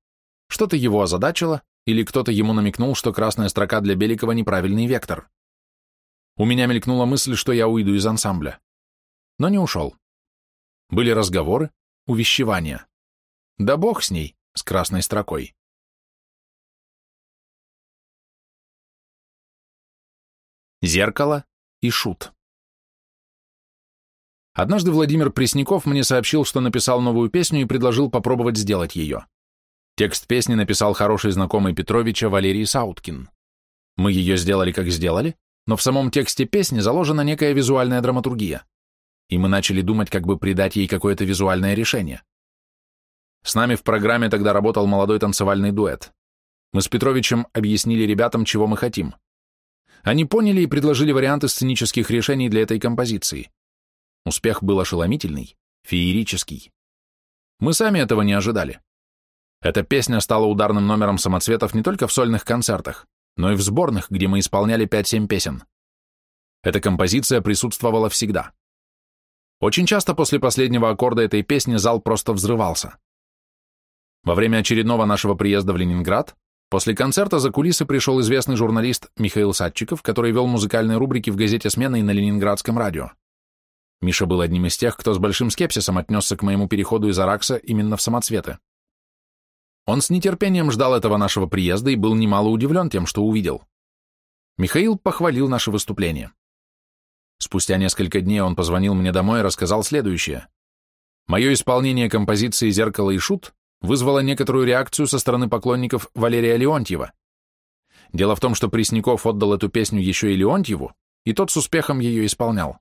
Что-то его озадачило, или кто-то ему намекнул, что красная строка для Беликова неправильный вектор. У меня мелькнула мысль, что я уйду из ансамбля. Но не ушел. Были разговоры, увещевания. Да бог с ней, с красной строкой. Зеркало и шут. Однажды Владимир Пресняков мне сообщил, что написал новую песню и предложил попробовать сделать ее. Текст песни написал хороший знакомый Петровича Валерий Сауткин. Мы ее сделали, как сделали, но в самом тексте песни заложена некая визуальная драматургия, и мы начали думать, как бы придать ей какое-то визуальное решение. С нами в программе тогда работал молодой танцевальный дуэт. Мы с Петровичем объяснили ребятам, чего мы хотим. Они поняли и предложили варианты сценических решений для этой композиции. Успех был ошеломительный, феерический. Мы сами этого не ожидали. Эта песня стала ударным номером самоцветов не только в сольных концертах, но и в сборных, где мы исполняли 5-7 песен. Эта композиция присутствовала всегда. Очень часто после последнего аккорда этой песни зал просто взрывался. Во время очередного нашего приезда в Ленинград, после концерта за кулисы пришел известный журналист Михаил Садчиков, который вел музыкальные рубрики в газете «Смена» и на Ленинградском радио. Миша был одним из тех, кто с большим скепсисом отнесся к моему переходу из Аракса именно в самоцветы. Он с нетерпением ждал этого нашего приезда и был немало удивлен тем, что увидел. Михаил похвалил наше выступление. Спустя несколько дней он позвонил мне домой и рассказал следующее. Мое исполнение композиции «Зеркало и шут» вызвало некоторую реакцию со стороны поклонников Валерия Леонтьева. Дело в том, что Пресняков отдал эту песню еще и Леонтьеву, и тот с успехом ее исполнял.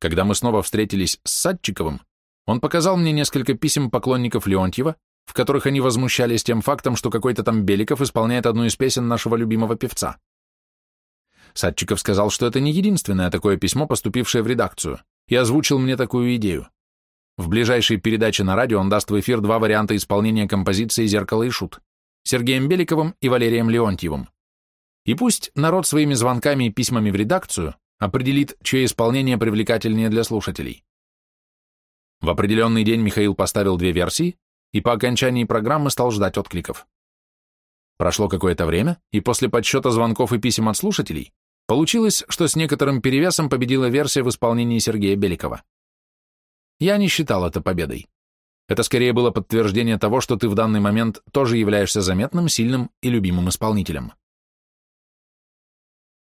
Когда мы снова встретились с Садчиковым, он показал мне несколько писем поклонников Леонтьева, в которых они возмущались тем фактом, что какой-то там Беликов исполняет одну из песен нашего любимого певца. Садчиков сказал, что это не единственное такое письмо, поступившее в редакцию, и озвучил мне такую идею. В ближайшей передаче на радио он даст в эфир два варианта исполнения композиции «Зеркало и шут» Сергеем Беликовым и Валерием Леонтьевым. И пусть народ своими звонками и письмами в редакцию определит, чье исполнение привлекательнее для слушателей. В определенный день Михаил поставил две версии, и по окончании программы стал ждать откликов. Прошло какое-то время, и после подсчета звонков и писем от слушателей Получилось, что с некоторым перевесом победила версия в исполнении Сергея Беликова. Я не считал это победой. Это скорее было подтверждение того, что ты в данный момент тоже являешься заметным, сильным и любимым исполнителем.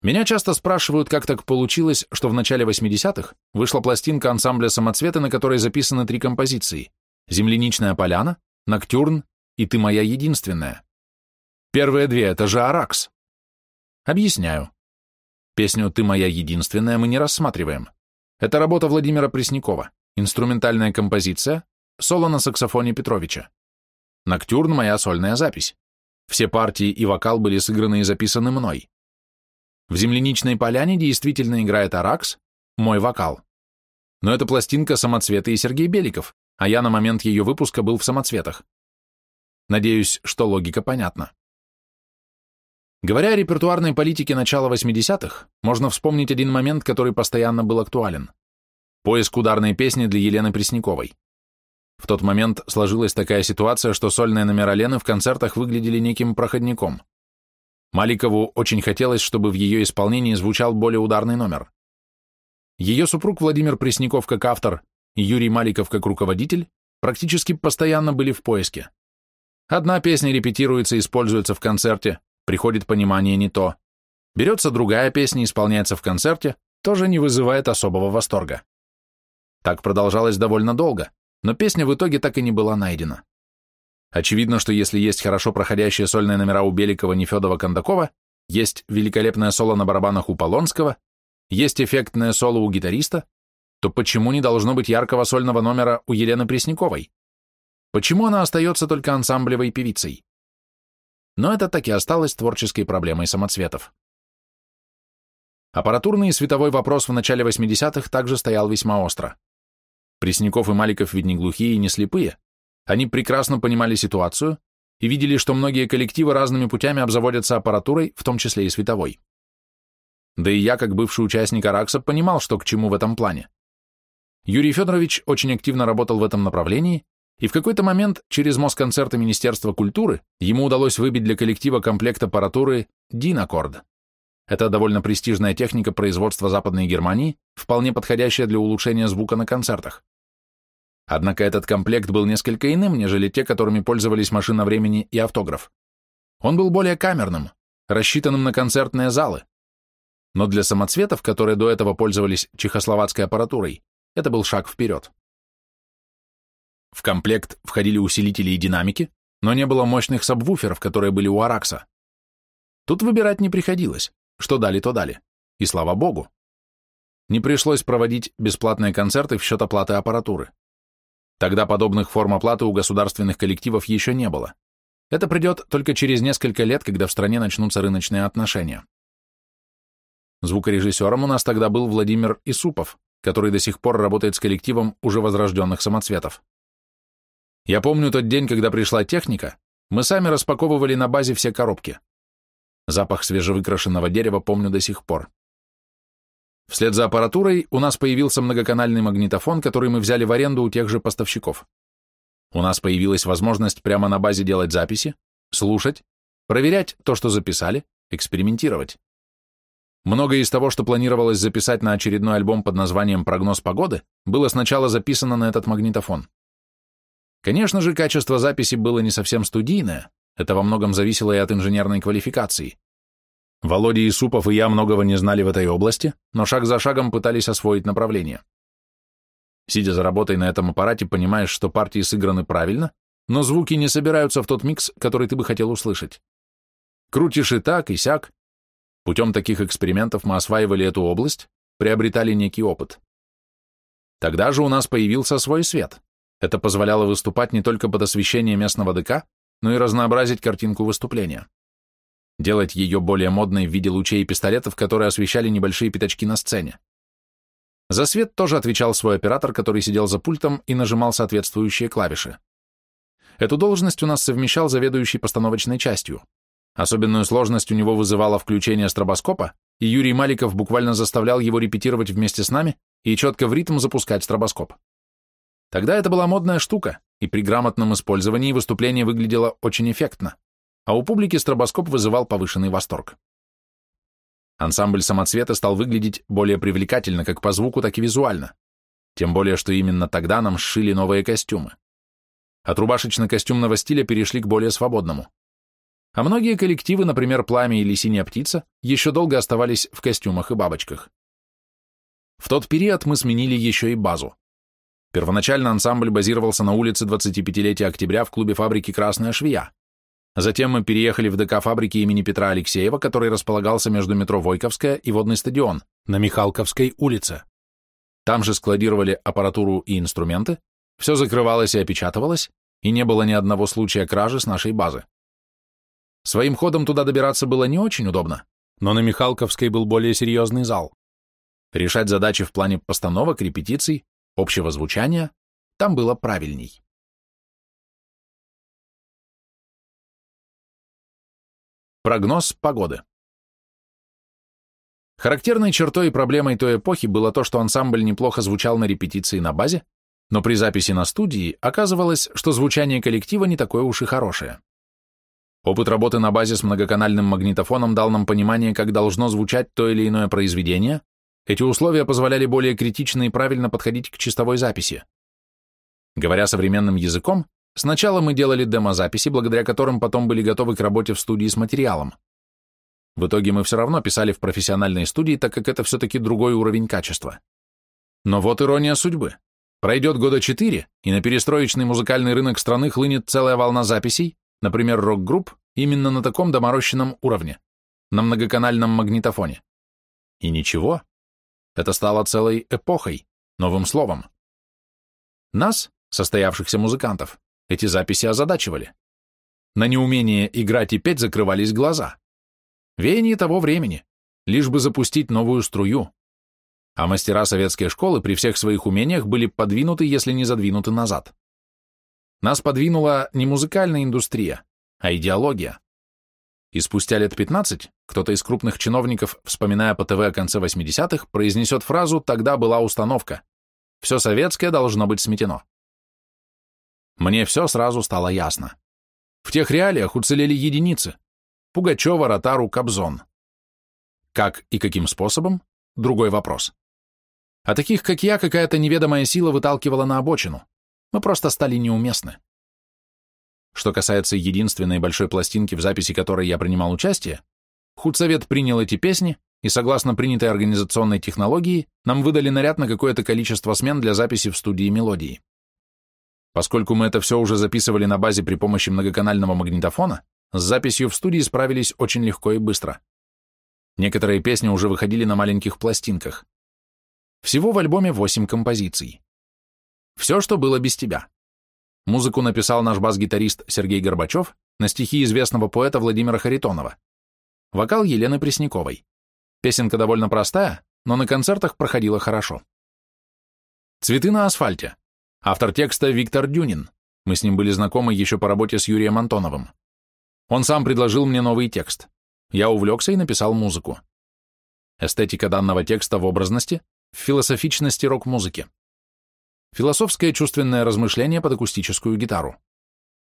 Меня часто спрашивают, как так получилось, что в начале 80-х вышла пластинка ансамбля «Самоцветы», на которой записаны три композиции «Земляничная поляна», «Ноктюрн» и «Ты моя единственная». Первые две — это же «Аракс». Объясняю. Песню «Ты моя единственная» мы не рассматриваем. Это работа Владимира Преснякова, инструментальная композиция, соло на саксофоне Петровича. «Ноктюрн» — моя сольная запись. Все партии и вокал были сыграны и записаны мной. В «Земляничной поляне» действительно играет Аракс, мой вокал. Но это пластинка «Самоцветы» и Сергей Беликов, а я на момент ее выпуска был в «Самоцветах». Надеюсь, что логика понятна. Говоря о репертуарной политике начала 80-х, можно вспомнить один момент, который постоянно был актуален. Поиск ударной песни для Елены Пресняковой. В тот момент сложилась такая ситуация, что сольные номера Лены в концертах выглядели неким проходником. Маликову очень хотелось, чтобы в ее исполнении звучал более ударный номер. Ее супруг Владимир Пресняков как автор и Юрий Маликов как руководитель практически постоянно были в поиске. Одна песня репетируется и используется в концерте, приходит понимание не то. Берется другая песня, исполняется в концерте, тоже не вызывает особого восторга. Так продолжалось довольно долго, но песня в итоге так и не была найдена. Очевидно, что если есть хорошо проходящие сольные номера у Беликова, Нефедова, Кондакова, есть великолепное соло на барабанах у Полонского, есть эффектное соло у гитариста, то почему не должно быть яркого сольного номера у Елены Пресняковой? Почему она остается только ансамблевой певицей? Но это так и осталось творческой проблемой самоцветов. Аппаратурный и световой вопрос в начале 80-х также стоял весьма остро. Пресняков и Маликов ведь не глухие и не слепые, они прекрасно понимали ситуацию и видели, что многие коллективы разными путями обзаводятся аппаратурой, в том числе и световой. Да и я, как бывший участник Аракса, понимал, что к чему в этом плане. Юрий Федорович очень активно работал в этом направлении, и в какой-то момент через Москонцерты Министерства культуры ему удалось выбить для коллектива комплект аппаратуры Динакорд. Это довольно престижная техника производства Западной Германии, вполне подходящая для улучшения звука на концертах. Однако этот комплект был несколько иным, нежели те, которыми пользовались машина времени и автограф. Он был более камерным, рассчитанным на концертные залы. Но для самоцветов, которые до этого пользовались чехословацкой аппаратурой, это был шаг вперед. В комплект входили усилители и динамики, но не было мощных сабвуферов, которые были у Аракса. Тут выбирать не приходилось, что дали, то дали. И слава богу. Не пришлось проводить бесплатные концерты в счет оплаты аппаратуры. Тогда подобных форм оплаты у государственных коллективов еще не было. Это придет только через несколько лет, когда в стране начнутся рыночные отношения. Звукорежиссером у нас тогда был Владимир Исупов, который до сих пор работает с коллективом уже возрожденных самоцветов. Я помню тот день, когда пришла техника, мы сами распаковывали на базе все коробки. Запах свежевыкрашенного дерева помню до сих пор. Вслед за аппаратурой у нас появился многоканальный магнитофон, который мы взяли в аренду у тех же поставщиков. У нас появилась возможность прямо на базе делать записи, слушать, проверять то, что записали, экспериментировать. Многое из того, что планировалось записать на очередной альбом под названием «Прогноз погоды», было сначала записано на этот магнитофон. Конечно же, качество записи было не совсем студийное, это во многом зависело и от инженерной квалификации. Володя Исупов и я многого не знали в этой области, но шаг за шагом пытались освоить направление. Сидя за работой на этом аппарате, понимаешь, что партии сыграны правильно, но звуки не собираются в тот микс, который ты бы хотел услышать. Крутишь и так, и сяк. Путем таких экспериментов мы осваивали эту область, приобретали некий опыт. Тогда же у нас появился свой свет. Это позволяло выступать не только под освещение местного ДК, но и разнообразить картинку выступления делать ее более модной в виде лучей и пистолетов, которые освещали небольшие пятачки на сцене. За свет тоже отвечал свой оператор, который сидел за пультом и нажимал соответствующие клавиши. Эту должность у нас совмещал заведующий постановочной частью. Особенную сложность у него вызывало включение стробоскопа, и Юрий Маликов буквально заставлял его репетировать вместе с нами и четко в ритм запускать стробоскоп. Тогда это была модная штука, и при грамотном использовании выступление выглядело очень эффектно а у публики стробоскоп вызывал повышенный восторг. Ансамбль самоцвета стал выглядеть более привлекательно как по звуку, так и визуально. Тем более, что именно тогда нам сшили новые костюмы. От рубашечно-костюмного стиля перешли к более свободному. А многие коллективы, например, «Пламя» или «Синяя птица», еще долго оставались в костюмах и бабочках. В тот период мы сменили еще и базу. Первоначально ансамбль базировался на улице 25-летия октября в клубе фабрики «Красная швея». Затем мы переехали в ДК фабрики имени Петра Алексеева, который располагался между метро Войковская и водный стадион на Михалковской улице. Там же складировали аппаратуру и инструменты, все закрывалось и опечатывалось, и не было ни одного случая кражи с нашей базы. Своим ходом туда добираться было не очень удобно, но на Михалковской был более серьезный зал. Решать задачи в плане постановок, репетиций, общего звучания там было правильней. Прогноз погоды. Характерной чертой и проблемой той эпохи было то, что ансамбль неплохо звучал на репетиции на базе, но при записи на студии оказывалось, что звучание коллектива не такое уж и хорошее. Опыт работы на базе с многоканальным магнитофоном дал нам понимание, как должно звучать то или иное произведение, эти условия позволяли более критично и правильно подходить к чистовой записи. Говоря современным языком, сначала мы делали демозаписи, благодаря которым потом были готовы к работе в студии с материалом. В итоге мы все равно писали в профессиональной студии, так как это все-таки другой уровень качества. Но вот ирония судьбы. Пройдет года четыре, и на перестроечный музыкальный рынок страны хлынет целая волна записей, например, рок-групп, именно на таком доморощенном уровне, на многоканальном магнитофоне. И ничего, это стало целой эпохой, новым словом. Нас, состоявшихся музыкантов, эти записи озадачивали. На неумение играть и петь закрывались глаза. Веяние того времени, лишь бы запустить новую струю. А мастера советской школы при всех своих умениях были подвинуты, если не задвинуты назад. Нас подвинула не музыкальная индустрия, а идеология. И спустя лет 15 кто-то из крупных чиновников, вспоминая по ТВ о конце 80-х, произнесет фразу «тогда была установка». Все советское должно быть сметено. Мне все сразу стало ясно. В тех реалиях уцелели единицы. Пугачева, Ротару, Кобзон. Как и каким способом? Другой вопрос. А таких, как я, какая-то неведомая сила выталкивала на обочину. Мы просто стали неуместны. Что касается единственной большой пластинки, в записи которой я принимал участие, худсовет принял эти песни, и согласно принятой организационной технологии, нам выдали наряд на какое-то количество смен для записи в студии мелодии. Поскольку мы это все уже записывали на базе при помощи многоканального магнитофона, с записью в студии справились очень легко и быстро. Некоторые песни уже выходили на маленьких пластинках. Всего в альбоме 8 композиций. Все, что было без тебя. Музыку написал наш бас-гитарист Сергей Горбачев на стихи известного поэта Владимира Харитонова. Вокал Елены Пресняковой. Песенка довольно простая, но на концертах проходила хорошо. «Цветы на асфальте». Автор текста Виктор Дюнин. Мы с ним были знакомы еще по работе с Юрием Антоновым. Он сам предложил мне новый текст. Я увлекся и написал музыку. Эстетика данного текста в образности, в философичности рок-музыки. Философское чувственное размышление под акустическую гитару.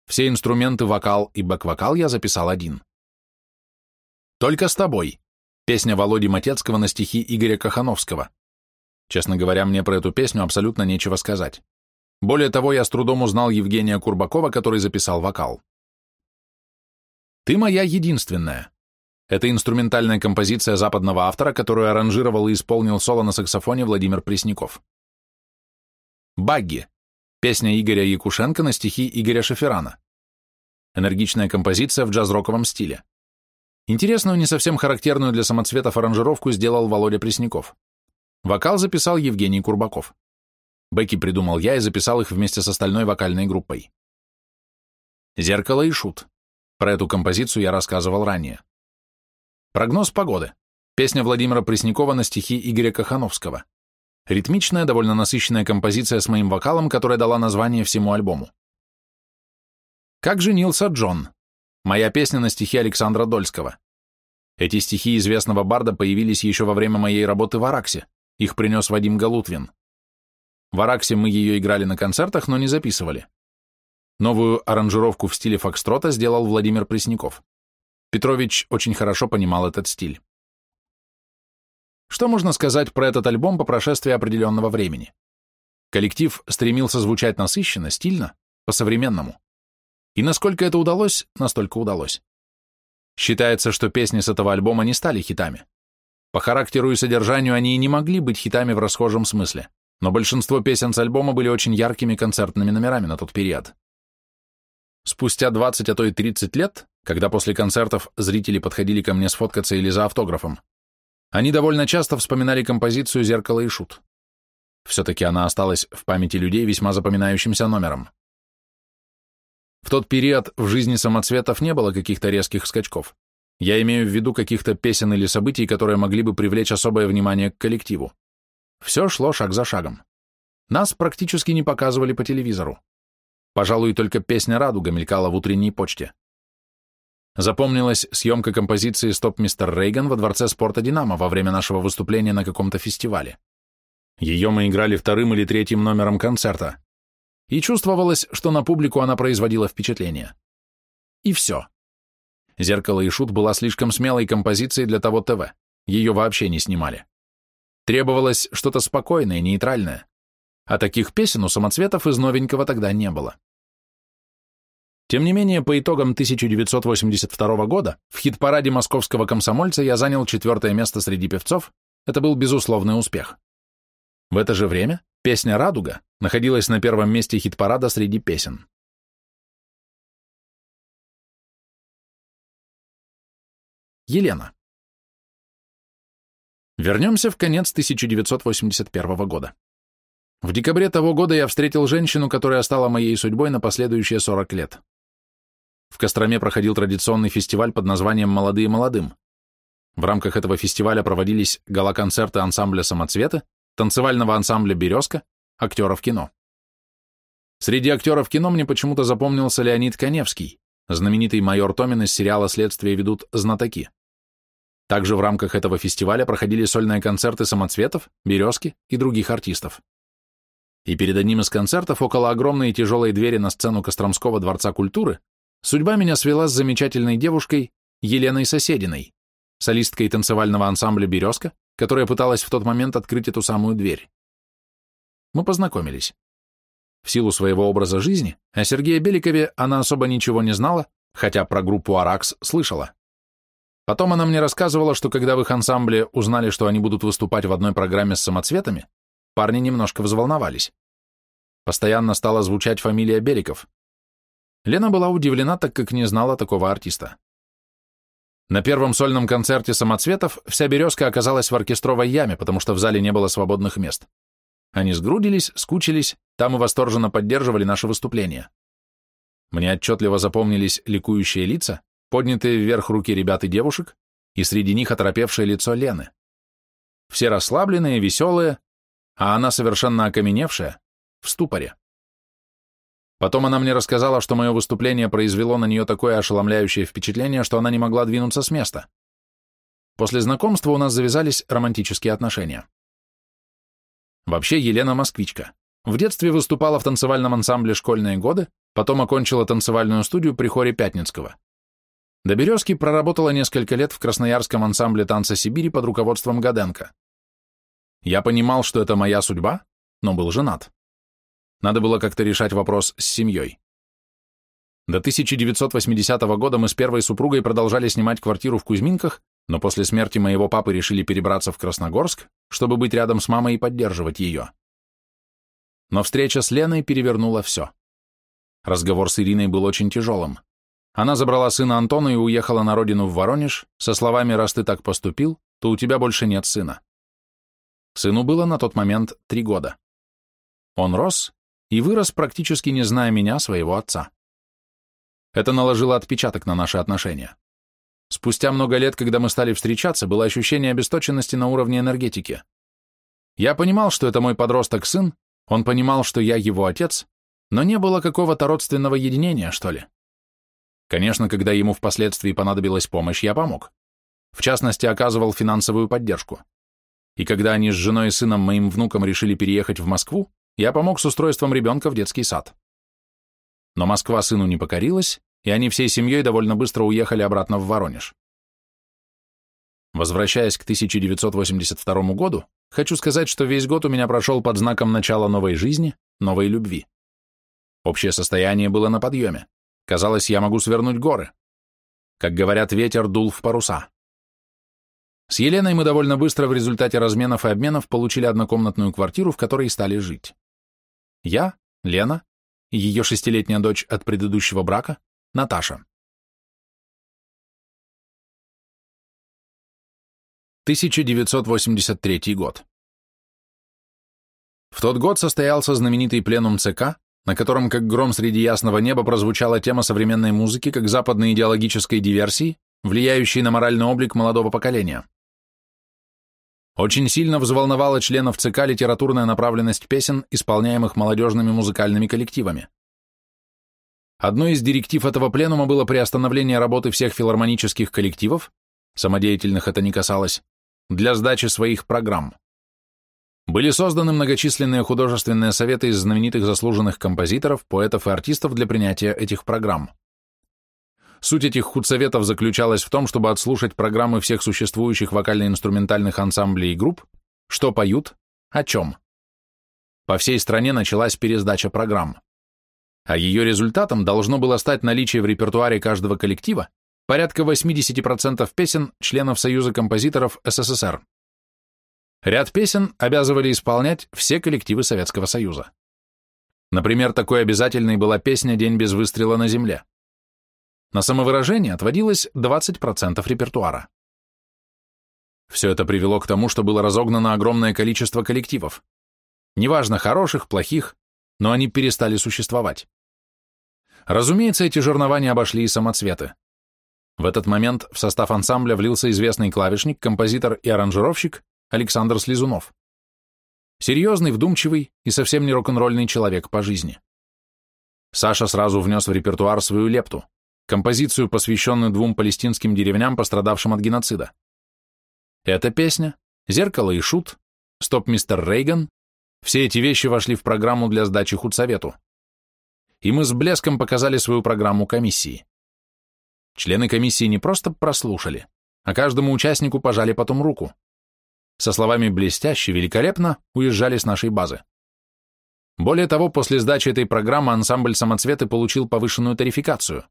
Все инструменты вокал и бэк-вокал я записал один. «Только с тобой» — песня Володи Матецкого на стихи Игоря Кахановского. Честно говоря, мне про эту песню абсолютно нечего сказать. Более того, я с трудом узнал Евгения Курбакова, который записал вокал. «Ты моя единственная». Это инструментальная композиция западного автора, которую аранжировал и исполнил соло на саксофоне Владимир Пресняков. «Багги» — песня Игоря Якушенко на стихи Игоря Шеферана. Энергичная композиция в джаз-роковом стиле. Интересную, не совсем характерную для самоцветов аранжировку сделал Володя Пресняков. Вокал записал Евгений Курбаков. Бэки придумал я и записал их вместе с остальной вокальной группой. «Зеркало и шут». Про эту композицию я рассказывал ранее. Прогноз погоды. Песня Владимира Преснякова на стихи Игоря Кахановского. Ритмичная, довольно насыщенная композиция с моим вокалом, которая дала название всему альбому. Как женился Джон? Моя песня на стихи Александра Дольского. Эти стихи известного барда появились еще во время моей работы в Араксе. Их принес Вадим Галутвин. В Араксе мы ее играли на концертах, но не записывали. Новую аранжировку в стиле фокстрота сделал Владимир Пресняков. Петрович очень хорошо понимал этот стиль. Что можно сказать про этот альбом по прошествии определенного времени? Коллектив стремился звучать насыщенно, стильно, по-современному. И насколько это удалось, настолько удалось. Считается, что песни с этого альбома не стали хитами. По характеру и содержанию они и не могли быть хитами в расхожем смысле, но большинство песен с альбома были очень яркими концертными номерами на тот период. Спустя 20, а то и 30 лет, когда после концертов зрители подходили ко мне сфоткаться или за автографом, они довольно часто вспоминали композицию «Зеркало и шут». Все-таки она осталась в памяти людей весьма запоминающимся номером. В тот период в жизни самоцветов не было каких-то резких скачков. Я имею в виду каких-то песен или событий, которые могли бы привлечь особое внимание к коллективу. Все шло шаг за шагом. Нас практически не показывали по телевизору. Пожалуй, только песня «Радуга» мелькала в утренней почте. Запомнилась съемка композиции «Стоп, мистер Рейган» во Дворце спорта «Динамо» во время нашего выступления на каком-то фестивале. Ее мы играли вторым или третьим номером концерта. И чувствовалось, что на публику она производила впечатление. И все. «Зеркало и шут» была слишком смелой композицией для того ТВ. Ее вообще не снимали. Требовалось что-то спокойное, нейтральное. А таких песен у самоцветов из новенького тогда не было. Тем не менее, по итогам 1982 года в хит-параде московского комсомольца я занял четвертое место среди певцов, это был безусловный успех. В это же время песня «Радуга» находилась на первом месте хит-парада среди песен. Елена. Вернемся в конец 1981 года. В декабре того года я встретил женщину, которая стала моей судьбой на последующие 40 лет. В Костроме проходил традиционный фестиваль под названием «Молодые молодым». В рамках этого фестиваля проводились гала-концерты ансамбля «Самоцветы», танцевального ансамбля «Березка», актеров кино. Среди актеров кино мне почему-то запомнился Леонид Коневский, знаменитый майор Томин из сериала «Следствие ведут знатоки». Также в рамках этого фестиваля проходили сольные концерты самоцветов, березки и других артистов. И перед одним из концертов, около огромной и тяжелой двери на сцену Костромского дворца культуры, судьба меня свела с замечательной девушкой Еленой Сосединой, солисткой танцевального ансамбля «Березка», которая пыталась в тот момент открыть эту самую дверь. Мы познакомились. В силу своего образа жизни о Сергее Беликове она особо ничего не знала, хотя про группу «Аракс» слышала. Потом она мне рассказывала, что когда в их ансамбле узнали, что они будут выступать в одной программе с самоцветами, парни немножко взволновались. Постоянно стала звучать фамилия Беликов. Лена была удивлена, так как не знала такого артиста. На первом сольном концерте самоцветов вся березка оказалась в оркестровой яме, потому что в зале не было свободных мест. Они сгрудились, скучились, там и восторженно поддерживали наше выступление. Мне отчетливо запомнились ликующие лица, поднятые вверх руки ребят и девушек, и среди них оторопевшее лицо Лены. Все расслабленные, веселые, а она совершенно окаменевшая, в ступоре. Потом она мне рассказала, что мое выступление произвело на нее такое ошеломляющее впечатление, что она не могла двинуться с места. После знакомства у нас завязались романтические отношения. Вообще Елена москвичка. В детстве выступала в танцевальном ансамбле «Школьные годы», потом окончила танцевальную студию при хоре Пятницкого. До Березки проработала несколько лет в красноярском ансамбле танца Сибири под руководством Гаденко. Я понимал, что это моя судьба, но был женат. Надо было как-то решать вопрос с семьей. До 1980 года мы с первой супругой продолжали снимать квартиру в Кузьминках, но после смерти моего папы решили перебраться в Красногорск, чтобы быть рядом с мамой и поддерживать ее. Но встреча с Леной перевернула все. Разговор с Ириной был очень тяжелым. Она забрала сына Антона и уехала на родину в Воронеж со словами «раз ты так поступил, то у тебя больше нет сына». Сыну было на тот момент три года. Он рос и вырос, практически не зная меня, своего отца. Это наложило отпечаток на наши отношения. Спустя много лет, когда мы стали встречаться, было ощущение обесточенности на уровне энергетики. Я понимал, что это мой подросток-сын, он понимал, что я его отец, но не было какого-то родственного единения, что ли. Конечно, когда ему впоследствии понадобилась помощь, я помог. В частности, оказывал финансовую поддержку. И когда они с женой и сыном, моим внуком, решили переехать в Москву, я помог с устройством ребенка в детский сад. Но Москва сыну не покорилась, и они всей семьей довольно быстро уехали обратно в Воронеж. Возвращаясь к 1982 году, хочу сказать, что весь год у меня прошел под знаком начала новой жизни, новой любви. Общее состояние было на подъеме. Казалось, я могу свернуть горы. Как говорят, ветер дул в паруса. С Еленой мы довольно быстро в результате разменов и обменов получили однокомнатную квартиру, в которой стали жить. Я, Лена ее шестилетняя дочь от предыдущего брака, Наташа. 1983 год. В тот год состоялся знаменитый пленум ЦК, на котором как гром среди ясного неба прозвучала тема современной музыки как западной идеологической диверсии, влияющей на моральный облик молодого поколения. Очень сильно взволновала членов ЦК литературная направленность песен, исполняемых молодежными музыкальными коллективами. Одной из директив этого пленума было приостановление работы всех филармонических коллективов, самодеятельных это не касалось, для сдачи своих программ. Были созданы многочисленные художественные советы из знаменитых заслуженных композиторов, поэтов и артистов для принятия этих программ. Суть этих худсоветов заключалась в том, чтобы отслушать программы всех существующих вокально-инструментальных ансамблей и групп, что поют, о чем. По всей стране началась пересдача программ. А ее результатом должно было стать наличие в репертуаре каждого коллектива порядка 80% песен членов Союза композиторов СССР. Ряд песен обязывали исполнять все коллективы Советского Союза. Например, такой обязательной была песня «День без выстрела на земле». На самовыражение отводилось 20% репертуара. Все это привело к тому, что было разогнано огромное количество коллективов. Неважно, хороших, плохих, но они перестали существовать. Разумеется, эти жернова не обошли и самоцветы. В этот момент в состав ансамбля влился известный клавишник, композитор и аранжировщик Александр Слизунов. Серьезный, вдумчивый и совсем не рок-н-ролльный человек по жизни. Саша сразу внес в репертуар свою лепту, композицию, посвященную двум палестинским деревням, пострадавшим от геноцида. Эта песня, «Зеркало и шут», «Стоп, мистер Рейган» — все эти вещи вошли в программу для сдачи худсовету. И мы с блеском показали свою программу комиссии. Члены комиссии не просто прослушали, а каждому участнику пожали потом руку. Со словами «блестяще», «великолепно» уезжали с нашей базы. Более того, после сдачи этой программы ансамбль «Самоцветы» получил повышенную тарификацию.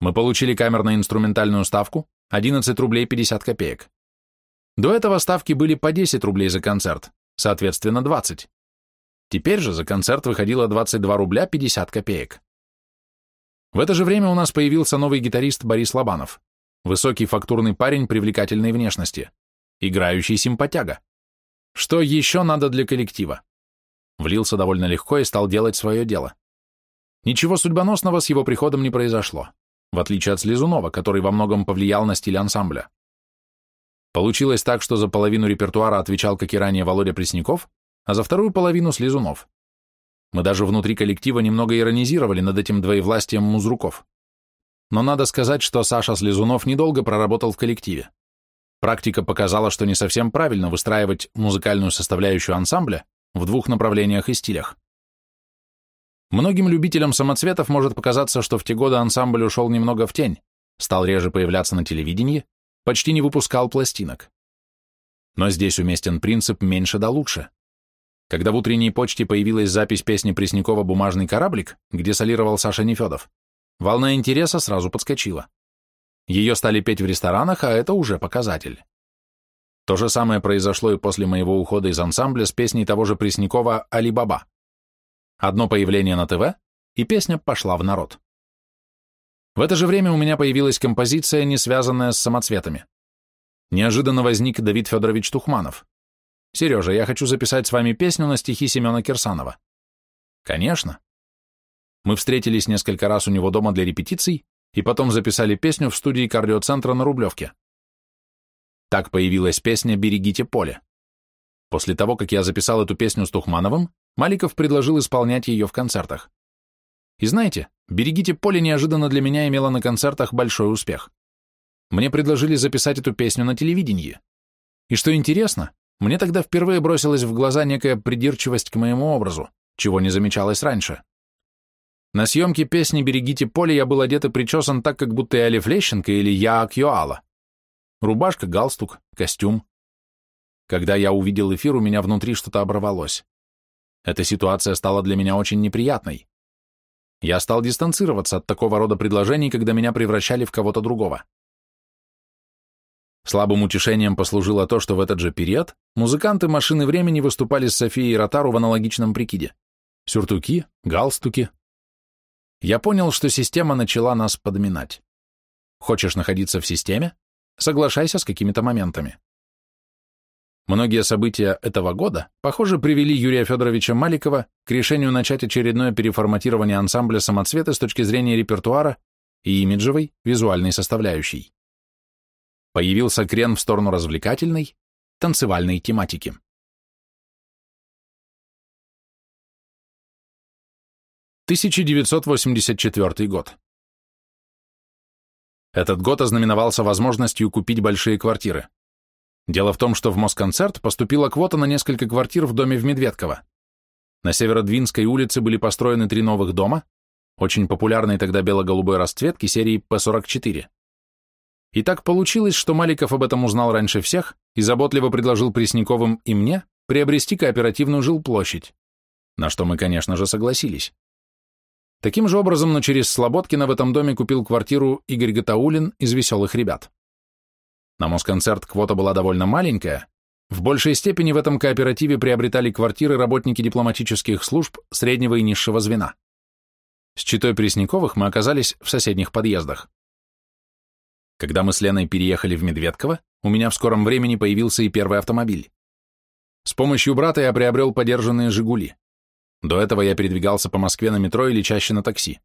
Мы получили камерно-инструментальную ставку 11 рублей 50 копеек. До этого ставки были по 10 рублей за концерт, соответственно 20. Теперь же за концерт выходило 22 рубля 50 копеек. В это же время у нас появился новый гитарист Борис Лобанов. Высокий фактурный парень привлекательной внешности. Играющий симпатяга. Что еще надо для коллектива? Влился довольно легко и стал делать свое дело. Ничего судьбоносного с его приходом не произошло, в отличие от Слизунова, который во многом повлиял на стиль ансамбля. Получилось так, что за половину репертуара отвечал, как и ранее, Володя Пресняков, а за вторую половину Слизунов. Мы даже внутри коллектива немного иронизировали над этим двоевластием музруков. Но надо сказать, что Саша Слезунов недолго проработал в коллективе. Практика показала, что не совсем правильно выстраивать музыкальную составляющую ансамбля в двух направлениях и стилях. Многим любителям самоцветов может показаться, что в те годы ансамбль ушел немного в тень, стал реже появляться на телевидении, почти не выпускал пластинок. Но здесь уместен принцип «меньше да лучше». Когда в утренней почте появилась запись песни Преснякова «Бумажный кораблик», где солировал Саша Нефедов, волна интереса сразу подскочила. Ее стали петь в ресторанах, а это уже показатель. То же самое произошло и после моего ухода из ансамбля с песней того же Преснякова «Али-Баба». Одно появление на ТВ, и песня пошла в народ. В это же время у меня появилась композиция, не связанная с самоцветами. Неожиданно возник Давид Федорович Тухманов. Сережа, я хочу записать с вами песню на стихи Семена Кирсанова. Конечно. Мы встретились несколько раз у него дома для репетиций и потом записали песню в студии кардиоцентра на Рублевке. Так появилась песня «Берегите поле». После того, как я записал эту песню с Тухмановым, Маликов предложил исполнять ее в концертах. И знаете, «Берегите поле» неожиданно для меня имела на концертах большой успех. Мне предложили записать эту песню на телевидении. И что интересно, мне тогда впервые бросилась в глаза некая придирчивость к моему образу, чего не замечалось раньше. На съемке песни «Берегите поле» я был одет и причесан так, как будто я Лев Лещенко или я Акьюала. Рубашка, галстук, костюм. Когда я увидел эфир, у меня внутри что-то оборвалось. Эта ситуация стала для меня очень неприятной. Я стал дистанцироваться от такого рода предложений, когда меня превращали в кого-то другого. Слабым утешением послужило то, что в этот же период музыканты машины времени выступали с Софией Ротару в аналогичном прикиде. Сюртуки, галстуки. Я понял, что система начала нас подминать. Хочешь находиться в системе? Соглашайся с какими-то моментами. Многие события этого года, похоже, привели Юрия Федоровича Маликова к решению начать очередное переформатирование ансамбля «Самоцветы» с точки зрения репертуара и имиджевой, визуальной составляющей. Появился крен в сторону развлекательной, танцевальной тематики. Тысяча девятьсот восемьдесят четвертый год. Этот год ознаменовался возможностью купить большие квартиры. Дело в том, что в Москонцерт поступила квота на несколько квартир в доме в Медведково. На Северодвинской улице были построены три новых дома, очень популярной тогда бело-голубой расцветки серии П-44. И так получилось, что Маликов об этом узнал раньше всех и заботливо предложил Пресняковым и мне приобрести кооперативную жилплощадь, на что мы, конечно же, согласились. Таким же образом, но через Слободкина в этом доме купил квартиру Игорь Гатаулин из «Веселых ребят». На Москонцерт квота была довольно маленькая. В большей степени в этом кооперативе приобретали квартиры работники дипломатических служб среднего и низшего звена. С читой Пресняковых мы оказались в соседних подъездах. Когда мы с Леной переехали в Медведково, у меня в скором времени появился и первый автомобиль. С помощью брата я приобрел подержанные «Жигули». До этого я передвигался по Москве на метро или чаще на такси.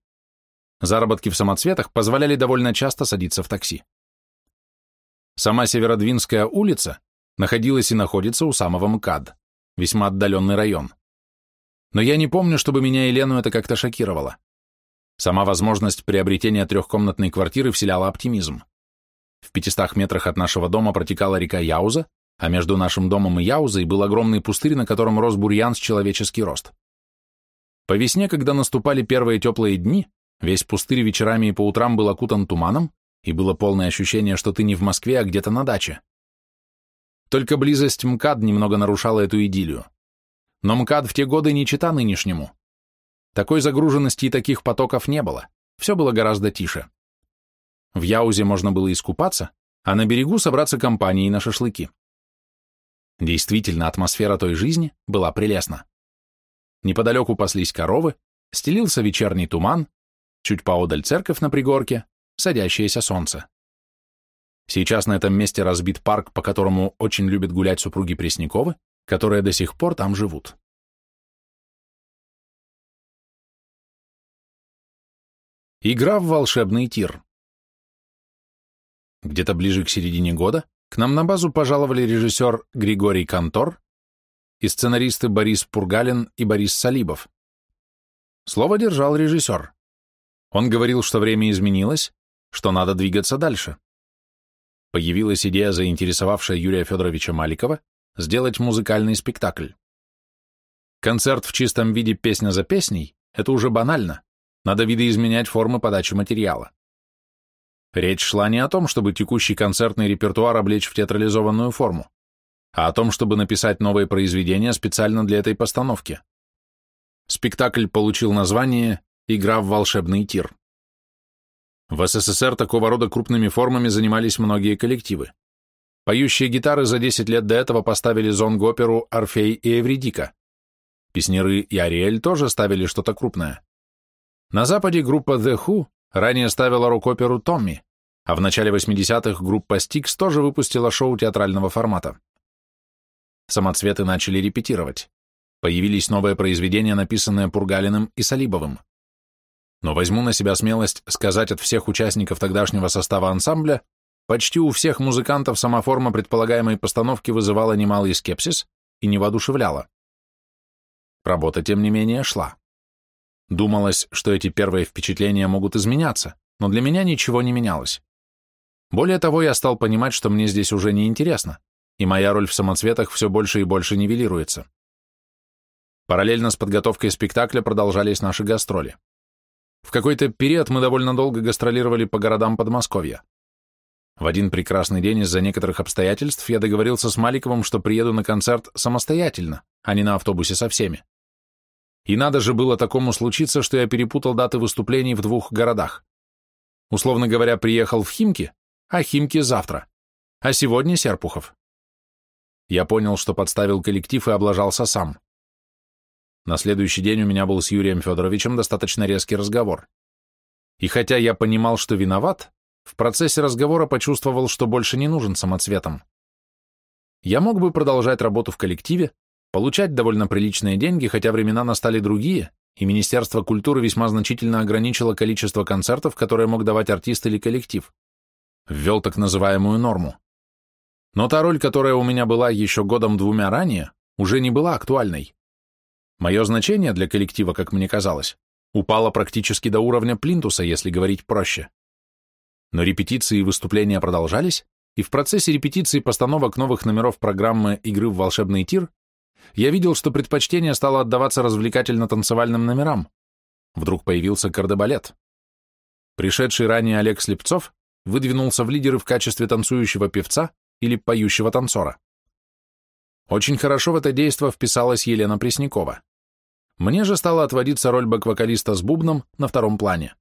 Заработки в самоцветах позволяли довольно часто садиться в такси. Сама Северодвинская улица находилась и находится у самого МКАД, весьма отдаленный район. Но я не помню, чтобы меня и Лену это как-то шокировало. Сама возможность приобретения трехкомнатной квартиры вселяла оптимизм. В 500 метрах от нашего дома протекала река Яуза, а между нашим домом и Яузой был огромный пустырь, на котором рос бурьян с человеческий рост. По весне, когда наступали первые теплые дни, весь пустырь вечерами и по утрам был окутан туманом, и было полное ощущение, что ты не в Москве, а где-то на даче. Только близость МКАД немного нарушала эту идиллию. Но МКАД в те годы не чита нынешнему. Такой загруженности и таких потоков не было, все было гораздо тише. В Яузе можно было искупаться, а на берегу собраться компанией на шашлыки. Действительно, атмосфера той жизни была прелестна. Неподалеку паслись коровы, стелился вечерний туман, чуть поодаль церковь на пригорке, садящееся солнце. Сейчас на этом месте разбит парк, по которому очень любят гулять супруги Пресняковы, которые до сих пор там живут. Игра в волшебный тир. Где-то ближе к середине года к нам на базу пожаловали режиссер Григорий Контор и сценаристы Борис Пургалин и Борис Салибов. Слово держал режиссер. Он говорил, что время изменилось, что надо двигаться дальше. Появилась идея, заинтересовавшая Юрия Федоровича Маликова, сделать музыкальный спектакль. Концерт в чистом виде песня за песней – это уже банально, надо видоизменять формы подачи материала. Речь шла не о том, чтобы текущий концертный репертуар облечь в театрализованную форму, а о том, чтобы написать новые произведения специально для этой постановки. Спектакль получил название «Игра в волшебный тир». В СССР такого рода крупными формами занимались многие коллективы. Поющие гитары за 10 лет до этого поставили зонг-оперу «Орфей и Эвридика». Песнеры и Ариэль тоже ставили что-то крупное. На Западе группа The Who ранее ставила рок-оперу «Томми», а в начале 80-х группа Styx тоже выпустила шоу театрального формата. Самоцветы начали репетировать. Появились новые произведения, написанные Пургалиным и Салибовым но возьму на себя смелость сказать от всех участников тогдашнего состава ансамбля, почти у всех музыкантов сама форма предполагаемой постановки вызывала немалый скепсис и не воодушевляла. Работа, тем не менее, шла. Думалось, что эти первые впечатления могут изменяться, но для меня ничего не менялось. Более того, я стал понимать, что мне здесь уже не интересно, и моя роль в самоцветах все больше и больше нивелируется. Параллельно с подготовкой спектакля продолжались наши гастроли. В какой-то период мы довольно долго гастролировали по городам Подмосковья. В один прекрасный день из-за некоторых обстоятельств я договорился с Маликовым, что приеду на концерт самостоятельно, а не на автобусе со всеми. И надо же было такому случиться, что я перепутал даты выступлений в двух городах. Условно говоря, приехал в Химки, а Химки завтра. А сегодня Серпухов. Я понял, что подставил коллектив и облажался сам. На следующий день у меня был с Юрием Федоровичем достаточно резкий разговор. И хотя я понимал, что виноват, в процессе разговора почувствовал, что больше не нужен самоцветом. Я мог бы продолжать работу в коллективе, получать довольно приличные деньги, хотя времена настали другие, и Министерство культуры весьма значительно ограничило количество концертов, которые мог давать артист или коллектив. Ввел так называемую норму. Но та роль, которая у меня была еще годом-двумя ранее, уже не была актуальной. Мое значение для коллектива, как мне казалось, упало практически до уровня плинтуса, если говорить проще. Но репетиции и выступления продолжались, и в процессе репетиции постановок новых номеров программы «Игры в волшебный тир» я видел, что предпочтение стало отдаваться развлекательно-танцевальным номерам. Вдруг появился кардебалет. Пришедший ранее Олег Слепцов выдвинулся в лидеры в качестве танцующего певца или поющего танцора. Очень хорошо в это действо вписалась Елена Преснякова. Мне же стала отводиться роль бэк-вокалиста с бубном на втором плане.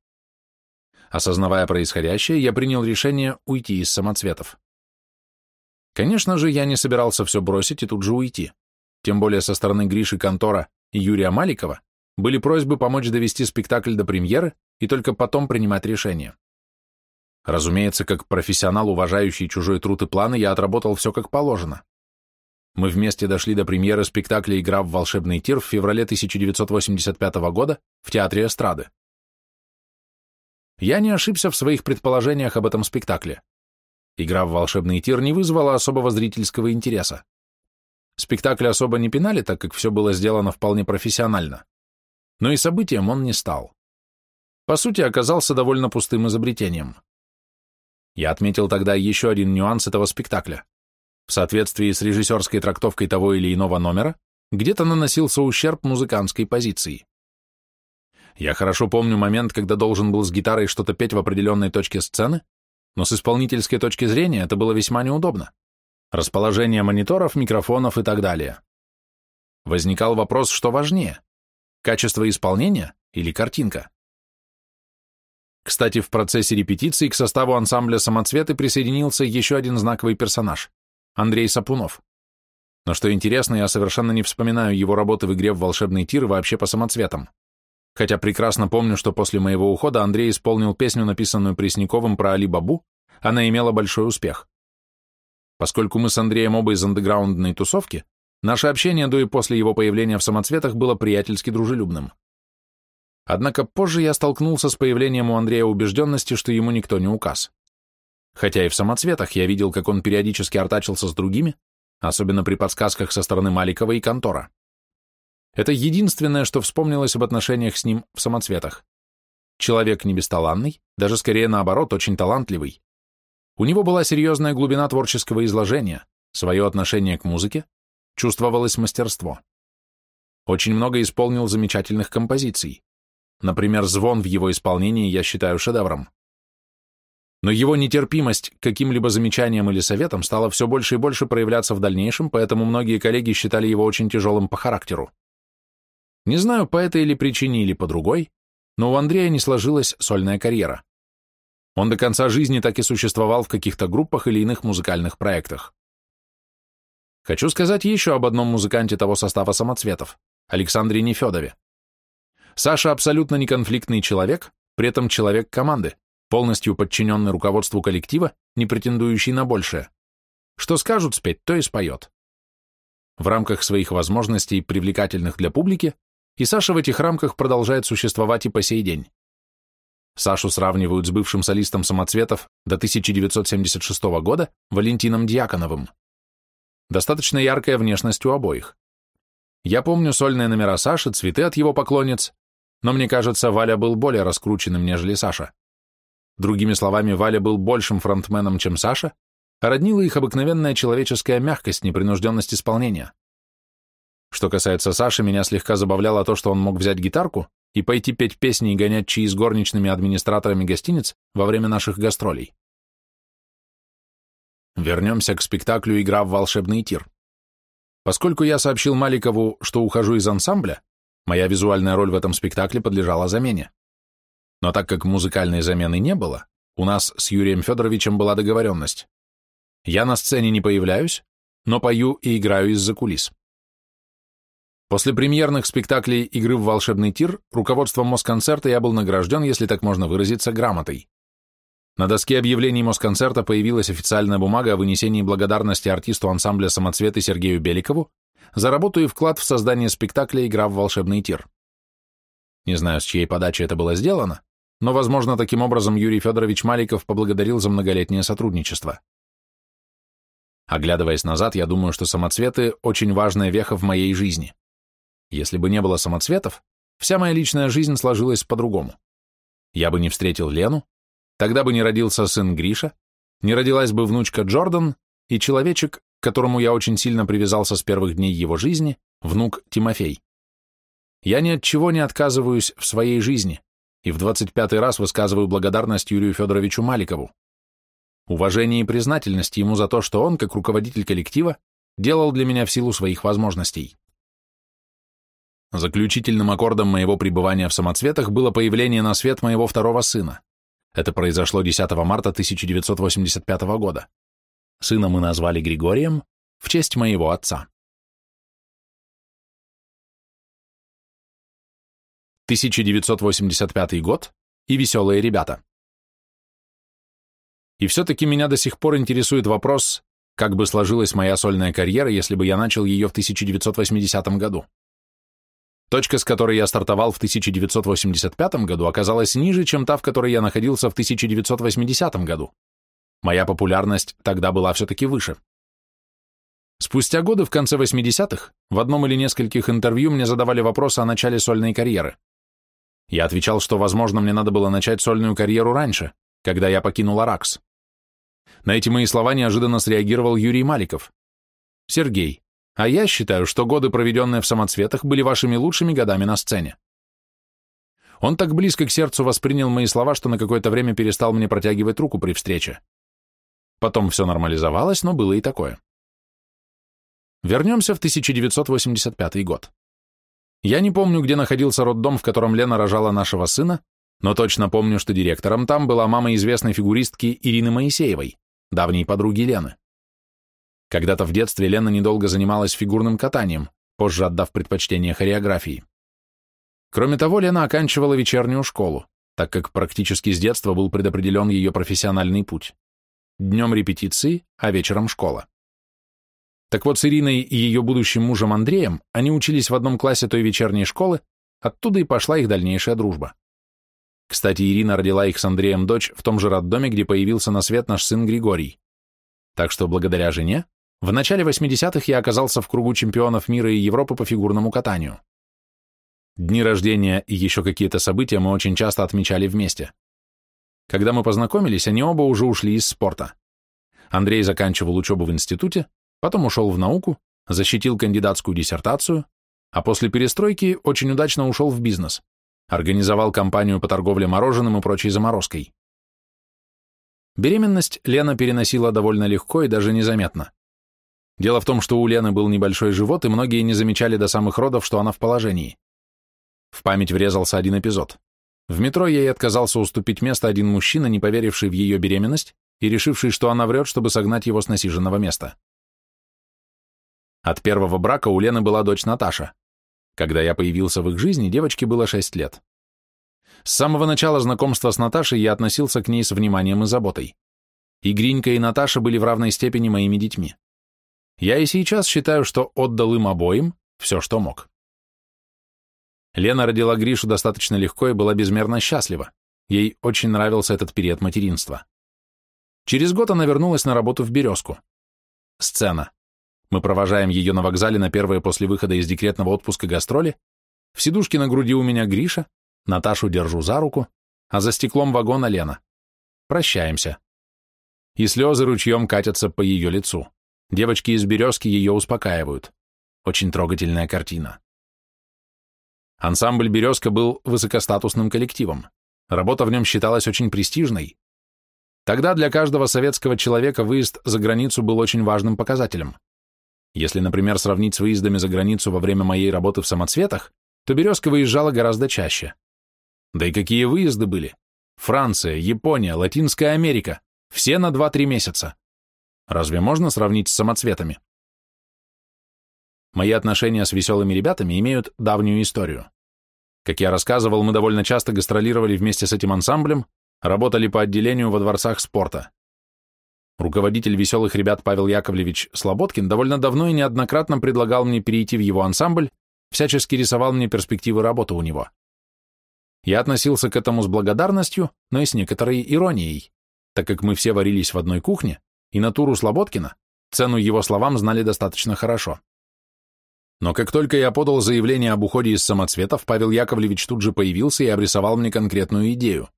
Осознавая происходящее, я принял решение уйти из самоцветов. Конечно же, я не собирался все бросить и тут же уйти. Тем более со стороны Гриши Контора и Юрия Маликова были просьбы помочь довести спектакль до премьеры и только потом принимать решение. Разумеется, как профессионал, уважающий чужой труд и планы, я отработал все как положено. Мы вместе дошли до премьеры спектакля «Игра в волшебный тир» в феврале 1985 года в Театре эстрады. Я не ошибся в своих предположениях об этом спектакле. Игра в волшебный тир не вызвала особого зрительского интереса. Спектакль особо не пинали, так как все было сделано вполне профессионально. Но и событием он не стал. По сути, оказался довольно пустым изобретением. Я отметил тогда еще один нюанс этого спектакля. В соответствии с режиссерской трактовкой того или иного номера, где-то наносился ущерб музыкантской позиции. Я хорошо помню момент, когда должен был с гитарой что-то петь в определенной точке сцены, но с исполнительской точки зрения это было весьма неудобно. Расположение мониторов, микрофонов и так далее. Возникал вопрос, что важнее – качество исполнения или картинка? Кстати, в процессе репетиции к составу ансамбля «Самоцветы» присоединился еще один знаковый персонаж Андрей Сапунов. Но что интересно, я совершенно не вспоминаю его работы в игре в волшебный тир вообще по самоцветам. Хотя прекрасно помню, что после моего ухода Андрей исполнил песню, написанную Пресняковым про Али Бабу, она имела большой успех. Поскольку мы с Андреем оба из андеграундной тусовки, наше общение до и после его появления в самоцветах было приятельски дружелюбным. Однако позже я столкнулся с появлением у Андрея убежденности, что ему никто не указ. Хотя и в самоцветах я видел, как он периодически артачился с другими, особенно при подсказках со стороны Маликова и Контора. Это единственное, что вспомнилось об отношениях с ним в самоцветах. Человек не бесталанный, даже скорее наоборот, очень талантливый. У него была серьезная глубина творческого изложения, свое отношение к музыке, чувствовалось мастерство. Очень много исполнил замечательных композиций. Например, «Звон» в его исполнении я считаю шедевром но его нетерпимость к каким-либо замечаниям или советам стала все больше и больше проявляться в дальнейшем, поэтому многие коллеги считали его очень тяжелым по характеру. Не знаю, по этой или причине, или по другой, но у Андрея не сложилась сольная карьера. Он до конца жизни так и существовал в каких-то группах или иных музыкальных проектах. Хочу сказать еще об одном музыканте того состава самоцветов, Александре Нефедове. Саша абсолютно неконфликтный человек, при этом человек команды полностью подчиненный руководству коллектива, не претендующий на большее. Что скажут спеть, то и споет. В рамках своих возможностей, привлекательных для публики, и Саша в этих рамках продолжает существовать и по сей день. Сашу сравнивают с бывшим солистом самоцветов до 1976 года Валентином Дьяконовым. Достаточно яркая внешность у обоих. Я помню сольные номера Саши, цветы от его поклонниц, но мне кажется, Валя был более раскрученным, нежели Саша. Другими словами, Валя был большим фронтменом, чем Саша, а роднила их обыкновенная человеческая мягкость, непринужденность исполнения. Что касается Саши, меня слегка забавляло то, что он мог взять гитарку и пойти петь песни и гонять чаи с горничными администраторами гостиниц во время наших гастролей. Вернемся к спектаклю «Игра в волшебный тир». Поскольку я сообщил Маликову, что ухожу из ансамбля, моя визуальная роль в этом спектакле подлежала замене. Но так как музыкальной замены не было, у нас с Юрием Федоровичем была договоренность. Я на сцене не появляюсь, но пою и играю из-за кулис. После премьерных спектаклей «Игры в волшебный тир» руководством Москонцерта я был награжден, если так можно выразиться, грамотой. На доске объявлений Москонцерта появилась официальная бумага о вынесении благодарности артисту ансамбля «Самоцветы» Сергею Беликову за работу и вклад в создание спектакля «Игра в волшебный тир». Не знаю, с чьей подачи это было сделано, но, возможно, таким образом Юрий Федорович Маликов поблагодарил за многолетнее сотрудничество. Оглядываясь назад, я думаю, что самоцветы – очень важная веха в моей жизни. Если бы не было самоцветов, вся моя личная жизнь сложилась по-другому. Я бы не встретил Лену, Тогда бы не родился сын Гриша, не родилась бы внучка Джордан и человечек, к которому я очень сильно привязался с первых дней его жизни, внук Тимофей. Я ни от чего не отказываюсь в своей жизни и в 25-й раз высказываю благодарность Юрию Федоровичу Маликову. Уважение и признательность ему за то, что он, как руководитель коллектива, делал для меня в силу своих возможностей. Заключительным аккордом моего пребывания в самоцветах было появление на свет моего второго сына. Это произошло 10 марта 1985 года. Сына мы назвали Григорием в честь моего отца. 1985 год и веселые ребята. И все-таки меня до сих пор интересует вопрос, как бы сложилась моя сольная карьера, если бы я начал ее в 1980 году. Точка, с которой я стартовал в 1985 году, оказалась ниже, чем та, в которой я находился в 1980 году. Моя популярность тогда была все-таки выше. Спустя годы, в конце 80-х, в одном или нескольких интервью мне задавали вопросы о начале сольной карьеры. Я отвечал, что, возможно, мне надо было начать сольную карьеру раньше, когда я покинул Аракс. На эти мои слова неожиданно среагировал Юрий Маликов. «Сергей, а я считаю, что годы, проведенные в самоцветах, были вашими лучшими годами на сцене. Он так близко к сердцу воспринял мои слова, что на какое-то время перестал мне протягивать руку при встрече. Потом все нормализовалось, но было и такое. Вернемся в 1985 год. Я не помню, где находился роддом, в котором Лена рожала нашего сына, но точно помню, что директором там была мама известной фигуристки Ирины Моисеевой, давней подруги Лены. Когда-то в детстве Лена недолго занималась фигурным катанием, позже отдав предпочтение хореографии. Кроме того, Лена оканчивала вечернюю школу, так как практически с детства был предопределен ее профессиональный путь. Днем репетиции, а вечером школа. Так вот, с Ириной и ее будущим мужем Андреем они учились в одном классе той вечерней школы, оттуда и пошла их дальнейшая дружба. Кстати, Ирина родила их с Андреем дочь в том же роддоме, где появился на свет наш сын Григорий. Так что благодаря жене в начале 80-х я оказался в кругу чемпионов мира и Европы по фигурному катанию. Дни рождения и еще какие-то события мы очень часто отмечали вместе. Когда мы познакомились, они оба уже ушли из спорта. Андрей заканчивал учебу в институте, потом ушел в науку, защитил кандидатскую диссертацию, а после перестройки очень удачно ушел в бизнес, организовал компанию по торговле мороженым и прочей заморозкой. Беременность Лена переносила довольно легко и даже незаметно. Дело в том, что у Лены был небольшой живот, и многие не замечали до самых родов, что она в положении. В память врезался один эпизод. В метро ей отказался уступить место один мужчина, не поверивший в ее беременность и решивший, что она врет, чтобы согнать его с насиженного места. От первого брака у Лены была дочь Наташа. Когда я появился в их жизни, девочке было 6 лет. С самого начала знакомства с Наташей я относился к ней с вниманием и заботой. И Гринька, и Наташа были в равной степени моими детьми. Я и сейчас считаю, что отдал им обоим все, что мог. Лена родила Гришу достаточно легко и была безмерно счастлива. Ей очень нравился этот период материнства. Через год она вернулась на работу в «Березку». Сцена. Мы провожаем ее на вокзале на первые после выхода из декретного отпуска гастроли. В сидушке на груди у меня Гриша, Наташу держу за руку, а за стеклом вагона Лена. Прощаемся. И слезы ручьем катятся по ее лицу. Девочки из «Березки» ее успокаивают. Очень трогательная картина. Ансамбль «Березка» был высокостатусным коллективом. Работа в нем считалась очень престижной. Тогда для каждого советского человека выезд за границу был очень важным показателем. Если, например, сравнить с выездами за границу во время моей работы в самоцветах, то «Березка» выезжала гораздо чаще. Да и какие выезды были? Франция, Япония, Латинская Америка. Все на 2-3 месяца. Разве можно сравнить с самоцветами? Мои отношения с веселыми ребятами имеют давнюю историю. Как я рассказывал, мы довольно часто гастролировали вместе с этим ансамблем, работали по отделению во дворцах спорта. Руководитель веселых ребят Павел Яковлевич Слободкин довольно давно и неоднократно предлагал мне перейти в его ансамбль, всячески рисовал мне перспективы работы у него. Я относился к этому с благодарностью, но и с некоторой иронией, так как мы все варились в одной кухне, и натуру Слободкина, цену его словам знали достаточно хорошо. Но как только я подал заявление об уходе из самоцветов, Павел Яковлевич тут же появился и обрисовал мне конкретную идею.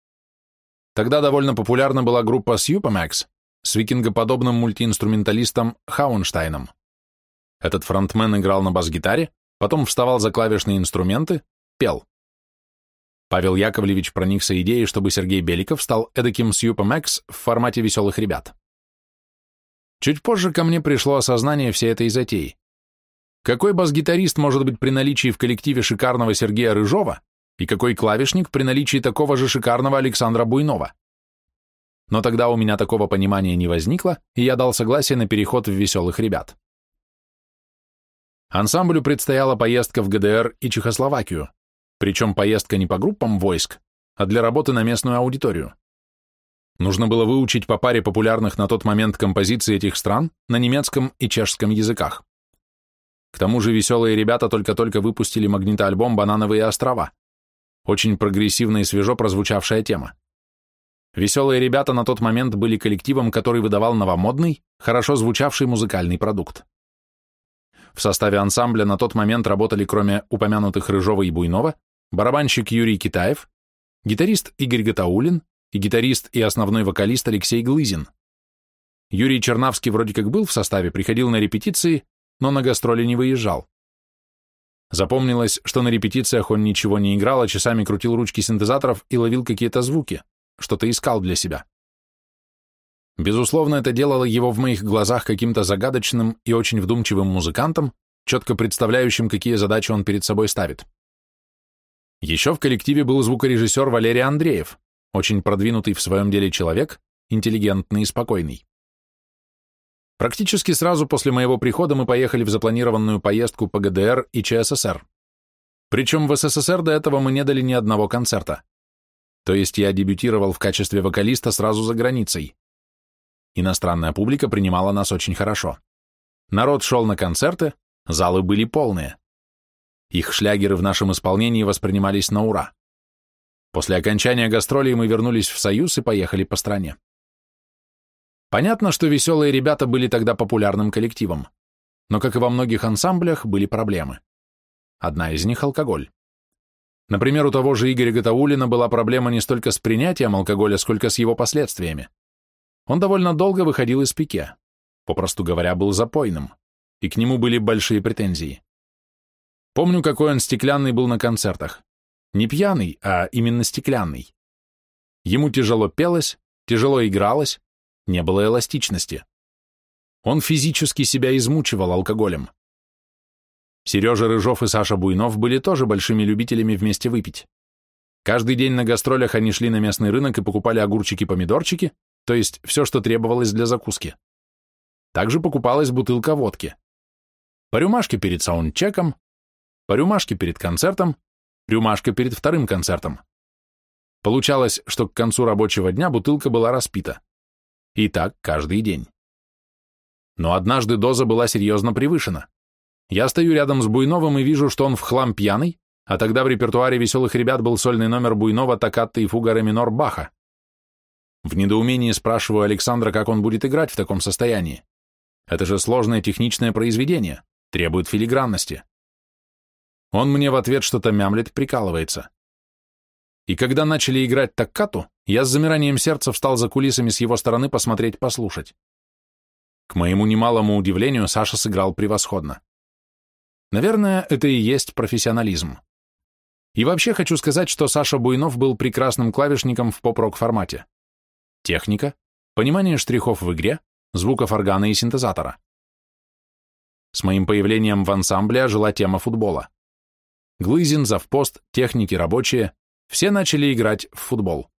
Тогда довольно популярна была группа Supermax с викингоподобным мультиинструменталистом Хаунштайном. Этот фронтмен играл на бас-гитаре, потом вставал за клавишные инструменты, пел. Павел Яковлевич проникся идеей, чтобы Сергей Беликов стал эдаким Supermax в формате веселых ребят. Чуть позже ко мне пришло осознание всей этой затеи. Какой бас-гитарист может быть при наличии в коллективе шикарного Сергея Рыжова и какой клавишник при наличии такого же шикарного Александра Буйнова? Но тогда у меня такого понимания не возникло, и я дал согласие на переход в веселых ребят. Ансамблю предстояла поездка в ГДР и Чехословакию, причем поездка не по группам войск, а для работы на местную аудиторию. Нужно было выучить по паре популярных на тот момент композиций этих стран на немецком и чешском языках. К тому же веселые ребята только-только выпустили магнитоальбом «Банановые острова». Очень прогрессивно и свежо прозвучавшая тема. Веселые ребята на тот момент были коллективом, который выдавал новомодный, хорошо звучавший музыкальный продукт. В составе ансамбля на тот момент работали, кроме упомянутых Рыжова и Буйнова, барабанщик Юрий Китаев, гитарист Игорь Гатаулин и гитарист и основной вокалист Алексей Глызин. Юрий Чернавский вроде как был в составе, приходил на репетиции, но на гастроли не выезжал. Запомнилось, что на репетициях он ничего не играл, а часами крутил ручки синтезаторов и ловил какие-то звуки, что-то искал для себя. Безусловно, это делало его в моих глазах каким-то загадочным и очень вдумчивым музыкантом, четко представляющим, какие задачи он перед собой ставит. Еще в коллективе был звукорежиссер Валерий Андреев, очень продвинутый в своем деле человек, интеллигентный и спокойный. Практически сразу после моего прихода мы поехали в запланированную поездку по ГДР и ЧССР. Причем в СССР до этого мы не дали ни одного концерта. То есть я дебютировал в качестве вокалиста сразу за границей. Иностранная публика принимала нас очень хорошо. Народ шел на концерты, залы были полные. Их шлягеры в нашем исполнении воспринимались на ура. После окончания гастролей мы вернулись в Союз и поехали по стране. Понятно, что веселые ребята были тогда популярным коллективом, но, как и во многих ансамблях, были проблемы. Одна из них – алкоголь. Например, у того же Игоря Гатаулина была проблема не столько с принятием алкоголя, сколько с его последствиями. Он довольно долго выходил из пике, попросту говоря, был запойным, и к нему были большие претензии. Помню, какой он стеклянный был на концертах. Не пьяный, а именно стеклянный. Ему тяжело пелось, тяжело игралось, не было эластичности. Он физически себя измучивал алкоголем. Сережа Рыжов и Саша Буйнов были тоже большими любителями вместе выпить. Каждый день на гастролях они шли на местный рынок и покупали огурчики-помидорчики, то есть все, что требовалось для закуски. Также покупалась бутылка водки. По рюмашке перед саундчеком, по рюмашке перед концертом, рюмашка перед вторым концертом. Получалось, что к концу рабочего дня бутылка была распита. И так каждый день. Но однажды доза была серьезно превышена. Я стою рядом с Буйновым и вижу, что он в хлам пьяный, а тогда в репертуаре веселых ребят был сольный номер Буйнова «Токкатто и фуга ре минор» Баха. В недоумении спрашиваю Александра, как он будет играть в таком состоянии. Это же сложное техничное произведение, требует филигранности. Он мне в ответ что-то мямлет, прикалывается. И когда начали играть таккату, я с замиранием сердца встал за кулисами с его стороны посмотреть, послушать. К моему немалому удивлению, Саша сыграл превосходно. Наверное, это и есть профессионализм. И вообще хочу сказать, что Саша Буйнов был прекрасным клавишником в поп-рок формате. Техника, понимание штрихов в игре, звуков органа и синтезатора. С моим появлением в ансамбле ожила тема футбола. Глызин, завпост, техники, рабочие – все начали играть в футбол.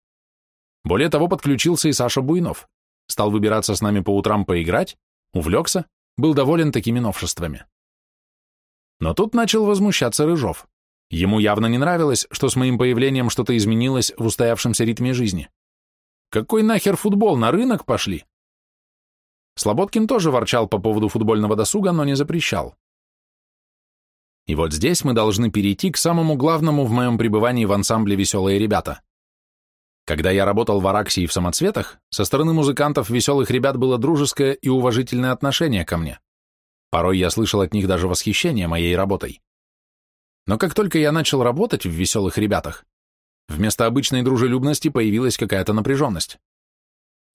Более того, подключился и Саша Буйнов. Стал выбираться с нами по утрам поиграть, увлекся, был доволен такими новшествами. Но тут начал возмущаться Рыжов. Ему явно не нравилось, что с моим появлением что-то изменилось в устоявшемся ритме жизни. Какой нахер футбол, на рынок пошли? Слободкин тоже ворчал по поводу футбольного досуга, но не запрещал. И вот здесь мы должны перейти к самому главному в моем пребывании в ансамбле «Веселые ребята». Когда я работал в Араксии в самоцветах, со стороны музыкантов «Веселых ребят» было дружеское и уважительное отношение ко мне. Порой я слышал от них даже восхищение моей работой. Но как только я начал работать в «Веселых ребятах», вместо обычной дружелюбности появилась какая-то напряженность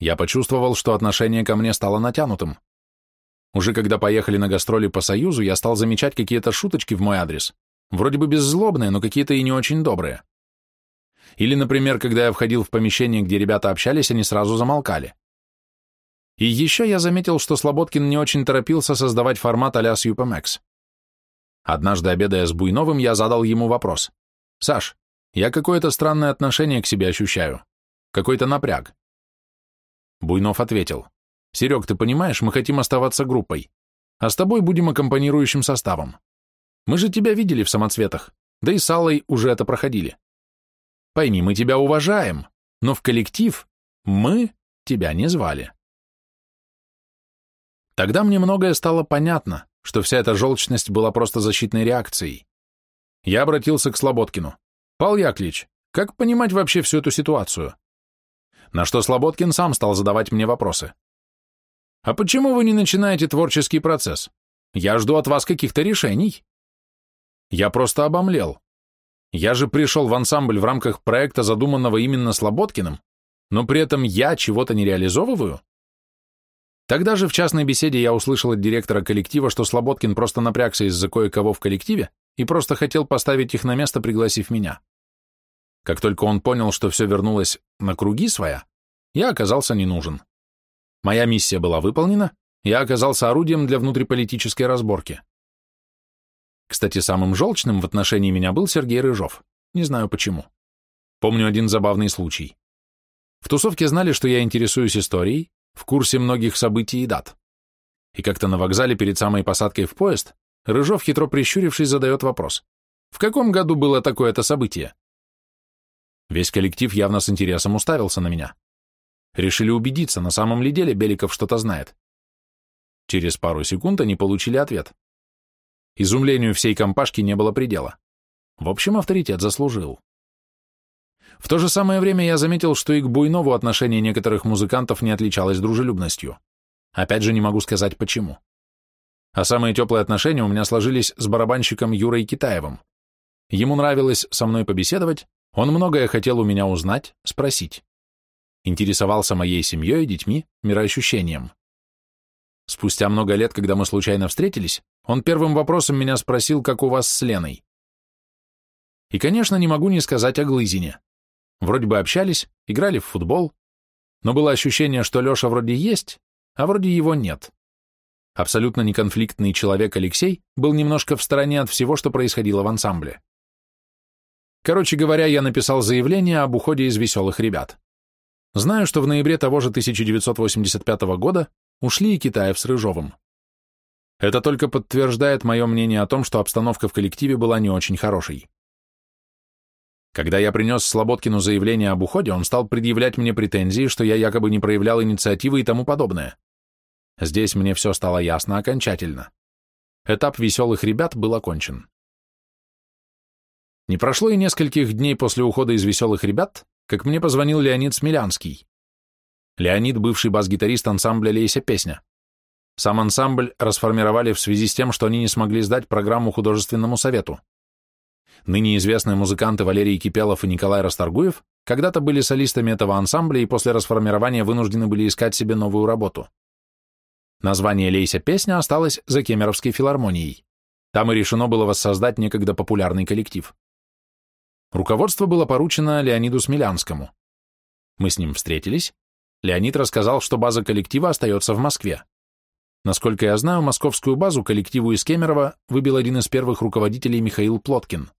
я почувствовал, что отношение ко мне стало натянутым. Уже когда поехали на гастроли по Союзу, я стал замечать какие-то шуточки в мой адрес, вроде бы беззлобные, но какие-то и не очень добрые. Или, например, когда я входил в помещение, где ребята общались, они сразу замолкали. И еще я заметил, что Слободкин не очень торопился создавать формат а-ля с UPMX. Однажды, обедая с Буйновым, я задал ему вопрос. «Саш, я какое-то странное отношение к себе ощущаю. Какой-то напряг. Буйнов ответил. «Серег, ты понимаешь, мы хотим оставаться группой, а с тобой будем аккомпанирующим составом. Мы же тебя видели в самоцветах, да и с Аллой уже это проходили. Пойми, мы тебя уважаем, но в коллектив мы тебя не звали». Тогда мне многое стало понятно, что вся эта желчность была просто защитной реакцией. Я обратился к Слободкину. «Пал Яклич, как понимать вообще всю эту ситуацию?» на что Слободкин сам стал задавать мне вопросы. «А почему вы не начинаете творческий процесс? Я жду от вас каких-то решений». Я просто обомлел. Я же пришел в ансамбль в рамках проекта, задуманного именно Слободкиным, но при этом я чего-то не реализовываю? Тогда же в частной беседе я услышал от директора коллектива, что Слободкин просто напрягся из-за кое-кого в коллективе и просто хотел поставить их на место, пригласив меня. Как только он понял, что все вернулось на круги своя, я оказался не нужен. Моя миссия была выполнена, я оказался орудием для внутриполитической разборки. Кстати, самым желчным в отношении меня был Сергей Рыжов. Не знаю почему. Помню один забавный случай. В тусовке знали, что я интересуюсь историей, в курсе многих событий и дат. И как-то на вокзале перед самой посадкой в поезд Рыжов, хитро прищурившись, задает вопрос. В каком году было такое-то событие? Весь коллектив явно с интересом уставился на меня. Решили убедиться, на самом ли деле Беликов что-то знает. Через пару секунд они получили ответ. Изумлению всей компашки не было предела. В общем, авторитет заслужил. В то же самое время я заметил, что и к Буйнову отношение некоторых музыкантов не отличалось дружелюбностью. Опять же, не могу сказать почему. А самые теплые отношения у меня сложились с барабанщиком Юрой Китаевым. Ему нравилось со мной побеседовать, он многое хотел у меня узнать, спросить. Интересовался моей семьей, детьми, мироощущением. Спустя много лет, когда мы случайно встретились, он первым вопросом меня спросил, как у вас с Леной. И, конечно, не могу не сказать о Глызине. Вроде бы общались, играли в футбол, но было ощущение, что Леша вроде есть, а вроде его нет. Абсолютно неконфликтный человек Алексей был немножко в стороне от всего, что происходило в ансамбле. Короче говоря, я написал заявление об уходе из веселых ребят. Знаю, что в ноябре того же 1985 года ушли и Китаев с Рыжовым. Это только подтверждает мое мнение о том, что обстановка в коллективе была не очень хорошей. Когда я принес Слободкину заявление об уходе, он стал предъявлять мне претензии, что я якобы не проявлял инициативы и тому подобное. Здесь мне все стало ясно окончательно. Этап веселых ребят был окончен. Не прошло и нескольких дней после ухода из «Веселых ребят», как мне позвонил Леонид Смелянский. Леонид – бывший бас-гитарист ансамбля «Лейся песня». Сам ансамбль расформировали в связи с тем, что они не смогли сдать программу художественному совету. Ныне известные музыканты Валерий Кипелов и Николай Расторгуев когда-то были солистами этого ансамбля и после расформирования вынуждены были искать себе новую работу. Название «Лейся песня» осталось за Кемеровской филармонией. Там и решено было воссоздать некогда популярный коллектив. Руководство было поручено Леониду Смелянскому. Мы с ним встретились, Леонид рассказал, что база коллектива остается в Москве. Насколько я знаю, московскую базу коллективу из Кемерово выбил один из первых руководителей Михаил Плоткин.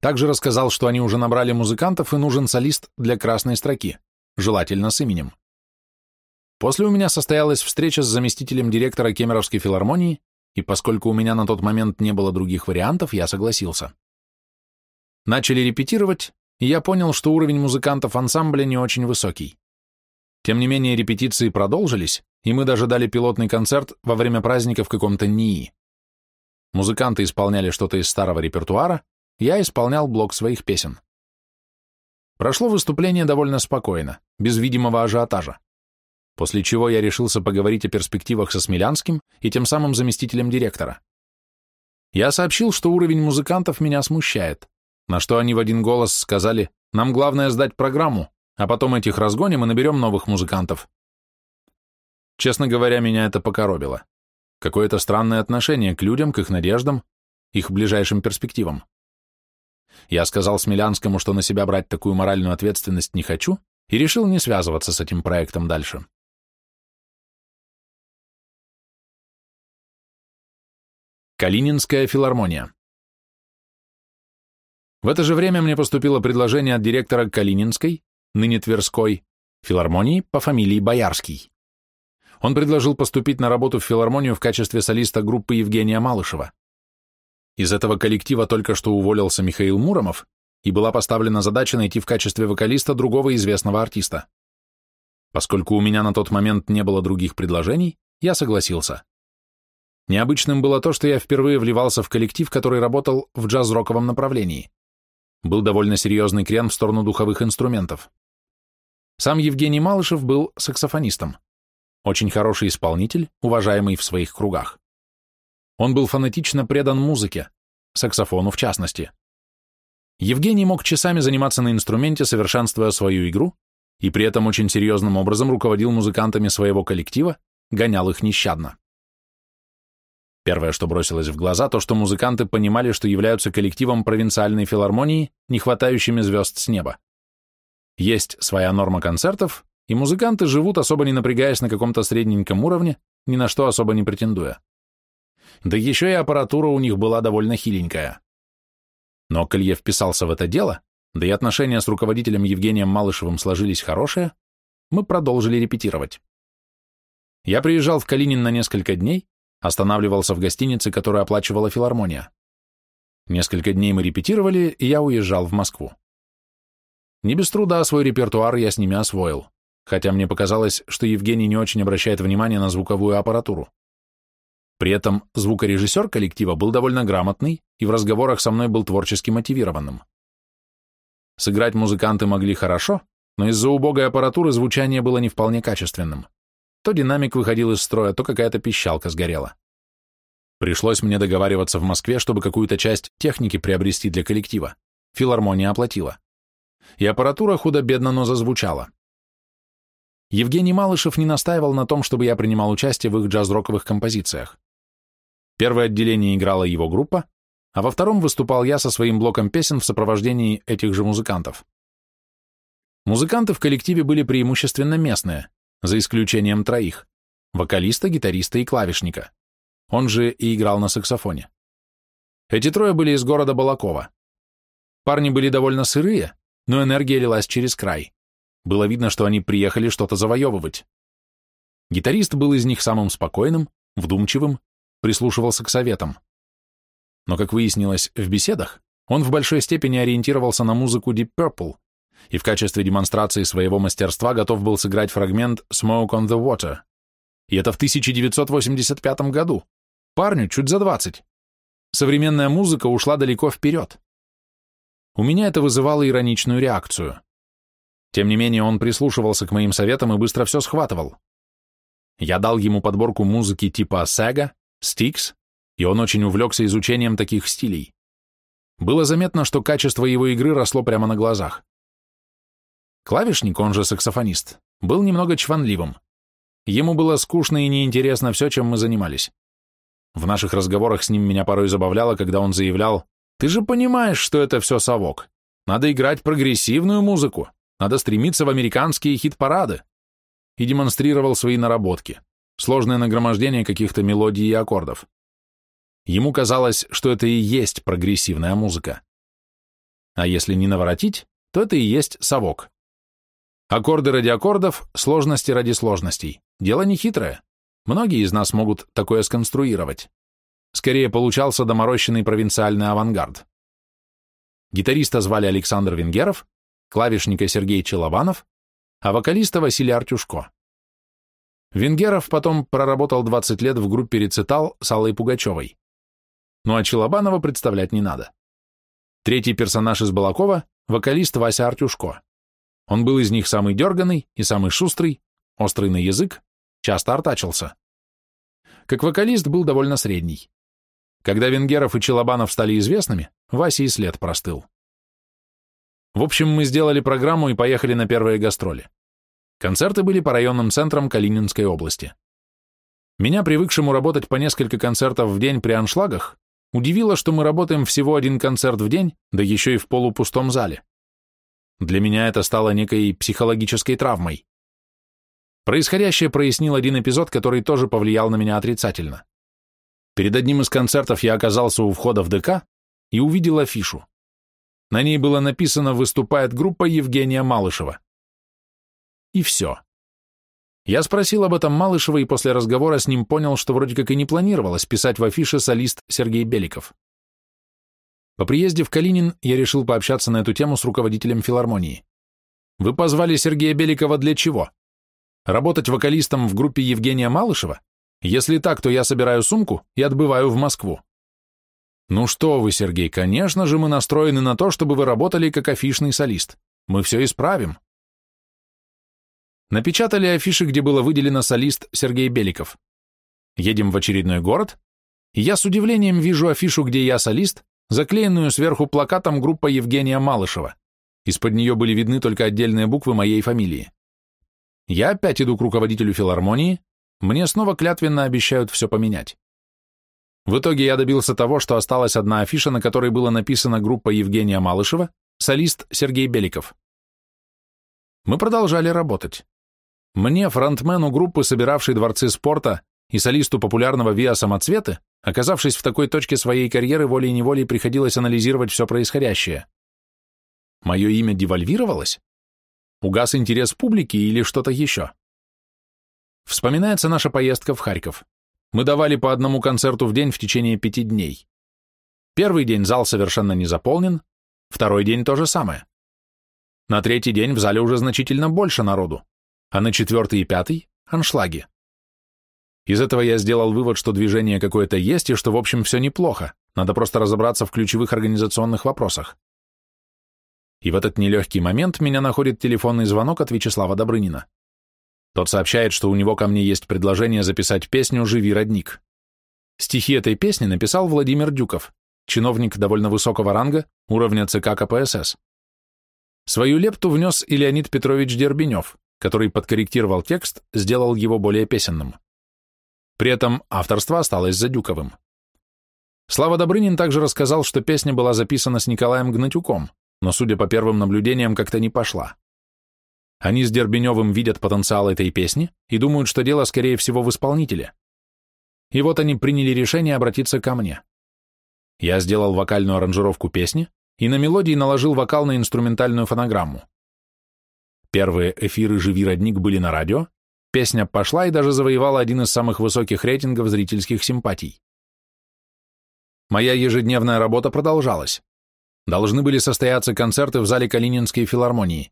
Также рассказал, что они уже набрали музыкантов и нужен солист для красной строки, желательно с именем. После у меня состоялась встреча с заместителем директора Кемеровской филармонии, и поскольку у меня на тот момент не было других вариантов, я согласился. Начали репетировать, и я понял, что уровень музыкантов ансамбля не очень высокий. Тем не менее, репетиции продолжились, и мы даже дали пилотный концерт во время праздника в каком-то НИИ. Музыканты исполняли что-то из старого репертуара, я исполнял блок своих песен. Прошло выступление довольно спокойно, без видимого ажиотажа после чего я решился поговорить о перспективах со Смелянским и тем самым заместителем директора. Я сообщил, что уровень музыкантов меня смущает, на что они в один голос сказали, нам главное сдать программу, а потом этих разгоним и наберем новых музыкантов. Честно говоря, меня это покоробило. Какое-то странное отношение к людям, к их надеждам, их ближайшим перспективам. Я сказал Смелянскому, что на себя брать такую моральную ответственность не хочу, и решил не связываться с этим проектом дальше. Калининская филармония. В это же время мне поступило предложение от директора Калининской, ныне Тверской, филармонии по фамилии Боярский. Он предложил поступить на работу в филармонию в качестве солиста группы Евгения Малышева. Из этого коллектива только что уволился Михаил Муромов, и была поставлена задача найти в качестве вокалиста другого известного артиста. Поскольку у меня на тот момент не было других предложений, я согласился. Необычным было то, что я впервые вливался в коллектив, который работал в джаз-роковом направлении. Был довольно серьезный крен в сторону духовых инструментов. Сам Евгений Малышев был саксофонистом. Очень хороший исполнитель, уважаемый в своих кругах. Он был фанатично предан музыке, саксофону в частности. Евгений мог часами заниматься на инструменте, совершенствуя свою игру, и при этом очень серьезным образом руководил музыкантами своего коллектива, гонял их нещадно. Первое, что бросилось в глаза, то, что музыканты понимали, что являются коллективом провинциальной филармонии, не хватающими звезд с неба. Есть своя норма концертов, и музыканты живут, особо не напрягаясь на каком-то средненьком уровне, ни на что особо не претендуя. Да еще и аппаратура у них была довольно хиленькая. Но Колье вписался в это дело, да и отношения с руководителем Евгением Малышевым сложились хорошие, мы продолжили репетировать. Я приезжал в Калинин на несколько дней, Останавливался в гостинице, которую оплачивала филармония. Несколько дней мы репетировали, и я уезжал в Москву. Не без труда свой репертуар я с ними освоил, хотя мне показалось, что Евгений не очень обращает внимание на звуковую аппаратуру. При этом звукорежиссер коллектива был довольно грамотный и в разговорах со мной был творчески мотивированным. Сыграть музыканты могли хорошо, но из-за убогой аппаратуры звучание было не вполне качественным. То динамик выходил из строя, то какая-то пищалка сгорела. Пришлось мне договариваться в Москве, чтобы какую-то часть техники приобрести для коллектива. Филармония оплатила. И аппаратура худо-бедно, но зазвучала. Евгений Малышев не настаивал на том, чтобы я принимал участие в их джаз-роковых композициях. Первое отделение играла его группа, а во втором выступал я со своим блоком песен в сопровождении этих же музыкантов. Музыканты в коллективе были преимущественно местные, за исключением троих – вокалиста, гитариста и клавишника. Он же и играл на саксофоне. Эти трое были из города Балакова. Парни были довольно сырые, но энергия лилась через край. Было видно, что они приехали что-то завоевывать. Гитарист был из них самым спокойным, вдумчивым, прислушивался к советам. Но, как выяснилось в беседах, он в большой степени ориентировался на музыку Deep Purple, и в качестве демонстрации своего мастерства готов был сыграть фрагмент «Smoke on the Water». И это в 1985 году. Парню чуть за 20. Современная музыка ушла далеко вперед. У меня это вызывало ироничную реакцию. Тем не менее, он прислушивался к моим советам и быстро все схватывал. Я дал ему подборку музыки типа Sega, Styx, и он очень увлекся изучением таких стилей. Было заметно, что качество его игры росло прямо на глазах. Клавишник, он же саксофонист, был немного чванливым. Ему было скучно и неинтересно все, чем мы занимались. В наших разговорах с ним меня порой забавляло, когда он заявлял, «Ты же понимаешь, что это все совок. Надо играть прогрессивную музыку, надо стремиться в американские хит-парады. и демонстрировал свои наработки, сложное нагромождение каких-то мелодий и аккордов. Ему казалось, что это и есть прогрессивная музыка. А если не наворотить, то это и есть совок. Аккорды ради аккордов, сложности ради сложностей. Дело не хитрое. Многие из нас могут такое сконструировать. Скорее получался доморощенный провинциальный авангард. Гитариста звали Александр Венгеров, клавишника Сергей Челобанов, а вокалиста Василий Артюшко. Венгеров потом проработал 20 лет в группе «Рецитал» с Аллой Пугачевой. Ну а Челобанова представлять не надо. Третий персонаж из Балакова – вокалист Вася Артюшко. Он был из них самый дерганый и самый шустрый, острый на язык, часто артачился. Как вокалист был довольно средний. Когда Венгеров и Челобанов стали известными, Вася и след простыл. В общем, мы сделали программу и поехали на первые гастроли. Концерты были по районным центрам Калининской области. Меня, привыкшему работать по несколько концертов в день при аншлагах, удивило, что мы работаем всего один концерт в день, да еще и в полупустом зале. Для меня это стало некой психологической травмой. Происходящее прояснил один эпизод, который тоже повлиял на меня отрицательно. Перед одним из концертов я оказался у входа в ДК и увидел афишу. На ней было написано «Выступает группа Евгения Малышева». И все. Я спросил об этом Малышева и после разговора с ним понял, что вроде как и не планировалось писать в афише солист Сергей Беликов. По приезде в Калинин я решил пообщаться на эту тему с руководителем филармонии. Вы позвали Сергея Беликова для чего? Работать вокалистом в группе Евгения Малышева? Если так, то я собираю сумку и отбываю в Москву. Ну что вы, Сергей, конечно же мы настроены на то, чтобы вы работали как афишный солист. Мы все исправим. Напечатали афиши, где было выделено солист Сергей Беликов. Едем в очередной город, и я с удивлением вижу афишу, где я солист, заклеенную сверху плакатом группа Евгения Малышева. Из-под нее были видны только отдельные буквы моей фамилии. Я опять иду к руководителю филармонии, мне снова клятвенно обещают все поменять. В итоге я добился того, что осталась одна афиша, на которой было написано группа Евгения Малышева, солист Сергей Беликов. Мы продолжали работать. Мне, фронтмену группы, собиравшей дворцы спорта, и солисту популярного ВИА «Самоцветы», оказавшись в такой точке своей карьеры, волей-неволей приходилось анализировать все происходящее. Мое имя девальвировалось? Угас интерес публики или что-то еще? Вспоминается наша поездка в Харьков. Мы давали по одному концерту в день в течение пяти дней. Первый день зал совершенно не заполнен, второй день то же самое. На третий день в зале уже значительно больше народу, а на четвертый и пятый – аншлаги. Из этого я сделал вывод, что движение какое-то есть и что, в общем, все неплохо, надо просто разобраться в ключевых организационных вопросах. И в этот нелегкий момент меня находит телефонный звонок от Вячеслава Добрынина. Тот сообщает, что у него ко мне есть предложение записать песню «Живи, родник». Стихи этой песни написал Владимир Дюков, чиновник довольно высокого ранга, уровня ЦК КПСС. Свою лепту внес и Леонид Петрович Дербенев, который подкорректировал текст, сделал его более песенным. При этом авторство осталось за Дюковым. Слава Добрынин также рассказал, что песня была записана с Николаем Гнатюком, но, судя по первым наблюдениям, как-то не пошла. Они с Дербеневым видят потенциал этой песни и думают, что дело, скорее всего, в исполнителе. И вот они приняли решение обратиться ко мне. Я сделал вокальную аранжировку песни и на мелодии наложил вокал на инструментальную фонограмму. Первые эфиры «Живи, родник» были на радио, песня пошла и даже завоевала один из самых высоких рейтингов зрительских симпатий. Моя ежедневная работа продолжалась. Должны были состояться концерты в зале Калининской филармонии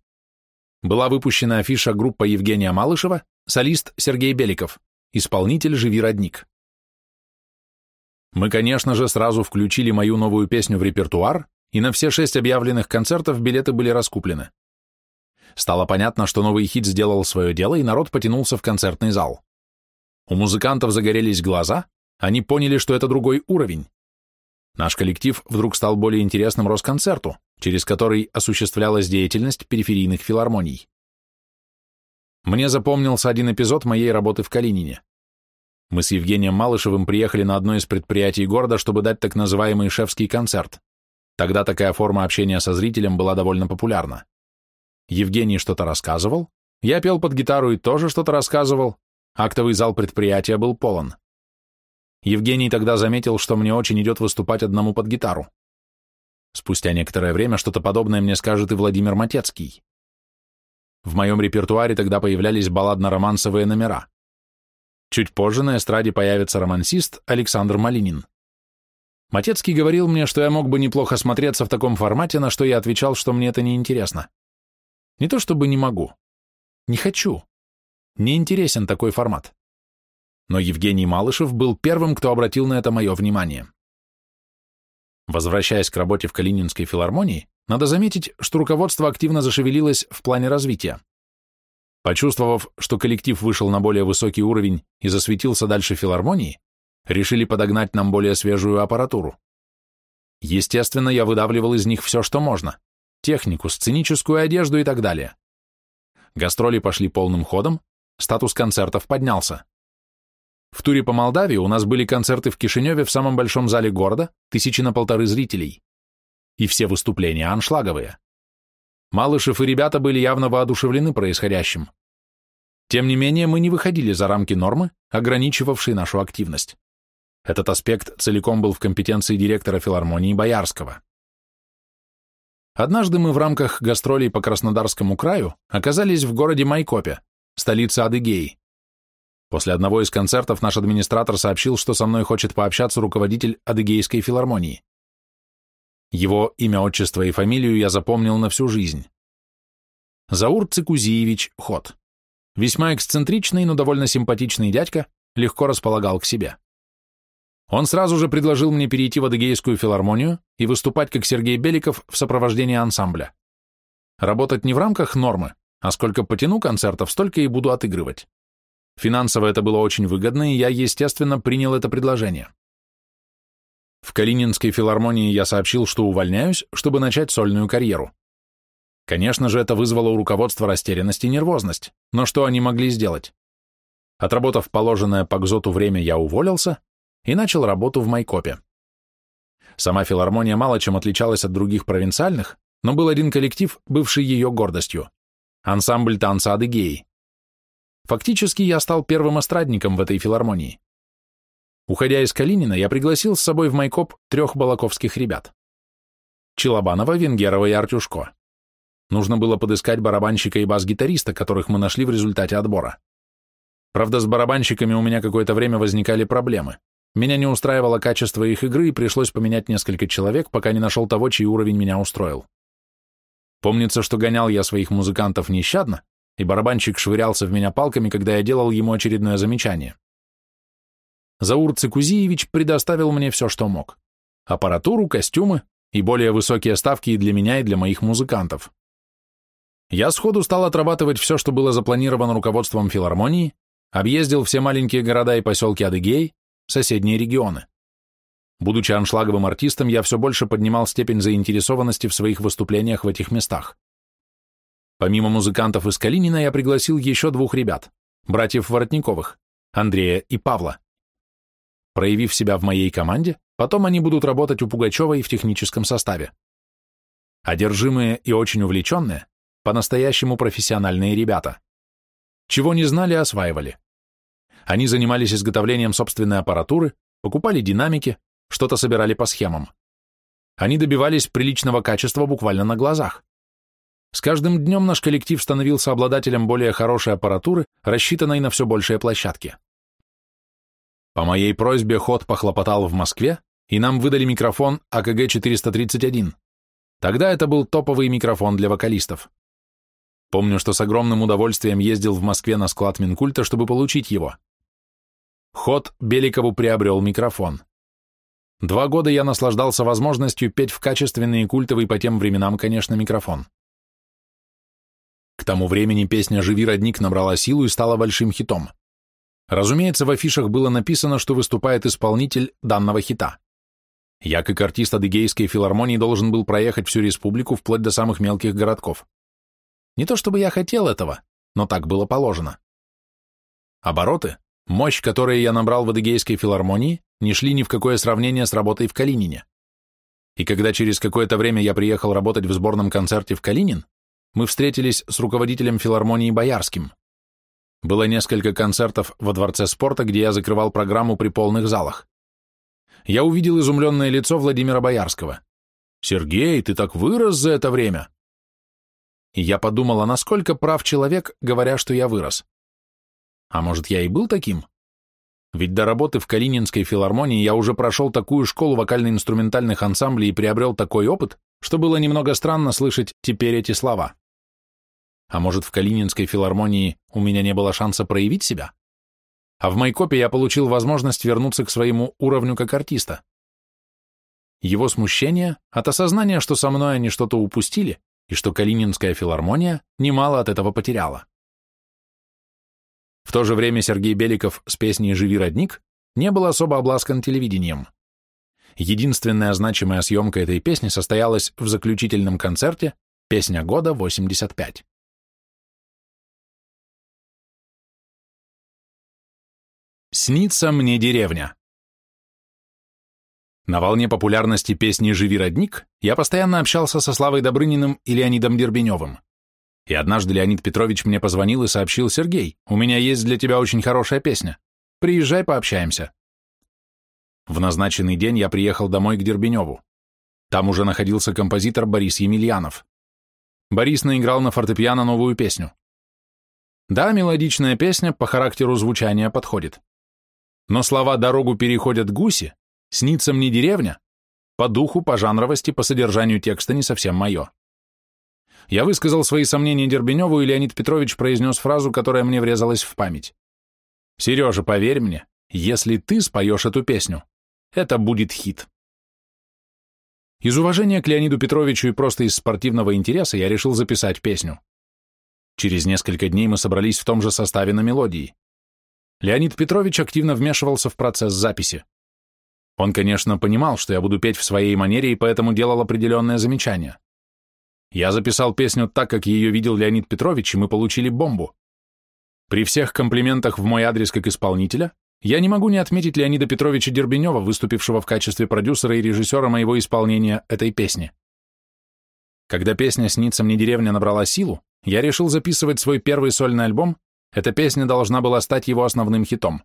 была выпущена афиша группа Евгения Малышева, солист Сергей Беликов, исполнитель «Живи, родник». Мы, конечно же, сразу включили мою новую песню в репертуар, и на все шесть объявленных концертов билеты были раскуплены. Стало понятно, что новый хит сделал свое дело, и народ потянулся в концертный зал. У музыкантов загорелись глаза, они поняли, что это другой уровень. Наш коллектив вдруг стал более интересным Росконцерту, через который осуществлялась деятельность периферийных филармоний. Мне запомнился один эпизод моей работы в Калинине. Мы с Евгением Малышевым приехали на одно из предприятий города, чтобы дать так называемый шефский концерт. Тогда такая форма общения со зрителем была довольно популярна. Евгений что-то рассказывал, Я пел под гитару и тоже что-то рассказывал. Актовый зал предприятия был полон. Евгений тогда заметил, что мне очень идет выступать одному под гитару. Спустя некоторое время что-то подобное мне скажет и Владимир Матецкий. В моем репертуаре тогда появлялись балладно-романсовые номера. Чуть позже на эстраде появится романсист Александр Малинин. Матецкий говорил мне, что я мог бы неплохо смотреться в таком формате, на что я отвечал, что мне это не интересно. Не то чтобы не могу. Не хочу. Не интересен такой формат. Но Евгений Малышев был первым, кто обратил на это мое внимание. Возвращаясь к работе в Калининской филармонии, надо заметить, что руководство активно зашевелилось в плане развития. Почувствовав, что коллектив вышел на более высокий уровень и засветился дальше филармонии, решили подогнать нам более свежую аппаратуру. Естественно, я выдавливал из них все, что можно. Технику, сценическую одежду и так далее. Гастроли пошли полным ходом, статус концертов поднялся. В туре по Молдавии у нас были концерты в Кишиневе в самом большом зале города, тысячи на полторы зрителей и все выступления аншлаговые. Малышев и ребята были явно воодушевлены происходящим. Тем не менее, мы не выходили за рамки нормы, ограничивавшей нашу активность. Этот аспект целиком был в компетенции директора филармонии Боярского. Однажды мы в рамках гастролей по Краснодарскому краю оказались в городе Майкопе, столице Адыгеи. После одного из концертов наш администратор сообщил, что со мной хочет пообщаться руководитель Адыгейской филармонии. Его имя, отчество и фамилию я запомнил на всю жизнь. Заур Цикузиевич Ход. Весьма эксцентричный, но довольно симпатичный дядька, легко располагал к себе. Он сразу же предложил мне перейти в Адыгейскую филармонию и выступать как Сергей Беликов в сопровождении ансамбля. Работать не в рамках нормы, а сколько потяну концертов, столько и буду отыгрывать. Финансово это было очень выгодно, и я, естественно, принял это предложение. В Калининской филармонии я сообщил, что увольняюсь, чтобы начать сольную карьеру. Конечно же, это вызвало у руководства растерянность и нервозность, но что они могли сделать? Отработав положенное по ГЗОТу время, я уволился и начал работу в Майкопе. Сама филармония мало чем отличалась от других провинциальных, но был один коллектив, бывший ее гордостью – ансамбль танца Адыгеи. Фактически я стал первым эстрадником в этой филармонии. Уходя из Калинина, я пригласил с собой в Майкоп трех балаковских ребят. Челобанова, Венгерова и Артюшко. Нужно было подыскать барабанщика и бас-гитариста, которых мы нашли в результате отбора. Правда, с барабанщиками у меня какое-то время возникали проблемы. Меня не устраивало качество их игры, и пришлось поменять несколько человек, пока не нашел того, чей уровень меня устроил. Помнится, что гонял я своих музыкантов нещадно, и барабанщик швырялся в меня палками, когда я делал ему очередное замечание. Заур Цикузиевич предоставил мне все, что мог. Аппаратуру, костюмы и более высокие ставки и для меня, и для моих музыкантов. Я сходу стал отрабатывать все, что было запланировано руководством филармонии, объездил все маленькие города и поселки Адыгей, соседние регионы. Будучи аншлаговым артистом, я все больше поднимал степень заинтересованности в своих выступлениях в этих местах. Помимо музыкантов из Калинина, я пригласил еще двух ребят, братьев Воротниковых, Андрея и Павла. Проявив себя в моей команде, потом они будут работать у Пугачевой в техническом составе. Одержимые и очень увлеченные, по-настоящему профессиональные ребята. Чего не знали, осваивали. Они занимались изготовлением собственной аппаратуры, покупали динамики, что-то собирали по схемам. Они добивались приличного качества буквально на глазах. С каждым днем наш коллектив становился обладателем более хорошей аппаратуры, рассчитанной на все большие площадки. По моей просьбе ход похлопотал в Москве, и нам выдали микрофон АКГ-431. Тогда это был топовый микрофон для вокалистов. Помню, что с огромным удовольствием ездил в Москве на склад Минкульта, чтобы получить его. Ход Беликову приобрел микрофон. Два года я наслаждался возможностью петь в качественный и культовый по тем временам, конечно, микрофон. К тому времени песня «Живи, родник» набрала силу и стала большим хитом. Разумеется, в афишах было написано, что выступает исполнитель данного хита. Я, как артист Адыгейской филармонии, должен был проехать всю республику вплоть до самых мелких городков. Не то чтобы я хотел этого, но так было положено. Обороты, мощь, которую я набрал в Адыгейской филармонии, не шли ни в какое сравнение с работой в Калинине. И когда через какое-то время я приехал работать в сборном концерте в Калинин, мы встретились с руководителем филармонии Боярским. Было несколько концертов во Дворце спорта, где я закрывал программу при полных залах. Я увидел изумленное лицо Владимира Боярского. «Сергей, ты так вырос за это время!» И я подумал, а насколько прав человек, говоря, что я вырос. А может, я и был таким? Ведь до работы в Калининской филармонии я уже прошел такую школу вокально-инструментальных ансамблей и приобрел такой опыт, что было немного странно слышать теперь эти слова. А может, в Калининской филармонии у меня не было шанса проявить себя? А в Майкопе я получил возможность вернуться к своему уровню как артиста. Его смущение от осознания, что со мной они что-то упустили, и что Калининская филармония немало от этого потеряла. В то же время Сергей Беликов с песней «Живи, родник» не был особо обласкан телевидением. Единственная значимая съемка этой песни состоялась в заключительном концерте «Песня года 85». Снится мне деревня. На волне популярности песни «Живи, родник» я постоянно общался со Славой Добрыниным и Леонидом Дербеневым. И однажды Леонид Петрович мне позвонил и сообщил, «Сергей, у меня есть для тебя очень хорошая песня. Приезжай, пообщаемся». В назначенный день я приехал домой к Дербеневу. Там уже находился композитор Борис Емельянов. Борис наиграл на фортепиано новую песню. Да, мелодичная песня по характеру звучания подходит. Но слова «дорогу переходят гуси», «снится мне деревня» по духу, по жанровости, по содержанию текста не совсем мое. Я высказал свои сомнения Дербеневу, и Леонид Петрович произнес фразу, которая мне врезалась в память. «Сережа, поверь мне, если ты споешь эту песню, это будет хит». Из уважения к Леониду Петровичу и просто из спортивного интереса я решил записать песню. Через несколько дней мы собрались в том же составе на мелодии. Леонид Петрович активно вмешивался в процесс записи. Он, конечно, понимал, что я буду петь в своей манере, и поэтому делал определенные замечания. Я записал песню так, как ее видел Леонид Петрович, и мы получили бомбу. При всех комплиментах в мой адрес как исполнителя, я не могу не отметить Леонида Петровича Дербенева, выступившего в качестве продюсера и режиссера моего исполнения этой песни. Когда песня «Снится мне деревня» набрала силу, я решил записывать свой первый сольный альбом эта песня должна была стать его основным хитом.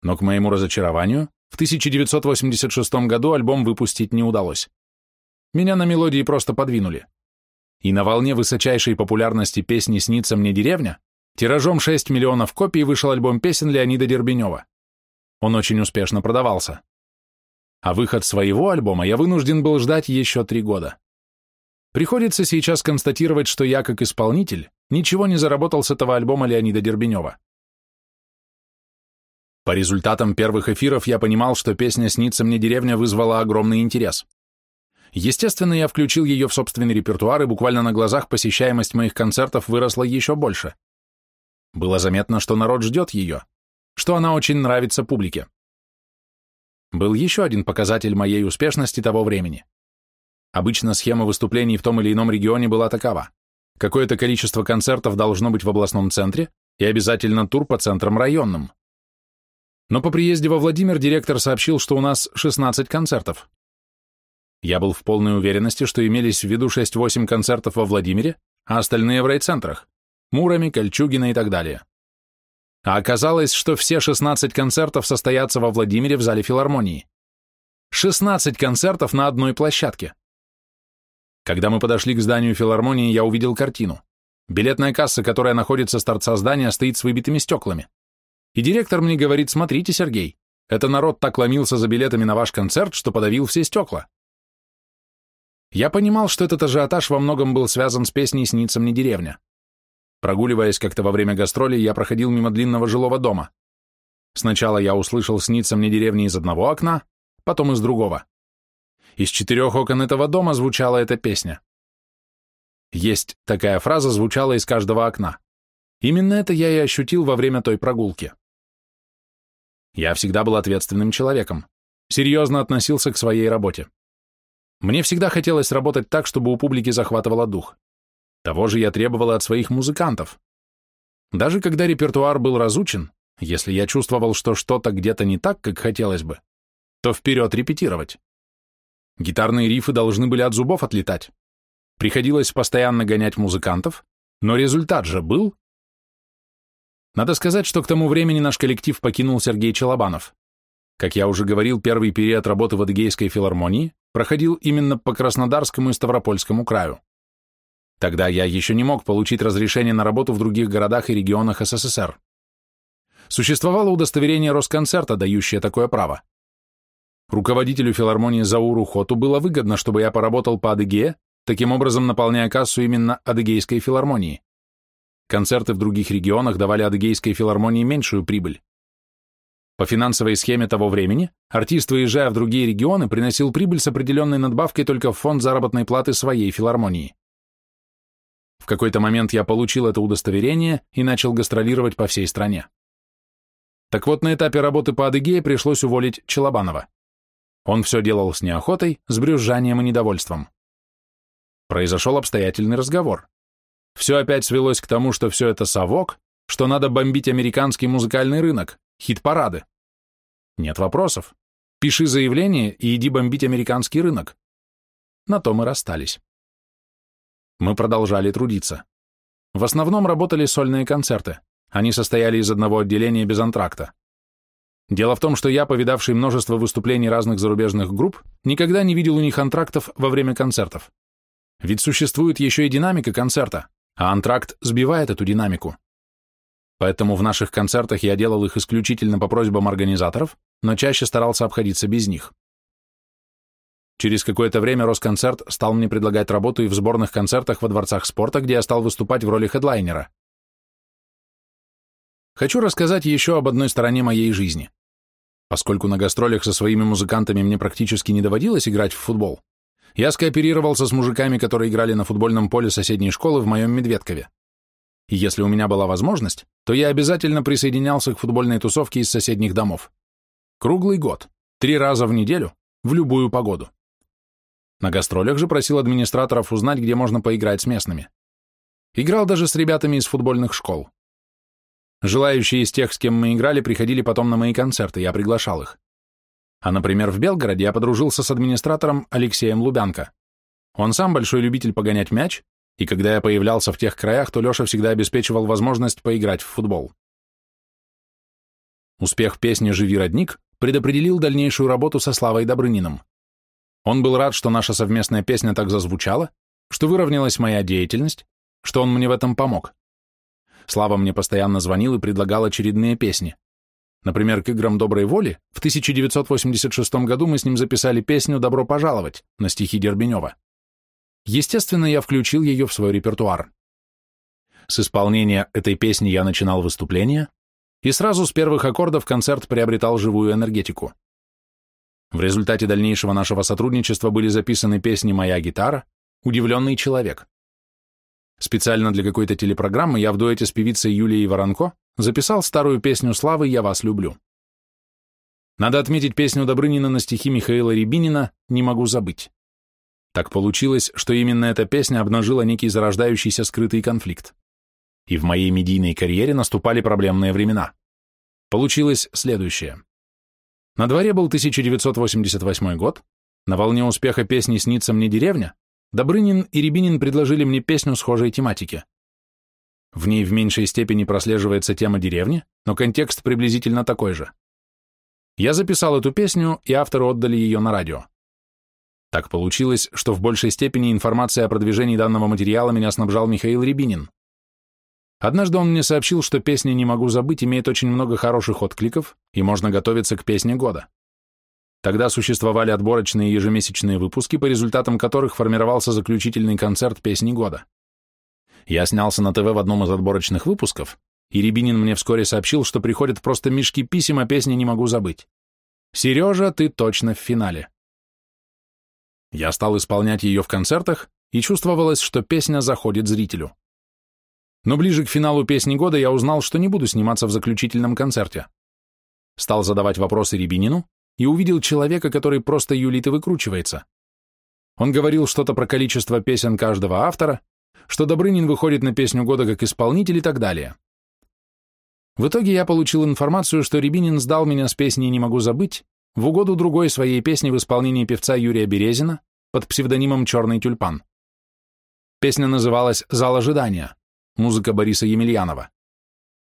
Но к моему разочарованию, в 1986 году альбом выпустить не удалось. Меня на мелодии просто подвинули. И на волне высочайшей популярности песни «Снится мне деревня» тиражом 6 миллионов копий вышел альбом песен Леонида Дербенева. Он очень успешно продавался. А выход своего альбома я вынужден был ждать еще три года. Приходится сейчас констатировать, что я, как исполнитель, ничего не заработал с этого альбома Леонида Дербенева. По результатам первых эфиров я понимал, что песня «Снится мне деревня» вызвала огромный интерес. Естественно, я включил ее в собственный репертуар, и буквально на глазах посещаемость моих концертов выросла еще больше. Было заметно, что народ ждет ее, что она очень нравится публике. Был еще один показатель моей успешности того времени. Обычно схема выступлений в том или ином регионе была такова. Какое-то количество концертов должно быть в областном центре и обязательно тур по центрам районным. Но по приезде во Владимир директор сообщил, что у нас 16 концертов. Я был в полной уверенности, что имелись в виду 6-8 концертов во Владимире, а остальные в райцентрах – Муроме, Кольчугино и так далее. А оказалось, что все 16 концертов состоятся во Владимире в зале филармонии. 16 концертов на одной площадке. Когда мы подошли к зданию филармонии, я увидел картину. Билетная касса, которая находится с торца здания, стоит с выбитыми стеклами. И директор мне говорит, смотрите, Сергей, это народ так ломился за билетами на ваш концерт, что подавил все стекла. Я понимал, что этот ажиотаж во многом был связан с песней «Снится мне деревня». Прогуливаясь как-то во время гастролей, я проходил мимо длинного жилого дома. Сначала я услышал «Снится мне деревня» из одного окна, потом из другого. Из четырех окон этого дома звучала эта песня. Есть такая фраза, звучала из каждого окна. Именно это я и ощутил во время той прогулки. Я всегда был ответственным человеком, серьезно относился к своей работе. Мне всегда хотелось работать так, чтобы у публики захватывало дух. Того же я требовал от своих музыкантов. Даже когда репертуар был разучен, если я чувствовал, что что-то где-то не так, как хотелось бы, то вперед репетировать. Гитарные рифы должны были от зубов отлетать. Приходилось постоянно гонять музыкантов, но результат же был. Надо сказать, что к тому времени наш коллектив покинул Сергей Челобанов. Как я уже говорил, первый период работы в Адыгейской филармонии проходил именно по Краснодарскому и Ставропольскому краю. Тогда я еще не мог получить разрешение на работу в других городах и регионах СССР. Существовало удостоверение Росконцерта, дающее такое право. Руководителю филармонии Зауру Хоту было выгодно, чтобы я поработал по Адыгее, таким образом наполняя кассу именно Адыгейской филармонии. Концерты в других регионах давали Адыгейской филармонии меньшую прибыль. По финансовой схеме того времени, артист, выезжая в другие регионы, приносил прибыль с определенной надбавкой только в фонд заработной платы своей филармонии. В какой-то момент я получил это удостоверение и начал гастролировать по всей стране. Так вот, на этапе работы по Адыгее пришлось уволить Челобанова. Он все делал с неохотой, с брюзжанием и недовольством. Произошел обстоятельный разговор. Все опять свелось к тому, что все это совок, что надо бомбить американский музыкальный рынок, хит-парады. Нет вопросов. Пиши заявление и иди бомбить американский рынок. На то мы расстались. Мы продолжали трудиться. В основном работали сольные концерты. Они состояли из одного отделения без антракта. Дело в том, что я, повидавший множество выступлений разных зарубежных групп, никогда не видел у них антрактов во время концертов. Ведь существует еще и динамика концерта, а антракт сбивает эту динамику. Поэтому в наших концертах я делал их исключительно по просьбам организаторов, но чаще старался обходиться без них. Через какое-то время Росконцерт стал мне предлагать работу и в сборных концертах во дворцах спорта, где я стал выступать в роли хедлайнера. Хочу рассказать еще об одной стороне моей жизни. Поскольку на гастролях со своими музыкантами мне практически не доводилось играть в футбол, я скооперировался с мужиками, которые играли на футбольном поле соседней школы в моем Медведкове. И если у меня была возможность, то я обязательно присоединялся к футбольной тусовке из соседних домов. Круглый год, три раза в неделю, в любую погоду. На гастролях же просил администраторов узнать, где можно поиграть с местными. Играл даже с ребятами из футбольных школ. Желающие из тех, с кем мы играли, приходили потом на мои концерты, я приглашал их. А, например, в Белгороде я подружился с администратором Алексеем Лубянко. Он сам большой любитель погонять мяч, и когда я появлялся в тех краях, то Леша всегда обеспечивал возможность поиграть в футбол. Успех песни «Живи, родник» предопределил дальнейшую работу со Славой Добрыниным. Он был рад, что наша совместная песня так зазвучала, что выровнялась моя деятельность, что он мне в этом помог. Слава мне постоянно звонил и предлагал очередные песни. Например, к играм доброй воли в 1986 году мы с ним записали песню «Добро пожаловать» на стихи Дербенева. Естественно, я включил ее в свой репертуар. С исполнения этой песни я начинал выступление, и сразу с первых аккордов концерт приобретал живую энергетику. В результате дальнейшего нашего сотрудничества были записаны песни «Моя гитара», «Удивленный человек». Специально для какой-то телепрограммы я в дуэте с певицей Юлией Воронко записал старую песню Славы «Я вас люблю». Надо отметить песню Добрынина на стихи Михаила Рябинина «Не могу забыть». Так получилось, что именно эта песня обнажила некий зарождающийся скрытый конфликт. И в моей медийной карьере наступали проблемные времена. Получилось следующее. На дворе был 1988 год, на волне успеха песни «Снится мне деревня» Добрынин и Рябинин предложили мне песню схожей тематики. В ней в меньшей степени прослеживается тема деревни, но контекст приблизительно такой же. Я записал эту песню, и авторы отдали ее на радио. Так получилось, что в большей степени информация о продвижении данного материала меня снабжал Михаил Рябинин. Однажды он мне сообщил, что песня «Не могу забыть» имеет очень много хороших откликов, и можно готовиться к песне года. Тогда существовали отборочные ежемесячные выпуски, по результатам которых формировался заключительный концерт песни года. Я снялся на ТВ в одном из отборочных выпусков, и Рябинин мне вскоре сообщил, что приходят просто мешки писем, а песни «Не могу забыть». «Сережа, ты точно в финале». Я стал исполнять ее в концертах, и чувствовалось, что песня заходит зрителю. Но ближе к финалу песни года я узнал, что не буду сниматься в заключительном концерте. Стал задавать вопросы Рябинину и увидел человека, который просто юлит и выкручивается. Он говорил что-то про количество песен каждого автора, что Добрынин выходит на песню года как исполнитель и так далее. В итоге я получил информацию, что Рябинин сдал меня с песней «Не могу забыть» в угоду другой своей песни в исполнении певца Юрия Березина под псевдонимом «Черный тюльпан». Песня называлась «Зал ожидания», музыка Бориса Емельянова.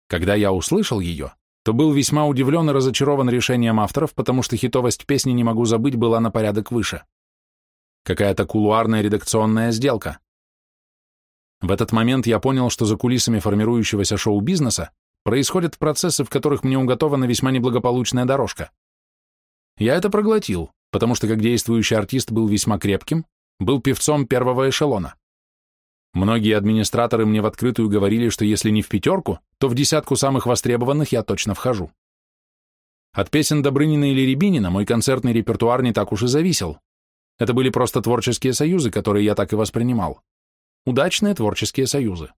Когда я услышал ее, то был весьма удивлен и разочарован решением авторов, потому что хитовость песни «Не могу забыть» была на порядок выше. Какая-то кулуарная редакционная сделка. В этот момент я понял, что за кулисами формирующегося шоу-бизнеса происходят процессы, в которых мне уготована весьма неблагополучная дорожка. Я это проглотил, потому что как действующий артист был весьма крепким, был певцом первого эшелона. Многие администраторы мне в открытую говорили, что если не в пятерку, то в десятку самых востребованных я точно вхожу. От песен Добрынина или Рябинина мой концертный репертуар не так уж и зависел. Это были просто творческие союзы, которые я так и воспринимал. Удачные творческие союзы.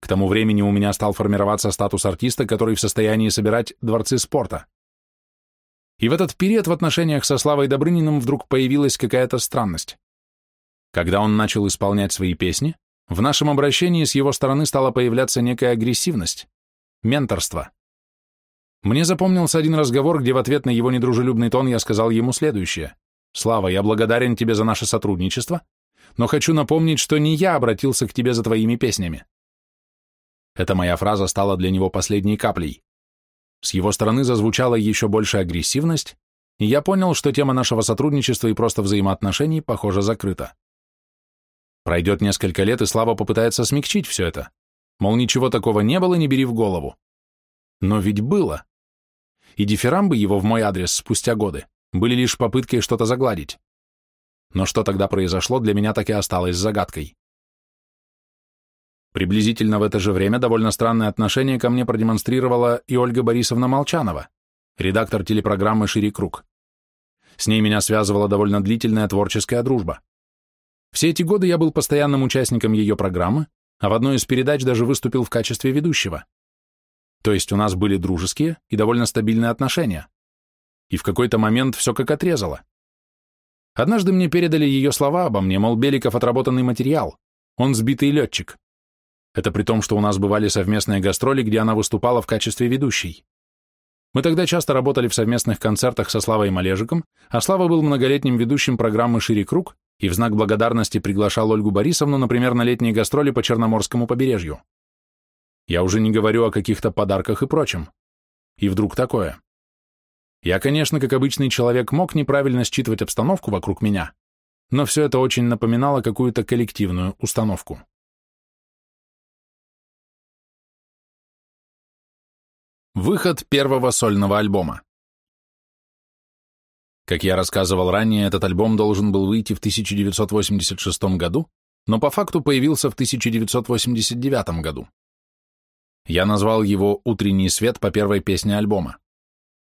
К тому времени у меня стал формироваться статус артиста, который в состоянии собирать дворцы спорта. И в этот период в отношениях со Славой Добрыниным вдруг появилась какая-то странность. Когда он начал исполнять свои песни, в нашем обращении с его стороны стала появляться некая агрессивность, менторство. Мне запомнился один разговор, где в ответ на его недружелюбный тон я сказал ему следующее. «Слава, я благодарен тебе за наше сотрудничество, но хочу напомнить, что не я обратился к тебе за твоими песнями». Эта моя фраза стала для него последней каплей. С его стороны зазвучала еще больше агрессивность, и я понял, что тема нашего сотрудничества и просто взаимоотношений, похоже, закрыта. Пройдет несколько лет, и Слава попытается смягчить все это. Мол, ничего такого не было, не бери в голову. Но ведь было. И дифирамбы его в мой адрес спустя годы были лишь попыткой что-то загладить. Но что тогда произошло, для меня так и осталось загадкой. Приблизительно в это же время довольно странное отношение ко мне продемонстрировала и Ольга Борисовна Молчанова, редактор телепрограммы «Шире круг». С ней меня связывала довольно длительная творческая дружба. Все эти годы я был постоянным участником ее программы, а в одной из передач даже выступил в качестве ведущего. То есть у нас были дружеские и довольно стабильные отношения. И в какой-то момент все как отрезало. Однажды мне передали ее слова обо мне, мол, Беликов отработанный материал, он сбитый летчик. Это при том, что у нас бывали совместные гастроли, где она выступала в качестве ведущей. Мы тогда часто работали в совместных концертах со Славой Малежиком, а Слава был многолетним ведущим программы «Шире круг» и в знак благодарности приглашал Ольгу Борисовну, например, на летние гастроли по Черноморскому побережью. Я уже не говорю о каких-то подарках и прочем. И вдруг такое. Я, конечно, как обычный человек, мог неправильно считывать обстановку вокруг меня, но все это очень напоминало какую-то коллективную установку. Выход первого сольного альбома. Как я рассказывал ранее, этот альбом должен был выйти в 1986 году, но по факту появился в 1989 году. Я назвал его «Утренний свет» по первой песне альбома.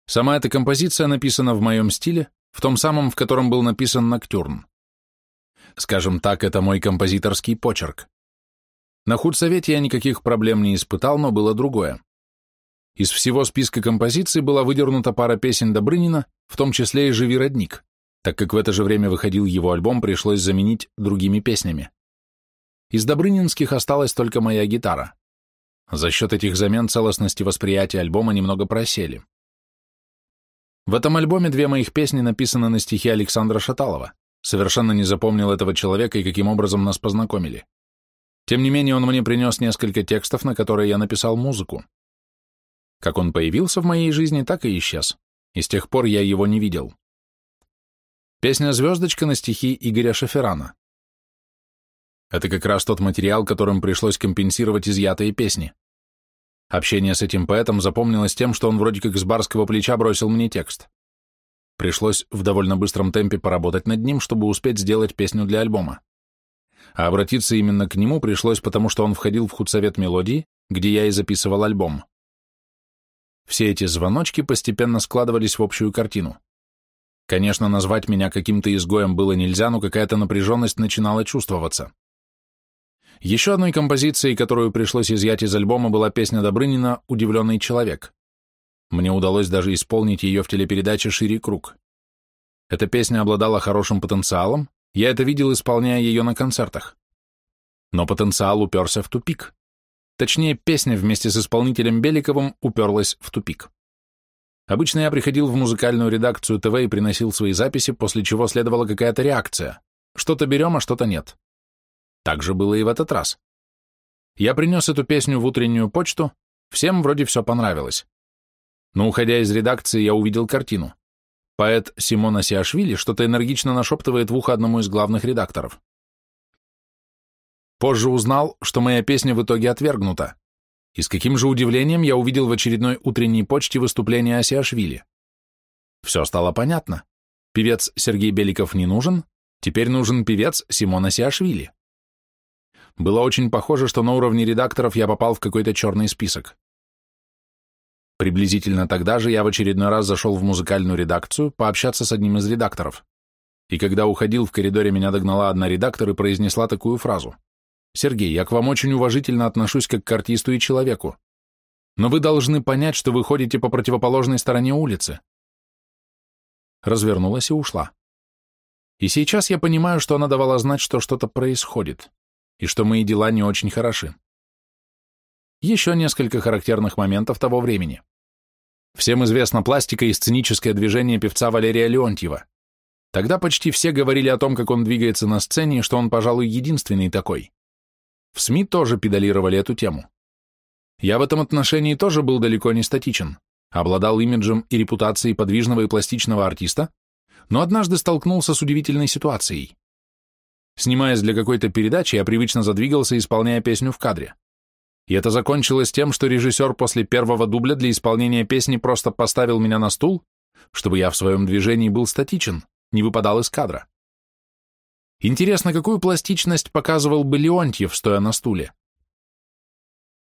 Сама эта композиция написана в моем стиле, в том самом, в котором был написан «Ноктюрн». Скажем так, это мой композиторский почерк. На худсовете я никаких проблем не испытал, но было другое. Из всего списка композиций была выдернута пара песен Добрынина, в том числе и «Живи, родник», так как в это же время выходил его альбом, пришлось заменить другими песнями. Из Добрынинских осталась только моя гитара. За счет этих замен целостности восприятия альбома немного просели. В этом альбоме две моих песни написаны на стихи Александра Шаталова. Совершенно не запомнил этого человека и каким образом нас познакомили. Тем не менее, он мне принес несколько текстов, на которые я написал музыку. Как он появился в моей жизни, так и исчез, и с тех пор я его не видел. Песня «Звездочка» на стихи Игоря Шаферана. Это как раз тот материал, которым пришлось компенсировать изъятые песни. Общение с этим поэтом запомнилось тем, что он вроде как с барского плеча бросил мне текст. Пришлось в довольно быстром темпе поработать над ним, чтобы успеть сделать песню для альбома. А обратиться именно к нему пришлось, потому что он входил в худсовет мелодии, где я и записывал альбом. Все эти звоночки постепенно складывались в общую картину. Конечно, назвать меня каким-то изгоем было нельзя, но какая-то напряженность начинала чувствоваться. Еще одной композицией, которую пришлось изъять из альбома, была песня Добрынина «Удивленный человек». Мне удалось даже исполнить ее в телепередаче «Шире круг». Эта песня обладала хорошим потенциалом, я это видел, исполняя ее на концертах. Но потенциал уперся в тупик. Точнее, песня вместе с исполнителем Беликовым уперлась в тупик. Обычно я приходил в музыкальную редакцию ТВ и приносил свои записи, после чего следовала какая-то реакция. Что-то берем, а что-то нет. Так же было и в этот раз. Я принес эту песню в утреннюю почту, всем вроде все понравилось. Но уходя из редакции, я увидел картину. Поэт Симона Сиашвили что-то энергично нашептывает в ухо одному из главных редакторов. Позже узнал, что моя песня в итоге отвергнута. И с каким же удивлением я увидел в очередной утренней почте выступление Асиашвили. Все стало понятно. Певец Сергей Беликов не нужен, теперь нужен певец Симона Сиашвили. Было очень похоже, что на уровне редакторов я попал в какой-то черный список. Приблизительно тогда же я в очередной раз зашел в музыкальную редакцию пообщаться с одним из редакторов. И когда уходил в коридоре, меня догнала одна редактор и произнесла такую фразу. «Сергей, я к вам очень уважительно отношусь как к артисту и человеку. Но вы должны понять, что вы ходите по противоположной стороне улицы». Развернулась и ушла. И сейчас я понимаю, что она давала знать, что что-то происходит, и что мои дела не очень хороши. Еще несколько характерных моментов того времени. Всем известна пластика и сценическое движение певца Валерия Леонтьева. Тогда почти все говорили о том, как он двигается на сцене, и что он, пожалуй, единственный такой. В СМИ тоже педалировали эту тему. Я в этом отношении тоже был далеко не статичен, обладал имиджем и репутацией подвижного и пластичного артиста, но однажды столкнулся с удивительной ситуацией. Снимаясь для какой-то передачи, я привычно задвигался, исполняя песню в кадре. И это закончилось тем, что режиссер после первого дубля для исполнения песни просто поставил меня на стул, чтобы я в своем движении был статичен, не выпадал из кадра. Интересно, какую пластичность показывал бы Леонтьев, стоя на стуле?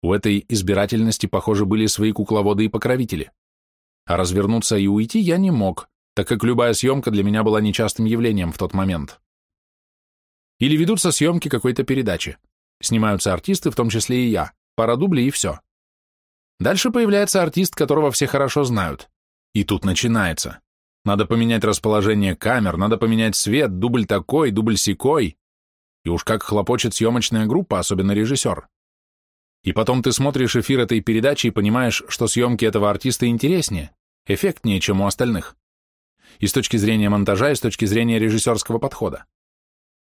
У этой избирательности, похоже, были свои кукловоды и покровители. А развернуться и уйти я не мог, так как любая съемка для меня была нечастым явлением в тот момент. Или ведутся съемки какой-то передачи. Снимаются артисты, в том числе и я. Пара дублей и все. Дальше появляется артист, которого все хорошо знают. И тут начинается. Надо поменять расположение камер, надо поменять свет, дубль такой, дубль сякой. И уж как хлопочет съемочная группа, особенно режиссер. И потом ты смотришь эфир этой передачи и понимаешь, что съемки этого артиста интереснее, эффектнее, чем у остальных. И с точки зрения монтажа, и с точки зрения режиссерского подхода.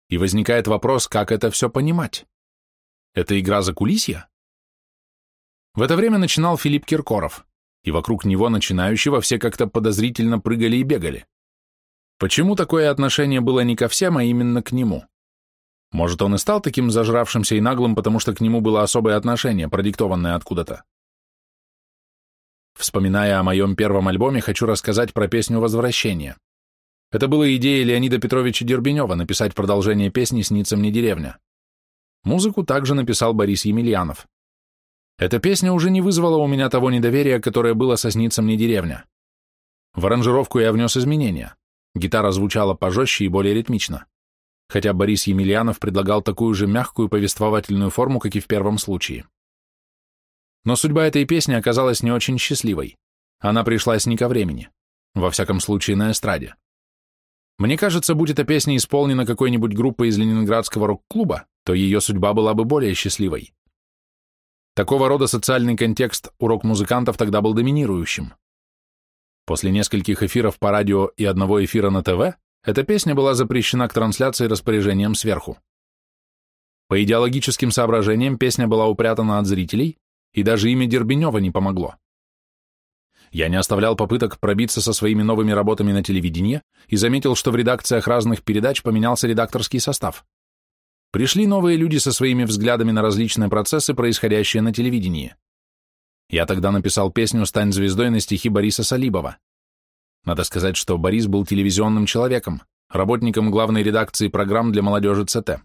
И возникает вопрос, как это все понимать? Это игра за кулисья? В это время начинал Филипп Киркоров и вокруг него начинающего все как-то подозрительно прыгали и бегали. Почему такое отношение было не ко всем, а именно к нему? Может, он и стал таким зажравшимся и наглым, потому что к нему было особое отношение, продиктованное откуда-то. Вспоминая о моем первом альбоме, хочу рассказать про песню «Возвращение». Это была идея Леонида Петровича Дербенева написать продолжение песни «Снится мне деревня». Музыку также написал Борис Емельянов. Эта песня уже не вызвала у меня того недоверия, которое было со «Снится мне деревня». В аранжировку я внес изменения. Гитара звучала пожестче и более ритмично. Хотя Борис Емельянов предлагал такую же мягкую повествовательную форму, как и в первом случае. Но судьба этой песни оказалась не очень счастливой. Она пришлась не ко времени. Во всяком случае, на эстраде. Мне кажется, будь эта песня исполнена какой-нибудь группой из ленинградского рок-клуба, то ее судьба была бы более счастливой. Такого рода социальный контекст у рок-музыкантов тогда был доминирующим. После нескольких эфиров по радио и одного эфира на ТВ эта песня была запрещена к трансляции распоряжением сверху. По идеологическим соображениям песня была упрятана от зрителей, и даже имя Дербенева не помогло. Я не оставлял попыток пробиться со своими новыми работами на телевидении и заметил, что в редакциях разных передач поменялся редакторский состав. Пришли новые люди со своими взглядами на различные процессы, происходящие на телевидении. Я тогда написал песню «Стань звездой» на стихи Бориса Салибова. Надо сказать, что Борис был телевизионным человеком, работником главной редакции программ для молодежи ЦТ.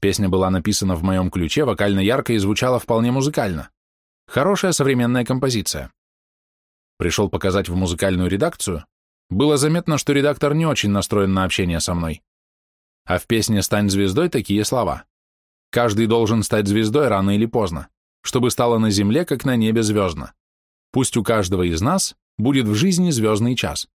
Песня была написана в моем ключе, вокально ярко и звучала вполне музыкально. Хорошая современная композиция. Пришел показать в музыкальную редакцию. Было заметно, что редактор не очень настроен на общение со мной. А в песне «Стань звездой» такие слова. Каждый должен стать звездой рано или поздно, чтобы стало на земле, как на небе звездно. Пусть у каждого из нас будет в жизни звездный час.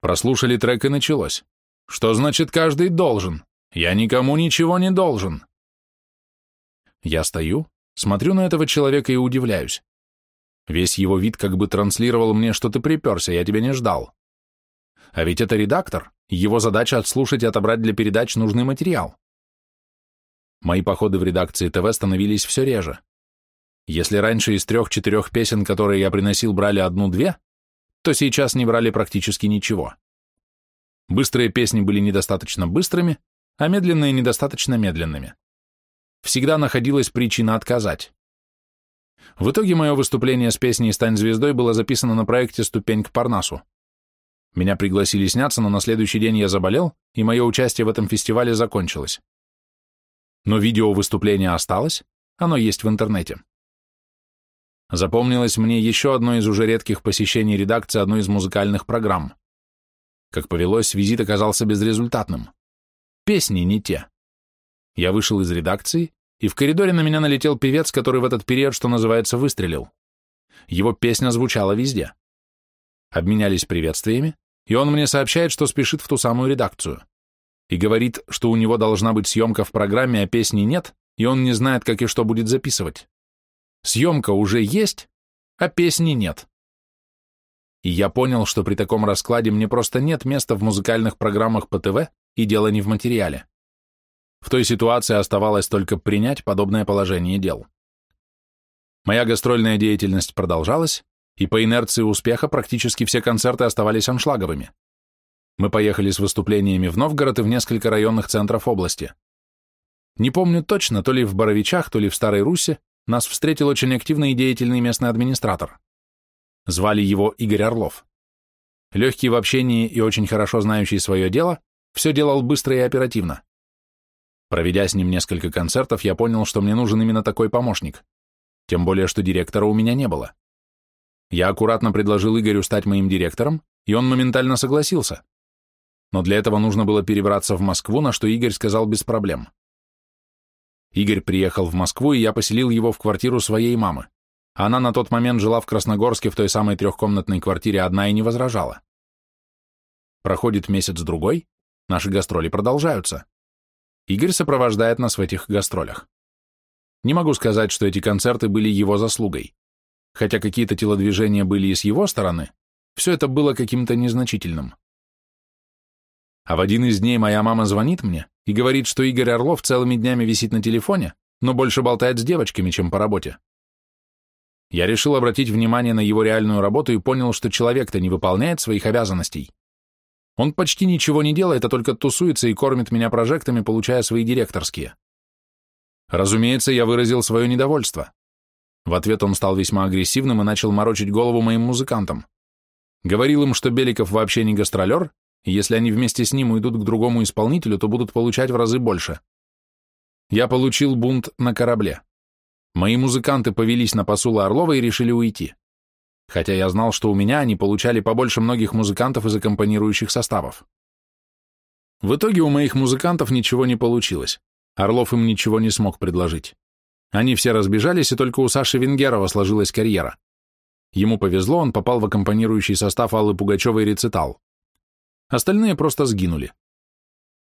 Прослушали трек и началось. Что значит каждый должен? Я никому ничего не должен. Я стою, смотрю на этого человека и удивляюсь. Весь его вид как бы транслировал мне, что ты приперся, я тебя не ждал. А ведь это редактор, его задача отслушать и отобрать для передач нужный материал. Мои походы в редакции ТВ становились все реже. Если раньше из трех-четырех песен, которые я приносил, брали одну-две, то сейчас не брали практически ничего. Быстрые песни были недостаточно быстрыми, а медленные недостаточно медленными. Всегда находилась причина отказать. В итоге мое выступление с песней «Стань звездой» было записано на проекте «Ступень к Парнасу». Меня пригласили сняться, но на следующий день я заболел, и мое участие в этом фестивале закончилось. Но видео выступления осталось, оно есть в интернете. Запомнилось мне еще одно из уже редких посещений редакции одной из музыкальных программ. Как повелось, визит оказался безрезультатным. Песни не те. Я вышел из редакции, и в коридоре на меня налетел певец, который в этот период, что называется, выстрелил. Его песня звучала везде. Обменялись приветствиями, и он мне сообщает, что спешит в ту самую редакцию. И говорит, что у него должна быть съемка в программе, а песни нет, и он не знает, как и что будет записывать. Съемка уже есть, а песни нет. И я понял, что при таком раскладе мне просто нет места в музыкальных программах по ТВ, и дело не в материале. В той ситуации оставалось только принять подобное положение дел. Моя гастрольная деятельность продолжалась, и по инерции успеха практически все концерты оставались аншлаговыми. Мы поехали с выступлениями в Новгород и в несколько районных центров области. Не помню точно, то ли в Боровичах, то ли в Старой Руси, нас встретил очень активный и деятельный местный администратор. Звали его Игорь Орлов. Легкий в общении и очень хорошо знающий свое дело, все делал быстро и оперативно. Проведя с ним несколько концертов, я понял, что мне нужен именно такой помощник. Тем более, что директора у меня не было. Я аккуратно предложил Игорю стать моим директором, и он моментально согласился. Но для этого нужно было перебраться в Москву, на что Игорь сказал без проблем. Игорь приехал в Москву, и я поселил его в квартиру своей мамы. Она на тот момент жила в Красногорске в той самой трехкомнатной квартире одна и не возражала. Проходит месяц-другой, наши гастроли продолжаются. Игорь сопровождает нас в этих гастролях. Не могу сказать, что эти концерты были его заслугой. Хотя какие-то телодвижения были и с его стороны, все это было каким-то незначительным. А в один из дней моя мама звонит мне и говорит, что Игорь Орлов целыми днями висит на телефоне, но больше болтает с девочками, чем по работе. Я решил обратить внимание на его реальную работу и понял, что человек-то не выполняет своих обязанностей. Он почти ничего не делает, а только тусуется и кормит меня прожектами, получая свои директорские. Разумеется, я выразил свое недовольство. В ответ он стал весьма агрессивным и начал морочить голову моим музыкантам. Говорил им, что Беликов вообще не гастролер, и если они вместе с ним уйдут к другому исполнителю, то будут получать в разы больше. Я получил бунт на корабле. Мои музыканты повелись на посулы Орлова и решили уйти хотя я знал, что у меня они получали побольше многих музыкантов из аккомпанирующих составов. В итоге у моих музыкантов ничего не получилось. Орлов им ничего не смог предложить. Они все разбежались, и только у Саши Венгерова сложилась карьера. Ему повезло, он попал в аккомпанирующий состав Аллы Пугачевой «Рецитал». Остальные просто сгинули.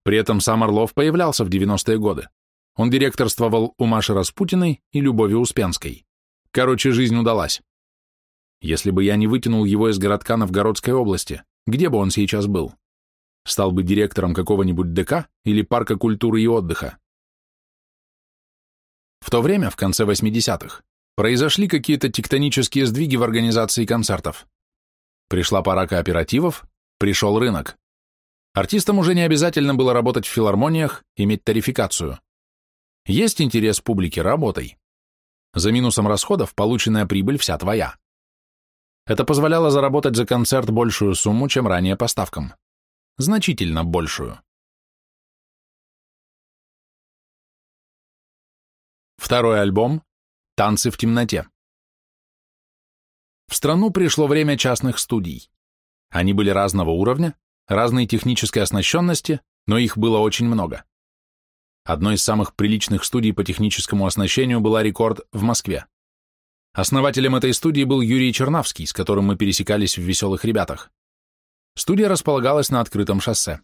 При этом сам Орлов появлялся в 90-е годы. Он директорствовал у Маши Распутиной и Любови Успенской. Короче, жизнь удалась. Если бы я не вытянул его из городка Новгородской области, где бы он сейчас был? Стал бы директором какого-нибудь ДК или парка культуры и отдыха? В то время, в конце 80-х, произошли какие-то тектонические сдвиги в организации концертов. Пришла пора кооперативов, пришел рынок. Артистам уже не обязательно было работать в филармониях, иметь тарификацию. Есть интерес публики – работай. За минусом расходов полученная прибыль вся твоя. Это позволяло заработать за концерт большую сумму, чем ранее по ставкам. Значительно большую. Второй альбом «Танцы в темноте». В страну пришло время частных студий. Они были разного уровня, разной технической оснащенности, но их было очень много. Одной из самых приличных студий по техническому оснащению была «Рекорд» в Москве. Основателем этой студии был Юрий Чернавский, с которым мы пересекались в «Веселых ребятах». Студия располагалась на открытом шоссе.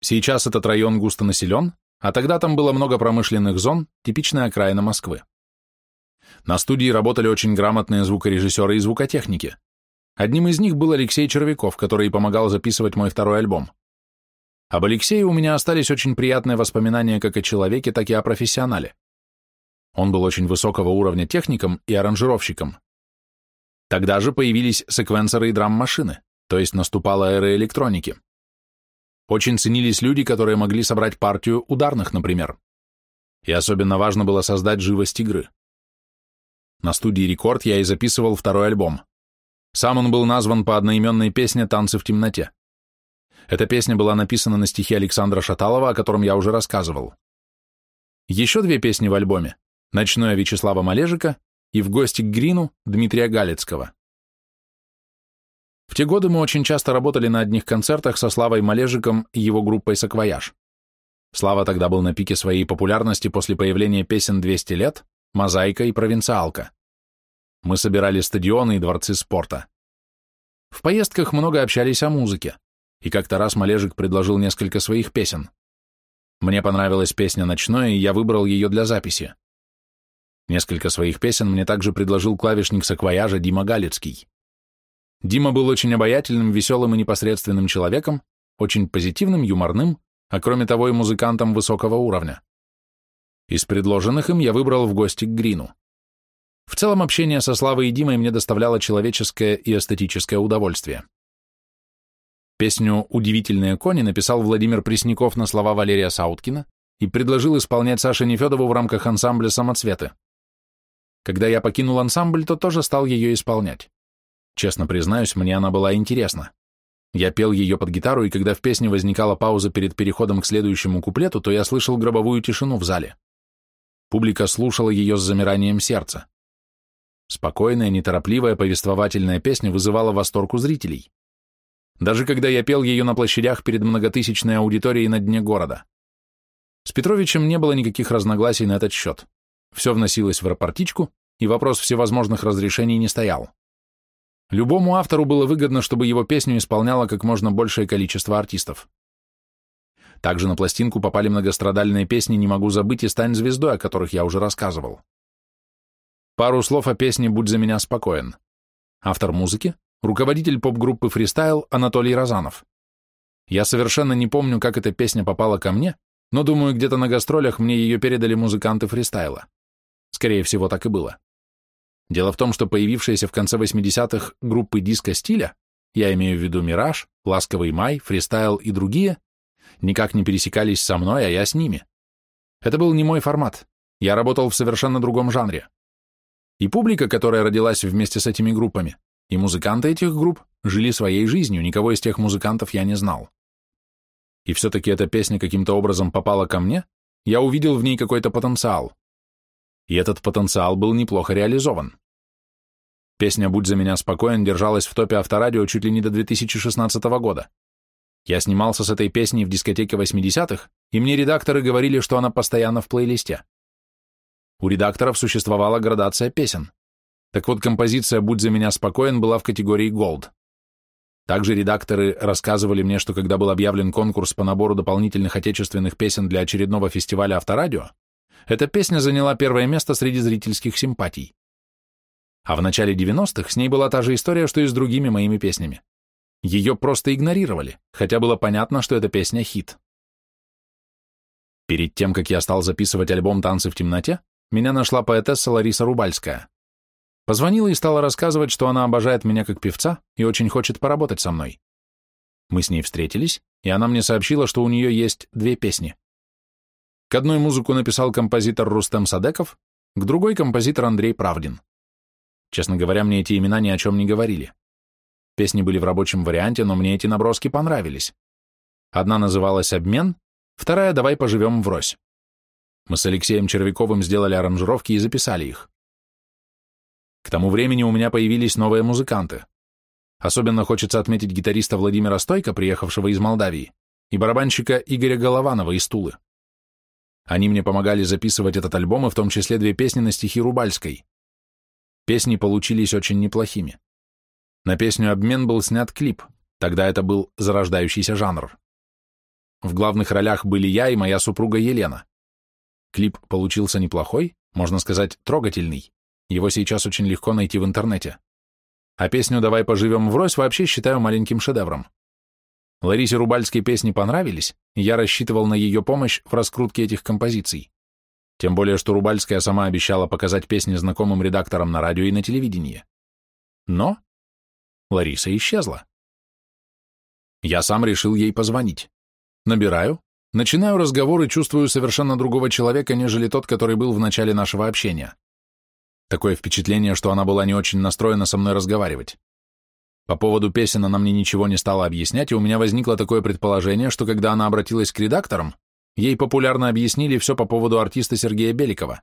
Сейчас этот район густо населен, а тогда там было много промышленных зон, типичная окраина Москвы. На студии работали очень грамотные звукорежиссеры и звукотехники. Одним из них был Алексей Червяков, который помогал записывать мой второй альбом. Об Алексее у меня остались очень приятные воспоминания как о человеке, так и о профессионале. Он был очень высокого уровня техником и аранжировщиком. Тогда же появились секвенсоры и драм-машины, то есть наступала эра электроники. Очень ценились люди, которые могли собрать партию ударных, например. И особенно важно было создать живость игры. На студии «Рекорд» я и записывал второй альбом. Сам он был назван по одноименной песне «Танцы в темноте». Эта песня была написана на стихи Александра Шаталова, о котором я уже рассказывал. Еще две песни в альбоме «Ночное» Вячеслава Малежика и «В гости к Грину» Дмитрия Галицкого. В те годы мы очень часто работали на одних концертах со Славой Малежиком и его группой «Саквояж». Слава тогда был на пике своей популярности после появления песен «200 лет», «Мозаика» и «Провинциалка». Мы собирали стадионы и дворцы спорта. В поездках много общались о музыке, и как-то раз Малежик предложил несколько своих песен. Мне понравилась песня «Ночное», и я выбрал ее для записи. Несколько своих песен мне также предложил клавишник саквояжа Дима Галицкий. Дима был очень обаятельным, веселым и непосредственным человеком, очень позитивным, юморным, а кроме того и музыкантом высокого уровня. Из предложенных им я выбрал в гости к Грину. В целом общение со Славой и Димой мне доставляло человеческое и эстетическое удовольствие. Песню «Удивительные кони» написал Владимир Пресняков на слова Валерия Сауткина и предложил исполнять Саше Нефедову в рамках ансамбля «Самоцветы». Когда я покинул ансамбль, то тоже стал ее исполнять. Честно признаюсь, мне она была интересна. Я пел ее под гитару, и когда в песне возникала пауза перед переходом к следующему куплету, то я слышал гробовую тишину в зале. Публика слушала ее с замиранием сердца. Спокойная, неторопливая повествовательная песня вызывала восторг у зрителей. Даже когда я пел ее на площадях перед многотысячной аудиторией на дне города. С Петровичем не было никаких разногласий на этот счет. Все вносилось в рапортичку, и вопрос всевозможных разрешений не стоял. Любому автору было выгодно, чтобы его песню исполняло как можно большее количество артистов. Также на пластинку попали многострадальные песни «Не могу забыть» и «Стань звездой», о которых я уже рассказывал. Пару слов о песне «Будь за меня спокоен». Автор музыки — руководитель поп-группы «Фристайл» Анатолий Розанов. Я совершенно не помню, как эта песня попала ко мне, но думаю, где-то на гастролях мне ее передали музыканты фристайла. Скорее всего, так и было. Дело в том, что появившиеся в конце 80-х группы диско-стиля, я имею в виду «Мираж», «Ласковый май», «Фристайл» и другие, никак не пересекались со мной, а я с ними. Это был не мой формат. Я работал в совершенно другом жанре. И публика, которая родилась вместе с этими группами, и музыканты этих групп жили своей жизнью, никого из тех музыкантов я не знал. И все-таки эта песня каким-то образом попала ко мне, я увидел в ней какой-то потенциал. И этот потенциал был неплохо реализован. Песня «Будь за меня спокоен» держалась в топе авторадио чуть ли не до 2016 года. Я снимался с этой песней в дискотеке 80-х, и мне редакторы говорили, что она постоянно в плейлисте. У редакторов существовала градация песен. Так вот, композиция «Будь за меня спокоен» была в категории Gold. Также редакторы рассказывали мне, что когда был объявлен конкурс по набору дополнительных отечественных песен для очередного фестиваля авторадио, эта песня заняла первое место среди зрительских симпатий. А в начале 90-х с ней была та же история, что и с другими моими песнями. Ее просто игнорировали, хотя было понятно, что эта песня хит. Перед тем, как я стал записывать альбом «Танцы в темноте», меня нашла поэтесса Лариса Рубальская. Позвонила и стала рассказывать, что она обожает меня как певца и очень хочет поработать со мной. Мы с ней встретились, и она мне сообщила, что у нее есть две песни. К одной музыку написал композитор Рустем Садеков, к другой — композитор Андрей Правдин. Честно говоря, мне эти имена ни о чем не говорили. Песни были в рабочем варианте, но мне эти наброски понравились. Одна называлась «Обмен», вторая «Давай поживем врозь». Мы с Алексеем Червяковым сделали аранжировки и записали их. К тому времени у меня появились новые музыканты. Особенно хочется отметить гитариста Владимира Стойко, приехавшего из Молдавии, и барабанщика Игоря Голованова из Тулы. Они мне помогали записывать этот альбом, и в том числе две песни на стихи Рубальской. Песни получились очень неплохими. На песню «Обмен» был снят клип, тогда это был зарождающийся жанр. В главных ролях были я и моя супруга Елена. Клип получился неплохой, можно сказать, трогательный. Его сейчас очень легко найти в интернете. А песню «Давай поживем врозь» вообще считаю маленьким шедевром. Ларисе Рубальской песни понравились, и я рассчитывал на ее помощь в раскрутке этих композиций. Тем более, что Рубальская сама обещала показать песни знакомым редакторам на радио и на телевидении. Но Лариса исчезла. Я сам решил ей позвонить. Набираю, начинаю разговор и чувствую совершенно другого человека, нежели тот, который был в начале нашего общения. Такое впечатление, что она была не очень настроена со мной разговаривать. По поводу песен она мне ничего не стала объяснять, и у меня возникло такое предположение, что когда она обратилась к редакторам, ей популярно объяснили все по поводу артиста Сергея Беликова.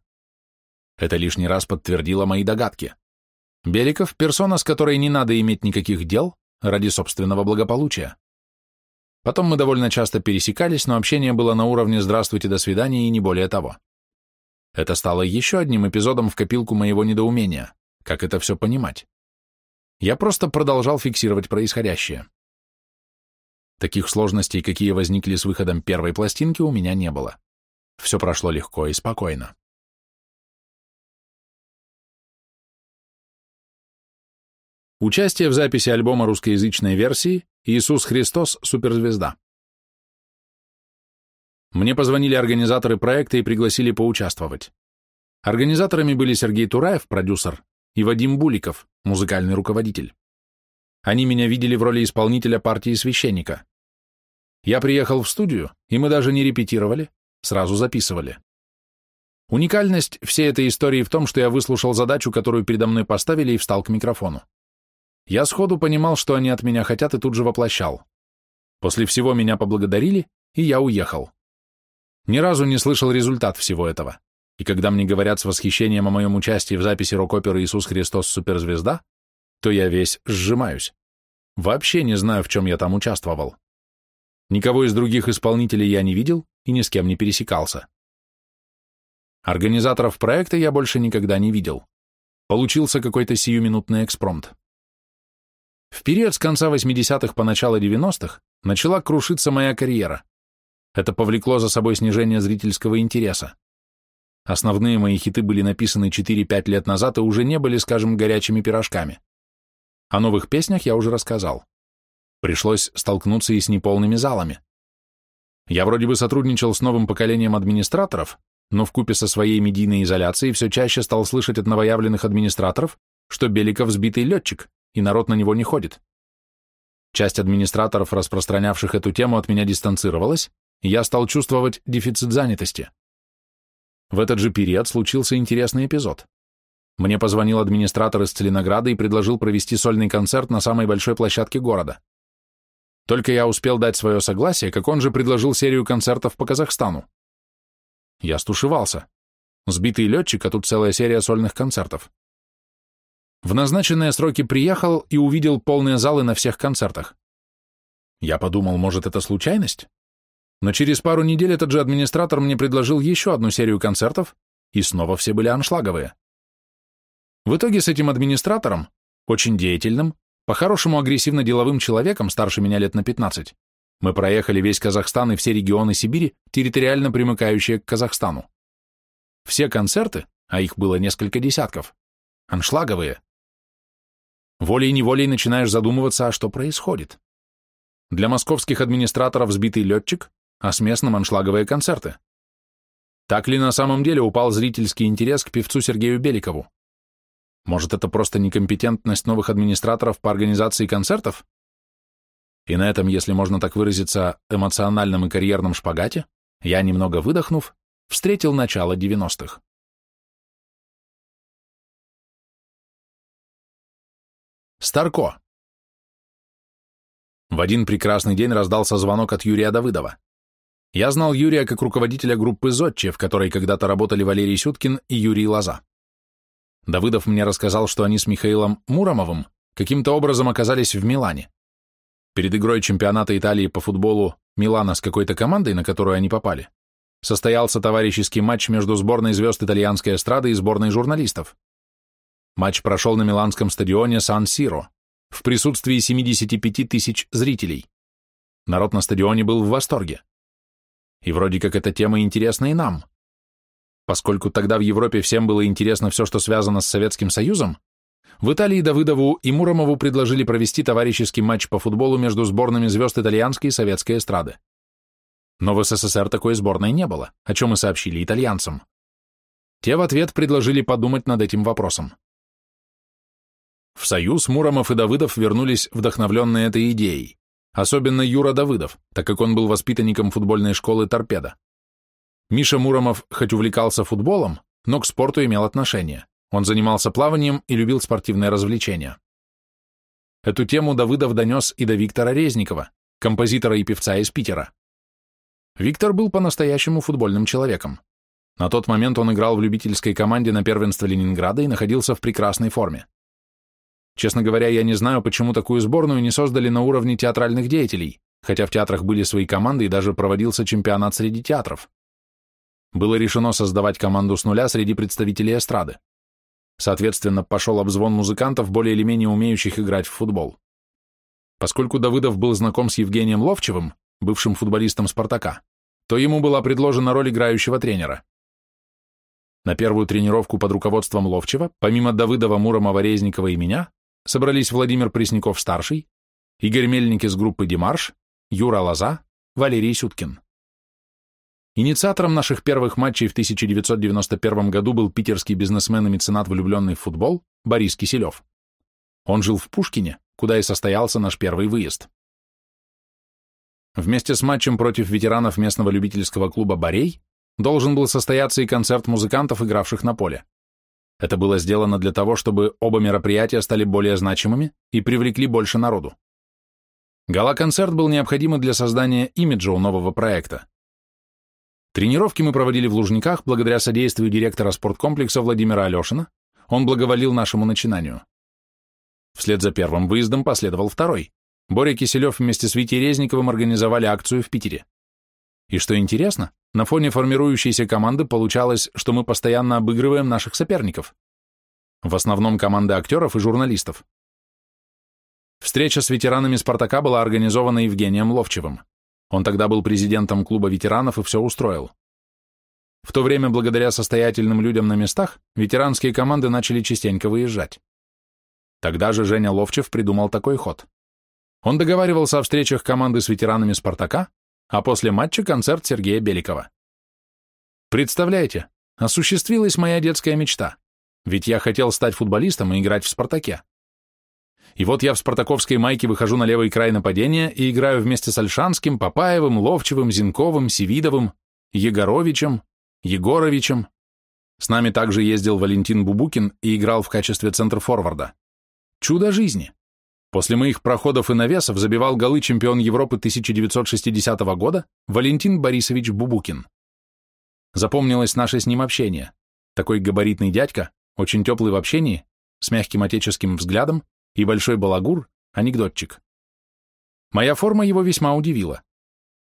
Это лишний раз подтвердило мои догадки. Беликов – персона, с которой не надо иметь никаких дел ради собственного благополучия. Потом мы довольно часто пересекались, но общение было на уровне «здравствуйте, до свидания» и не более того. Это стало еще одним эпизодом в копилку моего недоумения. Как это все понимать? Я просто продолжал фиксировать происходящее. Таких сложностей, какие возникли с выходом первой пластинки, у меня не было. Все прошло легко и спокойно. Участие в записи альбома русскоязычной версии «Иисус Христос. Суперзвезда». Мне позвонили организаторы проекта и пригласили поучаствовать. Организаторами были Сергей Тураев, продюсер, и Вадим Буликов, музыкальный руководитель. Они меня видели в роли исполнителя партии священника. Я приехал в студию, и мы даже не репетировали, сразу записывали. Уникальность всей этой истории в том, что я выслушал задачу, которую передо мной поставили, и встал к микрофону. Я сходу понимал, что они от меня хотят, и тут же воплощал. После всего меня поблагодарили, и я уехал. Ни разу не слышал результат всего этого и когда мне говорят с восхищением о моем участии в записи рок-оперы «Иисус Христос. Суперзвезда», то я весь сжимаюсь. Вообще не знаю, в чем я там участвовал. Никого из других исполнителей я не видел и ни с кем не пересекался. Организаторов проекта я больше никогда не видел. Получился какой-то сиюминутный экспромт. В период с конца 80-х по начало 90-х начала крушиться моя карьера. Это повлекло за собой снижение зрительского интереса. Основные мои хиты были написаны 4-5 лет назад и уже не были, скажем, горячими пирожками. О новых песнях я уже рассказал. Пришлось столкнуться и с неполными залами. Я вроде бы сотрудничал с новым поколением администраторов, но вкупе со своей медийной изоляцией все чаще стал слышать от новоявленных администраторов, что Беликов сбитый летчик, и народ на него не ходит. Часть администраторов, распространявших эту тему, от меня дистанцировалась, и я стал чувствовать дефицит занятости. В этот же период случился интересный эпизод. Мне позвонил администратор из Целинограда и предложил провести сольный концерт на самой большой площадке города. Только я успел дать свое согласие, как он же предложил серию концертов по Казахстану. Я стушевался. Сбитый летчик, а тут целая серия сольных концертов. В назначенные сроки приехал и увидел полные залы на всех концертах. Я подумал, может, это случайность? Но через пару недель этот же администратор мне предложил еще одну серию концертов, и снова все были аншлаговые. В итоге с этим администратором, очень деятельным, по-хорошему агрессивно-деловым человеком, старше меня лет на 15, мы проехали весь Казахстан и все регионы Сибири, территориально примыкающие к Казахстану. Все концерты, а их было несколько десятков, аншлаговые. Волей-неволей начинаешь задумываться, а что происходит. Для московских администраторов сбитый летчик, а с местным аншлаговые концерты. Так ли на самом деле упал зрительский интерес к певцу Сергею Беликову? Может, это просто некомпетентность новых администраторов по организации концертов? И на этом, если можно так выразиться, эмоциональном и карьерном шпагате, я, немного выдохнув, встретил начало 90-х. Старко. В один прекрасный день раздался звонок от Юрия Давыдова. Я знал Юрия как руководителя группы «Зодче», в которой когда-то работали Валерий Сюткин и Юрий Лоза. Давыдов мне рассказал, что они с Михаилом Муромовым каким-то образом оказались в Милане. Перед игрой чемпионата Италии по футболу Милана с какой-то командой, на которую они попали, состоялся товарищеский матч между сборной звезд итальянской эстрады и сборной журналистов. Матч прошел на миланском стадионе Сан-Сиро в присутствии 75 тысяч зрителей. Народ на стадионе был в восторге. И вроде как эта тема интересна и нам. Поскольку тогда в Европе всем было интересно все, что связано с Советским Союзом, В Италии Давыдову и Муромову предложили провести товарищеский матч по футболу между сборными звезд итальянской и советской эстрады. Но в СССР такой сборной не было, о чем и сообщили итальянцам. Те в ответ предложили подумать над этим вопросом. В Союз Муромов и Давыдов вернулись вдохновленные этой идеей, особенно Юра Давыдов, так как он был воспитанником футбольной школы «Торпеда». Миша Муромов хоть увлекался футболом, но к спорту имел отношение. Он занимался плаванием и любил спортивные развлечения. Эту тему Давыдов донес и до Виктора Резникова, композитора и певца из Питера. Виктор был по-настоящему футбольным человеком. На тот момент он играл в любительской команде на первенство Ленинграда и находился в прекрасной форме. Честно говоря, я не знаю, почему такую сборную не создали на уровне театральных деятелей, хотя в театрах были свои команды и даже проводился чемпионат среди театров. Было решено создавать команду с нуля среди представителей эстрады. Соответственно, пошел обзвон музыкантов, более или менее умеющих играть в футбол. Поскольку Давыдов был знаком с Евгением Ловчевым, бывшим футболистом «Спартака», то ему была предложена роль играющего тренера. На первую тренировку под руководством Ловчева, помимо Давыдова, Муромова, Резникова и меня, собрались Владимир Пресняков-старший, Игорь Мельник из группы «Демарш», Юра Лоза, Валерий Сюткин. Инициатором наших первых матчей в 1991 году был питерский бизнесмен и меценат, влюбленный в футбол, Борис Киселев. Он жил в Пушкине, куда и состоялся наш первый выезд. Вместе с матчем против ветеранов местного любительского клуба «Борей» должен был состояться и концерт музыкантов, игравших на поле. Это было сделано для того, чтобы оба мероприятия стали более значимыми и привлекли больше народу. Гала-концерт был необходим для создания имиджа у нового проекта. Тренировки мы проводили в Лужниках благодаря содействию директора спорткомплекса Владимира Алешина, он благоволил нашему начинанию. Вслед за первым выездом последовал второй. Боря Киселев вместе с Витей Резниковым организовали акцию в Питере. И что интересно, на фоне формирующейся команды получалось, что мы постоянно обыгрываем наших соперников. В основном команды актеров и журналистов. Встреча с ветеранами «Спартака» была организована Евгением Ловчевым. Он тогда был президентом клуба ветеранов и все устроил. В то время, благодаря состоятельным людям на местах, ветеранские команды начали частенько выезжать. Тогда же Женя Ловчев придумал такой ход. Он договаривался о встречах команды с ветеранами «Спартака», а после матча концерт Сергея Беликова. Представляете, осуществилась моя детская мечта, ведь я хотел стать футболистом и играть в «Спартаке». И вот я в спартаковской майке выхожу на левый край нападения и играю вместе с Альшанским, Папаевым, Ловчевым, Зинковым, Севидовым, Егоровичем, Егоровичем. С нами также ездил Валентин Бубукин и играл в качестве центр-форварда. Чудо жизни. После моих проходов и навесов забивал голы чемпион Европы 1960 года Валентин Борисович Бубукин. Запомнилось наше с ним общение. Такой габаритный дядька, очень теплый в общении, с мягким отеческим взглядом, и большой балагур – анекдотчик. Моя форма его весьма удивила.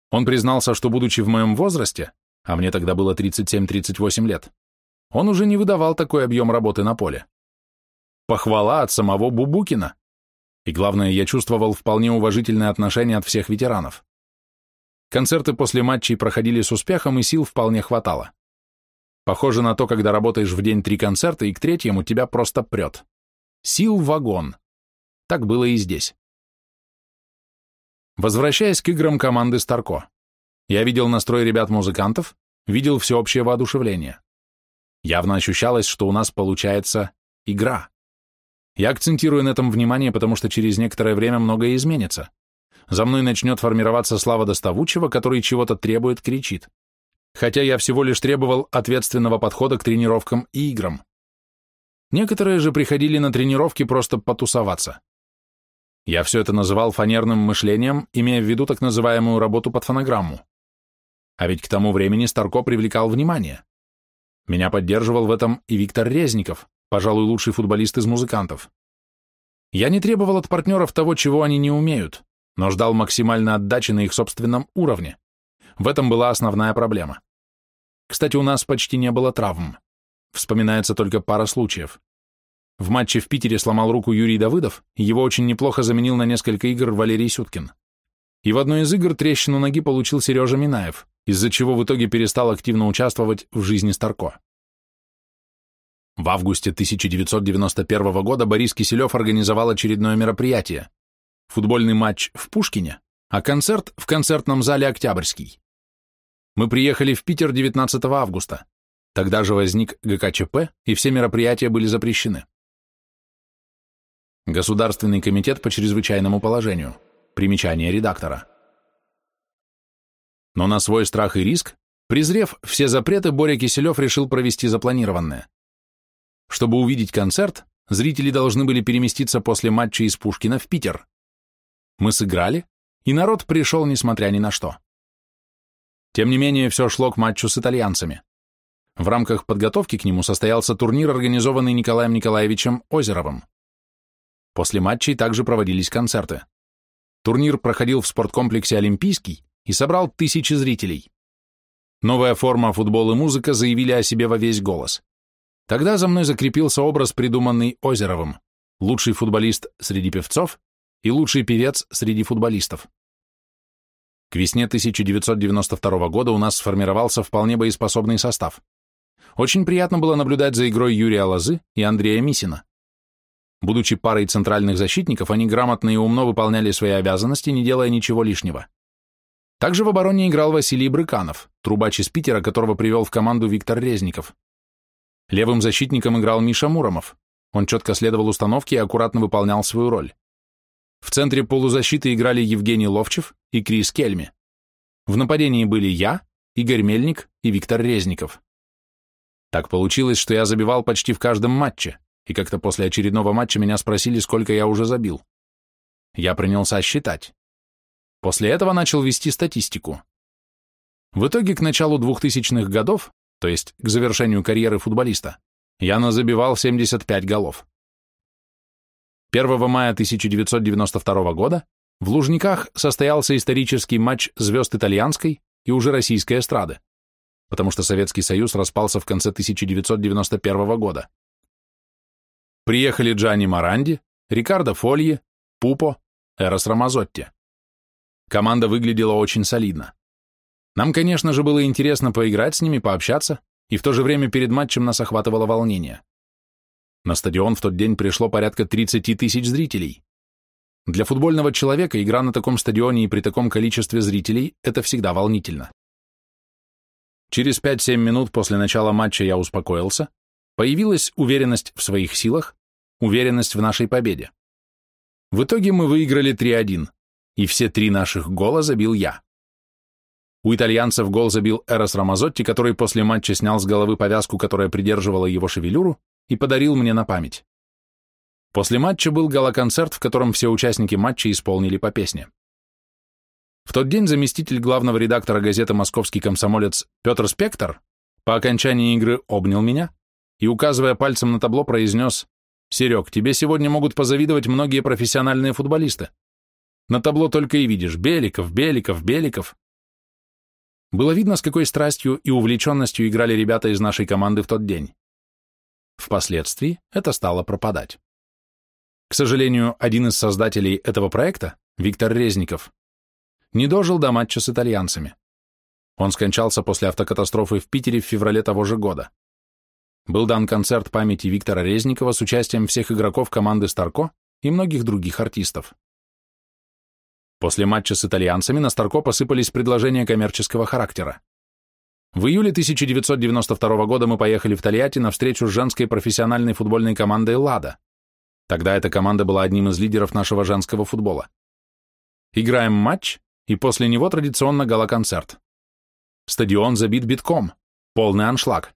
Он признался, что, будучи в моем возрасте, а мне тогда было 37-38 лет, он уже не выдавал такой объем работы на поле. Похвала от самого Бубукина. И главное, я чувствовал вполне уважительное отношение от всех ветеранов. Концерты после матчей проходили с успехом, и сил вполне хватало. Похоже на то, когда работаешь в день три концерта, и к третьему тебя просто прет. Сил вагон. Так было и здесь. Возвращаясь к играм команды Старко, я видел настрой ребят-музыкантов, видел всеобщее воодушевление. Явно ощущалось, что у нас получается игра. Я акцентирую на этом внимание, потому что через некоторое время многое изменится. За мной начнет формироваться слава доставучего, который чего-то требует, кричит. Хотя я всего лишь требовал ответственного подхода к тренировкам и играм. Некоторые же приходили на тренировки просто потусоваться. Я все это называл фанерным мышлением, имея в виду так называемую работу под фонограмму. А ведь к тому времени Старко привлекал внимание. Меня поддерживал в этом и Виктор Резников, пожалуй, лучший футболист из музыкантов. Я не требовал от партнеров того, чего они не умеют, но ждал максимальной отдачи на их собственном уровне. В этом была основная проблема. Кстати, у нас почти не было травм. Вспоминается только пара случаев. В матче в Питере сломал руку Юрий Давыдов, его очень неплохо заменил на несколько игр Валерий Сюткин. И в одной из игр трещину ноги получил Сережа Минаев, из-за чего в итоге перестал активно участвовать в жизни Старко. В августе 1991 года Борис Киселев организовал очередное мероприятие. Футбольный матч в Пушкине, а концерт в концертном зале «Октябрьский». Мы приехали в Питер 19 августа. Тогда же возник ГКЧП, и все мероприятия были запрещены. Государственный комитет по чрезвычайному положению. Примечание редактора. Но на свой страх и риск, презрев все запреты, Боря Киселев решил провести запланированное. Чтобы увидеть концерт, зрители должны были переместиться после матча из Пушкина в Питер. Мы сыграли, и народ пришел, несмотря ни на что. Тем не менее, все шло к матчу с итальянцами. В рамках подготовки к нему состоялся турнир, организованный Николаем Николаевичем Озеровым. После матчей также проводились концерты. Турнир проходил в спорткомплексе «Олимпийский» и собрал тысячи зрителей. Новая форма «Футбол и музыка» заявили о себе во весь голос. Тогда за мной закрепился образ, придуманный Озеровым, лучший футболист среди певцов и лучший певец среди футболистов. К весне 1992 года у нас сформировался вполне боеспособный состав. Очень приятно было наблюдать за игрой Юрия Лозы и Андрея Мисина. Будучи парой центральных защитников, они грамотно и умно выполняли свои обязанности, не делая ничего лишнего. Также в обороне играл Василий Брыканов, трубач из Питера, которого привел в команду Виктор Резников. Левым защитником играл Миша Муромов. Он четко следовал установке и аккуратно выполнял свою роль. В центре полузащиты играли Евгений Ловчев и Крис Кельми. В нападении были я, Игорь Мельник и Виктор Резников. Так получилось, что я забивал почти в каждом матче и как-то после очередного матча меня спросили, сколько я уже забил. Я принялся считать. После этого начал вести статистику. В итоге к началу 2000-х годов, то есть к завершению карьеры футболиста, я назабивал 75 голов. 1 мая 1992 года в Лужниках состоялся исторический матч звезд итальянской и уже российской эстрады, потому что Советский Союз распался в конце 1991 года. Приехали Джани Маранди, Рикардо Фольи, Пупо, Эрос Рамазотти. Команда выглядела очень солидно. Нам, конечно же, было интересно поиграть с ними, пообщаться, и в то же время перед матчем нас охватывало волнение. На стадион в тот день пришло порядка 30 тысяч зрителей. Для футбольного человека игра на таком стадионе и при таком количестве зрителей – это всегда волнительно. Через 5-7 минут после начала матча я успокоился, появилась уверенность в своих силах, уверенность в нашей победе. В итоге мы выиграли 3-1, и все три наших гола забил я. У итальянцев гол забил Эрос Рамазотти, который после матча снял с головы повязку, которая придерживала его шевелюру, и подарил мне на память. После матча был гала-концерт, в котором все участники матча исполнили по песне. В тот день заместитель главного редактора газеты «Московский комсомолец» Петр Спектор по окончании игры обнял меня и, указывая пальцем на табло, произнес Серег, тебе сегодня могут позавидовать многие профессиональные футболисты. На табло только и видишь Беликов, Беликов, Беликов. Было видно, с какой страстью и увлеченностью играли ребята из нашей команды в тот день. Впоследствии это стало пропадать. К сожалению, один из создателей этого проекта, Виктор Резников, не дожил до матча с итальянцами. Он скончался после автокатастрофы в Питере в феврале того же года был дан концерт памяти Виктора Резникова с участием всех игроков команды Старко и многих других артистов. После матча с итальянцами на Старко посыпались предложения коммерческого характера. В июле 1992 года мы поехали в Тольятти на встречу с женской профессиональной футбольной командой «Лада». Тогда эта команда была одним из лидеров нашего женского футбола. Играем матч, и после него традиционно гала-концерт. Стадион забит битком, полный аншлаг.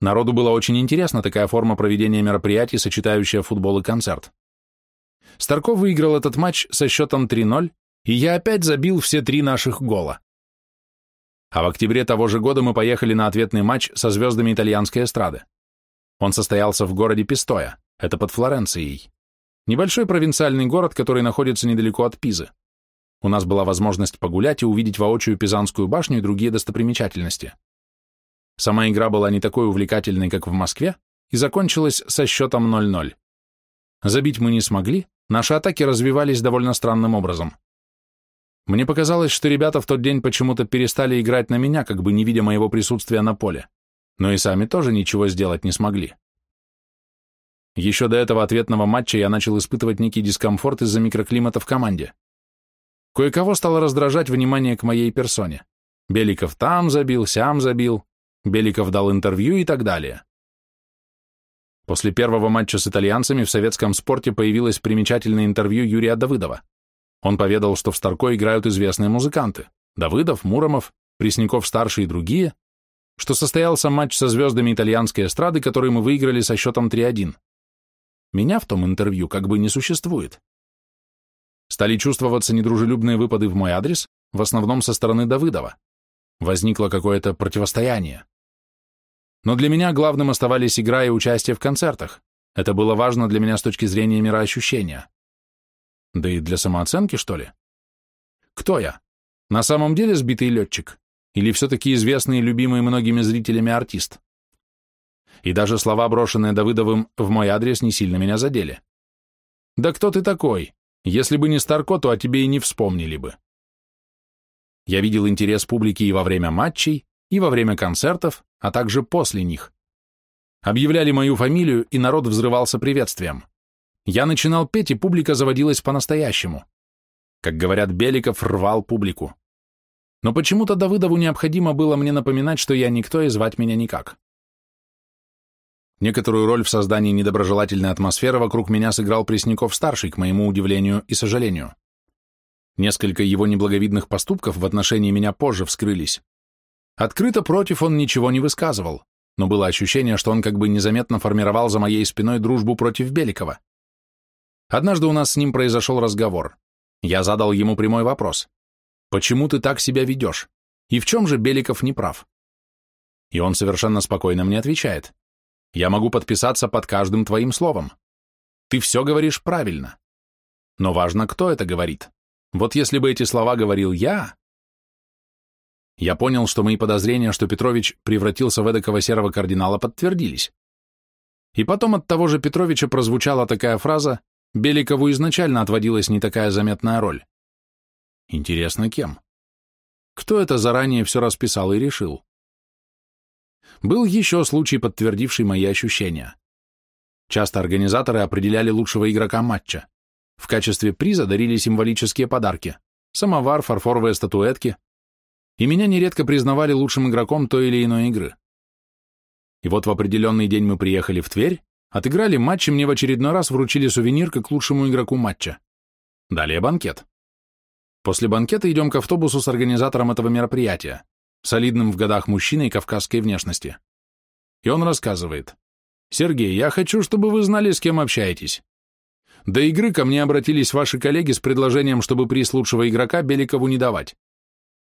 Народу было очень интересна такая форма проведения мероприятий, сочетающая футбол и концерт. Старков выиграл этот матч со счетом 3-0, и я опять забил все три наших гола. А в октябре того же года мы поехали на ответный матч со звездами итальянской эстрады. Он состоялся в городе Пистоя, это под Флоренцией. Небольшой провинциальный город, который находится недалеко от Пизы. У нас была возможность погулять и увидеть воочию Пизанскую башню и другие достопримечательности. Сама игра была не такой увлекательной, как в Москве, и закончилась со счетом 0-0. Забить мы не смогли, наши атаки развивались довольно странным образом. Мне показалось, что ребята в тот день почему-то перестали играть на меня, как бы не видя моего присутствия на поле, но и сами тоже ничего сделать не смогли. Еще до этого ответного матча я начал испытывать некий дискомфорт из-за микроклимата в команде. Кое-кого стало раздражать внимание к моей персоне. Беликов там забил, сям забил, Беликов дал интервью и так далее. После первого матча с итальянцами в советском спорте появилось примечательное интервью Юрия Давыдова. Он поведал, что в Старко играют известные музыканты – Давыдов, Муромов, Пресняков-старший и другие, что состоялся матч со звездами итальянской эстрады, который мы выиграли со счетом 3-1. Меня в том интервью как бы не существует. Стали чувствоваться недружелюбные выпады в мой адрес, в основном со стороны Давыдова. Возникло какое-то противостояние. Но для меня главным оставались игра и участие в концертах. Это было важно для меня с точки зрения мироощущения. Да и для самооценки, что ли? Кто я? На самом деле сбитый летчик? Или все-таки известный и любимый многими зрителями артист? И даже слова, брошенные Давыдовым в мой адрес, не сильно меня задели. «Да кто ты такой? Если бы не Старко, то о тебе и не вспомнили бы». Я видел интерес публики и во время матчей, и во время концертов, а также после них. Объявляли мою фамилию, и народ взрывался приветствием. Я начинал петь, и публика заводилась по-настоящему. Как говорят, Беликов рвал публику. Но почему-то Давыдову необходимо было мне напоминать, что я никто и звать меня никак. Некоторую роль в создании недоброжелательной атмосферы вокруг меня сыграл Пресняков-старший, к моему удивлению и сожалению. Несколько его неблаговидных поступков в отношении меня позже вскрылись. Открыто против он ничего не высказывал, но было ощущение, что он как бы незаметно формировал за моей спиной дружбу против Беликова. Однажды у нас с ним произошел разговор. Я задал ему прямой вопрос. «Почему ты так себя ведешь? И в чем же Беликов не прав?» И он совершенно спокойно мне отвечает. «Я могу подписаться под каждым твоим словом. Ты все говоришь правильно. Но важно, кто это говорит. Вот если бы эти слова говорил я, я понял, что мои подозрения, что Петрович превратился в эдакого серого кардинала, подтвердились. И потом от того же Петровича прозвучала такая фраза «Беликову изначально отводилась не такая заметная роль». Интересно, кем? Кто это заранее все расписал и решил? Был еще случай, подтвердивший мои ощущения. Часто организаторы определяли лучшего игрока матча. В качестве приза дарили символические подарки – самовар, фарфоровые статуэтки, и меня нередко признавали лучшим игроком той или иной игры. И вот в определенный день мы приехали в Тверь, отыграли матч, и мне в очередной раз вручили сувенир как лучшему игроку матча. Далее банкет. После банкета идем к автобусу с организатором этого мероприятия, солидным в годах мужчиной кавказской внешности. И он рассказывает. «Сергей, я хочу, чтобы вы знали, с кем общаетесь. До игры ко мне обратились ваши коллеги с предложением, чтобы приз лучшего игрока Беликову не давать.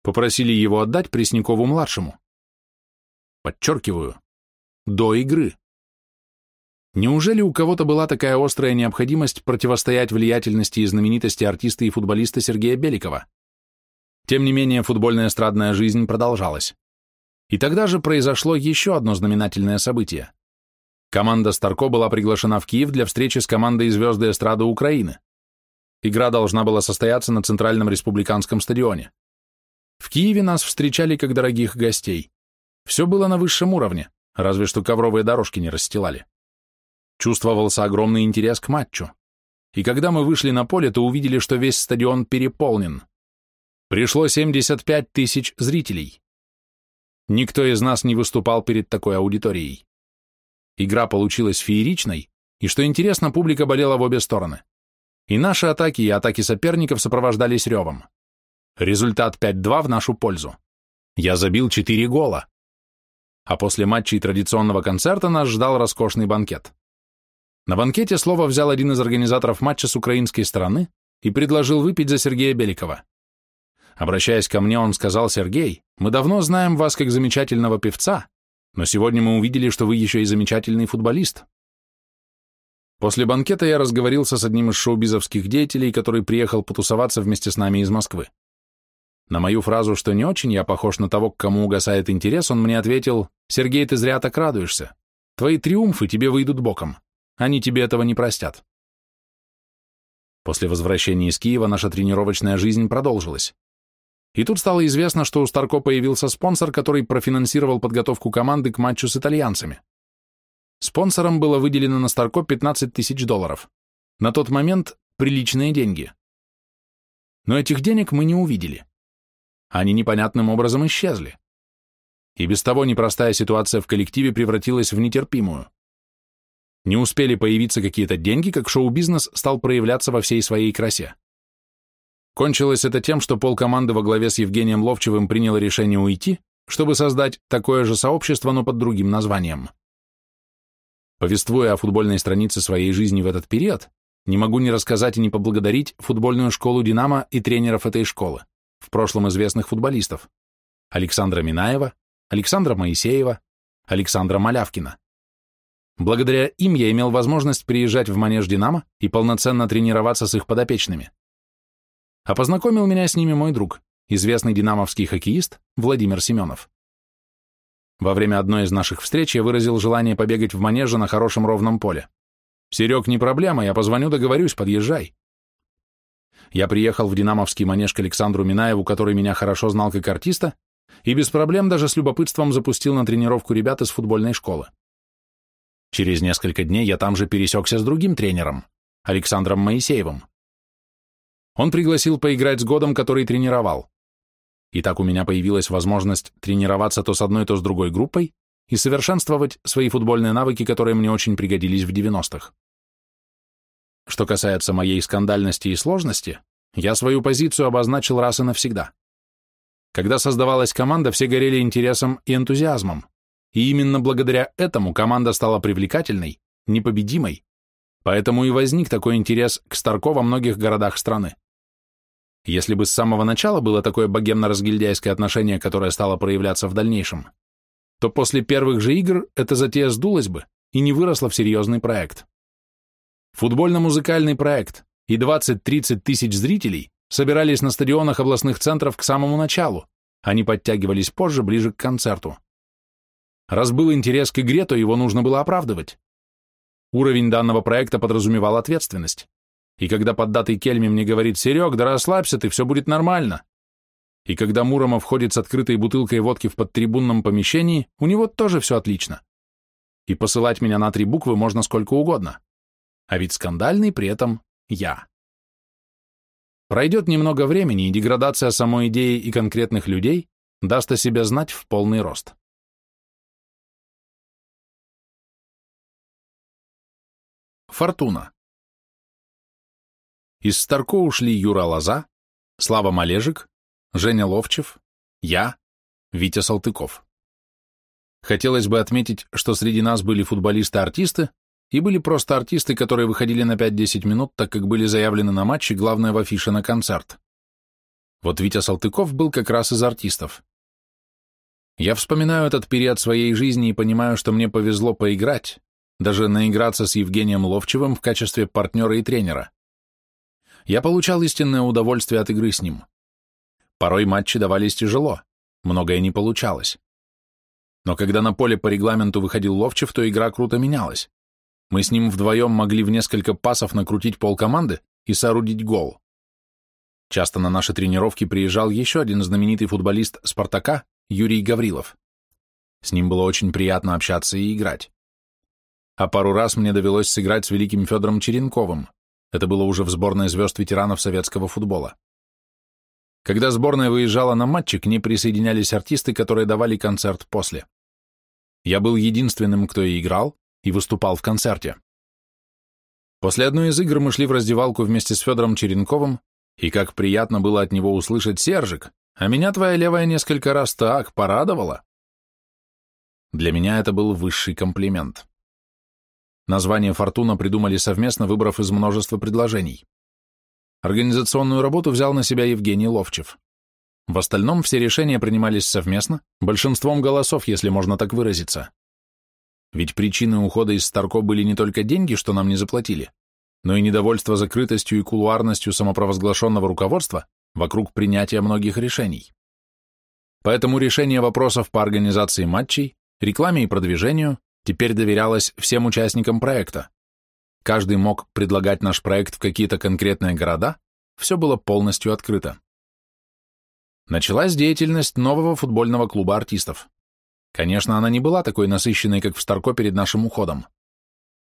Попросили его отдать Преснякову-младшему. Подчеркиваю, до игры. Неужели у кого-то была такая острая необходимость противостоять влиятельности и знаменитости артиста и футболиста Сергея Беликова? Тем не менее, футбольная эстрадная жизнь продолжалась. И тогда же произошло еще одно знаменательное событие. Команда Старко была приглашена в Киев для встречи с командой «Звезды эстрады Украины». Игра должна была состояться на Центральном республиканском стадионе. В Киеве нас встречали как дорогих гостей. Все было на высшем уровне, разве что ковровые дорожки не расстилали. Чувствовался огромный интерес к матчу. И когда мы вышли на поле, то увидели, что весь стадион переполнен. Пришло 75 тысяч зрителей. Никто из нас не выступал перед такой аудиторией. Игра получилась фееричной, и, что интересно, публика болела в обе стороны. И наши атаки, и атаки соперников сопровождались ревом. Результат 5-2 в нашу пользу. Я забил 4 гола. А после матча и традиционного концерта нас ждал роскошный банкет. На банкете слово взял один из организаторов матча с украинской стороны и предложил выпить за Сергея Беликова. Обращаясь ко мне, он сказал, «Сергей, мы давно знаем вас как замечательного певца, но сегодня мы увидели, что вы еще и замечательный футболист». После банкета я разговорился с одним из шоу-бизовских деятелей, который приехал потусоваться вместе с нами из Москвы. На мою фразу, что не очень я похож на того, к кому угасает интерес, он мне ответил, «Сергей, ты зря так радуешься. Твои триумфы тебе выйдут боком. Они тебе этого не простят». После возвращения из Киева наша тренировочная жизнь продолжилась. И тут стало известно, что у Старко появился спонсор, который профинансировал подготовку команды к матчу с итальянцами. Спонсором было выделено на Старко 15 тысяч долларов. На тот момент приличные деньги. Но этих денег мы не увидели. Они непонятным образом исчезли. И без того непростая ситуация в коллективе превратилась в нетерпимую. Не успели появиться какие-то деньги, как шоу-бизнес стал проявляться во всей своей красе. Кончилось это тем, что полкоманды во главе с Евгением Ловчевым приняло решение уйти, чтобы создать такое же сообщество, но под другим названием. Повествуя о футбольной странице своей жизни в этот период, не могу не рассказать и не поблагодарить футбольную школу «Динамо» и тренеров этой школы, в прошлом известных футболистов, Александра Минаева, Александра Моисеева, Александра Малявкина. Благодаря им я имел возможность приезжать в манеж «Динамо» и полноценно тренироваться с их подопечными. А познакомил меня с ними мой друг, известный динамовский хоккеист Владимир Семенов. Во время одной из наших встреч я выразил желание побегать в манеже на хорошем ровном поле. «Серег, не проблема, я позвоню, договорюсь, подъезжай». Я приехал в динамовский манеж к Александру Минаеву, который меня хорошо знал как артиста, и без проблем даже с любопытством запустил на тренировку ребят из футбольной школы. Через несколько дней я там же пересекся с другим тренером, Александром Моисеевым. Он пригласил поиграть с годом, который тренировал. И так у меня появилась возможность тренироваться то с одной, то с другой группой и совершенствовать свои футбольные навыки, которые мне очень пригодились в 90-х. Что касается моей скандальности и сложности, я свою позицию обозначил раз и навсегда. Когда создавалась команда, все горели интересом и энтузиазмом. И именно благодаря этому команда стала привлекательной, непобедимой, поэтому и возник такой интерес к Старко во многих городах страны. Если бы с самого начала было такое богемно-разгильдяйское отношение, которое стало проявляться в дальнейшем, то после первых же игр эта затея сдулась бы и не выросла в серьезный проект. Футбольно-музыкальный проект и 20-30 тысяч зрителей собирались на стадионах областных центров к самому началу, они подтягивались позже, ближе к концерту. Раз был интерес к игре, то его нужно было оправдывать. Уровень данного проекта подразумевал ответственность. И когда поддатый Кельми мне говорит, «Серег, да расслабься ты, все будет нормально». И когда Муромов входит с открытой бутылкой водки в подтрибунном помещении, у него тоже все отлично. И посылать меня на три буквы можно сколько угодно. А ведь скандальный при этом я. Пройдет немного времени, и деградация самой идеи и конкретных людей даст о себе знать в полный рост. Фортуна. Из Старко ушли Юра Лоза, Слава Малежик, Женя Ловчев, я, Витя Салтыков. Хотелось бы отметить, что среди нас были футболисты-артисты и были просто артисты, которые выходили на 5-10 минут, так как были заявлены на матч и главное в афише на концерт. Вот Витя Салтыков был как раз из артистов. Я вспоминаю этот период своей жизни и понимаю, что мне повезло поиграть, даже наиграться с Евгением Ловчевым в качестве партнера и тренера. Я получал истинное удовольствие от игры с ним. Порой матчи давались тяжело, многое не получалось. Но когда на поле по регламенту выходил Ловчев, то игра круто менялась. Мы с ним вдвоем могли в несколько пасов накрутить пол команды и соорудить гол. Часто на наши тренировки приезжал еще один знаменитый футболист «Спартака» Юрий Гаврилов. С ним было очень приятно общаться и играть а пару раз мне довелось сыграть с великим Федором Черенковым. Это было уже в сборной звезд ветеранов советского футбола. Когда сборная выезжала на матчи, к ней присоединялись артисты, которые давали концерт после. Я был единственным, кто и играл, и выступал в концерте. После одной из игр мы шли в раздевалку вместе с Федором Черенковым, и как приятно было от него услышать «Сержик, а меня твоя левая несколько раз так порадовала». Для меня это был высший комплимент. Название «Фортуна» придумали совместно, выбрав из множества предложений. Организационную работу взял на себя Евгений Ловчев. В остальном все решения принимались совместно, большинством голосов, если можно так выразиться. Ведь причины ухода из Старко были не только деньги, что нам не заплатили, но и недовольство закрытостью и кулуарностью самопровозглашенного руководства вокруг принятия многих решений. Поэтому решение вопросов по организации матчей, рекламе и продвижению, теперь доверялось всем участникам проекта. Каждый мог предлагать наш проект в какие-то конкретные города, все было полностью открыто. Началась деятельность нового футбольного клуба артистов. Конечно, она не была такой насыщенной, как в Старко перед нашим уходом.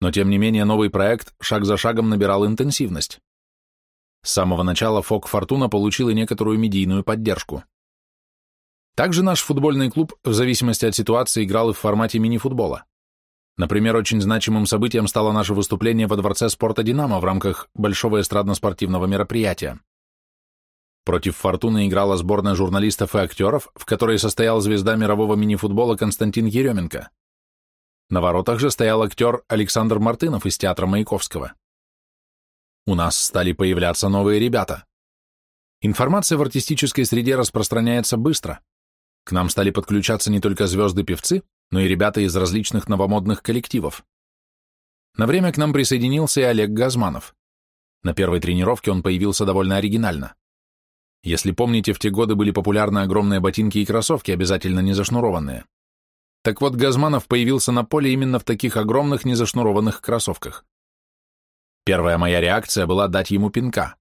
Но тем не менее новый проект шаг за шагом набирал интенсивность. С самого начала Фок Фортуна получил и некоторую медийную поддержку. Также наш футбольный клуб, в зависимости от ситуации, играл и в формате мини-футбола. Например, очень значимым событием стало наше выступление во Дворце спорта «Динамо» в рамках большого эстрадно-спортивного мероприятия. Против «Фортуны» играла сборная журналистов и актеров, в которой состоял звезда мирового мини-футбола Константин Еременко. На воротах же стоял актер Александр Мартынов из театра Маяковского. У нас стали появляться новые ребята. Информация в артистической среде распространяется быстро. К нам стали подключаться не только звезды-певцы, но и ребята из различных новомодных коллективов. На время к нам присоединился и Олег Газманов. На первой тренировке он появился довольно оригинально. Если помните, в те годы были популярны огромные ботинки и кроссовки, обязательно не зашнурованные. Так вот, Газманов появился на поле именно в таких огромных незашнурованных кроссовках. Первая моя реакция была дать ему пинка.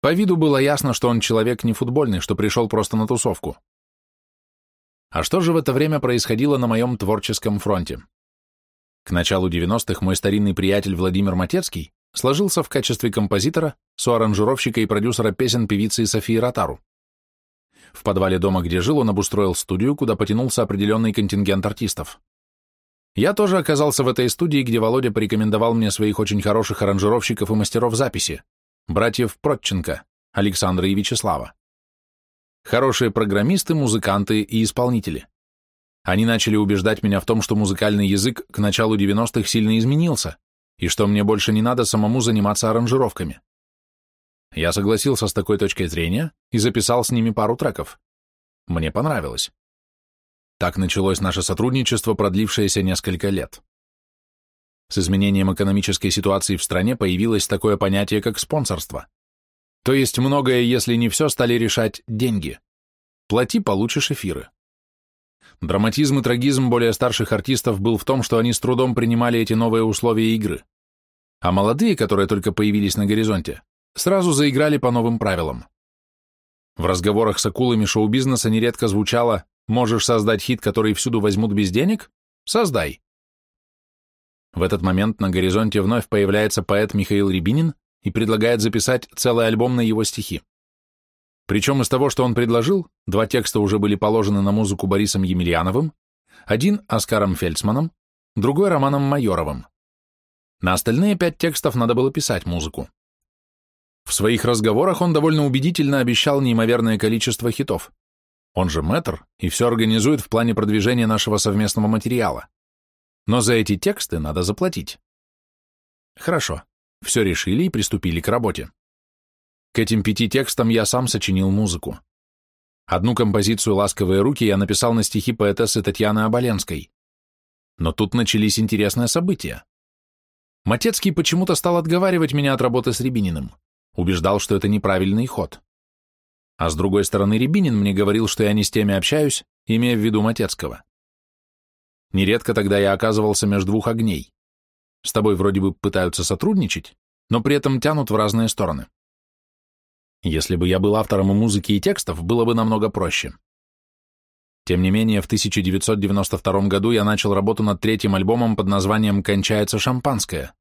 По виду было ясно, что он человек не футбольный, что пришел просто на тусовку. А что же в это время происходило на моем творческом фронте? К началу 90-х мой старинный приятель Владимир Матецкий сложился в качестве композитора, соаранжировщика и продюсера песен певицы Софии Ротару. В подвале дома, где жил, он обустроил студию, куда потянулся определенный контингент артистов. Я тоже оказался в этой студии, где Володя порекомендовал мне своих очень хороших аранжировщиков и мастеров записи, братьев Протченко, Александра и Вячеслава. Хорошие программисты, музыканты и исполнители. Они начали убеждать меня в том, что музыкальный язык к началу 90-х сильно изменился, и что мне больше не надо самому заниматься аранжировками. Я согласился с такой точкой зрения и записал с ними пару треков. Мне понравилось. Так началось наше сотрудничество, продлившееся несколько лет. С изменением экономической ситуации в стране появилось такое понятие, как спонсорство. То есть многое, если не все, стали решать деньги. Плати, получишь эфиры. Драматизм и трагизм более старших артистов был в том, что они с трудом принимали эти новые условия игры. А молодые, которые только появились на горизонте, сразу заиграли по новым правилам. В разговорах с акулами шоу-бизнеса нередко звучало Можешь создать хит, который всюду возьмут без денег? Создай. В этот момент на горизонте вновь появляется поэт Михаил Рябинин и предлагает записать целый альбом на его стихи. Причем из того, что он предложил, два текста уже были положены на музыку Борисом Емельяновым, один — Оскаром Фельдсманом, другой — Романом Майоровым. На остальные пять текстов надо было писать музыку. В своих разговорах он довольно убедительно обещал неимоверное количество хитов. Он же мэтр и все организует в плане продвижения нашего совместного материала. Но за эти тексты надо заплатить. Хорошо, все решили и приступили к работе. К этим пяти текстам я сам сочинил музыку. Одну композицию «Ласковые руки» я написал на стихи поэтессы Татьяны Оболенской. Но тут начались интересные события. Матецкий почему-то стал отговаривать меня от работы с Рябининым. Убеждал, что это неправильный ход. А с другой стороны, Рябинин мне говорил, что я не с теми общаюсь, имея в виду Матецкого. Нередко тогда я оказывался между двух огней. С тобой вроде бы пытаются сотрудничать, но при этом тянут в разные стороны. Если бы я был автором музыки, и текстов, было бы намного проще. Тем не менее, в 1992 году я начал работу над третьим альбомом под названием «Кончается шампанское».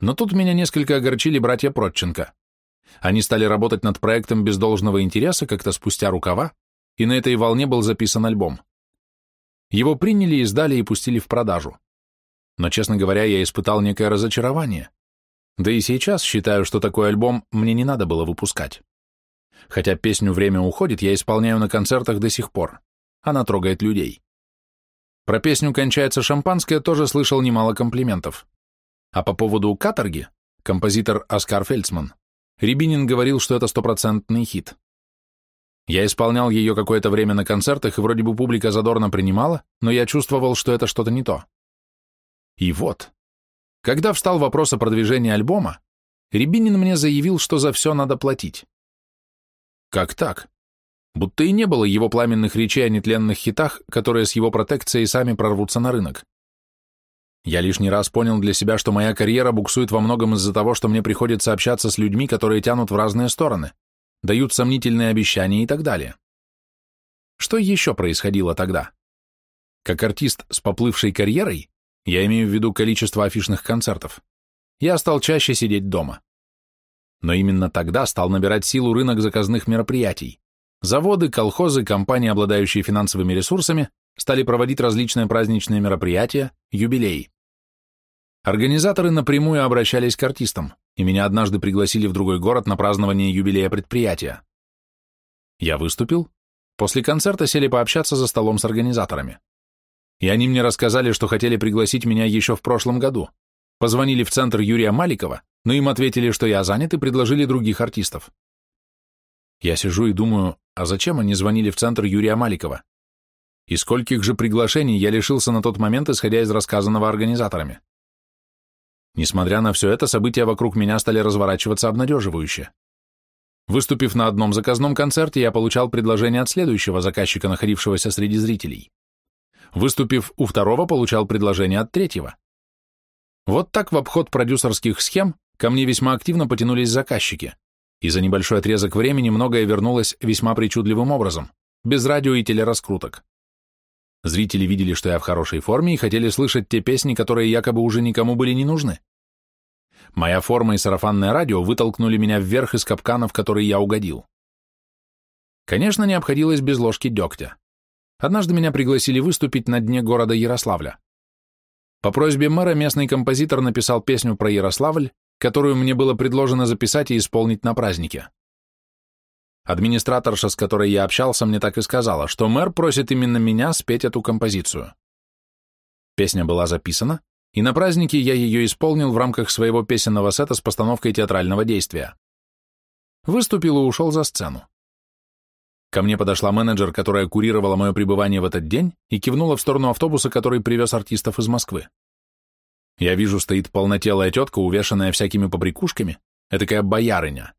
Но тут меня несколько огорчили братья Протченко. Они стали работать над проектом без должного интереса, как-то спустя рукава, и на этой волне был записан альбом. Его приняли, издали и пустили в продажу. Но, честно говоря, я испытал некое разочарование. Да и сейчас считаю, что такой альбом мне не надо было выпускать. Хотя песню «Время уходит» я исполняю на концертах до сих пор. Она трогает людей. Про песню «Кончается шампанское» тоже слышал немало комплиментов. А по поводу «Каторги» композитор Оскар Фельдсман Рябинин говорил, что это стопроцентный хит. Я исполнял ее какое-то время на концертах, и вроде бы публика задорно принимала, но я чувствовал, что это что-то не то. И вот, когда встал вопрос о продвижении альбома, Рябинин мне заявил, что за все надо платить. Как так? Будто и не было его пламенных речей о нетленных хитах, которые с его протекцией сами прорвутся на рынок. Я лишний раз понял для себя, что моя карьера буксует во многом из-за того, что мне приходится общаться с людьми, которые тянут в разные стороны, дают сомнительные обещания и так далее. Что еще происходило тогда? Как артист с поплывшей карьерой, я имею в виду количество афишных концертов, я стал чаще сидеть дома. Но именно тогда стал набирать силу рынок заказных мероприятий. Заводы, колхозы, компании, обладающие финансовыми ресурсами, стали проводить различные праздничные мероприятия, юбилеи. Организаторы напрямую обращались к артистам, и меня однажды пригласили в другой город на празднование юбилея предприятия. Я выступил, после концерта сели пообщаться за столом с организаторами. И они мне рассказали, что хотели пригласить меня еще в прошлом году. Позвонили в центр Юрия Маликова, но им ответили, что я занят, и предложили других артистов. Я сижу и думаю, а зачем они звонили в центр Юрия Маликова? И скольких же приглашений я лишился на тот момент, исходя из рассказанного организаторами. Несмотря на все это, события вокруг меня стали разворачиваться обнадеживающе. Выступив на одном заказном концерте, я получал предложение от следующего заказчика, находившегося среди зрителей. Выступив у второго, получал предложение от третьего. Вот так в обход продюсерских схем ко мне весьма активно потянулись заказчики, и за небольшой отрезок времени многое вернулось весьма причудливым образом, без радио и телераскруток. Зрители видели, что я в хорошей форме и хотели слышать те песни, которые якобы уже никому были не нужны. Моя форма и сарафанное радио вытолкнули меня вверх из капкана, в который я угодил. Конечно, не обходилось без ложки дегтя. Однажды меня пригласили выступить на дне города Ярославля. По просьбе мэра местный композитор написал песню про Ярославль, которую мне было предложено записать и исполнить на празднике. Администраторша, с которой я общался, мне так и сказала, что мэр просит именно меня спеть эту композицию. Песня была записана, и на празднике я ее исполнил в рамках своего песенного сета с постановкой театрального действия. Выступил и ушел за сцену. Ко мне подошла менеджер, которая курировала мое пребывание в этот день, и кивнула в сторону автобуса, который привез артистов из Москвы. Я вижу, стоит полнотелая тетка, увешанная всякими побрякушками, этакая боярыня.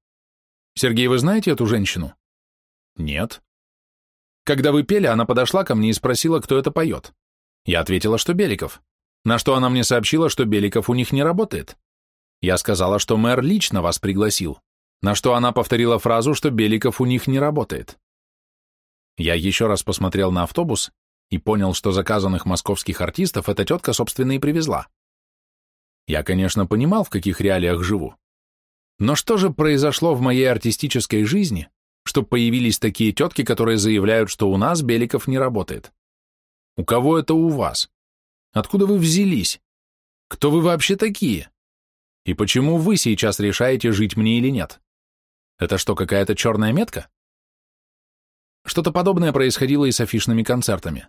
Сергей, вы знаете эту женщину? Нет. Когда вы пели, она подошла ко мне и спросила, кто это поет. Я ответила, что Беликов. На что она мне сообщила, что Беликов у них не работает. Я сказала, что мэр лично вас пригласил. На что она повторила фразу, что Беликов у них не работает. Я еще раз посмотрел на автобус и понял, что заказанных московских артистов эта тетка, собственно, и привезла. Я, конечно, понимал, в каких реалиях живу, но что же произошло в моей артистической жизни, что появились такие тетки, которые заявляют, что у нас Беликов не работает? У кого это у вас? Откуда вы взялись? Кто вы вообще такие? И почему вы сейчас решаете, жить мне или нет? Это что, какая-то черная метка? Что-то подобное происходило и с афишными концертами.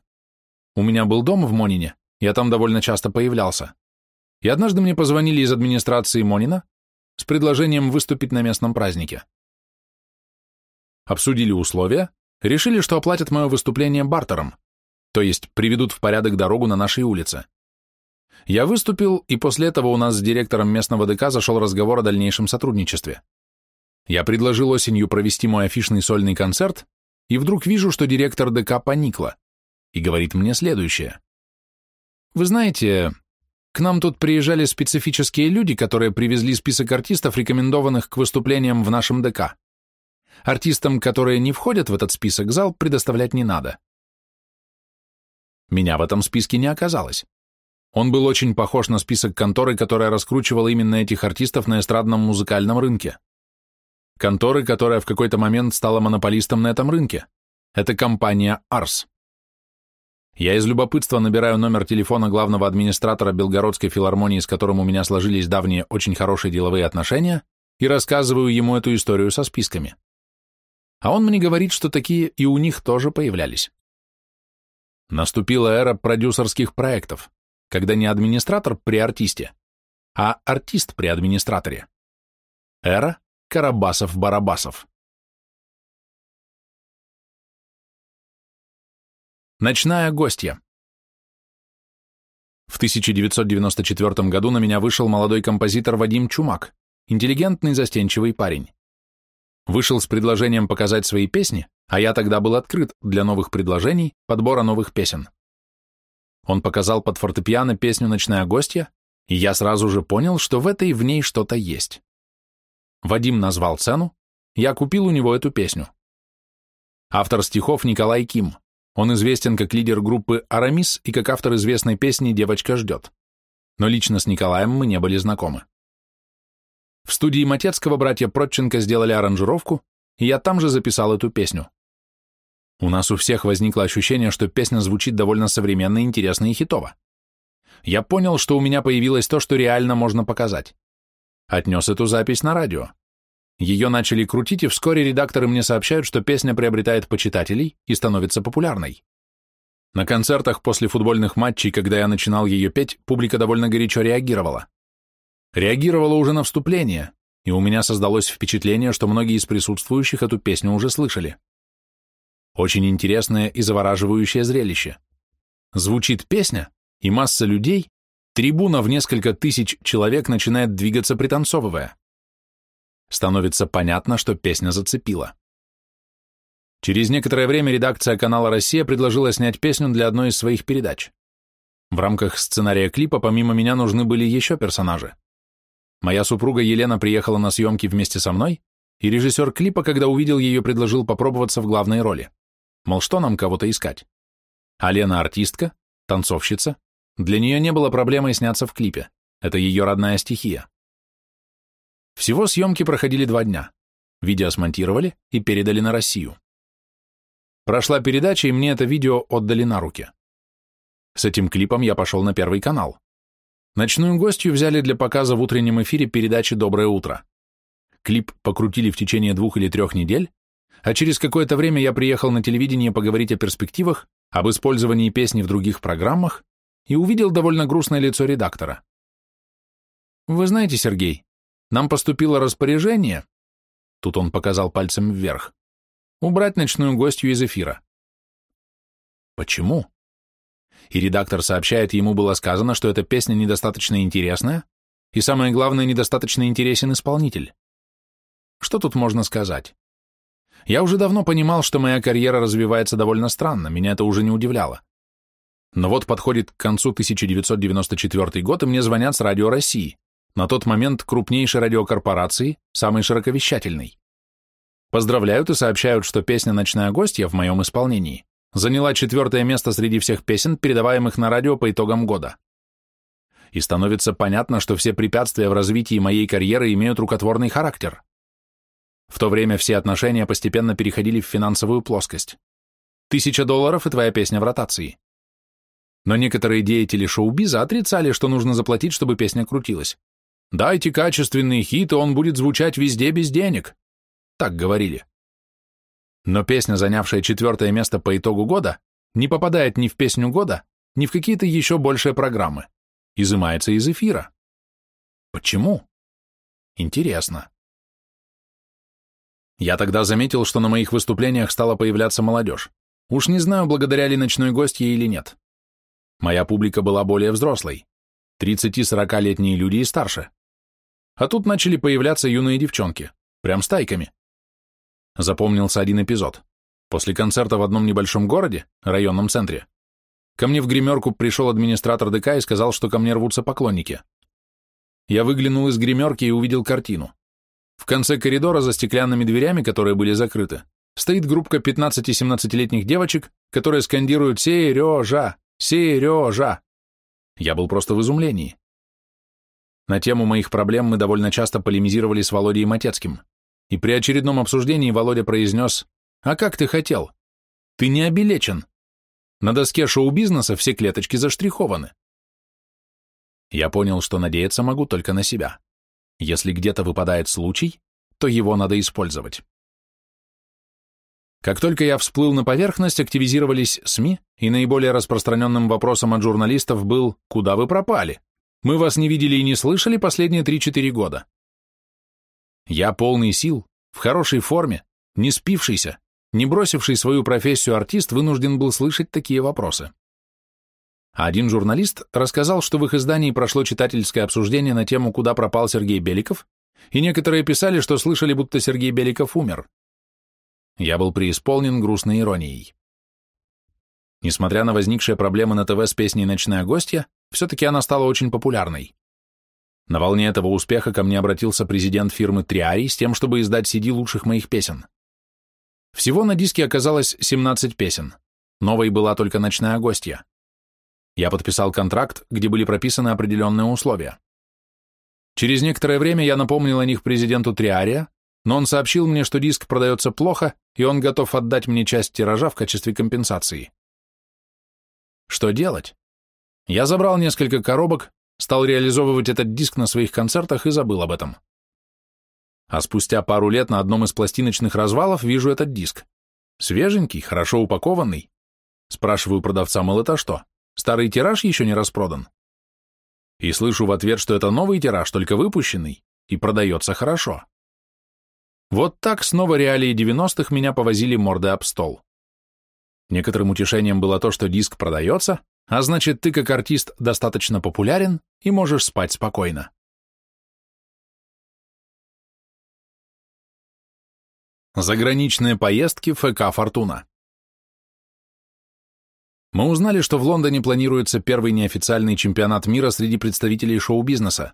У меня был дом в Монине, я там довольно часто появлялся. И однажды мне позвонили из администрации Монина с предложением выступить на местном празднике. Обсудили условия, решили, что оплатят мое выступление бартером, то есть приведут в порядок дорогу на нашей улице. Я выступил, и после этого у нас с директором местного ДК зашел разговор о дальнейшем сотрудничестве. Я предложил осенью провести мой афишный сольный концерт, и вдруг вижу, что директор ДК поникла и говорит мне следующее. «Вы знаете, к нам тут приезжали специфические люди, которые привезли список артистов, рекомендованных к выступлениям в нашем ДК. Артистам, которые не входят в этот список, зал предоставлять не надо. Меня в этом списке не оказалось. Он был очень похож на список конторы, которая раскручивала именно этих артистов на эстрадном музыкальном рынке. Конторы, которая в какой-то момент стала монополистом на этом рынке. Это компания «Арс». Я из любопытства набираю номер телефона главного администратора Белгородской филармонии, с которым у меня сложились давние очень хорошие деловые отношения, и рассказываю ему эту историю со списками. А он мне говорит, что такие и у них тоже появлялись. Наступила эра продюсерских проектов, когда не администратор при артисте, а артист при администраторе. Эра Карабасов-Барабасов. Ночная гостья. В 1994 году на меня вышел молодой композитор Вадим Чумак, интеллигентный, застенчивый парень. Вышел с предложением показать свои песни, а я тогда был открыт для новых предложений, подбора новых песен. Он показал под фортепиано песню «Ночная гостья», и я сразу же понял, что в этой в ней что-то есть. Вадим назвал цену, я купил у него эту песню. Автор стихов Николай Ким. Он известен как лидер группы «Арамис» и как автор известной песни «Девочка ждет». Но лично с Николаем мы не были знакомы. В студии Матецкого братья Протченко сделали аранжировку, и я там же записал эту песню. У нас у всех возникло ощущение, что песня звучит довольно современно, интересно и хитово. Я понял, что у меня появилось то, что реально можно показать. Отнес эту запись на радио. Ее начали крутить, и вскоре редакторы мне сообщают, что песня приобретает почитателей и становится популярной. На концертах после футбольных матчей, когда я начинал ее петь, публика довольно горячо реагировала. Реагировала уже на вступление, и у меня создалось впечатление, что многие из присутствующих эту песню уже слышали. Очень интересное и завораживающее зрелище. Звучит песня, и масса людей, трибуна в несколько тысяч человек начинает двигаться пританцовывая становится понятно, что песня зацепила. Через некоторое время редакция канала «Россия» предложила снять песню для одной из своих передач. В рамках сценария клипа помимо меня нужны были еще персонажи. Моя супруга Елена приехала на съемки вместе со мной, и режиссер клипа, когда увидел ее, предложил попробоваться в главной роли. Мол, что нам кого-то искать? А Лена артистка, танцовщица. Для нее не было проблемой сняться в клипе. Это ее родная стихия. Всего съемки проходили два дня. Видео смонтировали и передали на Россию. Прошла передача, и мне это видео отдали на руки. С этим клипом я пошел на Первый канал. Ночную гостью взяли для показа в утреннем эфире передачи «Доброе утро». Клип покрутили в течение двух или трех недель, а через какое-то время я приехал на телевидение поговорить о перспективах, об использовании песни в других программах и увидел довольно грустное лицо редактора. «Вы знаете, Сергей, нам поступило распоряжение, тут он показал пальцем вверх, убрать ночную гостью из эфира. Почему? И редактор сообщает, ему было сказано, что эта песня недостаточно интересная, и самое главное, недостаточно интересен исполнитель. Что тут можно сказать? Я уже давно понимал, что моя карьера развивается довольно странно, меня это уже не удивляло. Но вот подходит к концу 1994 год, и мне звонят с радио России на тот момент крупнейшей радиокорпорации, самой широковещательной. Поздравляют и сообщают, что песня «Ночная гостья» в моем исполнении заняла четвертое место среди всех песен, передаваемых на радио по итогам года. И становится понятно, что все препятствия в развитии моей карьеры имеют рукотворный характер. В то время все отношения постепенно переходили в финансовую плоскость. Тысяча долларов и твоя песня в ротации. Но некоторые деятели шоу-биза отрицали, что нужно заплатить, чтобы песня крутилась. Дайте качественный хит, и он будет звучать везде без денег. Так говорили. Но песня, занявшая четвертое место по итогу года, не попадает ни в песню года, ни в какие-то еще большие программы. Изымается из эфира. Почему? Интересно. Я тогда заметил, что на моих выступлениях стала появляться молодежь. Уж не знаю, благодаря ли ночной гостье или нет. Моя публика была более взрослой. 30-40-летние люди и старше. А тут начали появляться юные девчонки, прям стайками. Запомнился один эпизод. После концерта в одном небольшом городе, районном центре, ко мне в гримерку пришел администратор ДК и сказал, что ко мне рвутся поклонники. Я выглянул из гримерки и увидел картину. В конце коридора за стеклянными дверями, которые были закрыты, стоит группа 15-17-летних девочек, которые скандируют «Сережа! Сережа!». Я был просто в изумлении. На тему моих проблем мы довольно часто полемизировали с Володей Матецким, и при очередном обсуждении Володя произнес «А как ты хотел? Ты не обелечен. На доске шоу-бизнеса все клеточки заштрихованы». Я понял, что надеяться могу только на себя. Если где-то выпадает случай, то его надо использовать. Как только я всплыл на поверхность, активизировались СМИ, и наиболее распространенным вопросом от журналистов был «Куда вы пропали?». Мы вас не видели и не слышали последние 3-4 года. Я полный сил, в хорошей форме, не спившийся, не бросивший свою профессию артист вынужден был слышать такие вопросы. один журналист рассказал, что в их издании прошло читательское обсуждение на тему «Куда пропал Сергей Беликов», и некоторые писали, что слышали, будто Сергей Беликов умер. Я был преисполнен грустной иронией. Несмотря на возникшие проблемы на ТВ с песней «Ночная гостья», все-таки она стала очень популярной. На волне этого успеха ко мне обратился президент фирмы Триари с тем, чтобы издать CD лучших моих песен. Всего на диске оказалось 17 песен. новой была только ночная гостья. Я подписал контракт, где были прописаны определенные условия. Через некоторое время я напомнил о них президенту Триария, но он сообщил мне, что диск продается плохо, и он готов отдать мне часть тиража в качестве компенсации. Что делать? Я забрал несколько коробок, стал реализовывать этот диск на своих концертах и забыл об этом. А спустя пару лет на одном из пластиночных развалов вижу этот диск. Свеженький, хорошо упакованный. Спрашиваю продавца, мол, это что? Старый тираж еще не распродан? И слышу в ответ, что это новый тираж, только выпущенный, и продается хорошо. Вот так снова реалии 90-х меня повозили мордой об стол. Некоторым утешением было то, что диск продается, а значит, ты как артист достаточно популярен и можешь спать спокойно. Заграничные поездки ФК «Фортуна». Мы узнали, что в Лондоне планируется первый неофициальный чемпионат мира среди представителей шоу-бизнеса.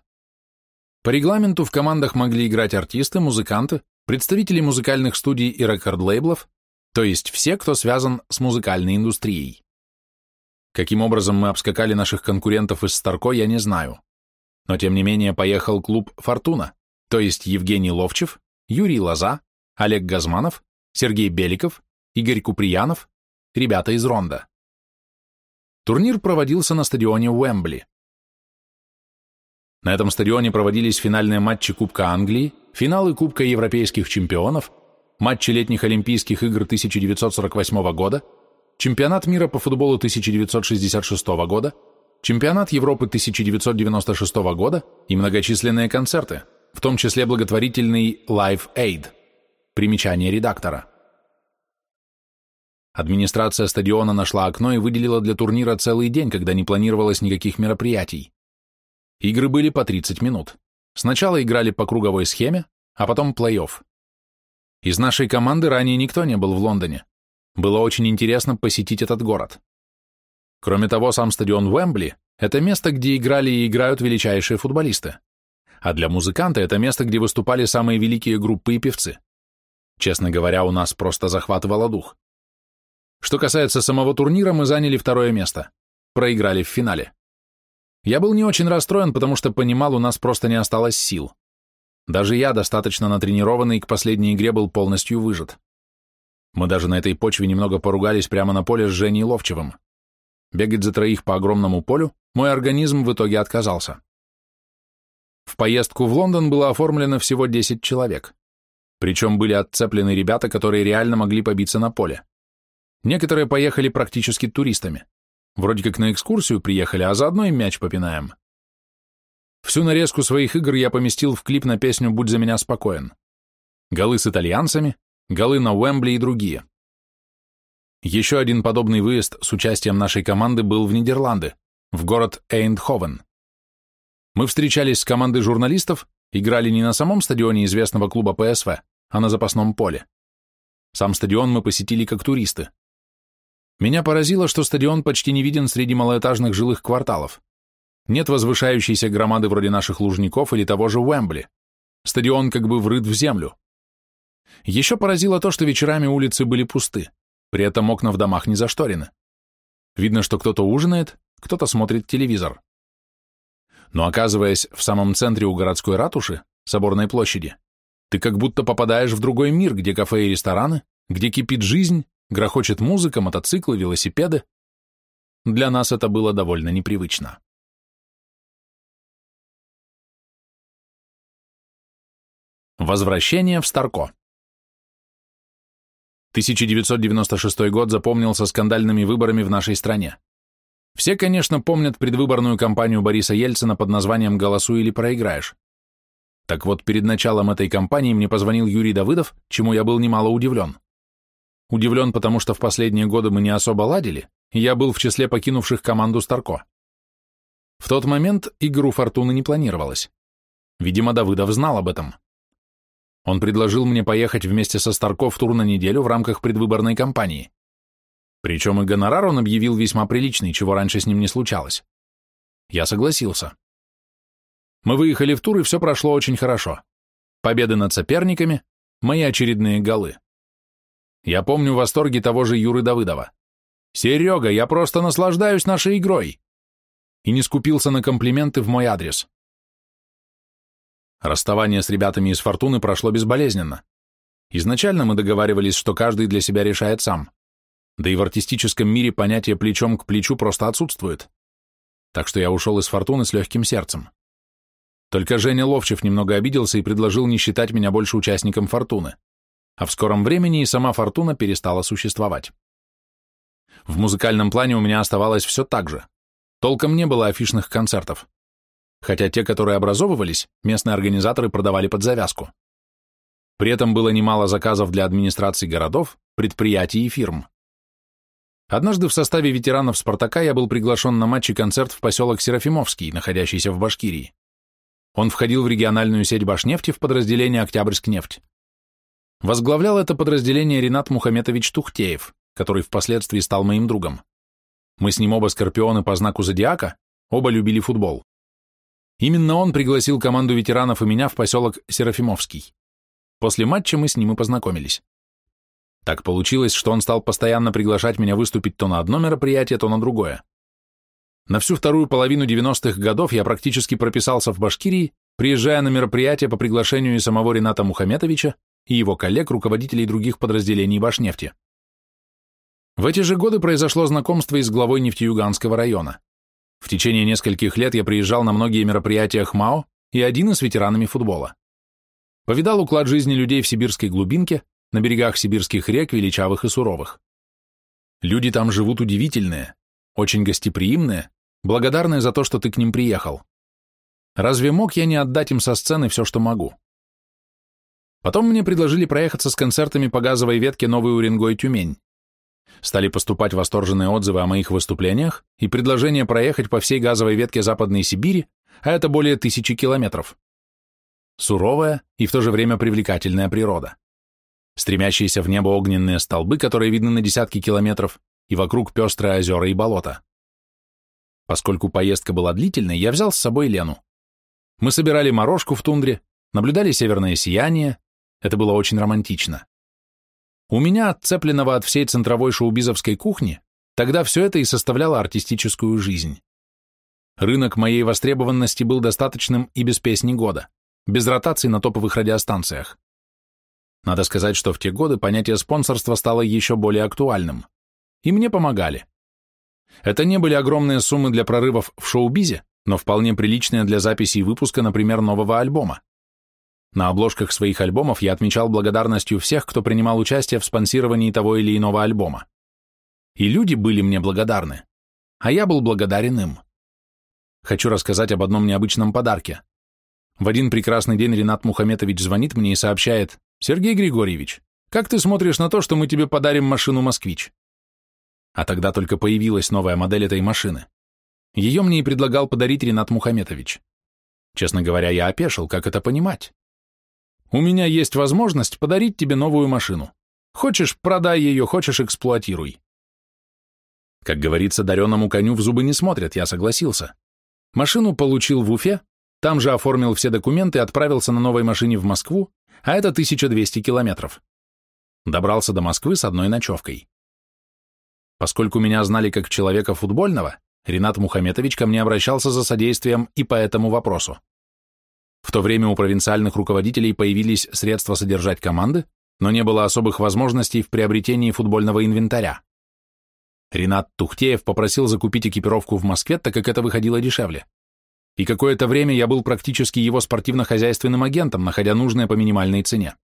По регламенту в командах могли играть артисты, музыканты, представители музыкальных студий и рекорд-лейблов, то есть все, кто связан с музыкальной индустрией. Каким образом мы обскакали наших конкурентов из Старко, я не знаю. Но тем не менее поехал клуб «Фортуна», то есть Евгений Ловчев, Юрий Лоза, Олег Газманов, Сергей Беликов, Игорь Куприянов, ребята из Ронда. Турнир проводился на стадионе Уэмбли. На этом стадионе проводились финальные матчи Кубка Англии, финалы Кубка Европейских чемпионов, матчи летних Олимпийских игр 1948 года, чемпионат мира по футболу 1966 года, чемпионат Европы 1996 года и многочисленные концерты, в том числе благотворительный Live Aid. Примечание редактора. Администрация стадиона нашла окно и выделила для турнира целый день, когда не планировалось никаких мероприятий. Игры были по 30 минут. Сначала играли по круговой схеме, а потом плей-офф. Из нашей команды ранее никто не был в Лондоне. Было очень интересно посетить этот город. Кроме того, сам стадион Уэмбли – это место, где играли и играют величайшие футболисты. А для музыканта это место, где выступали самые великие группы и певцы. Честно говоря, у нас просто захватывало дух. Что касается самого турнира, мы заняли второе место. Проиграли в финале. Я был не очень расстроен, потому что понимал, у нас просто не осталось сил. Даже я, достаточно натренированный, к последней игре был полностью выжат. Мы даже на этой почве немного поругались прямо на поле с Женей Ловчевым. Бегать за троих по огромному полю мой организм в итоге отказался. В поездку в Лондон было оформлено всего 10 человек. Причем были отцеплены ребята, которые реально могли побиться на поле. Некоторые поехали практически туристами. Вроде как на экскурсию приехали, а заодно и мяч попинаем. Всю нарезку своих игр я поместил в клип на песню «Будь за меня спокоен». Голы с итальянцами, голы на Уэмбли и другие. Еще один подобный выезд с участием нашей команды был в Нидерланды, в город Эйндховен. Мы встречались с командой журналистов, играли не на самом стадионе известного клуба ПСВ, а на запасном поле. Сам стадион мы посетили как туристы. Меня поразило, что стадион почти не виден среди малоэтажных жилых кварталов. Нет возвышающейся громады вроде наших Лужников или того же Уэмбли. Стадион как бы врыт в землю. Еще поразило то, что вечерами улицы были пусты, при этом окна в домах не зашторены. Видно, что кто-то ужинает, кто-то смотрит телевизор. Но оказываясь в самом центре у городской ратуши, Соборной площади, ты как будто попадаешь в другой мир, где кафе и рестораны, где кипит жизнь, Грохочет музыка, мотоциклы, велосипеды. Для нас это было довольно непривычно. Возвращение в Старко 1996 год запомнился скандальными выборами в нашей стране. Все, конечно, помнят предвыборную кампанию Бориса Ельцина под названием «Голосуй или проиграешь». Так вот, перед началом этой кампании мне позвонил Юрий Давыдов, чему я был немало удивлен. Удивлен, потому что в последние годы мы не особо ладили, и я был в числе покинувших команду Старко. В тот момент игру Фортуны не планировалось. Видимо, Давыдов знал об этом. Он предложил мне поехать вместе со Старко в тур на неделю в рамках предвыборной кампании. Причем и гонорар он объявил весьма приличный, чего раньше с ним не случалось. Я согласился. Мы выехали в тур, и все прошло очень хорошо. Победы над соперниками, мои очередные голы. Я помню восторги того же Юры Давыдова. Серега, я просто наслаждаюсь нашей игрой!» И не скупился на комплименты в мой адрес. Расставание с ребятами из «Фортуны» прошло безболезненно. Изначально мы договаривались, что каждый для себя решает сам. Да и в артистическом мире понятие «плечом к плечу» просто отсутствует. Так что я ушел из «Фортуны» с легким сердцем. Только Женя Ловчев немного обиделся и предложил не считать меня больше участником «Фортуны». А в скором времени и сама «Фортуна» перестала существовать. В музыкальном плане у меня оставалось все так же. Толком не было афишных концертов. Хотя те, которые образовывались, местные организаторы продавали под завязку. При этом было немало заказов для администраций городов, предприятий и фирм. Однажды в составе ветеранов «Спартака» я был приглашен на матч и концерт в поселок Серафимовский, находящийся в Башкирии. Он входил в региональную сеть Башнефти в подразделение «Октябрьскнефть». Возглавлял это подразделение Ренат Мухаметович Тухтеев, который впоследствии стал моим другом. Мы с ним оба скорпионы по знаку зодиака, оба любили футбол. Именно он пригласил команду ветеранов и меня в поселок Серафимовский. После матча мы с ним и познакомились. Так получилось, что он стал постоянно приглашать меня выступить то на одно мероприятие, то на другое. На всю вторую половину 90-х годов я практически прописался в Башкирии, приезжая на мероприятия по приглашению и самого Рената Мухаметовича, и его коллег, руководителей других подразделений Башнефти. В эти же годы произошло знакомство и с главой Нефтеюганского района. В течение нескольких лет я приезжал на многие мероприятия ХМАО и один из ветеранами футбола. Повидал уклад жизни людей в сибирской глубинке, на берегах сибирских рек, величавых и суровых. Люди там живут удивительные, очень гостеприимные, благодарные за то, что ты к ним приехал. Разве мог я не отдать им со сцены все, что могу? Потом мне предложили проехаться с концертами по газовой ветке Новый Уренгой Тюмень. Стали поступать восторженные отзывы о моих выступлениях и предложение проехать по всей газовой ветке Западной Сибири, а это более тысячи километров. Суровая и в то же время привлекательная природа. Стремящиеся в небо огненные столбы, которые видны на десятки километров, и вокруг пестрые озера и болота. Поскольку поездка была длительной, я взял с собой Лену. Мы собирали морожку в тундре, наблюдали северное сияние, это было очень романтично. У меня, отцепленного от всей центровой шоубизовской кухни, тогда все это и составляло артистическую жизнь. Рынок моей востребованности был достаточным и без песни года без ротаций на топовых радиостанциях. Надо сказать, что в те годы понятие спонсорства стало еще более актуальным. И мне помогали. Это не были огромные суммы для прорывов в шоу-бизе, но вполне приличные для записи и выпуска, например, нового альбома. На обложках своих альбомов я отмечал благодарностью всех, кто принимал участие в спонсировании того или иного альбома. И люди были мне благодарны, а я был благодарен им. Хочу рассказать об одном необычном подарке. В один прекрасный день Ренат Мухаметович звонит мне и сообщает, «Сергей Григорьевич, как ты смотришь на то, что мы тебе подарим машину «Москвич»?» А тогда только появилась новая модель этой машины. Ее мне и предлагал подарить Ренат Мухаметович. Честно говоря, я опешил, как это понимать. У меня есть возможность подарить тебе новую машину. Хочешь, продай ее, хочешь, эксплуатируй. Как говорится, дареному коню в зубы не смотрят, я согласился. Машину получил в Уфе, там же оформил все документы отправился на новой машине в Москву, а это 1200 километров. Добрался до Москвы с одной ночевкой. Поскольку меня знали как человека футбольного, Ренат Мухаметович ко мне обращался за содействием и по этому вопросу. В то время у провинциальных руководителей появились средства содержать команды, но не было особых возможностей в приобретении футбольного инвентаря. Ренат Тухтеев попросил закупить экипировку в Москве, так как это выходило дешевле и какое-то время я был практически его спортивно-хозяйственным агентом, находя нужное по минимальной цене.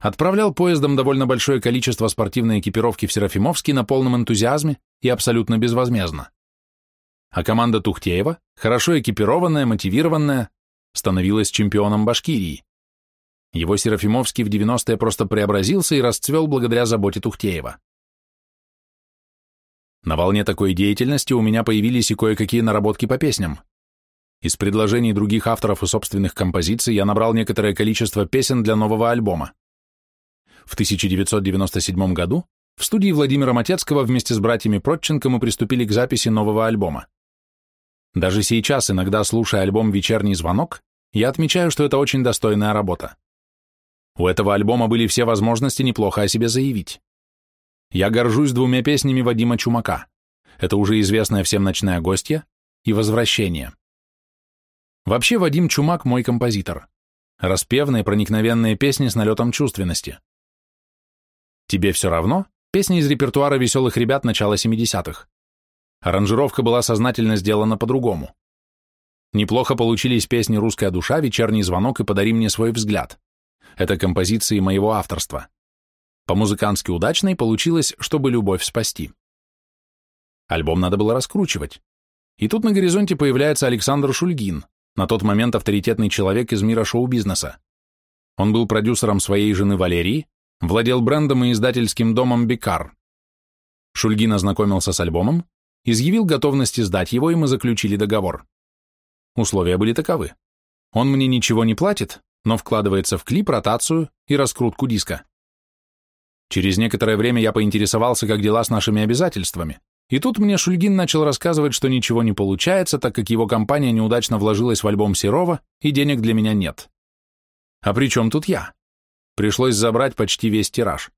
Отправлял поездом довольно большое количество спортивной экипировки в Серафимовский на полном энтузиазме и абсолютно безвозмездно. А команда Тухтеева, хорошо экипированная, мотивированная, становилась чемпионом Башкирии. Его Серафимовский в 90-е просто преобразился и расцвел благодаря заботе Тухтеева. На волне такой деятельности у меня появились и кое-какие наработки по песням. Из предложений других авторов и собственных композиций я набрал некоторое количество песен для нового альбома. В 1997 году в студии Владимира Матецкого вместе с братьями Протченко мы приступили к записи нового альбома. Даже сейчас, иногда слушая альбом «Вечерний звонок», я отмечаю, что это очень достойная работа. У этого альбома были все возможности неплохо о себе заявить. Я горжусь двумя песнями Вадима Чумака. Это уже известная всем «Ночная гостья» и «Возвращение». Вообще Вадим Чумак мой композитор. Распевные, проникновенные песни с налетом чувственности. «Тебе все равно?» Песни из репертуара веселых ребят начала 70-х. Аранжировка была сознательно сделана по-другому. Неплохо получились песни «Русская душа», «Вечерний звонок» и «Подари мне свой взгляд». Это композиции моего авторства. По-музыкански удачной получилось, чтобы любовь спасти. Альбом надо было раскручивать. И тут на горизонте появляется Александр Шульгин, на тот момент авторитетный человек из мира шоу-бизнеса. Он был продюсером своей жены Валерии, владел брендом и издательским домом «Бикар». Шульгин ознакомился с альбомом, изъявил готовность издать его, и мы заключили договор. Условия были таковы. Он мне ничего не платит, но вкладывается в клип, ротацию и раскрутку диска. Через некоторое время я поинтересовался, как дела с нашими обязательствами, и тут мне Шульгин начал рассказывать, что ничего не получается, так как его компания неудачно вложилась в альбом Серова, и денег для меня нет. А при чем тут я? Пришлось забрать почти весь тираж.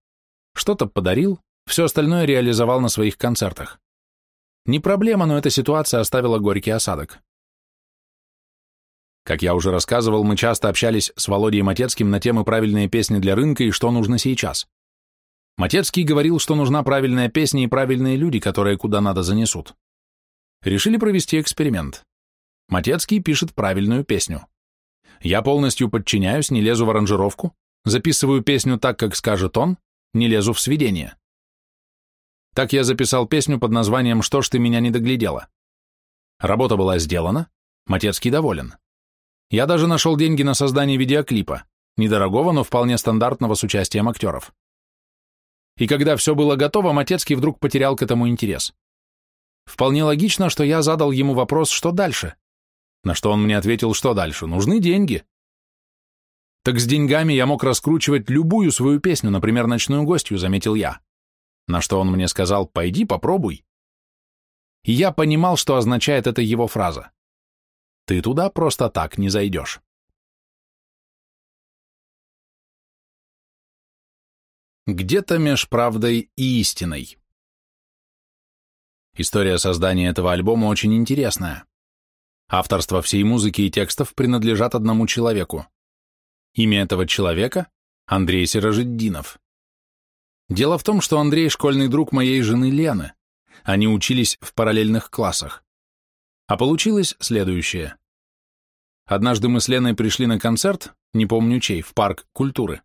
Что-то подарил, все остальное реализовал на своих концертах. Не проблема, но эта ситуация оставила горький осадок. Как я уже рассказывал, мы часто общались с Володей Матецким на темы правильные песни для рынка и что нужно сейчас. Матецкий говорил, что нужна правильная песня и правильные люди, которые куда надо занесут. Решили провести эксперимент. Матецкий пишет правильную песню. Я полностью подчиняюсь, не лезу в аранжировку, записываю песню так, как скажет он, не лезу в сведения. Так я записал песню под названием «Что ж ты меня не доглядела?». Работа была сделана, Матецкий доволен. Я даже нашел деньги на создание видеоклипа, недорогого, но вполне стандартного с участием актеров. И когда все было готово, Матецкий вдруг потерял к этому интерес. Вполне логично, что я задал ему вопрос, что дальше. На что он мне ответил, что дальше, нужны деньги. Так с деньгами я мог раскручивать любую свою песню, например, «Ночную гостью», заметил я. На что он мне сказал, пойди попробуй. И я понимал, что означает эта его фраза. Ты туда просто так не зайдешь. Где-то меж правдой и истиной. История создания этого альбома очень интересная. Авторство всей музыки и текстов принадлежат одному человеку. Имя этого человека – Андрей Сирожиддинов. Дело в том, что Андрей – школьный друг моей жены Лены. Они учились в параллельных классах. А получилось следующее. Однажды мы с Леной пришли на концерт, не помню чей, в парк культуры.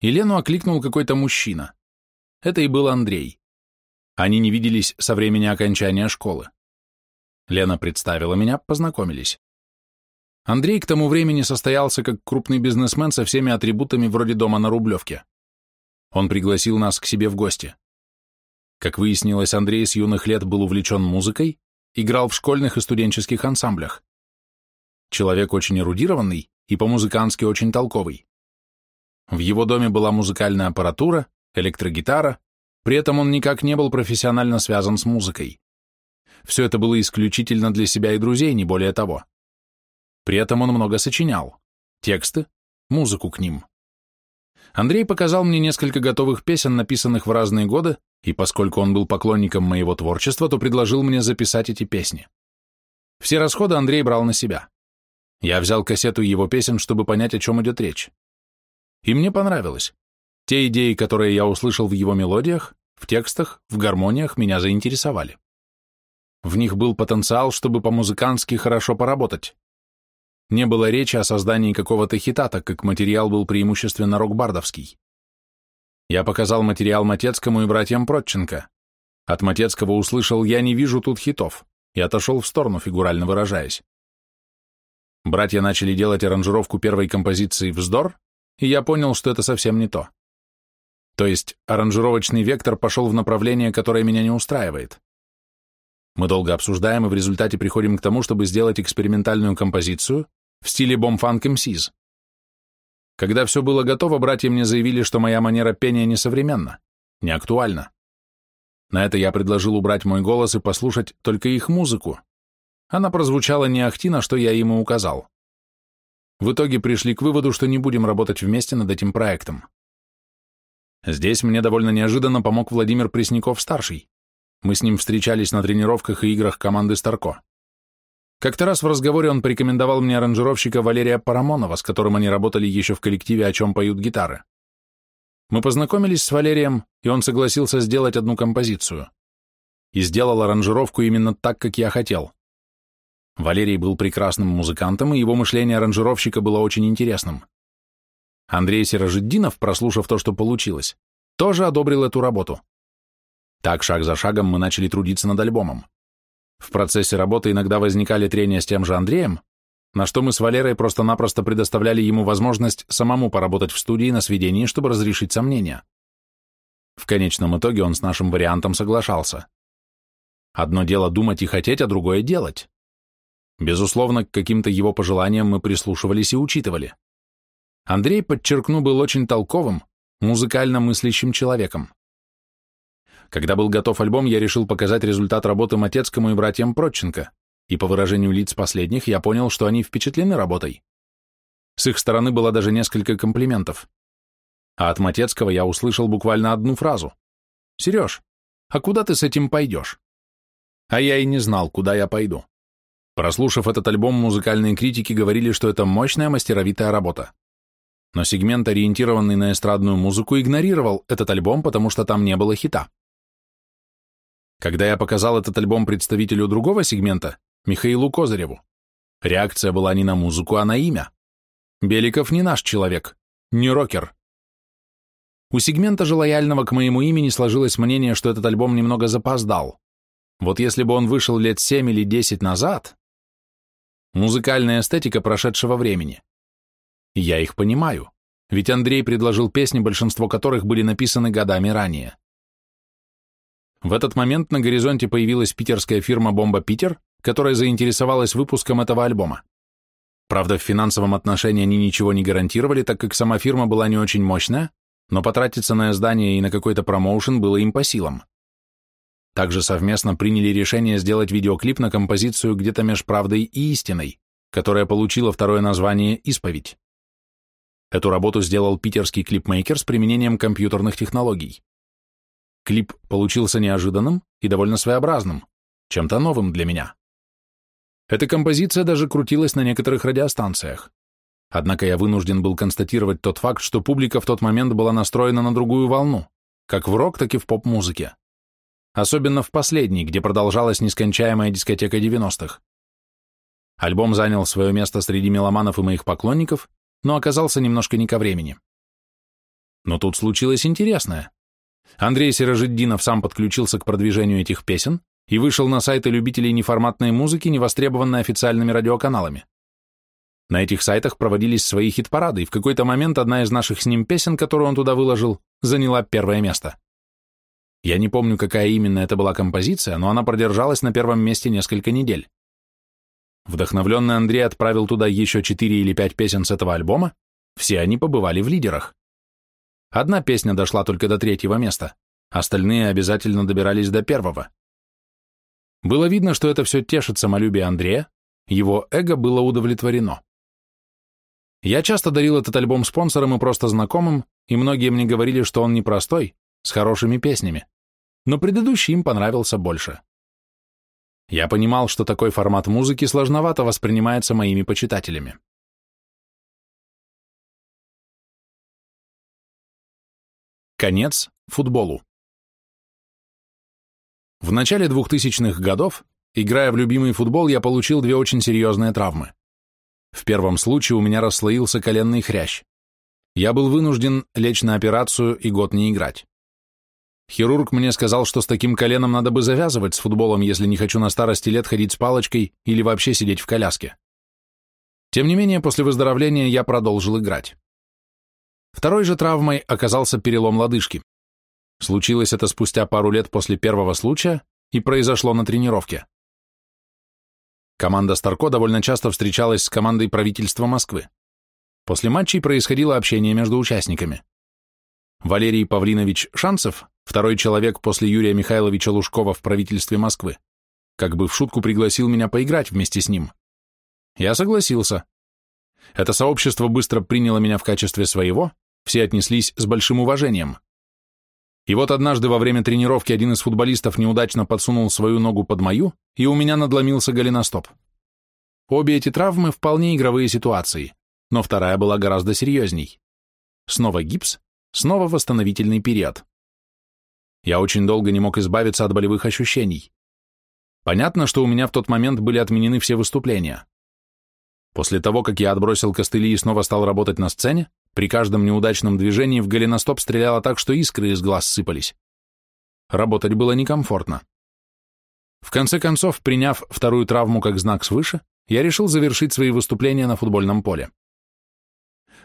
И Лену окликнул какой-то мужчина. Это и был Андрей. Они не виделись со времени окончания школы. Лена представила меня, познакомились. Андрей к тому времени состоялся как крупный бизнесмен со всеми атрибутами вроде дома на Рублевке. Он пригласил нас к себе в гости. Как выяснилось, Андрей с юных лет был увлечен музыкой, играл в школьных и студенческих ансамблях. Человек очень эрудированный и по-музыкански очень толковый. В его доме была музыкальная аппаратура, электрогитара, при этом он никак не был профессионально связан с музыкой. Все это было исключительно для себя и друзей, не более того. При этом он много сочинял. Тексты, музыку к ним. Андрей показал мне несколько готовых песен, написанных в разные годы, и поскольку он был поклонником моего творчества, то предложил мне записать эти песни. Все расходы Андрей брал на себя. Я взял кассету его песен, чтобы понять, о чем идет речь. И мне понравилось. Те идеи, которые я услышал в его мелодиях, в текстах, в гармониях, меня заинтересовали. В них был потенциал, чтобы по-музыкански хорошо поработать. Не было речи о создании какого-то хита, так как материал был преимущественно рок-бардовский. Я показал материал Матецкому и братьям Протченко. От Матецкого услышал «Я не вижу тут хитов» и отошел в сторону, фигурально выражаясь. Братья начали делать аранжировку первой композиции «Вздор», и я понял, что это совсем не то. То есть аранжировочный вектор пошел в направление, которое меня не устраивает. Мы долго обсуждаем и в результате приходим к тому, чтобы сделать экспериментальную композицию в стиле бомфанк MCs. Когда все было готово, братья мне заявили, что моя манера пения несовременна, не актуальна. На это я предложил убрать мой голос и послушать только их музыку. Она прозвучала не ахти, на что я ему указал. В итоге пришли к выводу, что не будем работать вместе над этим проектом. Здесь мне довольно неожиданно помог Владимир Пресняков-старший. Мы с ним встречались на тренировках и играх команды Старко. Как-то раз в разговоре он порекомендовал мне аранжировщика Валерия Парамонова, с которым они работали еще в коллективе «О чем поют гитары». Мы познакомились с Валерием, и он согласился сделать одну композицию. И сделал аранжировку именно так, как я хотел. Валерий был прекрасным музыкантом, и его мышление аранжировщика было очень интересным. Андрей Сирожиддинов, прослушав то, что получилось, тоже одобрил эту работу. Так, шаг за шагом, мы начали трудиться над альбомом. В процессе работы иногда возникали трения с тем же Андреем, на что мы с Валерой просто-напросто предоставляли ему возможность самому поработать в студии на сведении, чтобы разрешить сомнения. В конечном итоге он с нашим вариантом соглашался. Одно дело думать и хотеть, а другое делать. Безусловно, к каким-то его пожеланиям мы прислушивались и учитывали. Андрей, подчеркну, был очень толковым, музыкально мыслящим человеком. Когда был готов альбом, я решил показать результат работы Матецкому и братьям Проченко, и по выражению лиц последних я понял, что они впечатлены работой. С их стороны было даже несколько комплиментов. А от Матецкого я услышал буквально одну фразу. «Сереж, а куда ты с этим пойдешь?» А я и не знал, куда я пойду. Прослушав этот альбом, музыкальные критики говорили, что это мощная мастеровитая работа но сегмент, ориентированный на эстрадную музыку, игнорировал этот альбом, потому что там не было хита. Когда я показал этот альбом представителю другого сегмента, Михаилу Козыреву, реакция была не на музыку, а на имя. Беликов не наш человек, не рокер. У сегмента же лояльного к моему имени сложилось мнение, что этот альбом немного запоздал. Вот если бы он вышел лет семь или десять назад... Музыкальная эстетика прошедшего времени. Я их понимаю, ведь Андрей предложил песни, большинство которых были написаны годами ранее. В этот момент на горизонте появилась питерская фирма «Бомба Питер», которая заинтересовалась выпуском этого альбома. Правда, в финансовом отношении они ничего не гарантировали, так как сама фирма была не очень мощная, но потратиться на издание и на какой-то промоушен было им по силам. Также совместно приняли решение сделать видеоклип на композицию «Где-то меж правдой и истиной», которая получила второе название «Исповедь». Эту работу сделал питерский клипмейкер с применением компьютерных технологий. Клип получился неожиданным и довольно своеобразным, чем-то новым для меня. Эта композиция даже крутилась на некоторых радиостанциях. Однако я вынужден был констатировать тот факт, что публика в тот момент была настроена на другую волну, как в рок, так и в поп-музыке. Особенно в последней, где продолжалась нескончаемая дискотека 90-х. Альбом занял свое место среди меломанов и моих поклонников, но оказался немножко не ко времени. Но тут случилось интересное. Андрей Сирожиддинов сам подключился к продвижению этих песен и вышел на сайты любителей неформатной музыки, не востребованной официальными радиоканалами. На этих сайтах проводились свои хит-парады, и в какой-то момент одна из наших с ним песен, которую он туда выложил, заняла первое место. Я не помню, какая именно это была композиция, но она продержалась на первом месте несколько недель. Вдохновленный Андрей отправил туда еще четыре или пять песен с этого альбома, все они побывали в лидерах. Одна песня дошла только до третьего места, остальные обязательно добирались до первого. Было видно, что это все тешит самолюбие Андрея, его эго было удовлетворено. Я часто дарил этот альбом спонсорам и просто знакомым, и многие мне говорили, что он непростой, с хорошими песнями, но предыдущий им понравился больше. Я понимал, что такой формат музыки сложновато воспринимается моими почитателями. Конец футболу. В начале 2000-х годов, играя в любимый футбол, я получил две очень серьезные травмы. В первом случае у меня расслоился коленный хрящ. Я был вынужден лечь на операцию и год не играть. Хирург мне сказал, что с таким коленом надо бы завязывать с футболом, если не хочу на старости лет ходить с палочкой или вообще сидеть в коляске. Тем не менее, после выздоровления я продолжил играть. Второй же травмой оказался перелом лодыжки. Случилось это спустя пару лет после первого случая и произошло на тренировке. Команда Старко довольно часто встречалась с командой правительства Москвы. После матчей происходило общение между участниками. Валерий Павлинович Шанцев, второй человек после Юрия Михайловича Лужкова в правительстве Москвы, как бы в шутку пригласил меня поиграть вместе с ним. Я согласился. Это сообщество быстро приняло меня в качестве своего, все отнеслись с большим уважением. И вот однажды во время тренировки один из футболистов неудачно подсунул свою ногу под мою, и у меня надломился голеностоп. Обе эти травмы вполне игровые ситуации, но вторая была гораздо серьезней. Снова гипс, снова восстановительный период. Я очень долго не мог избавиться от болевых ощущений. Понятно, что у меня в тот момент были отменены все выступления. После того, как я отбросил костыли и снова стал работать на сцене, при каждом неудачном движении в голеностоп стреляло так, что искры из глаз сыпались. Работать было некомфортно. В конце концов, приняв вторую травму как знак свыше, я решил завершить свои выступления на футбольном поле.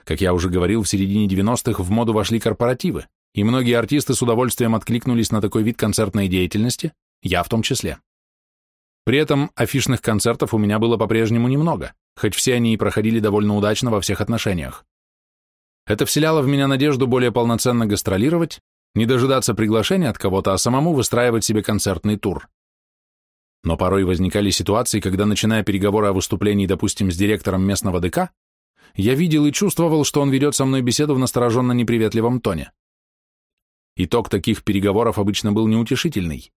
Как я уже говорил, в середине 90-х в моду вошли корпоративы, и многие артисты с удовольствием откликнулись на такой вид концертной деятельности, я в том числе. При этом афишных концертов у меня было по-прежнему немного, хоть все они и проходили довольно удачно во всех отношениях. Это вселяло в меня надежду более полноценно гастролировать, не дожидаться приглашения от кого-то, а самому выстраивать себе концертный тур. Но порой возникали ситуации, когда, начиная переговоры о выступлении, допустим, с директором местного ДК, я видел и чувствовал, что он ведет со мной беседу в настороженно-неприветливом тоне. Итог таких переговоров обычно был неутешительный.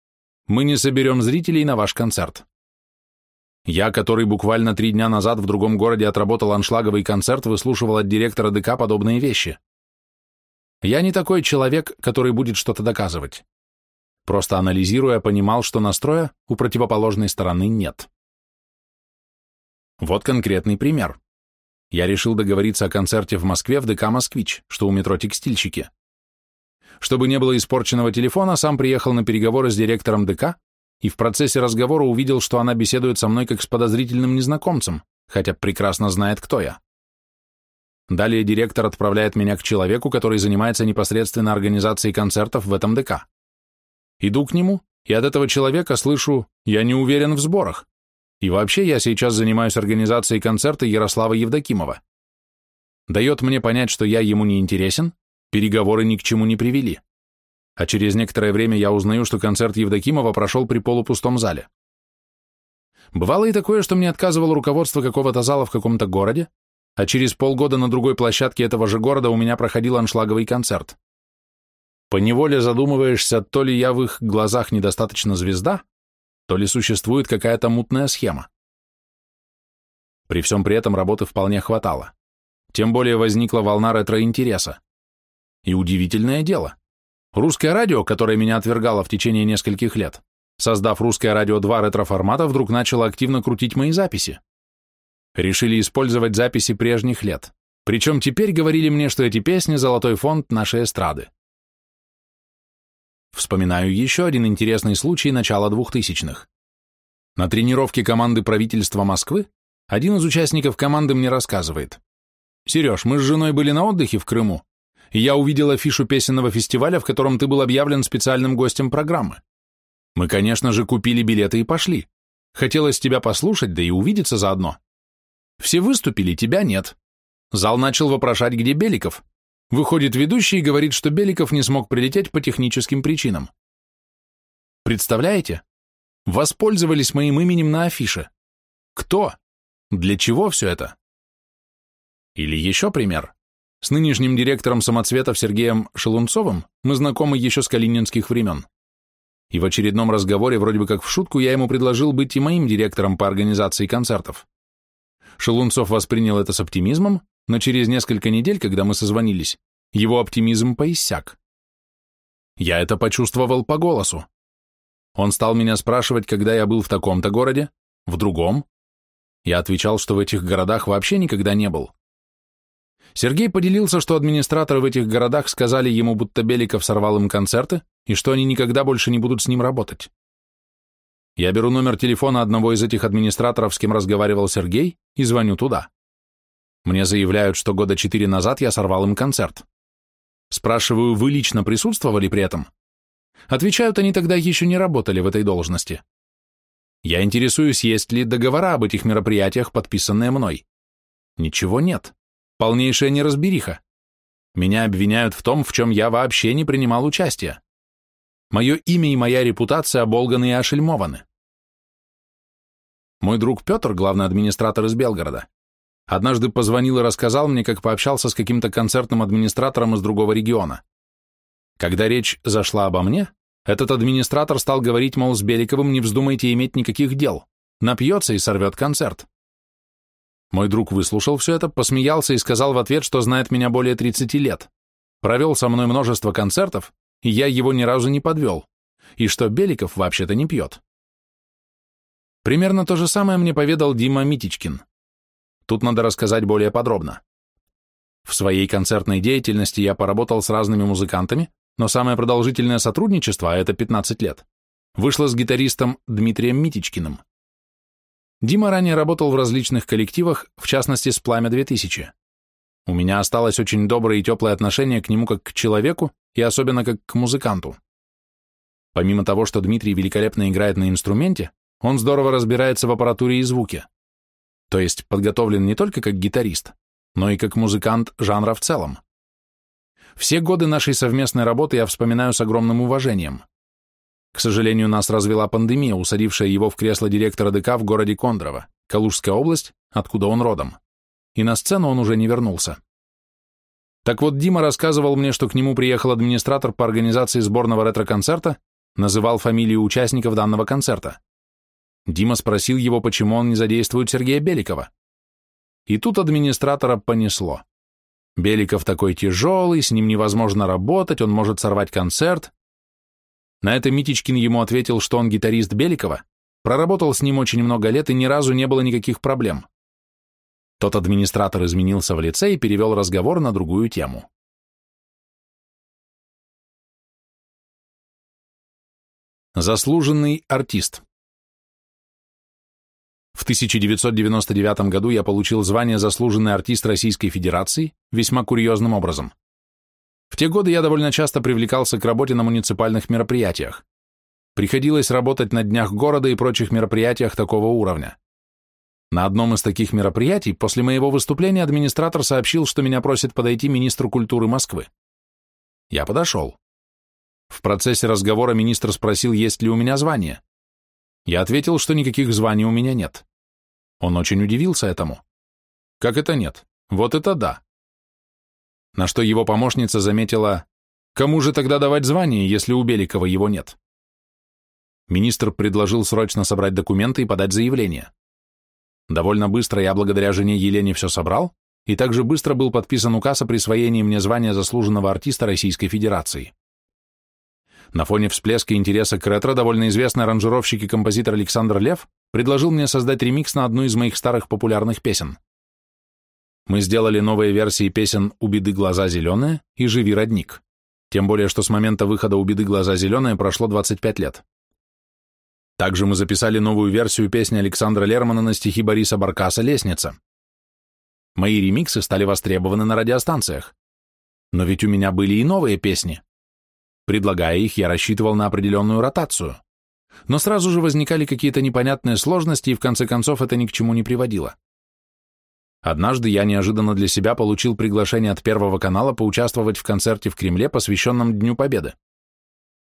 Мы не соберем зрителей на ваш концерт. Я, который буквально три дня назад в другом городе отработал аншлаговый концерт, выслушивал от директора ДК подобные вещи. Я не такой человек, который будет что-то доказывать. Просто анализируя, понимал, что настроя у противоположной стороны нет. Вот конкретный пример. Я решил договориться о концерте в Москве в ДК «Москвич», что у метро «Текстильщики». Чтобы не было испорченного телефона, сам приехал на переговоры с директором ДК и в процессе разговора увидел, что она беседует со мной как с подозрительным незнакомцем, хотя прекрасно знает, кто я. Далее директор отправляет меня к человеку, который занимается непосредственно организацией концертов в этом ДК. Иду к нему, и от этого человека слышу «я не уверен в сборах». И вообще я сейчас занимаюсь организацией концерта Ярослава Евдокимова. Дает мне понять, что я ему не интересен, переговоры ни к чему не привели а через некоторое время я узнаю, что концерт Евдокимова прошел при полупустом зале. Бывало и такое, что мне отказывало руководство какого-то зала в каком-то городе, а через полгода на другой площадке этого же города у меня проходил аншлаговый концерт. Поневоле задумываешься, то ли я в их глазах недостаточно звезда, то ли существует какая-то мутная схема. При всем при этом работы вполне хватало. Тем более возникла волна ретро-интереса. И удивительное дело. Русское радио, которое меня отвергало в течение нескольких лет, создав «Русское радио 2» ретро-формата, вдруг начало активно крутить мои записи. Решили использовать записи прежних лет. Причем теперь говорили мне, что эти песни – золотой фонд нашей эстрады. Вспоминаю еще один интересный случай начала двухтысячных. На тренировке команды правительства Москвы один из участников команды мне рассказывает. «Сереж, мы с женой были на отдыхе в Крыму, я увидел афишу песенного фестиваля, в котором ты был объявлен специальным гостем программы. Мы, конечно же, купили билеты и пошли. Хотелось тебя послушать, да и увидеться заодно. Все выступили, тебя нет. Зал начал вопрошать, где Беликов. Выходит ведущий и говорит, что Беликов не смог прилететь по техническим причинам. Представляете? Воспользовались моим именем на афише. Кто? Для чего все это? Или еще пример. С нынешним директором самоцветов Сергеем Шелунцовым мы знакомы еще с калининских времен. И в очередном разговоре, вроде бы как в шутку, я ему предложил быть и моим директором по организации концертов. Шелунцов воспринял это с оптимизмом, но через несколько недель, когда мы созвонились, его оптимизм поиссяк. Я это почувствовал по голосу. Он стал меня спрашивать, когда я был в таком-то городе, в другом. Я отвечал, что в этих городах вообще никогда не был. Сергей поделился, что администраторы в этих городах сказали ему, будто Беликов сорвал им концерты и что они никогда больше не будут с ним работать. Я беру номер телефона одного из этих администраторов, с кем разговаривал Сергей, и звоню туда. Мне заявляют, что года четыре назад я сорвал им концерт. Спрашиваю, вы лично присутствовали при этом? Отвечают, они тогда еще не работали в этой должности. Я интересуюсь, есть ли договора об этих мероприятиях, подписанные мной. Ничего нет. Полнейшая неразбериха. Меня обвиняют в том, в чем я вообще не принимал участия. Мое имя и моя репутация оболганы и ошельмованы. Мой друг Петр, главный администратор из Белгорода, однажды позвонил и рассказал мне, как пообщался с каким-то концертным администратором из другого региона. Когда речь зашла обо мне, этот администратор стал говорить, мол, с Беликовым не вздумайте иметь никаких дел, напьется и сорвет концерт. Мой друг выслушал все это, посмеялся и сказал в ответ, что знает меня более 30 лет, провел со мной множество концертов, и я его ни разу не подвел, и что Беликов вообще-то не пьет. Примерно то же самое мне поведал Дима Митичкин. Тут надо рассказать более подробно. В своей концертной деятельности я поработал с разными музыкантами, но самое продолжительное сотрудничество, а это 15 лет, вышло с гитаристом Дмитрием Митичкиным. Дима ранее работал в различных коллективах, в частности с «Пламя-2000». У меня осталось очень доброе и теплое отношение к нему как к человеку и особенно как к музыканту. Помимо того, что Дмитрий великолепно играет на инструменте, он здорово разбирается в аппаратуре и звуке. То есть подготовлен не только как гитарист, но и как музыкант жанра в целом. Все годы нашей совместной работы я вспоминаю с огромным уважением. К сожалению, нас развела пандемия, усадившая его в кресло директора ДК в городе Кондрово, Калужская область, откуда он родом. И на сцену он уже не вернулся. Так вот, Дима рассказывал мне, что к нему приехал администратор по организации сборного ретро-концерта, называл фамилию участников данного концерта. Дима спросил его, почему он не задействует Сергея Беликова. И тут администратора понесло. Беликов такой тяжелый, с ним невозможно работать, он может сорвать концерт. На это Митичкин ему ответил, что он гитарист Беликова, проработал с ним очень много лет и ни разу не было никаких проблем. Тот администратор изменился в лице и перевел разговор на другую тему. Заслуженный артист в 1999 году я получил звание «Заслуженный артист Российской Федерации» весьма курьезным образом. В те годы я довольно часто привлекался к работе на муниципальных мероприятиях. Приходилось работать на днях города и прочих мероприятиях такого уровня. На одном из таких мероприятий после моего выступления администратор сообщил, что меня просит подойти министру культуры Москвы. Я подошел. В процессе разговора министр спросил, есть ли у меня звание. Я ответил, что никаких званий у меня нет. Он очень удивился этому. Как это нет? Вот это да. На что его помощница заметила, кому же тогда давать звание, если у Беликова его нет? Министр предложил срочно собрать документы и подать заявление. Довольно быстро я благодаря жене Елене все собрал, и также быстро был подписан указ о присвоении мне звания заслуженного артиста Российской Федерации. На фоне всплеска интереса к ретро довольно известный аранжировщик и композитор Александр Лев предложил мне создать ремикс на одну из моих старых популярных песен. Мы сделали новые версии песен «У беды глаза зеленые» и «Живи, родник». Тем более, что с момента выхода «У беды глаза зеленые» прошло 25 лет. Также мы записали новую версию песни Александра Лермана на стихи Бориса Баркаса «Лестница». Мои ремиксы стали востребованы на радиостанциях. Но ведь у меня были и новые песни. Предлагая их, я рассчитывал на определенную ротацию. Но сразу же возникали какие-то непонятные сложности, и в конце концов это ни к чему не приводило. Однажды я неожиданно для себя получил приглашение от Первого канала поучаствовать в концерте в Кремле, посвященном Дню Победы.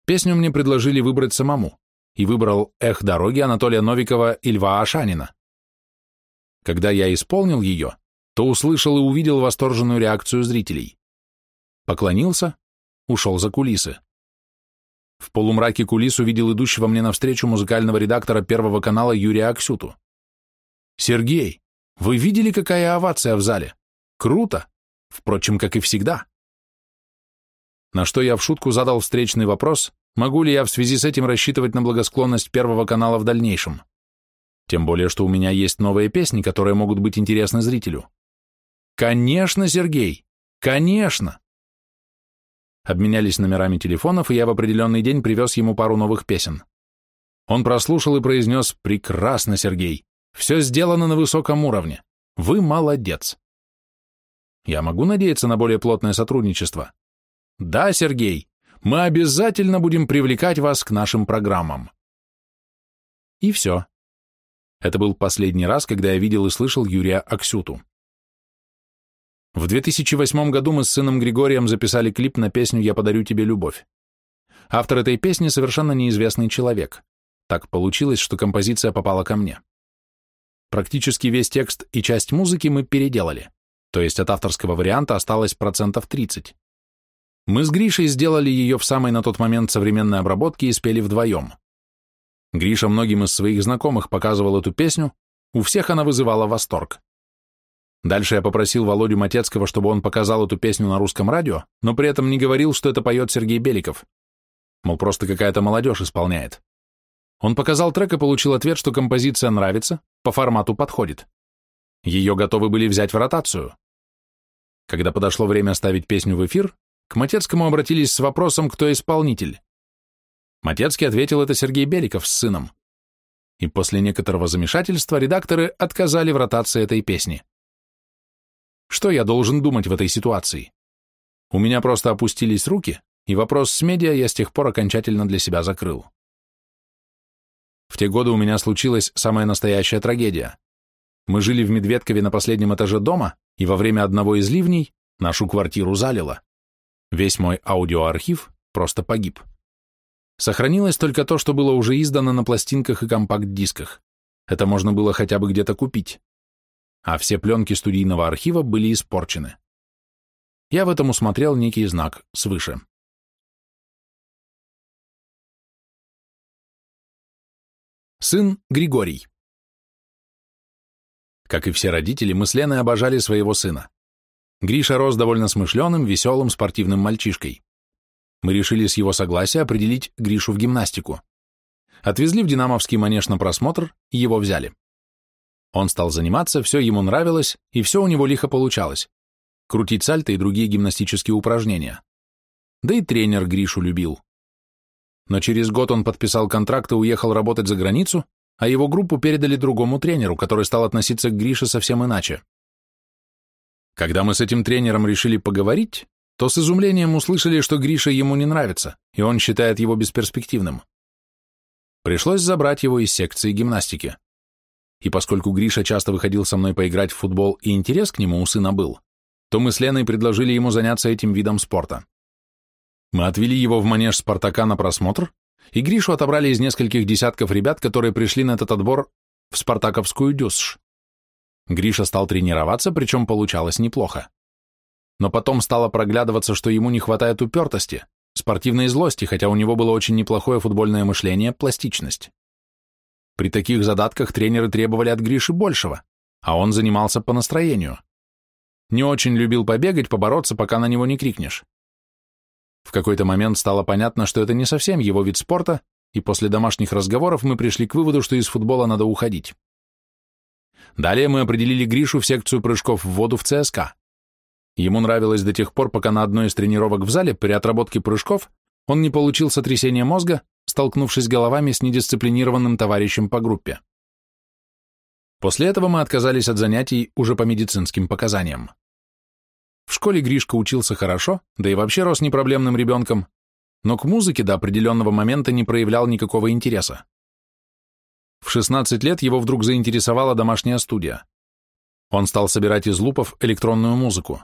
Песню мне предложили выбрать самому, и выбрал «Эх, дороги» Анатолия Новикова и Льва Ашанина. Когда я исполнил ее, то услышал и увидел восторженную реакцию зрителей. Поклонился, ушел за кулисы. В полумраке кулис увидел идущего мне навстречу музыкального редактора Первого канала Юрия Аксюту. «Сергей, вы видели, какая овация в зале? Круто! Впрочем, как и всегда». На что я в шутку задал встречный вопрос, могу ли я в связи с этим рассчитывать на благосклонность Первого канала в дальнейшем. Тем более, что у меня есть новые песни, которые могут быть интересны зрителю. Конечно, Сергей, конечно! обменялись номерами телефонов, и я в определенный день привез ему пару новых песен. Он прослушал и произнес «Прекрасно, Сергей! Все сделано на высоком уровне. Вы молодец!» Я могу надеяться на более плотное сотрудничество? Да, Сергей, мы обязательно будем привлекать вас к нашим программам. И все. Это был последний раз, когда я видел и слышал Юрия Аксюту. В 2008 году мы с сыном Григорием записали клип на песню «Я подарю тебе любовь». Автор этой песни совершенно неизвестный человек. Так получилось, что композиция попала ко мне. Практически весь текст и часть музыки мы переделали, то есть от авторского варианта осталось процентов 30. Мы с Гришей сделали ее в самой на тот момент современной обработке и спели вдвоем. Гриша многим из своих знакомых показывал эту песню, у всех она вызывала восторг. Дальше я попросил Володю Матецкого, чтобы он показал эту песню на русском радио, но при этом не говорил, что это поет Сергей Беликов. Мол, просто какая-то молодежь исполняет. Он показал трек и получил ответ, что композиция нравится, по формату подходит. Ее готовы были взять в ротацию. Когда подошло время ставить песню в эфир, к Матецкому обратились с вопросом, кто исполнитель. Матецкий ответил, это Сергей Беликов с сыном. И после некоторого замешательства редакторы отказали в ротации этой песни. Что я должен думать в этой ситуации? У меня просто опустились руки, и вопрос с медиа я с тех пор окончательно для себя закрыл. В те годы у меня случилась самая настоящая трагедия. Мы жили в Медведкове на последнем этаже дома, и во время одного из ливней нашу квартиру залило. Весь мой аудиоархив просто погиб. Сохранилось только то, что было уже издано на пластинках и компакт-дисках. Это можно было хотя бы где-то купить а все пленки студийного архива были испорчены. Я в этом усмотрел некий знак свыше. Сын Григорий. Как и все родители, мы с Леной обожали своего сына. Гриша рос довольно смышленым, веселым, спортивным мальчишкой. Мы решили с его согласия определить Гришу в гимнастику. Отвезли в Динамовский манеж на просмотр, и его взяли. Он стал заниматься, все ему нравилось, и все у него лихо получалось. Крутить сальто и другие гимнастические упражнения. Да и тренер Гришу любил. Но через год он подписал контракт и уехал работать за границу, а его группу передали другому тренеру, который стал относиться к Грише совсем иначе. Когда мы с этим тренером решили поговорить, то с изумлением услышали, что Гриша ему не нравится, и он считает его бесперспективным. Пришлось забрать его из секции гимнастики и поскольку Гриша часто выходил со мной поиграть в футбол и интерес к нему у сына был, то мы с Леной предложили ему заняться этим видом спорта. Мы отвели его в манеж «Спартака» на просмотр, и Гришу отобрали из нескольких десятков ребят, которые пришли на этот отбор в спартаковскую дюсш. Гриша стал тренироваться, причем получалось неплохо. Но потом стало проглядываться, что ему не хватает упертости, спортивной злости, хотя у него было очень неплохое футбольное мышление, пластичность. При таких задатках тренеры требовали от Гриши большего, а он занимался по настроению. Не очень любил побегать, побороться, пока на него не крикнешь. В какой-то момент стало понятно, что это не совсем его вид спорта, и после домашних разговоров мы пришли к выводу, что из футбола надо уходить. Далее мы определили Гришу в секцию прыжков в воду в ЦСКА. Ему нравилось до тех пор, пока на одной из тренировок в зале при отработке прыжков он не получил сотрясение мозга столкнувшись головами с недисциплинированным товарищем по группе. После этого мы отказались от занятий уже по медицинским показаниям. В школе Гришка учился хорошо, да и вообще рос непроблемным ребенком, но к музыке до определенного момента не проявлял никакого интереса. В 16 лет его вдруг заинтересовала домашняя студия. Он стал собирать из лупов электронную музыку.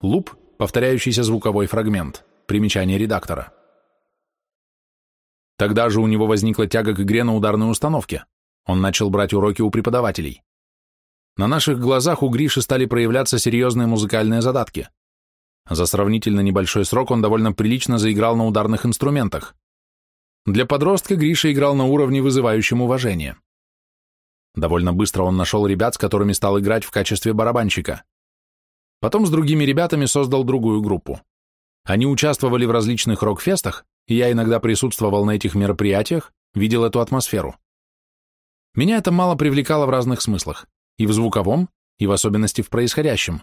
Луп — повторяющийся звуковой фрагмент, примечание редактора. Тогда же у него возникла тяга к игре на ударной установке. Он начал брать уроки у преподавателей. На наших глазах у Гриши стали проявляться серьезные музыкальные задатки. За сравнительно небольшой срок он довольно прилично заиграл на ударных инструментах. Для подростка Гриша играл на уровне, вызывающем уважение. Довольно быстро он нашел ребят, с которыми стал играть в качестве барабанщика. Потом с другими ребятами создал другую группу. Они участвовали в различных рок-фестах, и я иногда присутствовал на этих мероприятиях, видел эту атмосферу. Меня это мало привлекало в разных смыслах, и в звуковом, и в особенности в происходящем.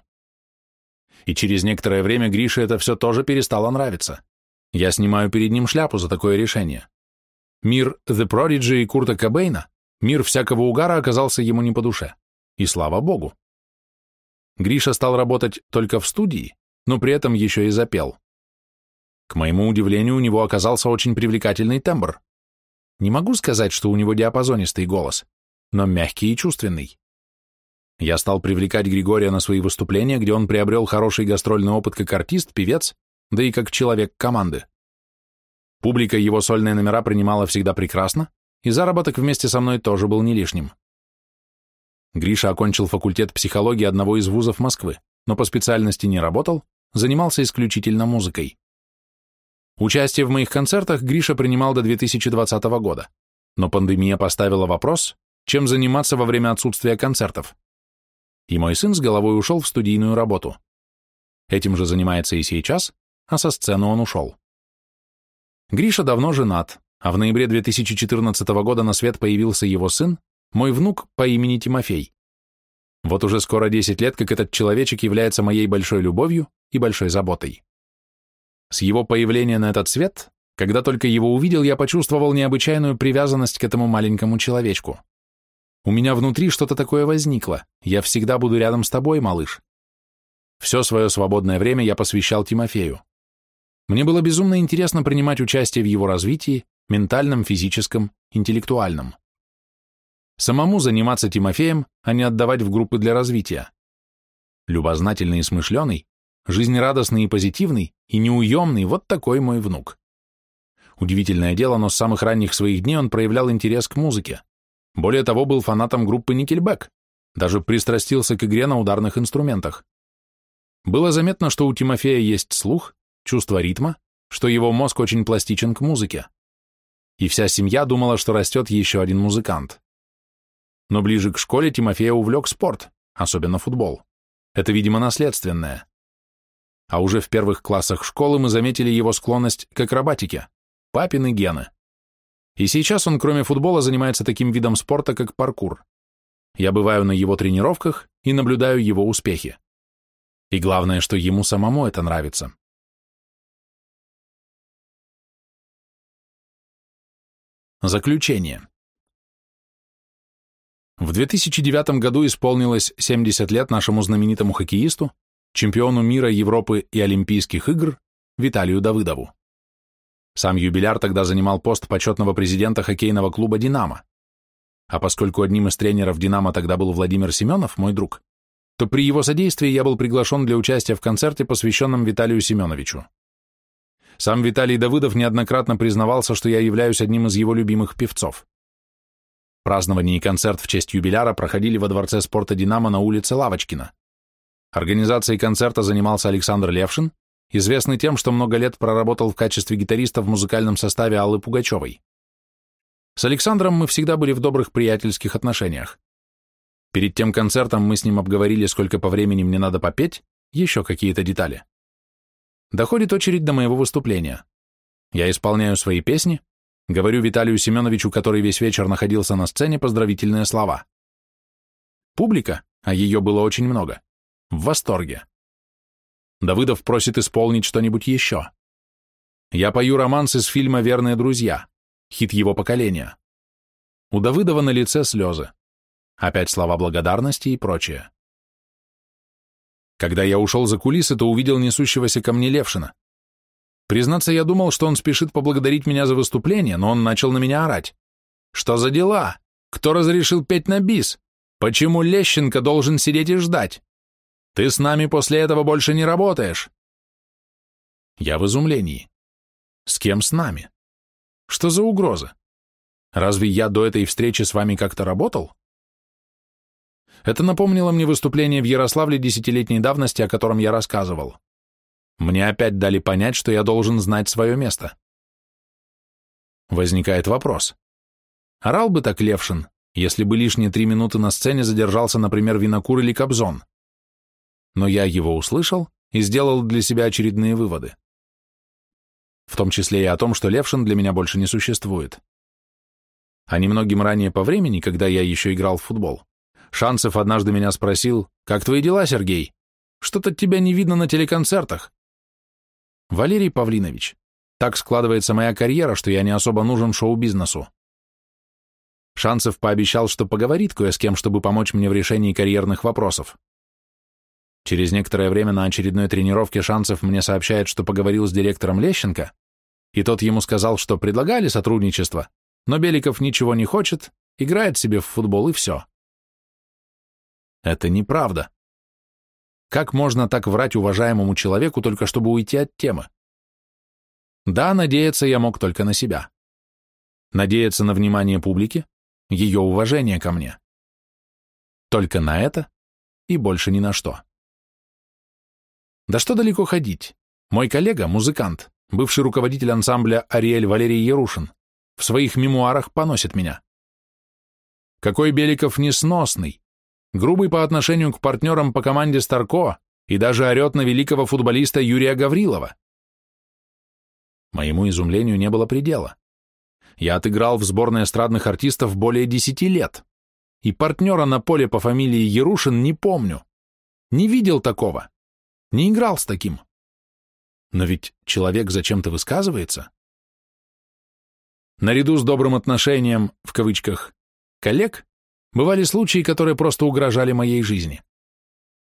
И через некоторое время Грише это все тоже перестало нравиться. Я снимаю перед ним шляпу за такое решение. Мир The Prodigy и Курта Кобейна, мир всякого угара оказался ему не по душе. И слава богу. Гриша стал работать только в студии, но при этом еще и запел. К моему удивлению, у него оказался очень привлекательный тембр. Не могу сказать, что у него диапазонистый голос, но мягкий и чувственный. Я стал привлекать Григория на свои выступления, где он приобрел хороший гастрольный опыт как артист, певец, да и как человек команды. Публика его сольные номера принимала всегда прекрасно, и заработок вместе со мной тоже был не лишним. Гриша окончил факультет психологии одного из вузов Москвы, но по специальности не работал, занимался исключительно музыкой. Участие в моих концертах Гриша принимал до 2020 года, но пандемия поставила вопрос, чем заниматься во время отсутствия концертов. И мой сын с головой ушел в студийную работу. Этим же занимается и сейчас, а со сцены он ушел. Гриша давно женат, а в ноябре 2014 года на свет появился его сын, мой внук по имени Тимофей. Вот уже скоро 10 лет, как этот человечек является моей большой любовью и большой заботой. С его появления на этот свет, когда только его увидел, я почувствовал необычайную привязанность к этому маленькому человечку. У меня внутри что-то такое возникло. Я всегда буду рядом с тобой, малыш. Все свое свободное время я посвящал Тимофею. Мне было безумно интересно принимать участие в его развитии, ментальном, физическом, интеллектуальном. Самому заниматься Тимофеем, а не отдавать в группы для развития. Любознательный и смышленый, жизнерадостный и позитивный, и неуемный, вот такой мой внук. Удивительное дело, но с самых ранних своих дней он проявлял интерес к музыке. Более того, был фанатом группы Nickelback, даже пристрастился к игре на ударных инструментах. Было заметно, что у Тимофея есть слух, чувство ритма, что его мозг очень пластичен к музыке. И вся семья думала, что растет еще один музыкант. Но ближе к школе Тимофея увлек спорт, особенно футбол. Это, видимо, наследственное. А уже в первых классах школы мы заметили его склонность к акробатике, папины гены. И сейчас он, кроме футбола, занимается таким видом спорта, как паркур. Я бываю на его тренировках и наблюдаю его успехи. И главное, что ему самому это нравится. Заключение. В 2009 году исполнилось 70 лет нашему знаменитому хоккеисту, чемпиону мира, Европы и Олимпийских игр Виталию Давыдову. Сам юбиляр тогда занимал пост почетного президента хоккейного клуба «Динамо». А поскольку одним из тренеров «Динамо» тогда был Владимир Семенов, мой друг, то при его содействии я был приглашен для участия в концерте, посвященном Виталию Семеновичу. Сам Виталий Давыдов неоднократно признавался, что я являюсь одним из его любимых певцов. Празднование и концерт в честь юбиляра проходили во Дворце спорта «Динамо» на улице Лавочкина. Организацией концерта занимался Александр Левшин, известный тем, что много лет проработал в качестве гитариста в музыкальном составе Аллы Пугачевой. С Александром мы всегда были в добрых приятельских отношениях. Перед тем концертом мы с ним обговорили, сколько по времени мне надо попеть, еще какие-то детали. Доходит очередь до моего выступления. Я исполняю свои песни, говорю Виталию Семеновичу, который весь вечер находился на сцене, поздравительные слова. Публика, а ее было очень много, в восторге. Давыдов просит исполнить что-нибудь еще. Я пою романс из фильма «Верные друзья», хит его поколения. У Давыдова на лице слезы. Опять слова благодарности и прочее. Когда я ушел за кулисы, то увидел несущегося ко мне Левшина. Признаться, я думал, что он спешит поблагодарить меня за выступление, но он начал на меня орать. «Что за дела? Кто разрешил петь на бис? Почему Лещенко должен сидеть и ждать? Ты с нами после этого больше не работаешь!» Я в изумлении. С кем с нами? Что за угроза? Разве я до этой встречи с вами как-то работал? Это напомнило мне выступление в Ярославле десятилетней давности, о котором я рассказывал. Мне опять дали понять, что я должен знать свое место. Возникает вопрос. Орал бы так Левшин, если бы лишние три минуты на сцене задержался, например, Винокур или Кобзон. Но я его услышал и сделал для себя очередные выводы. В том числе и о том, что Левшин для меня больше не существует. А немногим ранее по времени, когда я еще играл в футбол, Шанцев однажды меня спросил, «Как твои дела, Сергей? Что-то тебя не видно на телеконцертах». Валерий Павлинович, так складывается моя карьера, что я не особо нужен шоу-бизнесу. Шанцев пообещал, что поговорит кое с кем, чтобы помочь мне в решении карьерных вопросов. Через некоторое время на очередной тренировке Шанцев мне сообщает, что поговорил с директором Лещенко, и тот ему сказал, что предлагали сотрудничество, но Беликов ничего не хочет, играет себе в футбол и все. Это неправда. Как можно так врать уважаемому человеку, только чтобы уйти от темы? Да, надеяться я мог только на себя. Надеяться на внимание публики, ее уважение ко мне. Только на это и больше ни на что. Да что далеко ходить? Мой коллега, музыкант, бывший руководитель ансамбля Ариэль Валерий Ярушин, в своих мемуарах поносит меня. Какой Беликов несносный, грубый по отношению к партнерам по команде Старко и даже орет на великого футболиста Юрия Гаврилова. Моему изумлению не было предела. Я отыграл в сборной эстрадных артистов более десяти лет, и партнера на поле по фамилии Ярушин не помню. Не видел такого. Не играл с таким. Но ведь человек зачем-то высказывается. Наряду с добрым отношением, в кавычках, коллег, бывали случаи, которые просто угрожали моей жизни.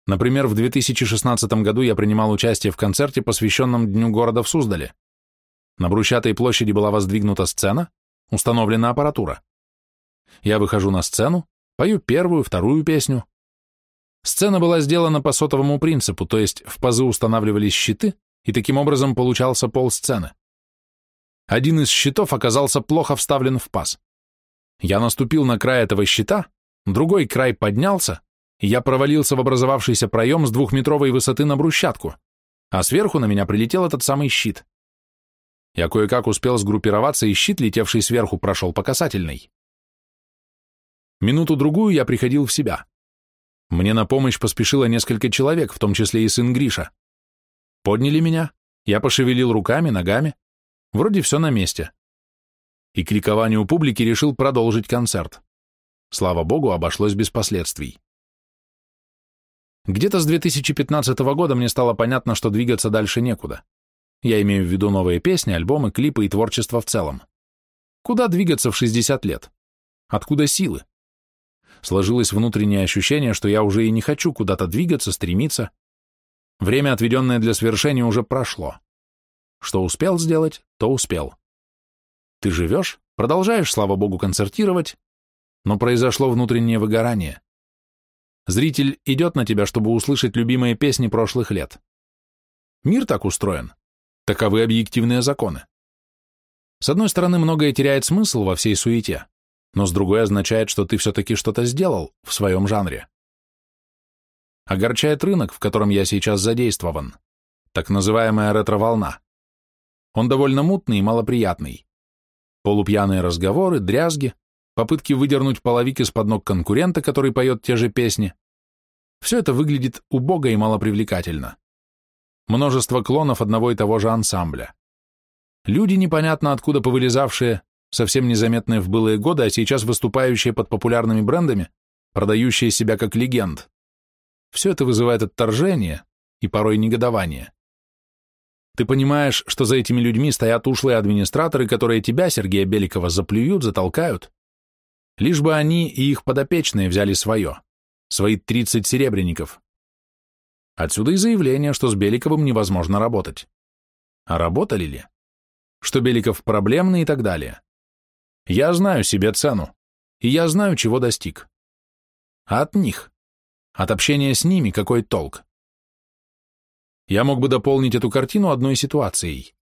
Например, в 2016 году я принимал участие в концерте, посвященном Дню города в Суздале. На Брусчатой площади была воздвигнута сцена, установлена аппаратура. Я выхожу на сцену, пою первую, вторую песню. Сцена была сделана по сотовому принципу, то есть в пазы устанавливались щиты, и таким образом получался пол сцены. Один из щитов оказался плохо вставлен в паз. Я наступил на край этого щита, другой край поднялся, и я провалился в образовавшийся проем с двухметровой высоты на брусчатку, а сверху на меня прилетел этот самый щит. Я кое-как успел сгруппироваться, и щит, летевший сверху, прошел по касательной. Минуту-другую я приходил в себя. Мне на помощь поспешило несколько человек, в том числе и сын Гриша. Подняли меня, я пошевелил руками, ногами. Вроде все на месте. И к ликованию публики решил продолжить концерт. Слава богу, обошлось без последствий. Где-то с 2015 года мне стало понятно, что двигаться дальше некуда. Я имею в виду новые песни, альбомы, клипы и творчество в целом. Куда двигаться в 60 лет? Откуда силы? Сложилось внутреннее ощущение, что я уже и не хочу куда-то двигаться, стремиться. Время, отведенное для свершения, уже прошло. Что успел сделать, то успел. Ты живешь, продолжаешь, слава богу, концертировать, но произошло внутреннее выгорание. Зритель идет на тебя, чтобы услышать любимые песни прошлых лет. Мир так устроен. Таковы объективные законы. С одной стороны, многое теряет смысл во всей суете, но с другой означает, что ты все-таки что-то сделал в своем жанре. Огорчает рынок, в котором я сейчас задействован, так называемая ретро-волна. Он довольно мутный и малоприятный. Полупьяные разговоры, дрязги, попытки выдернуть половик из-под ног конкурента, который поет те же песни. Все это выглядит убого и малопривлекательно множество клонов одного и того же ансамбля. Люди, непонятно откуда повылезавшие, совсем незаметные в былые годы, а сейчас выступающие под популярными брендами, продающие себя как легенд. Все это вызывает отторжение и порой негодование. Ты понимаешь, что за этими людьми стоят ушлые администраторы, которые тебя, Сергея Беликова, заплюют, затолкают, лишь бы они и их подопечные взяли свое, свои 30 серебряников. Отсюда и заявление, что с Беликовым невозможно работать. А работали ли? Что Беликов проблемный и так далее. Я знаю себе цену, и я знаю, чего достиг. А от них, от общения с ними, какой толк? Я мог бы дополнить эту картину одной ситуацией.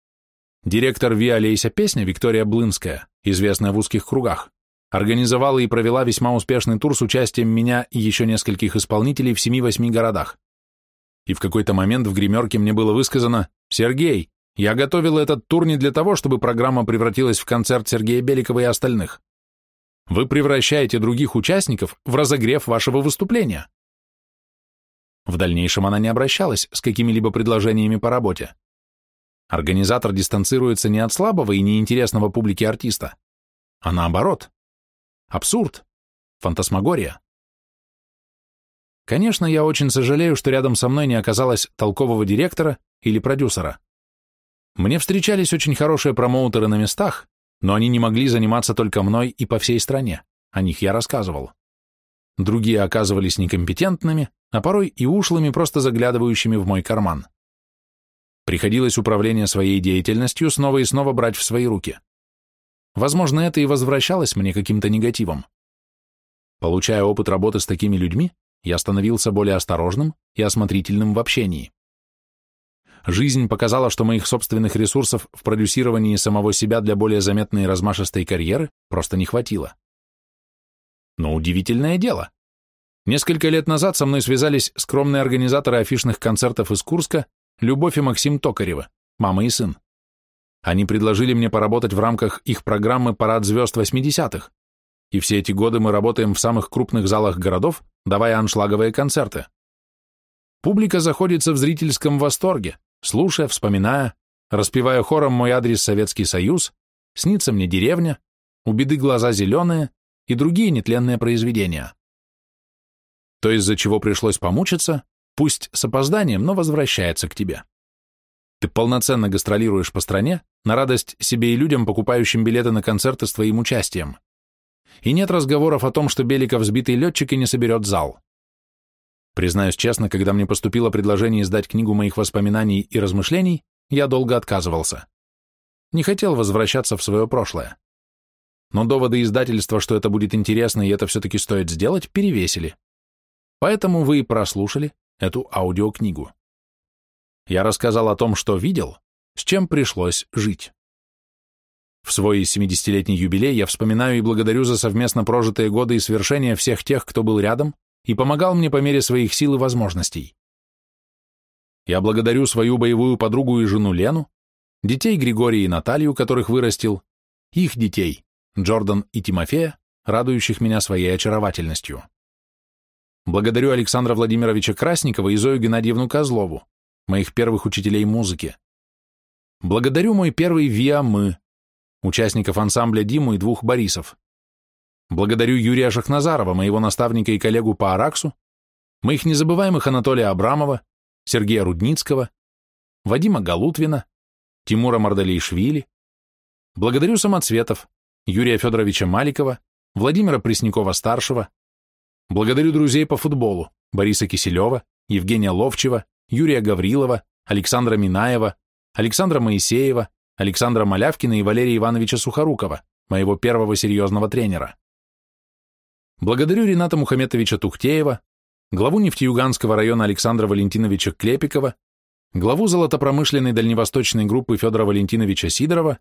Директор Виа Лейся песня Виктория Блынская, известная в узких кругах, организовала и провела весьма успешный тур с участием меня и еще нескольких исполнителей в семи-восьми городах и в какой-то момент в гримерке мне было высказано «Сергей, я готовил этот тур не для того, чтобы программа превратилась в концерт Сергея Беликова и остальных. Вы превращаете других участников в разогрев вашего выступления». В дальнейшем она не обращалась с какими-либо предложениями по работе. Организатор дистанцируется не от слабого и неинтересного публике артиста, а наоборот. Абсурд. Фантасмагория. Конечно, я очень сожалею, что рядом со мной не оказалось толкового директора или продюсера. Мне встречались очень хорошие промоутеры на местах, но они не могли заниматься только мной и по всей стране, о них я рассказывал. Другие оказывались некомпетентными, а порой и ушлыми, просто заглядывающими в мой карман. Приходилось управление своей деятельностью снова и снова брать в свои руки. Возможно, это и возвращалось мне каким-то негативом. Получая опыт работы с такими людьми, я становился более осторожным и осмотрительным в общении. Жизнь показала, что моих собственных ресурсов в продюсировании самого себя для более заметной и размашистой карьеры просто не хватило. Но удивительное дело. Несколько лет назад со мной связались скромные организаторы афишных концертов из Курска Любовь и Максим Токаревы, мама и сын. Они предложили мне поработать в рамках их программы «Парад звезд 80-х», и все эти годы мы работаем в самых крупных залах городов, давая аншлаговые концерты. Публика заходится в зрительском восторге, слушая, вспоминая, распевая хором мой адрес Советский Союз, снится мне деревня, у беды глаза зеленые и другие нетленные произведения. То, из-за чего пришлось помучиться, пусть с опозданием, но возвращается к тебе. Ты полноценно гастролируешь по стране, на радость себе и людям, покупающим билеты на концерты с твоим участием. И нет разговоров о том, что Беликов сбитый летчик и не соберет зал. Признаюсь честно, когда мне поступило предложение издать книгу моих воспоминаний и размышлений, я долго отказывался. Не хотел возвращаться в свое прошлое. Но доводы издательства, что это будет интересно и это все-таки стоит сделать, перевесили. Поэтому вы и прослушали эту аудиокнигу. Я рассказал о том, что видел, с чем пришлось жить. В свой 70-летний юбилей я вспоминаю и благодарю за совместно прожитые годы и свершения всех тех, кто был рядом и помогал мне по мере своих сил и возможностей. Я благодарю свою боевую подругу и жену Лену, детей Григория и Наталью, которых вырастил, их детей, Джордан и Тимофея, радующих меня своей очаровательностью. Благодарю Александра Владимировича Красникова и Зою Геннадьевну Козлову, моих первых учителей музыки. Благодарю мой первый ВИА «Мы», участников ансамбля Диму и двух Борисов. Благодарю Юрия Шахназарова, моего наставника и коллегу по Араксу, моих незабываемых Анатолия Абрамова, Сергея Рудницкого, Вадима Галутвина, Тимура Мардалейшвили. Благодарю самоцветов, Юрия Федоровича Маликова, Владимира Преснякова-старшего. Благодарю друзей по футболу, Бориса Киселева, Евгения Ловчева, Юрия Гаврилова, Александра Минаева, Александра Моисеева, Александра Малявкина и Валерия Ивановича Сухорукова, моего первого серьезного тренера. Благодарю Рената Мухаметовича Тухтеева, главу нефтеюганского района Александра Валентиновича Клепикова, главу золотопромышленной дальневосточной группы Федора Валентиновича Сидорова,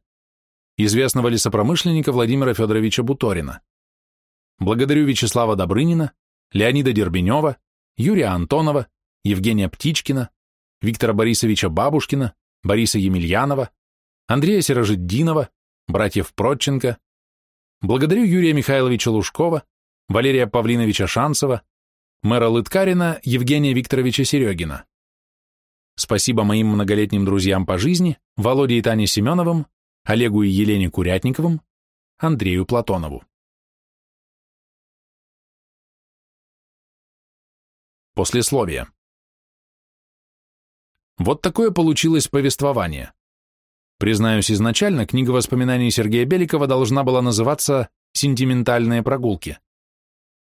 известного лесопромышленника Владимира Федоровича Буторина. Благодарю Вячеслава Добрынина, Леонида Дербенева, Юрия Антонова, Евгения Птичкина, Виктора Борисовича Бабушкина, Бориса Емельянова, Андрея Сирожиддинова, братьев Протченко, благодарю Юрия Михайловича Лужкова, Валерия Павлиновича Шанцева, мэра Лыткарина Евгения Викторовича Серегина. Спасибо моим многолетним друзьям по жизни, Володе и Тане Семеновым, Олегу и Елене Курятниковым, Андрею Платонову. Послесловие. Вот такое получилось повествование. Признаюсь, изначально книга воспоминаний Сергея Беликова должна была называться «Сентиментальные прогулки».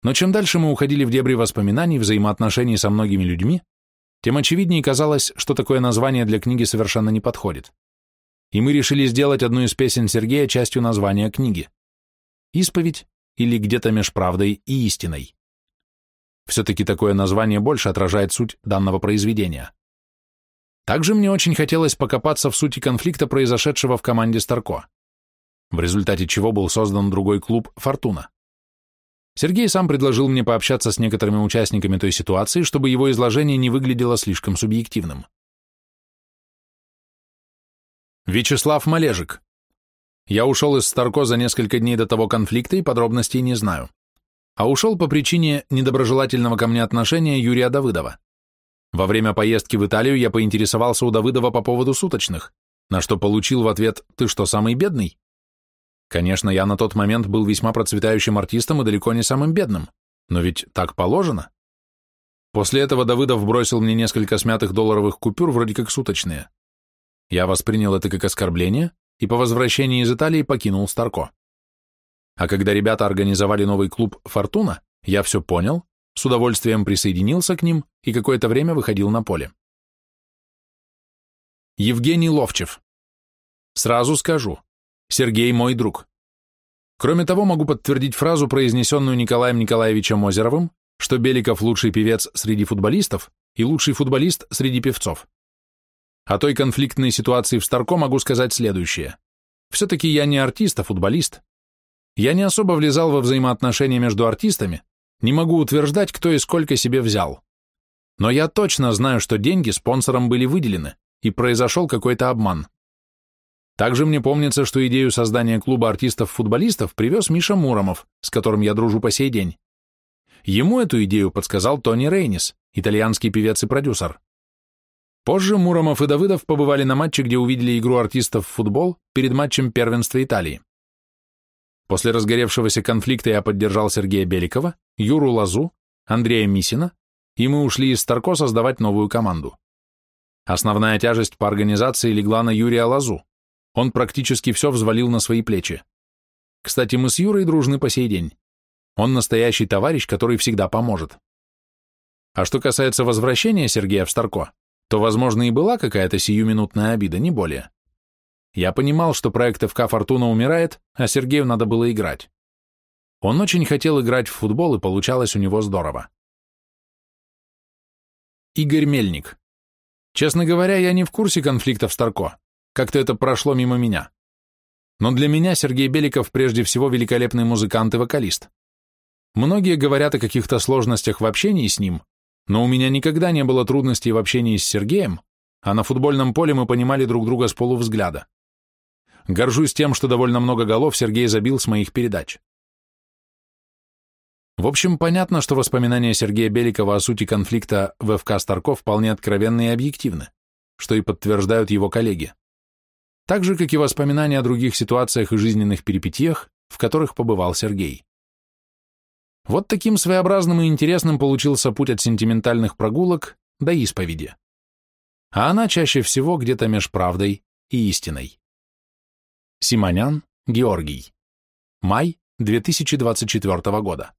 Но чем дальше мы уходили в дебри воспоминаний, взаимоотношений со многими людьми, тем очевиднее казалось, что такое название для книги совершенно не подходит. И мы решили сделать одну из песен Сергея частью названия книги. «Исповедь» или «Где-то меж правдой и истиной». Все-таки такое название больше отражает суть данного произведения. Также мне очень хотелось покопаться в сути конфликта, произошедшего в команде Старко, в результате чего был создан другой клуб «Фортуна». Сергей сам предложил мне пообщаться с некоторыми участниками той ситуации, чтобы его изложение не выглядело слишком субъективным. Вячеслав Малежик. Я ушел из Старко за несколько дней до того конфликта и подробностей не знаю. А ушел по причине недоброжелательного ко мне отношения Юрия Давыдова. Во время поездки в Италию я поинтересовался у Давыдова по поводу суточных, на что получил в ответ «Ты что, самый бедный?» Конечно, я на тот момент был весьма процветающим артистом и далеко не самым бедным, но ведь так положено. После этого Давыдов бросил мне несколько смятых долларовых купюр, вроде как суточные. Я воспринял это как оскорбление и по возвращении из Италии покинул Старко. А когда ребята организовали новый клуб «Фортуна», я все понял с удовольствием присоединился к ним и какое-то время выходил на поле. Евгений Ловчев. Сразу скажу, Сергей мой друг. Кроме того, могу подтвердить фразу, произнесенную Николаем Николаевичем Озеровым, что Беликов лучший певец среди футболистов и лучший футболист среди певцов. О той конфликтной ситуации в Старко могу сказать следующее. Все-таки я не артист, а футболист. Я не особо влезал во взаимоотношения между артистами, не могу утверждать, кто и сколько себе взял. Но я точно знаю, что деньги спонсорам были выделены, и произошел какой-то обман. Также мне помнится, что идею создания клуба артистов-футболистов привез Миша Муромов, с которым я дружу по сей день. Ему эту идею подсказал Тони Рейнис, итальянский певец и продюсер. Позже Муромов и Давыдов побывали на матче, где увидели игру артистов в футбол перед матчем первенства Италии. После разгоревшегося конфликта я поддержал Сергея Беликова, Юру Лазу, Андрея Мисина, и мы ушли из Старко создавать новую команду. Основная тяжесть по организации легла на Юрия Лазу. Он практически все взвалил на свои плечи. Кстати, мы с Юрой дружны по сей день. Он настоящий товарищ, который всегда поможет. А что касается возвращения Сергея в Старко, то, возможно, и была какая-то сиюминутная обида, не более. Я понимал, что проект ФК «Фортуна» умирает, а Сергею надо было играть. Он очень хотел играть в футбол, и получалось у него здорово. Игорь Мельник. Честно говоря, я не в курсе конфликта в Старко. Как-то это прошло мимо меня. Но для меня Сергей Беликов прежде всего великолепный музыкант и вокалист. Многие говорят о каких-то сложностях в общении с ним, но у меня никогда не было трудностей в общении с Сергеем, а на футбольном поле мы понимали друг друга с полувзгляда. Горжусь тем, что довольно много голов Сергей забил с моих передач. В общем, понятно, что воспоминания Сергея Беликова о сути конфликта в ФК Старков вполне откровенны и объективны, что и подтверждают его коллеги. Так же, как и воспоминания о других ситуациях и жизненных перипетиях, в которых побывал Сергей. Вот таким своеобразным и интересным получился путь от сентиментальных прогулок до исповеди. А она чаще всего где-то меж правдой и истиной. Симонян Георгий. Май 2024 года.